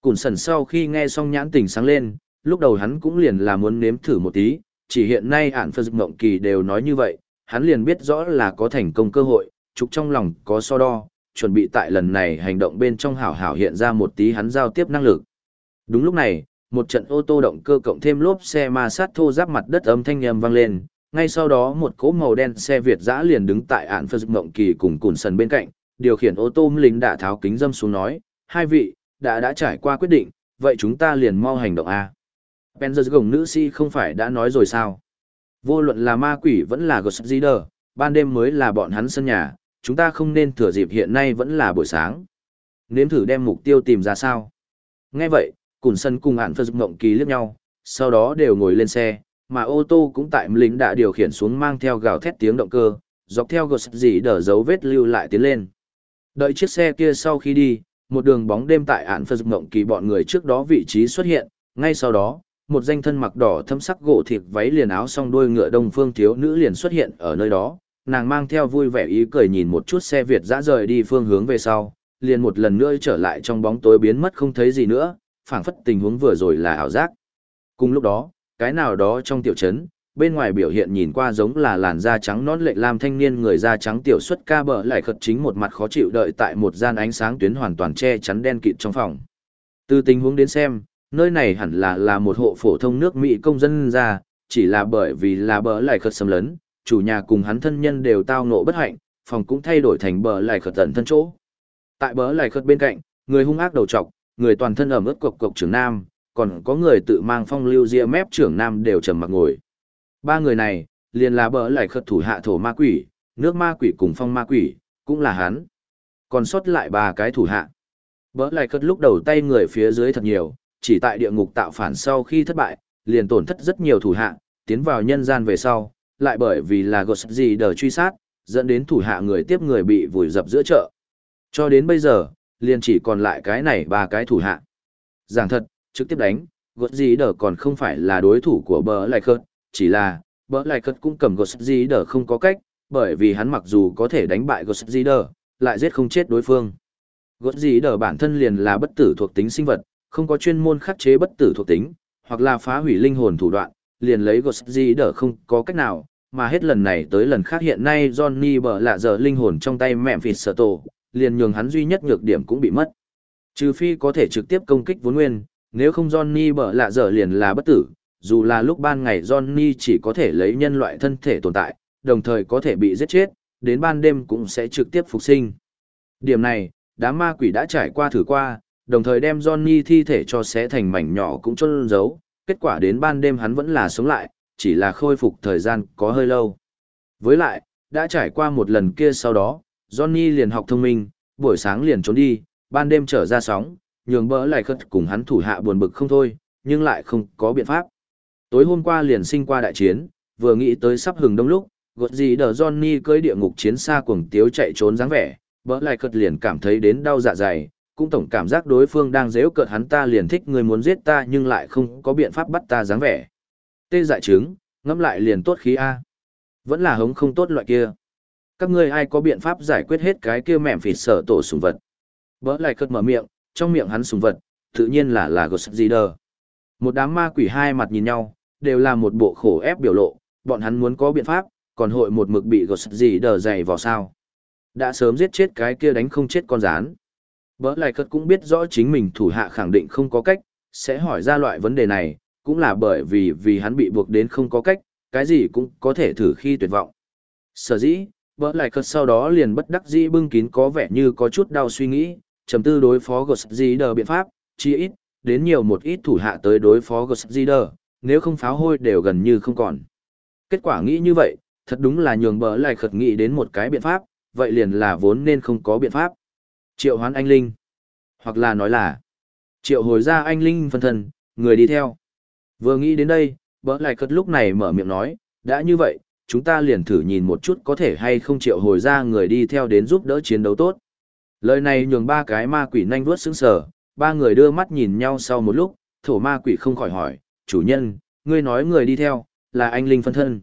Cùn sần sau khi nghe xong nhãn tình sáng lên, lúc đầu hắn cũng liền là muốn nếm thử một tí, chỉ hiện nay ản phơ ngộng kỳ đều nói như vậy, hắn liền biết rõ là có thành công cơ hội, trục trong lòng có so đo, chuẩn bị tại lần này hành động bên trong hảo hảo hiện ra một tí hắn giao tiếp năng lực. Đúng lúc này, một trận ô tô động cơ cộng thêm lốp xe ma sát thô giáp mặt đất âm thanh nhầm vang lên, ngay sau đó một cỗ màu đen xe Việt dã liền đứng tại ạn phật mộng kỳ cùng cùn sần bên cạnh, điều khiển ô tô lính đã tháo kính dâm xuống nói, hai vị, đã đã trải qua quyết định, vậy chúng ta liền mau hành động A. Penzer gồng nữ si không phải đã nói rồi sao? Vô luận là ma quỷ vẫn là Ghost Rider, ban đêm mới là bọn hắn sân nhà, chúng ta không nên thừa dịp hiện nay vẫn là buổi sáng. Nếm thử đem mục tiêu tìm ra sao. Nghe vậy, Cùn Sân cùng Ản Phật Mộng Kỳ liếc nhau, sau đó đều ngồi lên xe, mà ô tô cũng tại lính đã điều khiển xuống mang theo gào thét tiếng động cơ, dọc theo gột gì đỡ dấu vết lưu lại tiến lên. Đợi chiếc xe kia sau khi đi, một đường bóng đêm tại Ản Phật Mộng Kỳ bọn người trước đó vị trí xuất hiện, ngay sau đó, một danh thân mặc đỏ thâm sắc gỗ thịt váy liền áo song đuôi ngựa đông phương thiếu nữ liền xuất hiện ở nơi đó, nàng mang theo vui vẻ ý cười nhìn một chút xe Việt dã rời đi phương hướng về sau, liền một lần nữa trở lại trong bóng tối biến mất không thấy gì nữa, phảng phất tình huống vừa rồi là ảo giác. Cùng lúc đó, cái nào đó trong tiểu trấn, bên ngoài biểu hiện nhìn qua giống là làn da trắng nón lệ lam thanh niên người da trắng tiểu xuất ca bờ lại khật chính một mặt khó chịu đợi tại một gian ánh sáng tuyến hoàn toàn che chắn đen kịt trong phòng. Từ tình huống đến xem, nơi này hẳn là là một hộ phổ thông nước Mỹ công dân ra, chỉ là bởi vì là bờ lại khật xâm lấn, chủ nhà cùng hắn thân nhân đều tao nộ bất hạnh, phòng cũng thay đổi thành bờ lại khật tận thân chỗ. Tại bờ lại khật bên cạnh, người hung ác đầu trọc, người toàn thân ẩm ướt cộc cộc trưởng nam, còn có người tự mang phong lưu ria mép trưởng nam đều trầm mặc ngồi. Ba người này, liền là bờ lại khật thủ hạ thổ ma quỷ, nước ma quỷ cùng phong ma quỷ, cũng là hắn. Còn sót lại ba cái thủ hạ. Bờ lại khật lúc đầu tay người phía dưới thật nhiều, chỉ tại địa ngục tạo phản sau khi thất bại, liền tổn thất rất nhiều thủ hạ, tiến vào nhân gian về sau, lại bởi vì là gột gì đờ truy sát, dẫn đến thủ hạ người tiếp người bị vùi dập giữa chợ. Cho đến bây giờ, liền chỉ còn lại cái này ba cái thủ hạ. Giảng thật, trực tiếp đánh, gột gì đờ còn không phải là đối thủ của bờ lại khớt, chỉ là, bờ lại khớt cũng cầm gột gì đờ không có cách, bởi vì hắn mặc dù có thể đánh bại gột gì đờ, lại giết không chết đối phương. Gột gì đờ bản thân liền là bất tử thuộc tính sinh vật, không có chuyên môn khắc chế bất tử thuộc tính, hoặc là phá hủy linh hồn thủ đoạn, liền lấy Ghost gì không có cách nào, mà hết lần này tới lần khác hiện nay Johnny bở lạ giờ linh hồn trong tay mẹ phịt sở tổ, liền nhường hắn duy nhất nhược điểm cũng bị mất. Trừ phi có thể trực tiếp công kích vốn nguyên, nếu không Johnny bở lạ giờ liền là bất tử, dù là lúc ban ngày Johnny chỉ có thể lấy nhân loại thân thể tồn tại, đồng thời có thể bị giết chết, đến ban đêm cũng sẽ trực tiếp phục sinh. Điểm này, đám ma quỷ đã trải qua thử qua, đồng thời đem Johnny thi thể cho xé thành mảnh nhỏ cũng chôn giấu, kết quả đến ban đêm hắn vẫn là sống lại, chỉ là khôi phục thời gian có hơi lâu. Với lại, đã trải qua một lần kia sau đó, Johnny liền học thông minh, buổi sáng liền trốn đi, ban đêm trở ra sóng, nhường bỡ lại khất cùng hắn thủ hạ buồn bực không thôi, nhưng lại không có biện pháp. Tối hôm qua liền sinh qua đại chiến, vừa nghĩ tới sắp hừng đông lúc, gột gì đờ Johnny cưới địa ngục chiến xa cuồng tiếu chạy trốn dáng vẻ, bỡ lại khất liền cảm thấy đến đau dạ dày, cũng tổng cảm giác đối phương đang dễ cợt hắn ta liền thích người muốn giết ta nhưng lại không có biện pháp bắt ta dáng vẻ. Tê dại trứng, ngẫm lại liền tốt khí A. Vẫn là hống không tốt loại kia các ngươi ai có biện pháp giải quyết hết cái kia mẹm phịt sở tổ sùng vật. Bỡ lại cất mở miệng, trong miệng hắn sùng vật, tự nhiên là là gột gì đờ. Một đám ma quỷ hai mặt nhìn nhau, đều là một bộ khổ ép biểu lộ, bọn hắn muốn có biện pháp, còn hội một mực bị gột gì đờ dày vào sao. Đã sớm giết chết cái kia đánh không chết con rán. Bỡ lại cất cũng biết rõ chính mình thủ hạ khẳng định không có cách, sẽ hỏi ra loại vấn đề này, cũng là bởi vì vì hắn bị buộc đến không có cách, cái gì cũng có thể thử khi tuyệt vọng. Sở dĩ, Bỡ lại cất sau đó liền bất đắc dĩ bưng kín có vẻ như có chút đau suy nghĩ, trầm tư đối phó Goszider biện pháp, chi ít, đến nhiều một ít thủ hạ tới đối phó Goszider, nếu không pháo hôi đều gần như không còn. Kết quả nghĩ như vậy, thật đúng là nhường bỡ lại khật nghĩ đến một cái biện pháp, vậy liền là vốn nên không có biện pháp. Triệu hoán anh Linh. Hoặc là nói là, triệu hồi ra anh Linh phân thân, người đi theo. Vừa nghĩ đến đây, bỡ lại cất lúc này mở miệng nói, đã như vậy, chúng ta liền thử nhìn một chút có thể hay không triệu hồi ra người đi theo đến giúp đỡ chiến đấu tốt. Lời này nhường ba cái ma quỷ nhanh vuốt sững sờ, ba người đưa mắt nhìn nhau sau một lúc, thổ ma quỷ không khỏi hỏi, chủ nhân, ngươi nói người đi theo, là anh Linh phân thân.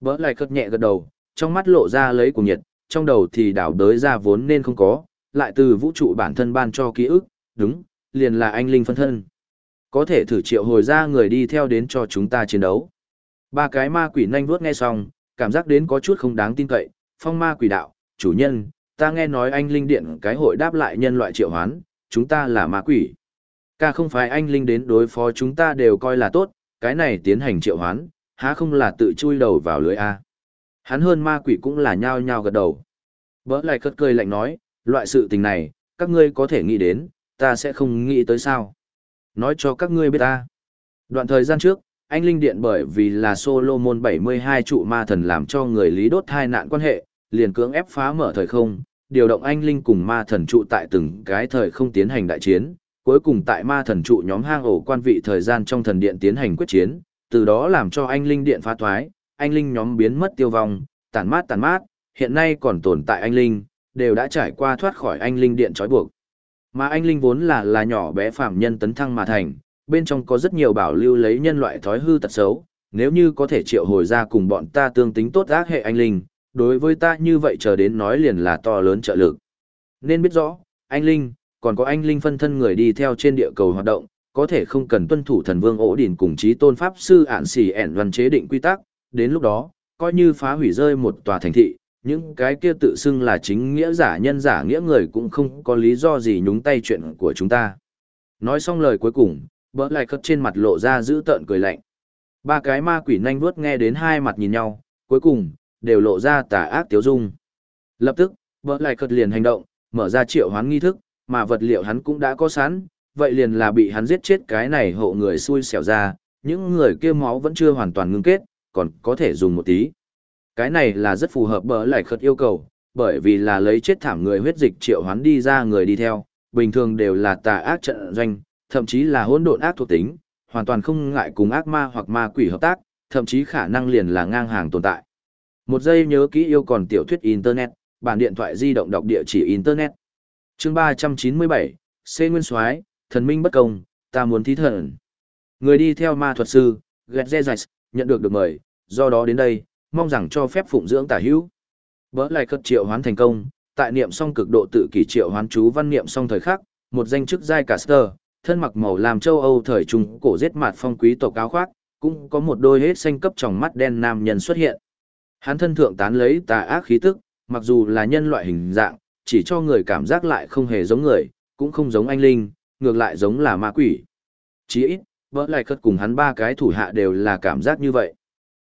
Bỡ lại cất nhẹ gật đầu, trong mắt lộ ra lấy cùng nhiệt, trong đầu thì đảo đới ra vốn nên không có, lại từ vũ trụ bản thân ban cho ký ức, đúng, liền là anh Linh phân thân. Có thể thử triệu hồi ra người đi theo đến cho chúng ta chiến đấu. Ba cái ma quỷ nhanh vuốt nghe xong, cảm giác đến có chút không đáng tin cậy, phong ma quỷ đạo, chủ nhân, ta nghe nói anh Linh Điện cái hội đáp lại nhân loại triệu hoán, chúng ta là ma quỷ. Ca không phải anh Linh đến đối phó chúng ta đều coi là tốt, cái này tiến hành triệu hoán, há không là tự chui đầu vào lưới A. Hắn hơn ma quỷ cũng là nhao nhao gật đầu. Bỡ lại cất cười lạnh nói, loại sự tình này, các ngươi có thể nghĩ đến, ta sẽ không nghĩ tới sao. Nói cho các ngươi biết ta. Đoạn thời gian trước, anh Linh Điện bởi vì là Solomon 72 trụ ma thần làm cho người lý đốt hai nạn quan hệ, liền cưỡng ép phá mở thời không, điều động anh Linh cùng ma thần trụ tại từng cái thời không tiến hành đại chiến, cuối cùng tại ma thần trụ nhóm hang ổ quan vị thời gian trong thần điện tiến hành quyết chiến, từ đó làm cho anh Linh Điện phá thoái, anh Linh nhóm biến mất tiêu vong, tàn mát tàn mát, hiện nay còn tồn tại anh Linh, đều đã trải qua thoát khỏi anh Linh Điện trói buộc. Mà anh Linh vốn là là nhỏ bé phạm nhân tấn thăng mà thành, bên trong có rất nhiều bảo lưu lấy nhân loại thói hư tật xấu, nếu như có thể triệu hồi ra cùng bọn ta tương tính tốt ác hệ anh Linh, đối với ta như vậy chờ đến nói liền là to lớn trợ lực. Nên biết rõ, anh Linh, còn có anh Linh phân thân người đi theo trên địa cầu hoạt động, có thể không cần tuân thủ thần vương ổ đỉnh cùng chí tôn pháp sư ản xỉ ẻn văn chế định quy tắc, đến lúc đó, coi như phá hủy rơi một tòa thành thị, những cái kia tự xưng là chính nghĩa giả nhân giả nghĩa người cũng không có lý do gì nhúng tay chuyện của chúng ta. Nói xong lời cuối cùng, bỡ lại cất trên mặt lộ ra giữ tợn cười lạnh. Ba cái ma quỷ nhanh vuốt nghe đến hai mặt nhìn nhau, cuối cùng, đều lộ ra tà ác tiếu dung. Lập tức, bỡ lại cất liền hành động, mở ra triệu hoán nghi thức, mà vật liệu hắn cũng đã có sẵn, vậy liền là bị hắn giết chết cái này hộ người xui xẻo ra, những người kia máu vẫn chưa hoàn toàn ngưng kết, còn có thể dùng một tí. Cái này là rất phù hợp bỡ lại khất yêu cầu, bởi vì là lấy chết thảm người huyết dịch triệu hoán đi ra người đi theo, bình thường đều là tà ác trận doanh, thậm chí là hỗn độn ác thuộc tính, hoàn toàn không ngại cùng ác ma hoặc ma quỷ hợp tác, thậm chí khả năng liền là ngang hàng tồn tại. Một giây nhớ kỹ yêu còn tiểu thuyết Internet, bản điện thoại di động đọc địa chỉ Internet. chương 397, C Nguyên Soái thần minh bất công, ta muốn thí thần. Người đi theo ma thuật sư, Getzezais, nhận được được mời, do đó đến đây, mong rằng cho phép phụng dưỡng tả hữu. Bỡ lại cất triệu hoán thành công, tại niệm xong cực độ tự kỷ triệu hoán chú văn niệm xong thời khắc, một danh chức giai caster, thân mặc màu làm châu Âu thời trung cổ giết mặt phong quý tộc áo khoác, cũng có một đôi hết xanh cấp trong mắt đen nam nhân xuất hiện. Hắn thân thượng tán lấy tà ác khí tức, mặc dù là nhân loại hình dạng, chỉ cho người cảm giác lại không hề giống người, cũng không giống anh linh, ngược lại giống là ma quỷ. Chỉ ít, vỡ lại cất cùng hắn ba cái thủ hạ đều là cảm giác như vậy.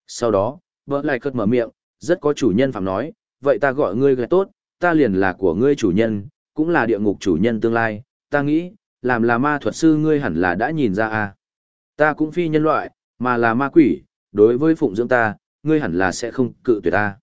Sau đó, bờ lại cất mở miệng, rất có chủ nhân phạm nói, vậy ta gọi ngươi gạch tốt, ta liền là của ngươi chủ nhân, cũng là địa ngục chủ nhân tương lai, ta nghĩ, làm là ma thuật sư ngươi hẳn là đã nhìn ra à. Ta cũng phi nhân loại, mà là ma quỷ, đối với phụng dưỡng ta, ngươi hẳn là sẽ không cự tuyệt ta.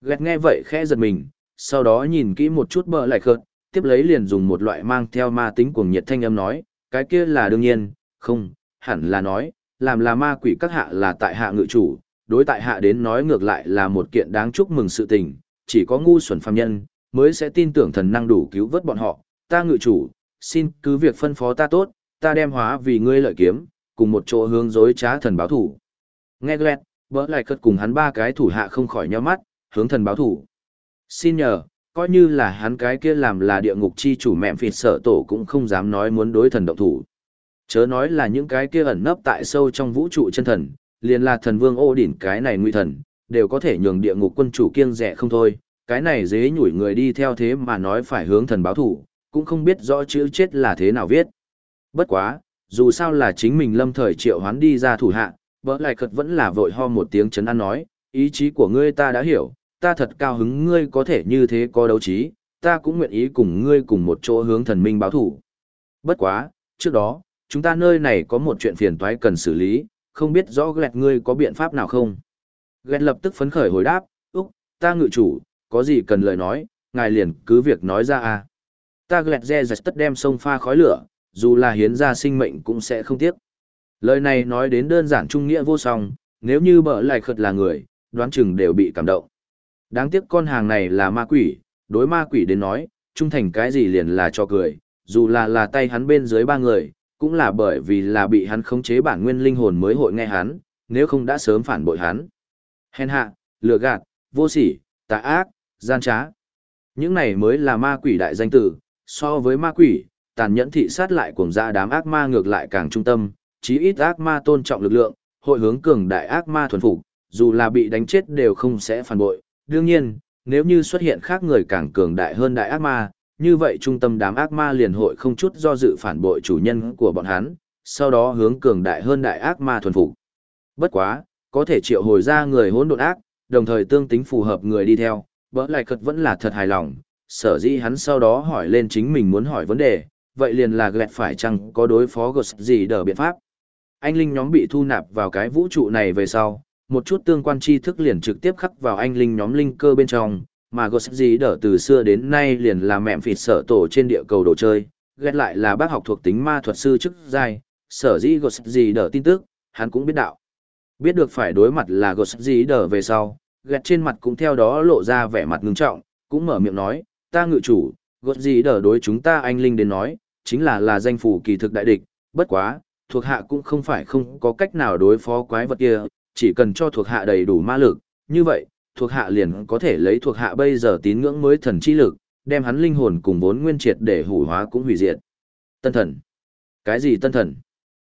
gạch nghe vậy khẽ giật mình, sau đó nhìn kỹ một chút bờ lại khợt, tiếp lấy liền dùng một loại mang theo ma tính cuồng nhiệt thanh âm nói, cái kia là đương nhiên, không, hẳn là nói, làm là ma quỷ các hạ là tại hạ ngự chủ, đối tại hạ đến nói ngược lại là một kiện đáng chúc mừng sự tình, chỉ có ngu xuẩn phàm nhân, mới sẽ tin tưởng thần năng đủ cứu vớt bọn họ, ta ngự chủ, xin cứ việc phân phó ta tốt, ta đem hóa vì ngươi lợi kiếm, cùng một chỗ hướng dối trá thần báo thủ. Nghe Glenn, bỡ lại cất cùng hắn ba cái thủ hạ không khỏi nhau mắt, hướng thần báo thủ. Xin nhờ, coi như là hắn cái kia làm là địa ngục chi chủ mẹ phịt sợ tổ cũng không dám nói muốn đối thần động thủ. Chớ nói là những cái kia ẩn nấp tại sâu trong vũ trụ chân thần, liền là thần vương ô đỉnh cái này nguy thần, đều có thể nhường địa ngục quân chủ kiêng rẻ không thôi, cái này dế nhủi người đi theo thế mà nói phải hướng thần báo thủ, cũng không biết rõ chữ chết là thế nào viết. Bất quá, dù sao là chính mình lâm thời triệu hoán đi ra thủ hạ, vỡ lại cật vẫn là vội ho một tiếng chấn an nói, ý chí của ngươi ta đã hiểu, ta thật cao hứng ngươi có thể như thế có đấu trí, ta cũng nguyện ý cùng ngươi cùng một chỗ hướng thần minh báo thủ. Bất quá, trước đó, chúng ta nơi này có một chuyện phiền toái cần xử lý, không biết rõ gẹt ngươi có biện pháp nào không? Gẹt lập tức phấn khởi hồi đáp, Úc, ta ngự chủ, có gì cần lời nói, ngài liền cứ việc nói ra à. Ta gẹt re rạch tất đem sông pha khói lửa, dù là hiến ra sinh mệnh cũng sẽ không tiếc. Lời này nói đến đơn giản trung nghĩa vô song, nếu như bợ lại khật là người, đoán chừng đều bị cảm động. Đáng tiếc con hàng này là ma quỷ, đối ma quỷ đến nói, trung thành cái gì liền là cho cười, dù là là tay hắn bên dưới ba người, cũng là bởi vì là bị hắn khống chế bản nguyên linh hồn mới hội nghe hắn, nếu không đã sớm phản bội hắn. Hèn hạ, lừa gạt, vô sỉ, tà ác, gian trá. Những này mới là ma quỷ đại danh tử, so với ma quỷ, tàn nhẫn thị sát lại cuồng dã đám ác ma ngược lại càng trung tâm, chí ít ác ma tôn trọng lực lượng, hội hướng cường đại ác ma thuần phục, dù là bị đánh chết đều không sẽ phản bội. Đương nhiên, nếu như xuất hiện khác người càng cường đại hơn đại ác ma, như vậy trung tâm đám ác ma liền hội không chút do dự phản bội chủ nhân của bọn hắn, sau đó hướng cường đại hơn đại ác ma thuần phục. Bất quá, có thể triệu hồi ra người hỗn độn ác, đồng thời tương tính phù hợp người đi theo, bỡ lại cật vẫn là thật hài lòng, sở dĩ hắn sau đó hỏi lên chính mình muốn hỏi vấn đề, vậy liền là gẹt phải chăng có đối phó gột gì đỡ biện pháp. Anh Linh nhóm bị thu nạp vào cái vũ trụ này về sau, một chút tương quan tri thức liền trực tiếp khắc vào anh Linh nhóm linh cơ bên trong, mà gột gì đỡ từ xưa đến nay liền là mẹm phịt sở tổ trên địa cầu đồ chơi, ghét lại là bác học thuộc tính ma thuật sư chức giai, sở dĩ gột gì đỡ tin tức, hắn cũng biết đạo. Biết được phải đối mặt là gột gì đỡ về sau, ghét trên mặt cũng theo đó lộ ra vẻ mặt ngưng trọng, cũng mở miệng nói, ta ngự chủ, gột gì đỡ đối chúng ta anh Linh đến nói, chính là là danh phủ kỳ thực đại địch, bất quá, thuộc hạ cũng không phải không có cách nào đối phó quái vật kia, chỉ cần cho thuộc hạ đầy đủ ma lực, như vậy, thuộc hạ liền có thể lấy thuộc hạ bây giờ tín ngưỡng mới thần chi lực, đem hắn linh hồn cùng vốn nguyên triệt để hủy hóa cũng hủy diệt. Tân thần. Cái gì tân thần?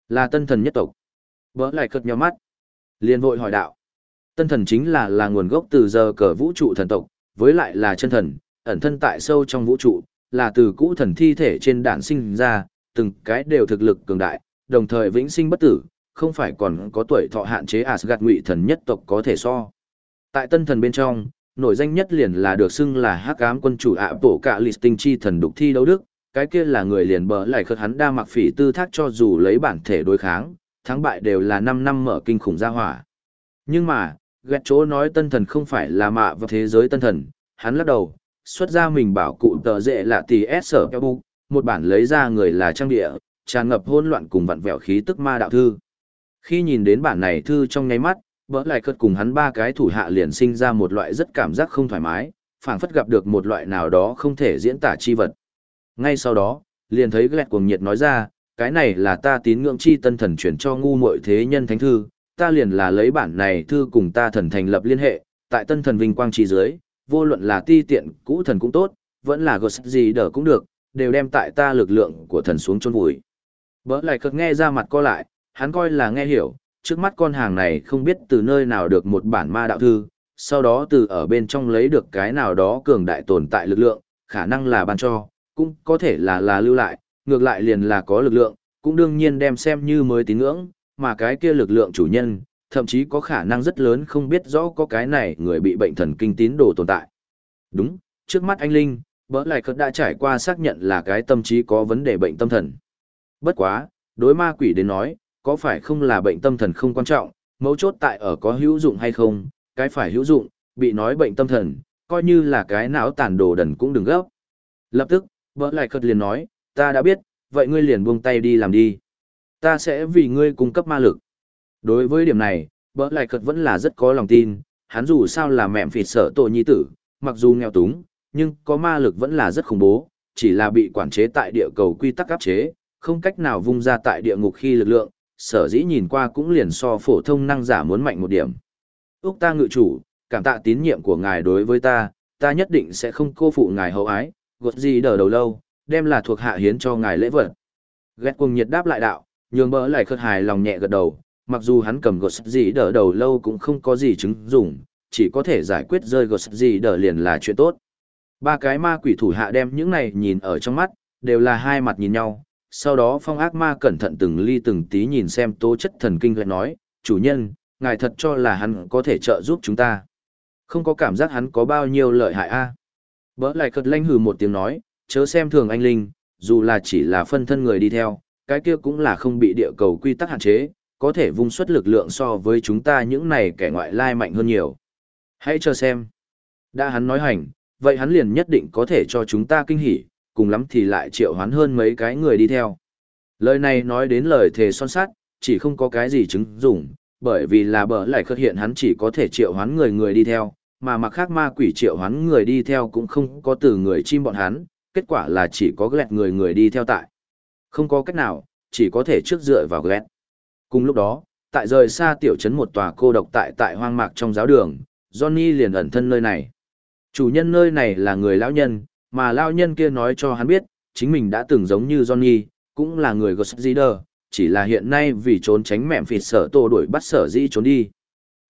Là tân thần nhất tộc. Bỡ lại cất nhau mắt. liền vội hỏi đạo. Tân thần chính là là nguồn gốc từ giờ cờ vũ trụ thần tộc, với lại là chân thần, ẩn thân tại sâu trong vũ trụ, là từ cũ thần thi thể trên đạn sinh ra, từng cái đều thực lực cường đại, đồng thời vĩnh sinh bất tử, không phải còn có tuổi thọ hạn chế Asgard ngụy thần nhất tộc có thể so. Tại tân thần bên trong, nổi danh nhất liền là được xưng là hắc ám quân chủ ạ bổ cả lịch tinh chi thần đục thi đấu đức, cái kia là người liền bờ lại khất hắn đa mặc phỉ tư thác cho dù lấy bản thể đối kháng, thắng bại đều là 5 năm mở kinh khủng gia hỏa. Nhưng mà, ghét chỗ nói tân thần không phải là mạ vào thế giới tân thần, hắn lắc đầu, xuất ra mình bảo cụ tờ dệ là tỷ S sở bu, một bản lấy ra người là trang địa, tràn ngập hỗn loạn cùng vặn vẹo khí tức ma đạo thư. Khi nhìn đến bản này thư trong nháy mắt, bỡ lại cất cùng hắn ba cái thủ hạ liền sinh ra một loại rất cảm giác không thoải mái, phảng phất gặp được một loại nào đó không thể diễn tả chi vật. Ngay sau đó, liền thấy Glẹt cuồng nhiệt nói ra, cái này là ta tín ngưỡng chi tân thần chuyển cho ngu muội thế nhân thánh thư, ta liền là lấy bản này thư cùng ta thần thành lập liên hệ, tại tân thần vinh quang chi dưới, vô luận là ti tiện cũ thần cũng tốt, vẫn là gột gì đỡ cũng được, đều đem tại ta lực lượng của thần xuống chôn vùi. Bỡ lại cất nghe ra mặt co lại, hắn coi là nghe hiểu, trước mắt con hàng này không biết từ nơi nào được một bản ma đạo thư, sau đó từ ở bên trong lấy được cái nào đó cường đại tồn tại lực lượng, khả năng là ban cho, cũng có thể là là lưu lại, ngược lại liền là có lực lượng, cũng đương nhiên đem xem như mới tín ngưỡng, mà cái kia lực lượng chủ nhân, thậm chí có khả năng rất lớn không biết rõ có cái này người bị bệnh thần kinh tín đồ tồn tại. Đúng, trước mắt anh Linh, bỡ lại cất đã trải qua xác nhận là cái tâm trí có vấn đề bệnh tâm thần. Bất quá, đối ma quỷ đến nói, có phải không là bệnh tâm thần không quan trọng, mấu chốt tại ở có hữu dụng hay không, cái phải hữu dụng, bị nói bệnh tâm thần, coi như là cái não tàn đồ đần cũng đừng gấp. Lập tức, vợ lại cất liền nói, ta đã biết, vậy ngươi liền buông tay đi làm đi. Ta sẽ vì ngươi cung cấp ma lực. Đối với điểm này, bỡ lại cất vẫn là rất có lòng tin, hắn dù sao là mẹm phịt sợ tội nhi tử, mặc dù nghèo túng, nhưng có ma lực vẫn là rất khủng bố, chỉ là bị quản chế tại địa cầu quy tắc áp chế, không cách nào vung ra tại địa ngục khi lực lượng, sở dĩ nhìn qua cũng liền so phổ thông năng giả muốn mạnh một điểm. Úc ta ngự chủ, cảm tạ tín nhiệm của ngài đối với ta, ta nhất định sẽ không cô phụ ngài hậu ái, gột gì đỡ đầu lâu, đem là thuộc hạ hiến cho ngài lễ vật. Ghét cuồng nhiệt đáp lại đạo, nhường bỡ lại khất hài lòng nhẹ gật đầu, mặc dù hắn cầm gột gì đỡ đầu lâu cũng không có gì chứng dụng, chỉ có thể giải quyết rơi gột gì đỡ liền là chuyện tốt. Ba cái ma quỷ thủ hạ đem những này nhìn ở trong mắt, đều là hai mặt nhìn nhau, sau đó phong ác ma cẩn thận từng ly từng tí nhìn xem tố chất thần kinh lại nói, chủ nhân, ngài thật cho là hắn có thể trợ giúp chúng ta. Không có cảm giác hắn có bao nhiêu lợi hại a à. Bỡ lại cật lanh hừ một tiếng nói, chớ xem thường anh Linh, dù là chỉ là phân thân người đi theo, cái kia cũng là không bị địa cầu quy tắc hạn chế, có thể vung xuất lực lượng so với chúng ta những này kẻ ngoại lai mạnh hơn nhiều. Hãy chờ xem. Đã hắn nói hành, vậy hắn liền nhất định có thể cho chúng ta kinh hỉ, cùng lắm thì lại triệu hoán hơn mấy cái người đi theo. Lời này nói đến lời thề son sát, chỉ không có cái gì chứng dụng, bởi vì là bờ lại khất hiện hắn chỉ có thể triệu hoán người người đi theo, mà mặc khác ma quỷ triệu hoán người đi theo cũng không có từ người chim bọn hắn, kết quả là chỉ có lẹt người người đi theo tại. Không có cách nào, chỉ có thể trước dựa vào lẹt. Cùng lúc đó, tại rời xa tiểu trấn một tòa cô độc tại tại hoang mạc trong giáo đường, Johnny liền ẩn thân nơi này. Chủ nhân nơi này là người lão nhân, mà lão nhân kia nói cho hắn biết, chính mình đã từng giống như Johnny, cũng là người Goszider, chỉ là hiện nay vì trốn tránh mẹm phịt sở tổ đuổi bắt sở dĩ trốn đi.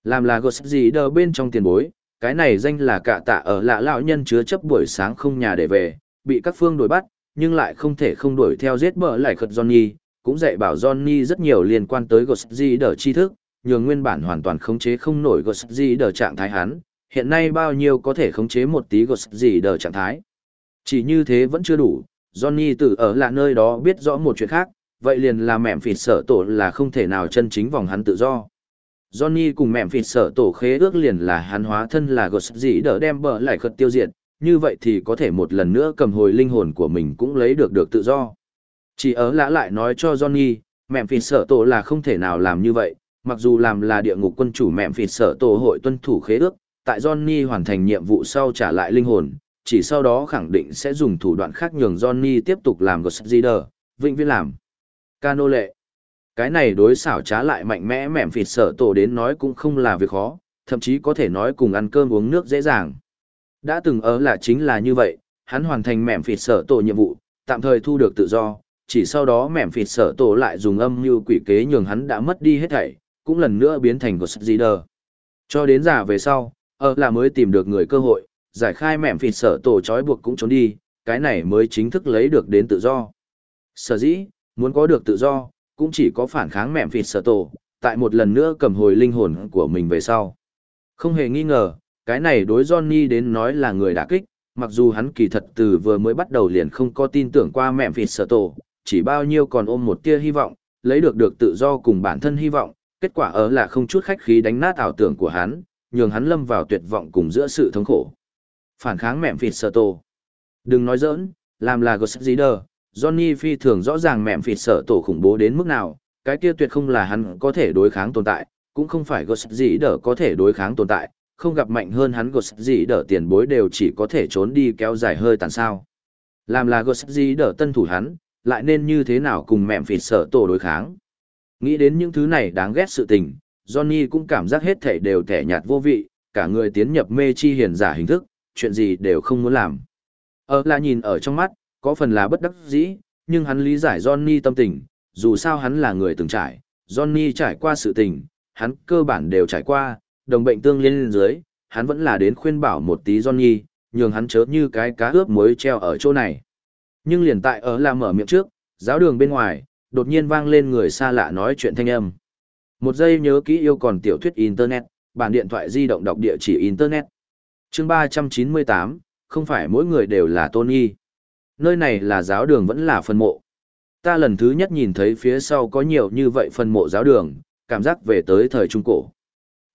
Làm là Goszider bên trong tiền bối, cái này danh là cả tạ ở lạ lão nhân chứa chấp buổi sáng không nhà để về, bị các phương đuổi bắt, nhưng lại không thể không đuổi theo giết bờ lại khật Johnny, cũng dạy bảo Johnny rất nhiều liên quan tới Goszider tri thức, nhường nguyên bản hoàn toàn khống chế không nổi Goszider trạng thái hắn, hiện nay bao nhiêu có thể khống chế một tí Goszider trạng thái. Chỉ như thế vẫn chưa đủ, Johnny từ ở là nơi đó biết rõ một chuyện khác, vậy liền là mẹm phịt sở tổ là không thể nào chân chính vòng hắn tự do. Johnny cùng mẹm phịt sở tổ khế ước liền là hắn hóa thân là gột dĩ đỡ đem bờ lại khật tiêu diệt, như vậy thì có thể một lần nữa cầm hồi linh hồn của mình cũng lấy được được tự do. Chỉ ở lã lại nói cho Johnny, mẹm phịt sở tổ là không thể nào làm như vậy, mặc dù làm là địa ngục quân chủ mẹm phịt sở tổ hội tuân thủ khế ước, tại Johnny hoàn thành nhiệm vụ sau trả lại linh hồn, chỉ sau đó khẳng định sẽ dùng thủ đoạn khác nhường Johnny tiếp tục làm Ghost Rider, vĩnh viễn làm. Cano lệ. Cái này đối xảo trá lại mạnh mẽ mẹm phịt sở tổ đến nói cũng không là việc khó, thậm chí có thể nói cùng ăn cơm uống nước dễ dàng. Đã từng ở là chính là như vậy, hắn hoàn thành mẹm phịt sở tổ nhiệm vụ, tạm thời thu được tự do, chỉ sau đó mẹm phịt sở tổ lại dùng âm mưu quỷ kế nhường hắn đã mất đi hết thảy, cũng lần nữa biến thành Ghost Rider. Cho đến giả về sau, ở là mới tìm được người cơ hội, giải khai mẹm phịt sở tổ trói buộc cũng trốn đi, cái này mới chính thức lấy được đến tự do. Sở dĩ, muốn có được tự do, cũng chỉ có phản kháng mẹm phịt sở tổ, tại một lần nữa cầm hồi linh hồn của mình về sau. Không hề nghi ngờ, cái này đối Johnny đến nói là người đã kích, mặc dù hắn kỳ thật từ vừa mới bắt đầu liền không có tin tưởng qua mẹm phịt sở tổ, chỉ bao nhiêu còn ôm một tia hy vọng, lấy được được tự do cùng bản thân hy vọng, kết quả ở là không chút khách khí đánh nát ảo tưởng của hắn, nhường hắn lâm vào tuyệt vọng cùng giữa sự thống khổ phản kháng mẹm phịt sở tổ. Đừng nói giỡn, làm là Ghost đờ, Johnny phi thường rõ ràng mẹm phịt sở tổ khủng bố đến mức nào, cái kia tuyệt không là hắn có thể đối kháng tồn tại, cũng không phải Ghost đờ có thể đối kháng tồn tại, không gặp mạnh hơn hắn Ghost đờ tiền bối đều chỉ có thể trốn đi kéo dài hơi tàn sao. Làm là Ghost đờ tân thủ hắn, lại nên như thế nào cùng mẹm phịt sở tổ đối kháng. Nghĩ đến những thứ này đáng ghét sự tình, Johnny cũng cảm giác hết thể đều thẻ nhạt vô vị, cả người tiến nhập mê chi hiền giả hình thức, chuyện gì đều không muốn làm. Ở là nhìn ở trong mắt, có phần là bất đắc dĩ, nhưng hắn lý giải Johnny tâm tình, dù sao hắn là người từng trải, Johnny trải qua sự tình, hắn cơ bản đều trải qua, đồng bệnh tương liên dưới, hắn vẫn là đến khuyên bảo một tí Johnny, nhường hắn chớ như cái cá ướp muối treo ở chỗ này. Nhưng liền tại ở là mở miệng trước, giáo đường bên ngoài, đột nhiên vang lên người xa lạ nói chuyện thanh âm. Một giây nhớ kỹ yêu còn tiểu thuyết Internet, bản điện thoại di động đọc địa chỉ Internet chương ba trăm chín mươi tám, không phải mỗi người đều là tôn nghi nơi này là giáo đường vẫn là phân mộ. Ta lần thứ nhất nhìn thấy phía sau có nhiều như vậy phân mộ giáo đường, cảm giác về tới thời trung cổ.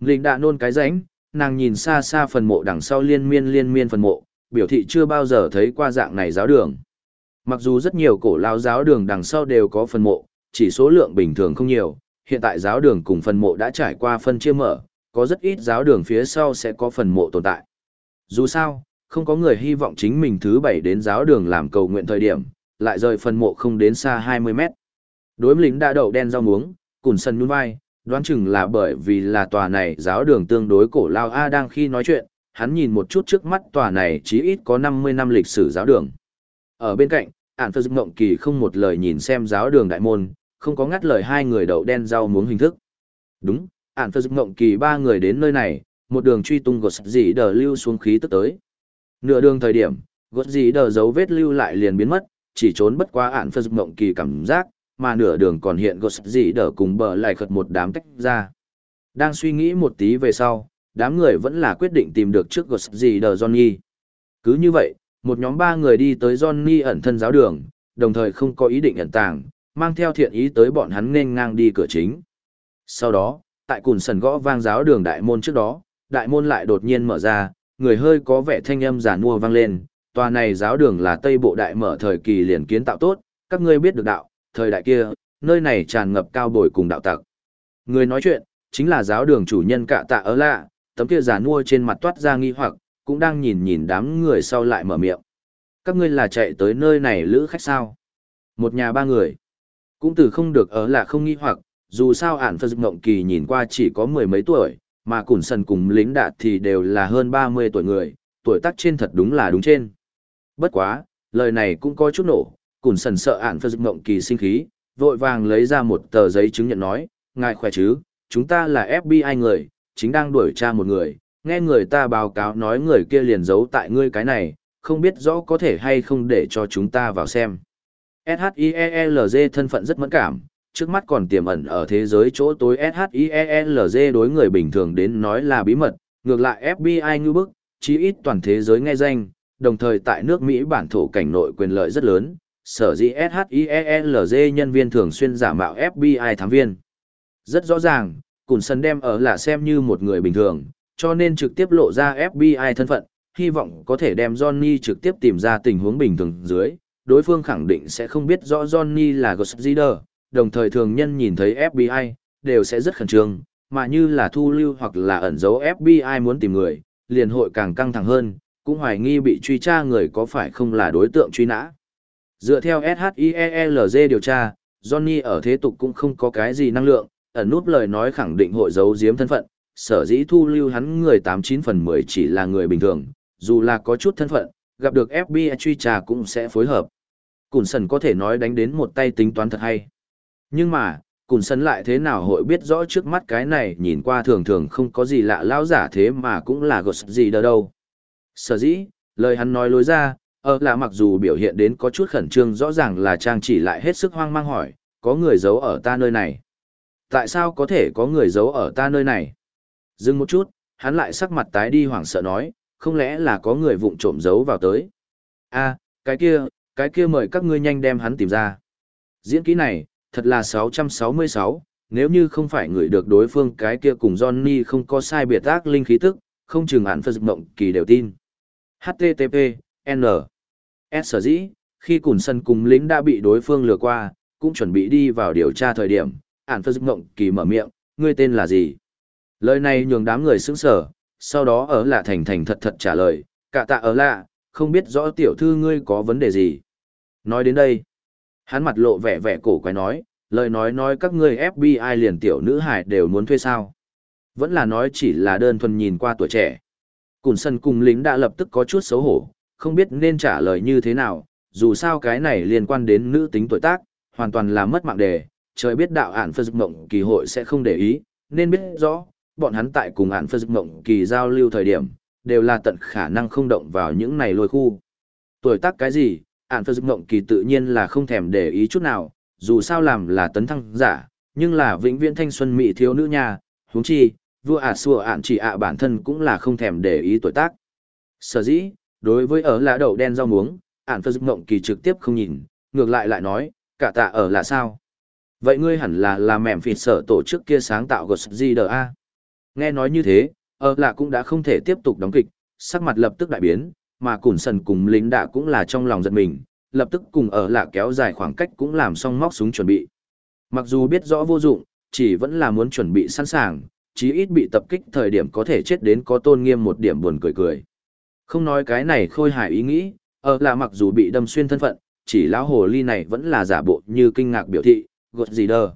Linh đã nôn cái ránh, nàng nhìn xa xa phần mộ đằng sau liên miên liên miên phần mộ, biểu thị chưa bao giờ thấy qua dạng này giáo đường. Mặc dù rất nhiều cổ lao giáo đường đằng sau đều có phần mộ, chỉ số lượng bình thường không nhiều, hiện tại giáo đường cùng phần mộ đã trải qua phân chia mở, có rất ít giáo đường phía sau sẽ có phần mộ tồn tại dù sao, không có người hy vọng chính mình thứ bảy đến giáo đường làm cầu nguyện thời điểm, lại rời phần mộ không đến xa 20 mét. Đối lính đã đậu đen rau muống, cùn sân nhún vai, đoán chừng là bởi vì là tòa này giáo đường tương đối cổ lao A đang khi nói chuyện, hắn nhìn một chút trước mắt tòa này chí ít có 50 năm lịch sử giáo đường. Ở bên cạnh, ản phơ mộng kỳ không một lời nhìn xem giáo đường đại môn, không có ngắt lời hai người đậu đen rau muống hình thức. Đúng, ản phơ mộng kỳ ba người đến nơi này, một đường truy tung gột dì đờ lưu xuống khí tức tới. Nửa đường thời điểm, gột dì đờ dấu vết lưu lại liền biến mất, chỉ trốn bất quá ạn dục mộng kỳ cảm giác, mà nửa đường còn hiện gột dì đờ cùng bờ lại khật một đám tách ra. Đang suy nghĩ một tí về sau, đám người vẫn là quyết định tìm được trước gột dì đờ Johnny. Cứ như vậy, một nhóm ba người đi tới Johnny ẩn thân giáo đường, đồng thời không có ý định ẩn tàng, mang theo thiện ý tới bọn hắn nên ngang đi cửa chính. Sau đó, tại cùn sần gõ vang giáo đường đại môn trước đó, đại môn lại đột nhiên mở ra, người hơi có vẻ thanh âm giả nua vang lên, tòa này giáo đường là Tây Bộ Đại mở thời kỳ liền kiến tạo tốt, các ngươi biết được đạo, thời đại kia, nơi này tràn ngập cao bồi cùng đạo tặc. Người nói chuyện, chính là giáo đường chủ nhân cạ tạ ớ lạ, tấm kia giả nua trên mặt toát ra nghi hoặc, cũng đang nhìn nhìn đám người sau lại mở miệng. Các ngươi là chạy tới nơi này lữ khách sao? Một nhà ba người. Cũng từ không được ở là không nghi hoặc, dù sao ản phật mộng kỳ nhìn qua chỉ có mười mấy tuổi, mà củn sần cùng lính đạt thì đều là hơn ba mươi tuổi người, tuổi tác trên thật đúng là đúng trên. Bất quá, lời này cũng có chút nổ, củn sần sợ ản phật mộng kỳ sinh khí, vội vàng lấy ra một tờ giấy chứng nhận nói, ngài khỏe chứ, chúng ta là FBI người, chính đang đuổi tra một người, nghe người ta báo cáo nói người kia liền giấu tại ngươi cái này, không biết rõ có thể hay không để cho chúng ta vào xem. SHIELZ thân phận rất mẫn cảm, trước mắt còn tiềm ẩn ở thế giới chỗ tối SHIELZ đối người bình thường đến nói là bí mật, ngược lại FBI như bức, chí ít toàn thế giới nghe danh, đồng thời tại nước Mỹ bản thổ cảnh nội quyền lợi rất lớn, sở dĩ SHIELZ nhân viên thường xuyên giả mạo FBI thám viên. Rất rõ ràng, Cùn Sân đem ở là xem như một người bình thường, cho nên trực tiếp lộ ra FBI thân phận, hy vọng có thể đem Johnny trực tiếp tìm ra tình huống bình thường dưới, đối phương khẳng định sẽ không biết rõ Johnny là Ghost Rider, đồng thời thường nhân nhìn thấy FBI, đều sẽ rất khẩn trương, mà như là thu lưu hoặc là ẩn giấu FBI muốn tìm người, liền hội càng căng thẳng hơn, cũng hoài nghi bị truy tra người có phải không là đối tượng truy nã. Dựa theo SHIELZ điều tra, Johnny ở thế tục cũng không có cái gì năng lượng, ẩn nút lời nói khẳng định hội giấu giếm thân phận, sở dĩ thu lưu hắn người 89 phần 10 chỉ là người bình thường, dù là có chút thân phận, gặp được FBI truy tra cũng sẽ phối hợp. Cùn sần có thể nói đánh đến một tay tính toán thật hay. Nhưng mà, Cùn Sân lại thế nào hội biết rõ trước mắt cái này nhìn qua thường thường không có gì lạ lão giả thế mà cũng là gột gì đâu đâu. Sở dĩ, lời hắn nói lối ra, ở là mặc dù biểu hiện đến có chút khẩn trương rõ ràng là trang chỉ lại hết sức hoang mang hỏi, có người giấu ở ta nơi này. Tại sao có thể có người giấu ở ta nơi này? Dừng một chút, hắn lại sắc mặt tái đi hoảng sợ nói, không lẽ là có người vụng trộm giấu vào tới? a cái kia, cái kia mời các ngươi nhanh đem hắn tìm ra. Diễn kỹ này, thật là 666, nếu như không phải người được đối phương cái kia cùng Johnny không có sai biệt ác linh khí tức, không chừng hẳn phân mộng kỳ đều tin. HTTP, N. S dĩ, khi Cùn Sân cùng lính đã bị đối phương lừa qua, cũng chuẩn bị đi vào điều tra thời điểm, ản phân mộng kỳ mở miệng, ngươi tên là gì? Lời này nhường đám người sững sờ, sau đó ở lạ thành thành thật thật trả lời, cả tạ ở lạ, không biết rõ tiểu thư ngươi có vấn đề gì. Nói đến đây, hắn mặt lộ vẻ vẻ cổ quái nói, lời nói nói các ngươi FBI liền tiểu nữ hải đều muốn thuê sao. Vẫn là nói chỉ là đơn thuần nhìn qua tuổi trẻ. Cùn sân cùng lính đã lập tức có chút xấu hổ, không biết nên trả lời như thế nào, dù sao cái này liên quan đến nữ tính tuổi tác, hoàn toàn là mất mạng đề, trời biết đạo ản dục mộng kỳ hội sẽ không để ý, nên biết rõ, bọn hắn tại cùng ản dục mộng kỳ giao lưu thời điểm, đều là tận khả năng không động vào những này lôi khu. Tuổi tác cái gì, ản dục mộng kỳ tự nhiên là không thèm để ý chút nào, dù sao làm là tấn thăng giả, nhưng là vĩnh viễn thanh xuân mỹ thiếu nữ nha, huống chi, vua ả xua ản chỉ ạ bản thân cũng là không thèm để ý tuổi tác. Sở dĩ, đối với ở lá đậu đen rau muống, ản phơ mộng kỳ trực tiếp không nhìn, ngược lại lại nói, cả tạ ở là sao? Vậy ngươi hẳn là là mẹm phịt sở tổ chức kia sáng tạo Ghost Rider A. Nghe nói như thế, ở là cũng đã không thể tiếp tục đóng kịch, sắc mặt lập tức đại biến, mà củn sần cùng lính đạ cũng là trong lòng giận mình, lập tức cùng ở lạ kéo dài khoảng cách cũng làm xong móc súng chuẩn bị. Mặc dù biết rõ vô dụng, chỉ vẫn là muốn chuẩn bị sẵn sàng, chí ít bị tập kích thời điểm có thể chết đến có tôn nghiêm một điểm buồn cười cười. Không nói cái này khôi hài ý nghĩ, ở là mặc dù bị đâm xuyên thân phận, chỉ lão hồ ly này vẫn là giả bộ như kinh ngạc biểu thị, gột gì đờ.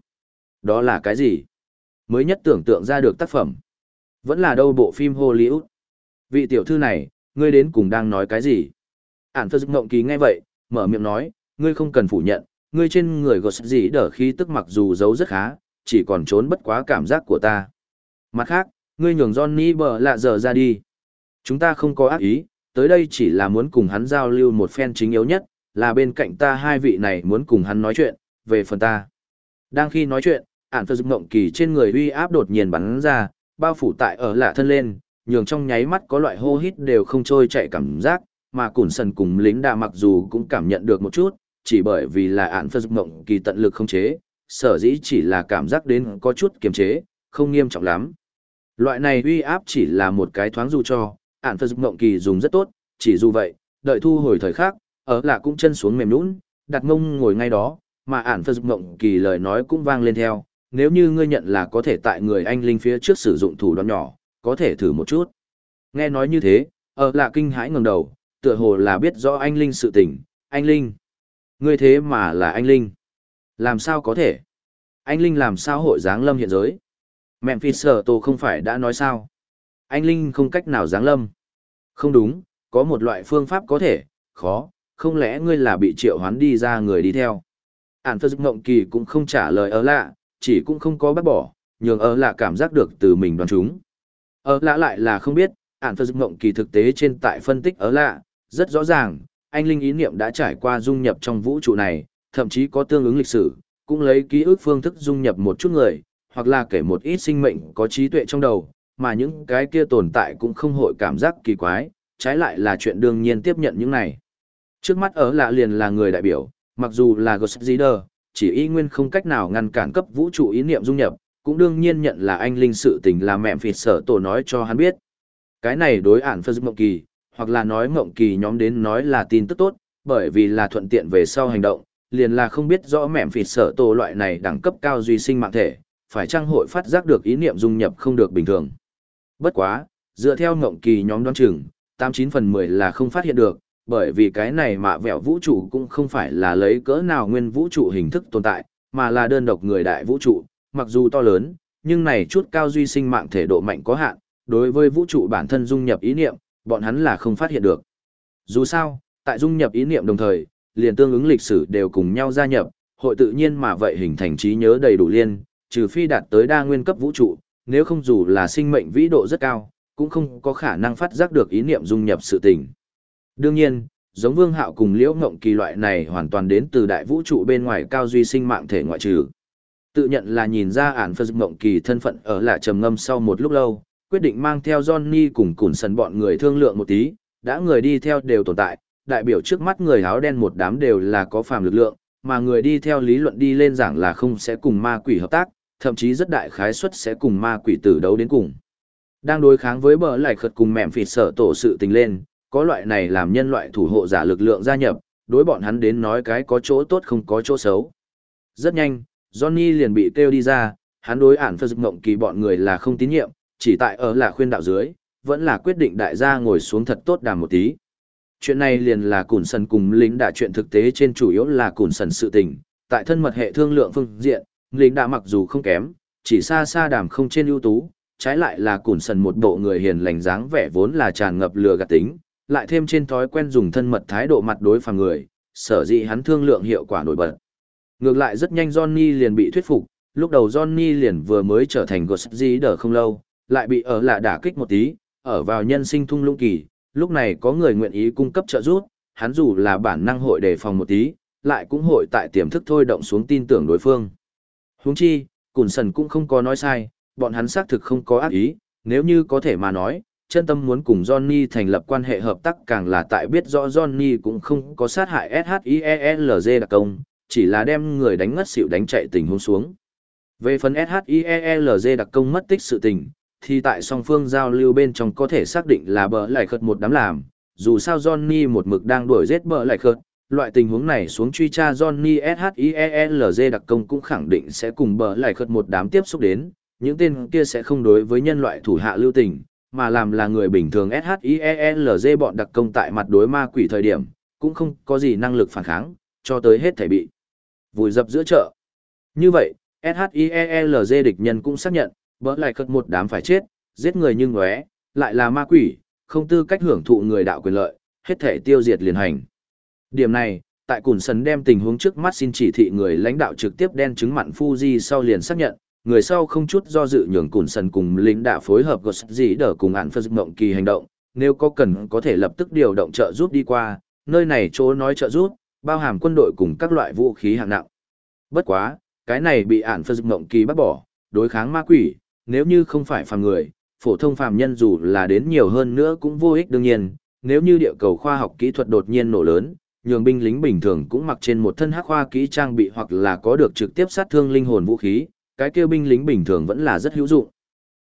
Đó là cái gì? Mới nhất tưởng tượng ra được tác phẩm. Vẫn là đâu bộ phim Hollywood. Vị tiểu thư này, ngươi đến cùng đang nói cái gì? Ản phơ ngộng ký nghe vậy, mở miệng nói, ngươi không cần phủ nhận, ngươi trên người gột gì đỡ khí tức mặc dù giấu rất khá, chỉ còn trốn bất quá cảm giác của ta. Mặt khác, ngươi nhường Johnny bờ lạ giờ ra đi. Chúng ta không có ác ý, tới đây chỉ là muốn cùng hắn giao lưu một phen chính yếu nhất, là bên cạnh ta hai vị này muốn cùng hắn nói chuyện, về phần ta. Đang khi nói chuyện, ản phơ dục ngộng kỳ trên người uy áp đột nhiên bắn ra, bao phủ tại ở lạ thân lên, nhường trong nháy mắt có loại hô hít đều không trôi chạy cảm giác, mà củn sần cùng lính đà mặc dù cũng cảm nhận được một chút, chỉ bởi vì là ản phân dục mộng kỳ tận lực không chế, sở dĩ chỉ là cảm giác đến có chút kiềm chế, không nghiêm trọng lắm. Loại này uy áp chỉ là một cái thoáng dù cho, ản phân dục mộng kỳ dùng rất tốt, chỉ dù vậy, đợi thu hồi thời khắc, ở lạ cũng chân xuống mềm nũng, đặt mông ngồi ngay đó, mà ản dục mộng kỳ lời nói cũng vang lên theo, nếu như ngươi nhận là có thể tại người anh linh phía trước sử dụng thủ đoạn nhỏ, có thể thử một chút. Nghe nói như thế, ở lạ kinh hãi ngẩng đầu, tựa hồ là biết rõ anh linh sự tình, anh linh. Ngươi thế mà là anh linh. Làm sao có thể? Anh linh làm sao hội dáng lâm hiện giới? Mẹ phi sở tổ không phải đã nói sao? Anh linh không cách nào dáng lâm. Không đúng, có một loại phương pháp có thể, khó, không lẽ ngươi là bị triệu hoán đi ra người đi theo? Ản phật ngộng kỳ cũng không trả lời ở lạ, chỉ cũng không có bắt bỏ, nhường ở lạ cảm giác được từ mình đoán chúng. Ở lạ lại là không biết, ản phật ngộng kỳ thực tế trên tại phân tích ở lạ, rất rõ ràng, anh linh ý niệm đã trải qua dung nhập trong vũ trụ này, thậm chí có tương ứng lịch sử, cũng lấy ký ức phương thức dung nhập một chút người, hoặc là kể một ít sinh mệnh có trí tuệ trong đầu, mà những cái kia tồn tại cũng không hội cảm giác kỳ quái, trái lại là chuyện đương nhiên tiếp nhận những này. Trước mắt ở lạ liền là người đại biểu, mặc dù là Ghost Leader, chỉ y nguyên không cách nào ngăn cản cấp vũ trụ ý niệm dung nhập, cũng đương nhiên nhận là anh linh sự tình là mẹ phịt sở tổ nói cho hắn biết. Cái này đối ản phân mộng kỳ, hoặc là nói mộng kỳ nhóm đến nói là tin tức tốt, bởi vì là thuận tiện về sau hành động, liền là không biết rõ mẹm phịt sở tổ loại này đẳng cấp cao duy sinh mạng thể, phải trang hội phát giác được ý niệm dung nhập không được bình thường. Bất quá, dựa theo mộng kỳ nhóm đoán chừng, 89 phần 10 là không phát hiện được, bởi vì cái này mạ vẹo vũ trụ cũng không phải là lấy cỡ nào nguyên vũ trụ hình thức tồn tại, mà là đơn độc người đại vũ trụ, mặc dù to lớn, nhưng này chút cao duy sinh mạng thể độ mạnh có hạn, đối với vũ trụ bản thân dung nhập ý niệm, bọn hắn là không phát hiện được. Dù sao, tại dung nhập ý niệm đồng thời, liền tương ứng lịch sử đều cùng nhau gia nhập, hội tự nhiên mà vậy hình thành trí nhớ đầy đủ liên, trừ phi đạt tới đa nguyên cấp vũ trụ, nếu không dù là sinh mệnh vĩ độ rất cao, cũng không có khả năng phát giác được ý niệm dung nhập sự tình. Đương nhiên, giống Vương Hạo cùng Liễu Ngộng Kỳ loại này hoàn toàn đến từ đại vũ trụ bên ngoài cao duy sinh mạng thể ngoại trừ. Tự nhận là nhìn ra ản Phật Ngộng Kỳ thân phận ở lại trầm ngâm sau một lúc lâu, quyết định mang theo Johnny cùng cùn sần bọn người thương lượng một tí, đã người đi theo đều tồn tại, đại biểu trước mắt người áo đen một đám đều là có phàm lực lượng, mà người đi theo lý luận đi lên giảng là không sẽ cùng ma quỷ hợp tác, thậm chí rất đại khái suất sẽ cùng ma quỷ tử đấu đến cùng. Đang đối kháng với bờ lại khật cùng mẹm phịt sở tổ sự tình lên, có loại này làm nhân loại thủ hộ giả lực lượng gia nhập, đối bọn hắn đến nói cái có chỗ tốt không có chỗ xấu. Rất nhanh, Johnny liền bị kêu đi ra, hắn đối ản phật ngộng kỳ bọn người là không tín nhiệm, chỉ tại ở là khuyên đạo dưới, vẫn là quyết định đại gia ngồi xuống thật tốt đàm một tí. Chuyện này liền là cùn sần cùng lính đã chuyện thực tế trên chủ yếu là cùn sần sự tình, tại thân mật hệ thương lượng phương diện, lính đã mặc dù không kém, chỉ xa xa đàm không trên ưu tú, trái lại là cùn sần một bộ người hiền lành dáng vẻ vốn là tràn ngập lừa gạt tính, lại thêm trên thói quen dùng thân mật thái độ mặt đối phàm người, sở dĩ hắn thương lượng hiệu quả nổi bật. Ngược lại rất nhanh Johnny liền bị thuyết phục, lúc đầu Johnny liền vừa mới trở thành Ghost đỡ không lâu, lại bị ở lạ đả kích một tí, ở vào nhân sinh thung lũng kỳ, lúc này có người nguyện ý cung cấp trợ giúp, hắn dù là bản năng hội đề phòng một tí, lại cũng hội tại tiềm thức thôi động xuống tin tưởng đối phương. Huống chi, Cùn Sần cũng không có nói sai, bọn hắn xác thực không có ác ý, nếu như có thể mà nói, chân tâm muốn cùng Johnny thành lập quan hệ hợp tác càng là tại biết rõ Johnny cũng không có sát hại SHIELZ đặc công, chỉ là đem người đánh ngất xỉu đánh chạy tình huống xuống. Về phần SHIELZ đặc công mất tích sự tình, thì tại song phương giao lưu bên trong có thể xác định là bờ lại khợt một đám làm, dù sao Johnny một mực đang đuổi giết bờ lại khợt, loại tình huống này xuống truy tra Johnny SHIELZ đặc công cũng khẳng định sẽ cùng bờ lại khợt một đám tiếp xúc đến, những tên kia sẽ không đối với nhân loại thủ hạ lưu tình, mà làm là người bình thường SHIELZ bọn đặc công tại mặt đối ma quỷ thời điểm, cũng không có gì năng lực phản kháng, cho tới hết thể bị vùi dập giữa chợ. Như vậy, SHIELZ địch nhân cũng xác nhận, bỡ lại cất một đám phải chết, giết người như ngóe, lại là ma quỷ, không tư cách hưởng thụ người đạo quyền lợi, hết thể tiêu diệt liền hành. Điểm này, tại Cùn Sần đem tình huống trước mắt xin chỉ thị người lãnh đạo trực tiếp đen chứng mặn Fuji sau liền xác nhận, người sau không chút do dự nhường Cùn Sần cùng lính đạo phối hợp gột gì đỡ cùng ạn phật mộng kỳ hành động, nếu có cần có thể lập tức điều động trợ giúp đi qua, nơi này chỗ nói trợ giúp, bao hàm quân đội cùng các loại vũ khí hạng nặng. Bất quá, cái này bị ạn phật mộng kỳ bắt bỏ, đối kháng ma quỷ, nếu như không phải phàm người, phổ thông phàm nhân dù là đến nhiều hơn nữa cũng vô ích đương nhiên, nếu như địa cầu khoa học kỹ thuật đột nhiên nổ lớn, nhường binh lính bình thường cũng mặc trên một thân hắc khoa kỹ trang bị hoặc là có được trực tiếp sát thương linh hồn vũ khí, cái kêu binh lính bình thường vẫn là rất hữu dụng.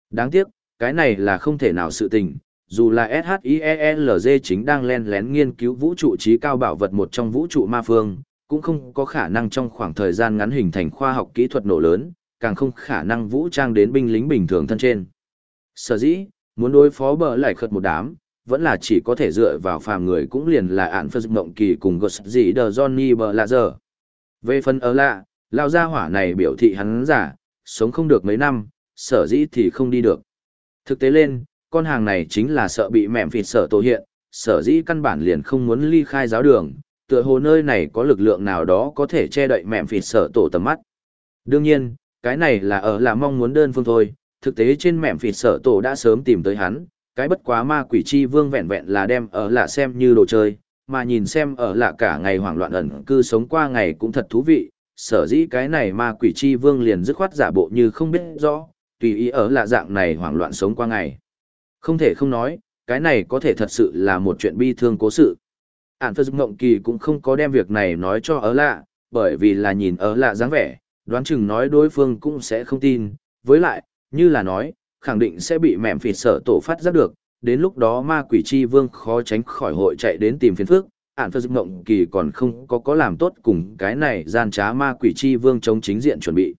Đáng tiếc, cái này là không thể nào sự tình, dù là SHIELZ chính đang len lén nghiên cứu vũ trụ trí cao bảo vật một trong vũ trụ ma phương, cũng không có khả năng trong khoảng thời gian ngắn hình thành khoa học kỹ thuật nổ lớn, càng không khả năng vũ trang đến binh lính bình thường thân trên. Sở dĩ, muốn đối phó bờ lại khật một đám, vẫn là chỉ có thể dựa vào phàm người cũng liền là ạn phân mộng kỳ cùng gột gì đờ Johnny bờ lạ giờ. Về phần ở lạ, lao gia hỏa này biểu thị hắn giả, sống không được mấy năm, sở dĩ thì không đi được. Thực tế lên, con hàng này chính là sợ bị mẹm phịt sở tổ hiện, sở dĩ căn bản liền không muốn ly khai giáo đường, tựa hồ nơi này có lực lượng nào đó có thể che đậy mẹm phịt sở tổ tầm mắt. Đương nhiên, cái này là ở là mong muốn đơn phương thôi, thực tế trên mẹm phịt sở tổ đã sớm tìm tới hắn, cái bất quá ma quỷ chi vương vẹn vẹn là đem ở là xem như đồ chơi, mà nhìn xem ở là cả ngày hoảng loạn ẩn cư sống qua ngày cũng thật thú vị, sở dĩ cái này ma quỷ chi vương liền dứt khoát giả bộ như không biết rõ, tùy ý ở là dạng này hoảng loạn sống qua ngày. Không thể không nói, cái này có thể thật sự là một chuyện bi thương cố sự. Ản Phật Ngộng Kỳ cũng không có đem việc này nói cho ở lạ, bởi vì là nhìn ở lạ dáng vẻ, đoán chừng nói đối phương cũng sẽ không tin, với lại, như là nói, khẳng định sẽ bị mẹm phịt sở tổ phát giác được, đến lúc đó ma quỷ chi vương khó tránh khỏi hội chạy đến tìm phiền phức, ản phật mộng kỳ còn không có có làm tốt cùng cái này gian trá ma quỷ chi vương chống chính diện chuẩn bị.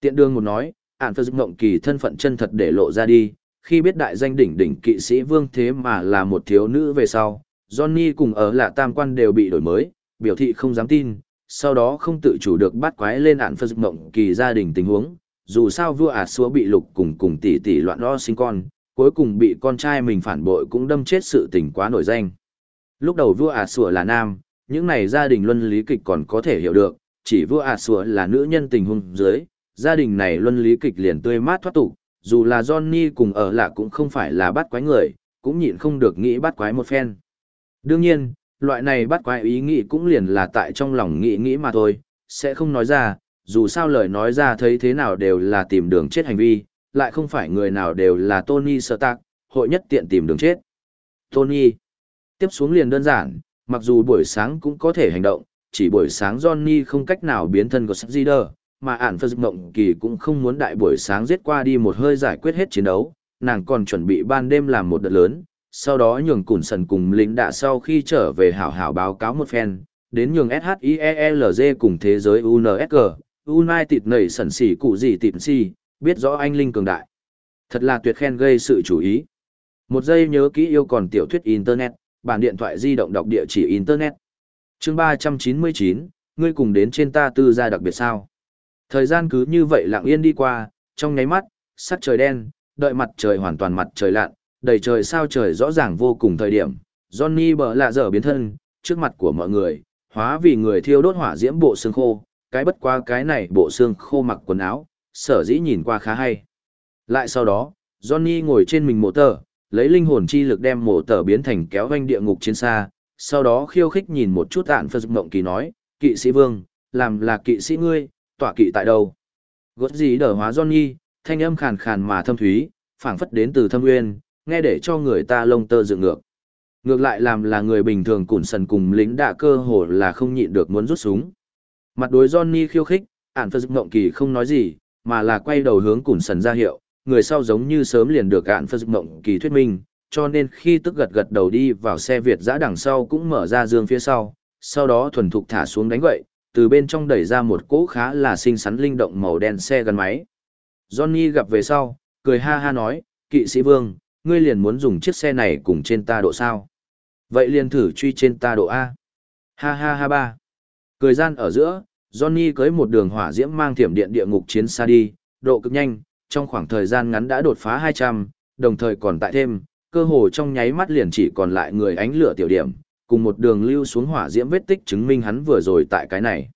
Tiện đương một nói, ản phật mộng kỳ thân phận chân thật để lộ ra đi, khi biết đại danh đỉnh đỉnh kỵ sĩ vương thế mà là một thiếu nữ về sau, Johnny cùng ở là tam quan đều bị đổi mới, biểu thị không dám tin, sau đó không tự chủ được bắt quái lên ạn phật mộng kỳ gia đình tình huống, dù sao vua ả xúa bị lục cùng cùng tỷ tỷ loạn lo sinh con, cuối cùng bị con trai mình phản bội cũng đâm chết sự tình quá nổi danh. Lúc đầu vua ả xúa là nam, những này gia đình luân lý kịch còn có thể hiểu được, chỉ vua ả xúa là nữ nhân tình huống dưới, gia đình này luân lý kịch liền tươi mát thoát tục, dù là Johnny cùng ở lạ cũng không phải là bắt quái người, cũng nhịn không được nghĩ bắt quái một phen. Đương nhiên, loại này bắt quái ý nghĩ cũng liền là tại trong lòng nghĩ nghĩ mà thôi, sẽ không nói ra, dù sao lời nói ra thấy thế nào đều là tìm đường chết hành vi, lại không phải người nào đều là Tony Stark, hội nhất tiện tìm đường chết. Tony. Tiếp xuống liền đơn giản, mặc dù buổi sáng cũng có thể hành động, chỉ buổi sáng Johnny không cách nào biến thân của Sắp mà ản phật mộng kỳ cũng không muốn đại buổi sáng giết qua đi một hơi giải quyết hết chiến đấu, nàng còn chuẩn bị ban đêm làm một đợt lớn, sau đó nhường củn sần cùng lính đạ sau khi trở về hảo hảo báo cáo một phen, đến nhường SHIELZ cùng thế giới UNSG, United nảy sẩn xỉ cụ gì tịm si, biết rõ anh Linh cường đại. Thật là tuyệt khen gây sự chú ý. Một giây nhớ kỹ yêu còn tiểu thuyết Internet, bản điện thoại di động đọc địa chỉ Internet. chương 399, ngươi cùng đến trên ta tư gia đặc biệt sao. Thời gian cứ như vậy lặng yên đi qua, trong nháy mắt, sắc trời đen, đợi mặt trời hoàn toàn mặt trời lặn, đầy trời sao trời rõ ràng vô cùng thời điểm. Johnny bờ lạ dở biến thân, trước mặt của mọi người, hóa vì người thiêu đốt hỏa diễm bộ xương khô, cái bất qua cái này bộ xương khô mặc quần áo, sở dĩ nhìn qua khá hay. Lại sau đó, Johnny ngồi trên mình mộ tờ, lấy linh hồn chi lực đem mộ tờ biến thành kéo vanh địa ngục trên xa, sau đó khiêu khích nhìn một chút ạn phật mộng kỳ nói, kỵ sĩ vương, làm là kỵ sĩ ngươi, tỏa kỵ tại đâu? Gót gì đỡ hóa Johnny, thanh âm khàn khàn mà thâm thúy, phảng phất đến từ thâm nguyên, nghe để cho người ta lông tơ dựng ngược. Ngược lại làm là người bình thường củn sần cùng lính đạ cơ hồ là không nhịn được muốn rút súng. Mặt đối Johnny khiêu khích, ản phật mộng kỳ không nói gì, mà là quay đầu hướng củn sần ra hiệu, người sau giống như sớm liền được ản phật mộng kỳ thuyết minh, cho nên khi tức gật gật đầu đi vào xe Việt giã đằng sau cũng mở ra dương phía sau, sau đó thuần thục thả xuống đánh gậy, từ bên trong đẩy ra một cỗ khá là xinh xắn linh động màu đen xe gắn máy. Johnny gặp về sau, cười ha ha nói, kỵ sĩ vương, ngươi liền muốn dùng chiếc xe này cùng trên ta độ sao. Vậy liền thử truy trên ta độ A. Ha ha ha ba. Cười gian ở giữa, Johnny cưới một đường hỏa diễm mang thiểm điện địa ngục chiến xa đi, độ cực nhanh, trong khoảng thời gian ngắn đã đột phá 200, đồng thời còn tại thêm, cơ hồ trong nháy mắt liền chỉ còn lại người ánh lửa tiểu điểm, cùng một đường lưu xuống hỏa diễm vết tích chứng minh hắn vừa rồi tại cái này.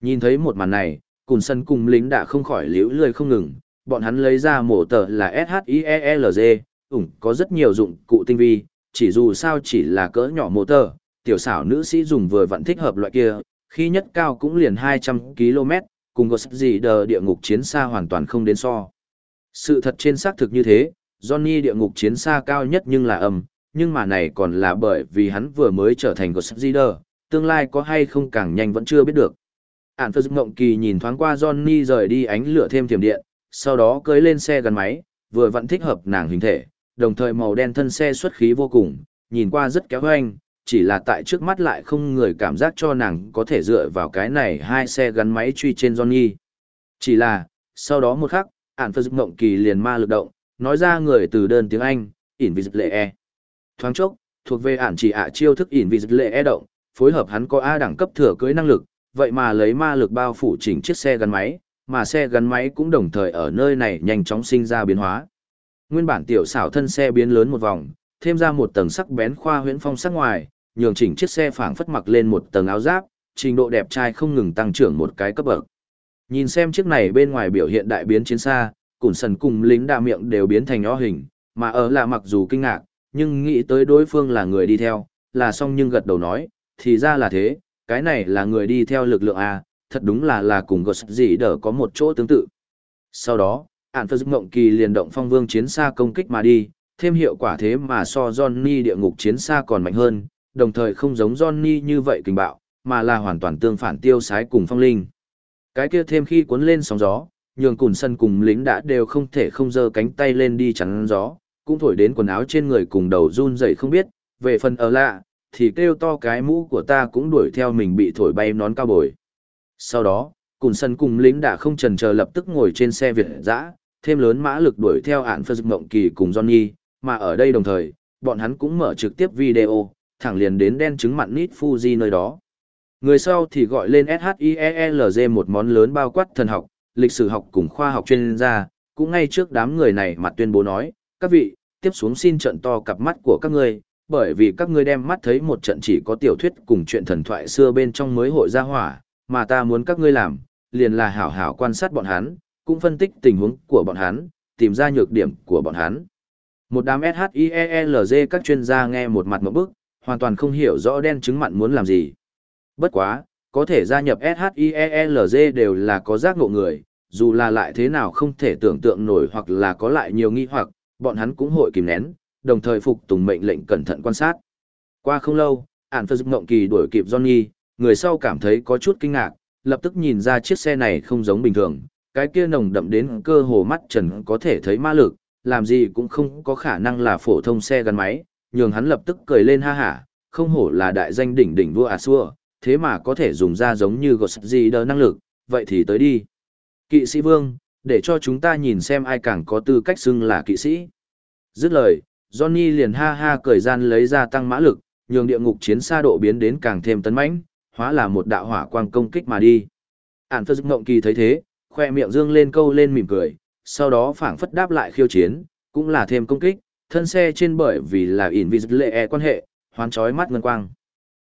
Nhìn thấy một màn này, cùng sân cùng lính đã không khỏi liễu lười không ngừng, bọn hắn lấy ra mổ tờ là SHIELZ, ủng có rất nhiều dụng cụ tinh vi, chỉ dù sao chỉ là cỡ nhỏ mô tờ, tiểu xảo nữ sĩ dùng vừa vẫn thích hợp loại kia, khi nhất cao cũng liền 200 km, cùng có gì đờ địa ngục chiến xa hoàn toàn không đến so. Sự thật trên xác thực như thế, Johnny địa ngục chiến xa cao nhất nhưng là âm, nhưng mà này còn là bởi vì hắn vừa mới trở thành của Leader, tương lai có hay không càng nhanh vẫn chưa biết được. Ản Phật mộng Kỳ nhìn thoáng qua Johnny rời đi ánh lửa thêm tiềm điện, sau đó cưới lên xe gắn máy, vừa vẫn thích hợp nàng hình thể, đồng thời màu đen thân xe xuất khí vô cùng, nhìn qua rất kéo hoanh, chỉ là tại trước mắt lại không người cảm giác cho nàng có thể dựa vào cái này hai xe gắn máy truy trên Johnny. Chỉ là, sau đó một khắc, ản phật mộng kỳ liền ma lực động, nói ra người từ đơn tiếng Anh, Invisible E. Thoáng chốc, thuộc về ản chỉ ạ chiêu thức Invisible E động, phối hợp hắn có A đẳng cấp thừa cưới năng lực, vậy mà lấy ma lực bao phủ chỉnh chiếc xe gắn máy, mà xe gắn máy cũng đồng thời ở nơi này nhanh chóng sinh ra biến hóa. Nguyên bản tiểu xảo thân xe biến lớn một vòng, thêm ra một tầng sắc bén khoa huyễn phong sắc ngoài, nhường chỉnh chiếc xe phảng phất mặc lên một tầng áo giáp, trình độ đẹp trai không ngừng tăng trưởng một cái cấp bậc. Nhìn xem chiếc này bên ngoài biểu hiện đại biến chiến xa, cùn sần cùng lính đa miệng đều biến thành nhỏ hình, mà ở là mặc dù kinh ngạc, nhưng nghĩ tới đối phương là người đi theo, là xong nhưng gật đầu nói, thì ra là thế, cái này là người đi theo lực lượng A, thật đúng là là cùng gật gì đỡ có một chỗ tương tự. Sau đó, ản phật mộng kỳ liền động phong vương chiến xa công kích mà đi, thêm hiệu quả thế mà so Johnny địa ngục chiến xa còn mạnh hơn, đồng thời không giống Johnny như vậy kình bạo, mà là hoàn toàn tương phản tiêu sái cùng phong linh. Cái kia thêm khi cuốn lên sóng gió, nhường cùn sân cùng lính đã đều không thể không giơ cánh tay lên đi chắn gió, cũng thổi đến quần áo trên người cùng đầu run dậy không biết, về phần ở lạ, thì kêu to cái mũ của ta cũng đuổi theo mình bị thổi bay nón cao bồi. Sau đó, cùn sân cùng lính đã không trần chờ lập tức ngồi trên xe Việt dã, thêm lớn mã lực đuổi theo ạn phật mộng kỳ cùng Johnny, mà ở đây đồng thời, bọn hắn cũng mở trực tiếp video, thẳng liền đến đen trứng mặn nít Fuji nơi đó. Người sau thì gọi lên SHIELZ một món lớn bao quát thần học, lịch sử học cùng khoa học chuyên gia, cũng ngay trước đám người này mặt tuyên bố nói, các vị, tiếp xuống xin trận to cặp mắt của các ngươi, bởi vì các ngươi đem mắt thấy một trận chỉ có tiểu thuyết cùng chuyện thần thoại xưa bên trong mới hội gia hỏa, mà ta muốn các ngươi làm, liền là hảo hảo quan sát bọn hắn, cũng phân tích tình huống của bọn hắn, tìm ra nhược điểm của bọn hắn. Một đám SHIELZ các chuyên gia nghe một mặt một bức, hoàn toàn không hiểu rõ đen chứng mặn muốn làm gì. Bất quá, có thể gia nhập SHIELZ đều là có giác ngộ người, dù là lại thế nào không thể tưởng tượng nổi hoặc là có lại nhiều nghi hoặc, bọn hắn cũng hội kìm nén, đồng thời phục tùng mệnh lệnh cẩn thận quan sát. Qua không lâu, ản phơ ngộng kỳ đuổi kịp Johnny, người sau cảm thấy có chút kinh ngạc, lập tức nhìn ra chiếc xe này không giống bình thường, cái kia nồng đậm đến cơ hồ mắt trần có thể thấy ma lực, làm gì cũng không có khả năng là phổ thông xe gắn máy, nhường hắn lập tức cười lên ha hả, không hổ là đại danh đỉnh đỉnh vua Asua, thế mà có thể dùng ra giống như gột gì đỡ năng lực, vậy thì tới đi. Kỵ sĩ vương, để cho chúng ta nhìn xem ai càng có tư cách xưng là kỵ sĩ. Dứt lời, Johnny liền ha ha cười gian lấy ra tăng mã lực, nhường địa ngục chiến xa độ biến đến càng thêm tấn mãnh, hóa là một đạo hỏa quang công kích mà đi. Ản phơ ngộng kỳ thấy thế, khoe miệng dương lên câu lên mỉm cười, sau đó phảng phất đáp lại khiêu chiến, cũng là thêm công kích, thân xe trên bởi vì là invisible e quan hệ, hoán chói mắt ngân quang.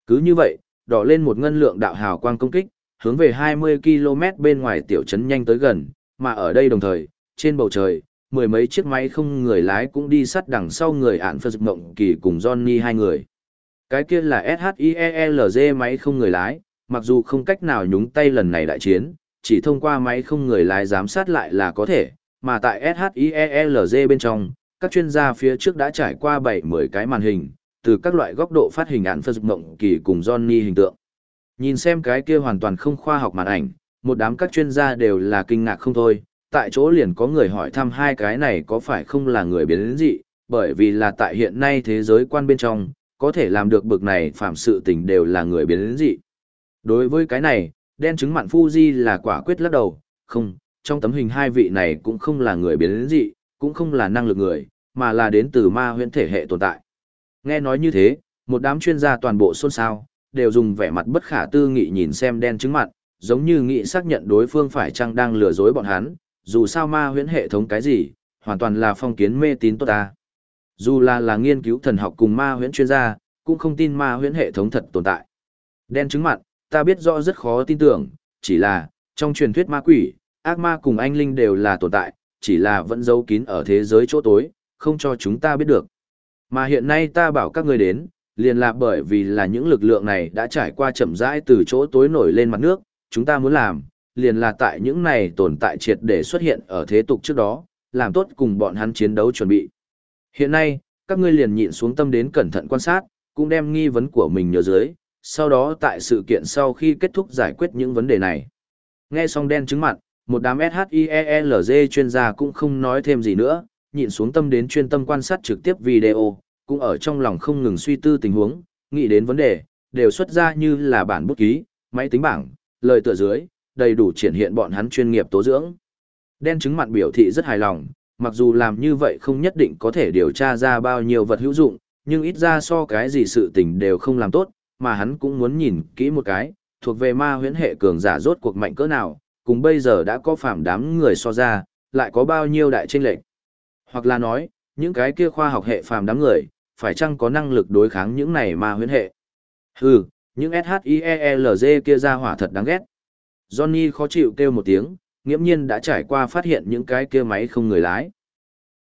Cứ như vậy, đỏ lên một ngân lượng đạo hào quang công kích, hướng về 20 km bên ngoài tiểu trấn nhanh tới gần, mà ở đây đồng thời, trên bầu trời, mười mấy chiếc máy không người lái cũng đi sát đằng sau người ạn phật mộng kỳ cùng Johnny hai người. Cái kia là SHIELZ máy không người lái, mặc dù không cách nào nhúng tay lần này đại chiến, chỉ thông qua máy không người lái giám sát lại là có thể, mà tại SHIELZ bên trong, các chuyên gia phía trước đã trải qua 7-10 cái màn hình, từ các loại góc độ phát hình ảnh phân dục mộng kỳ cùng Johnny hình tượng. Nhìn xem cái kia hoàn toàn không khoa học màn ảnh, một đám các chuyên gia đều là kinh ngạc không thôi, tại chỗ liền có người hỏi thăm hai cái này có phải không là người biến dị, bởi vì là tại hiện nay thế giới quan bên trong, có thể làm được bực này phạm sự tình đều là người biến dị. Đối với cái này, đen chứng mạn Fuji là quả quyết lắc đầu, không, trong tấm hình hai vị này cũng không là người biến dị, cũng không là năng lực người, mà là đến từ ma huyễn thể hệ tồn tại. Nghe nói như thế, một đám chuyên gia toàn bộ xôn xao, đều dùng vẻ mặt bất khả tư nghị nhìn xem đen chứng Mạn, giống như nghị xác nhận đối phương phải chăng đang lừa dối bọn hắn, dù sao ma huyễn hệ thống cái gì, hoàn toàn là phong kiến mê tín tốt ta. Dù là là nghiên cứu thần học cùng ma huyễn chuyên gia, cũng không tin ma huyễn hệ thống thật tồn tại. Đen chứng mặn, ta biết rõ rất khó tin tưởng, chỉ là, trong truyền thuyết ma quỷ, ác ma cùng anh linh đều là tồn tại, chỉ là vẫn giấu kín ở thế giới chỗ tối, không cho chúng ta biết được. Mà hiện nay ta bảo các người đến, liền là bởi vì là những lực lượng này đã trải qua chậm rãi từ chỗ tối nổi lên mặt nước, chúng ta muốn làm, liền là tại những này tồn tại triệt để xuất hiện ở thế tục trước đó, làm tốt cùng bọn hắn chiến đấu chuẩn bị. Hiện nay, các ngươi liền nhịn xuống tâm đến cẩn thận quan sát, cũng đem nghi vấn của mình nhớ dưới, sau đó tại sự kiện sau khi kết thúc giải quyết những vấn đề này. Nghe xong đen chứng mặt, một đám SHIELZ chuyên gia cũng không nói thêm gì nữa, nhìn xuống tâm đến chuyên tâm quan sát trực tiếp video, cũng ở trong lòng không ngừng suy tư tình huống, nghĩ đến vấn đề, đều xuất ra như là bản bút ký, máy tính bảng, lời tựa dưới, đầy đủ triển hiện bọn hắn chuyên nghiệp tố dưỡng. Đen chứng mặn biểu thị rất hài lòng, mặc dù làm như vậy không nhất định có thể điều tra ra bao nhiêu vật hữu dụng, nhưng ít ra so cái gì sự tình đều không làm tốt, mà hắn cũng muốn nhìn kỹ một cái, thuộc về ma huyễn hệ cường giả rốt cuộc mạnh cỡ nào, cùng bây giờ đã có phạm đám người so ra, lại có bao nhiêu đại tranh lệch. Hoặc là nói, những cái kia khoa học hệ phàm đám người, phải chăng có năng lực đối kháng những này ma huyễn hệ. Hừ, những SHIELZ kia ra hỏa thật đáng ghét. Johnny khó chịu kêu một tiếng, nghiễm nhiên đã trải qua phát hiện những cái kia máy không người lái.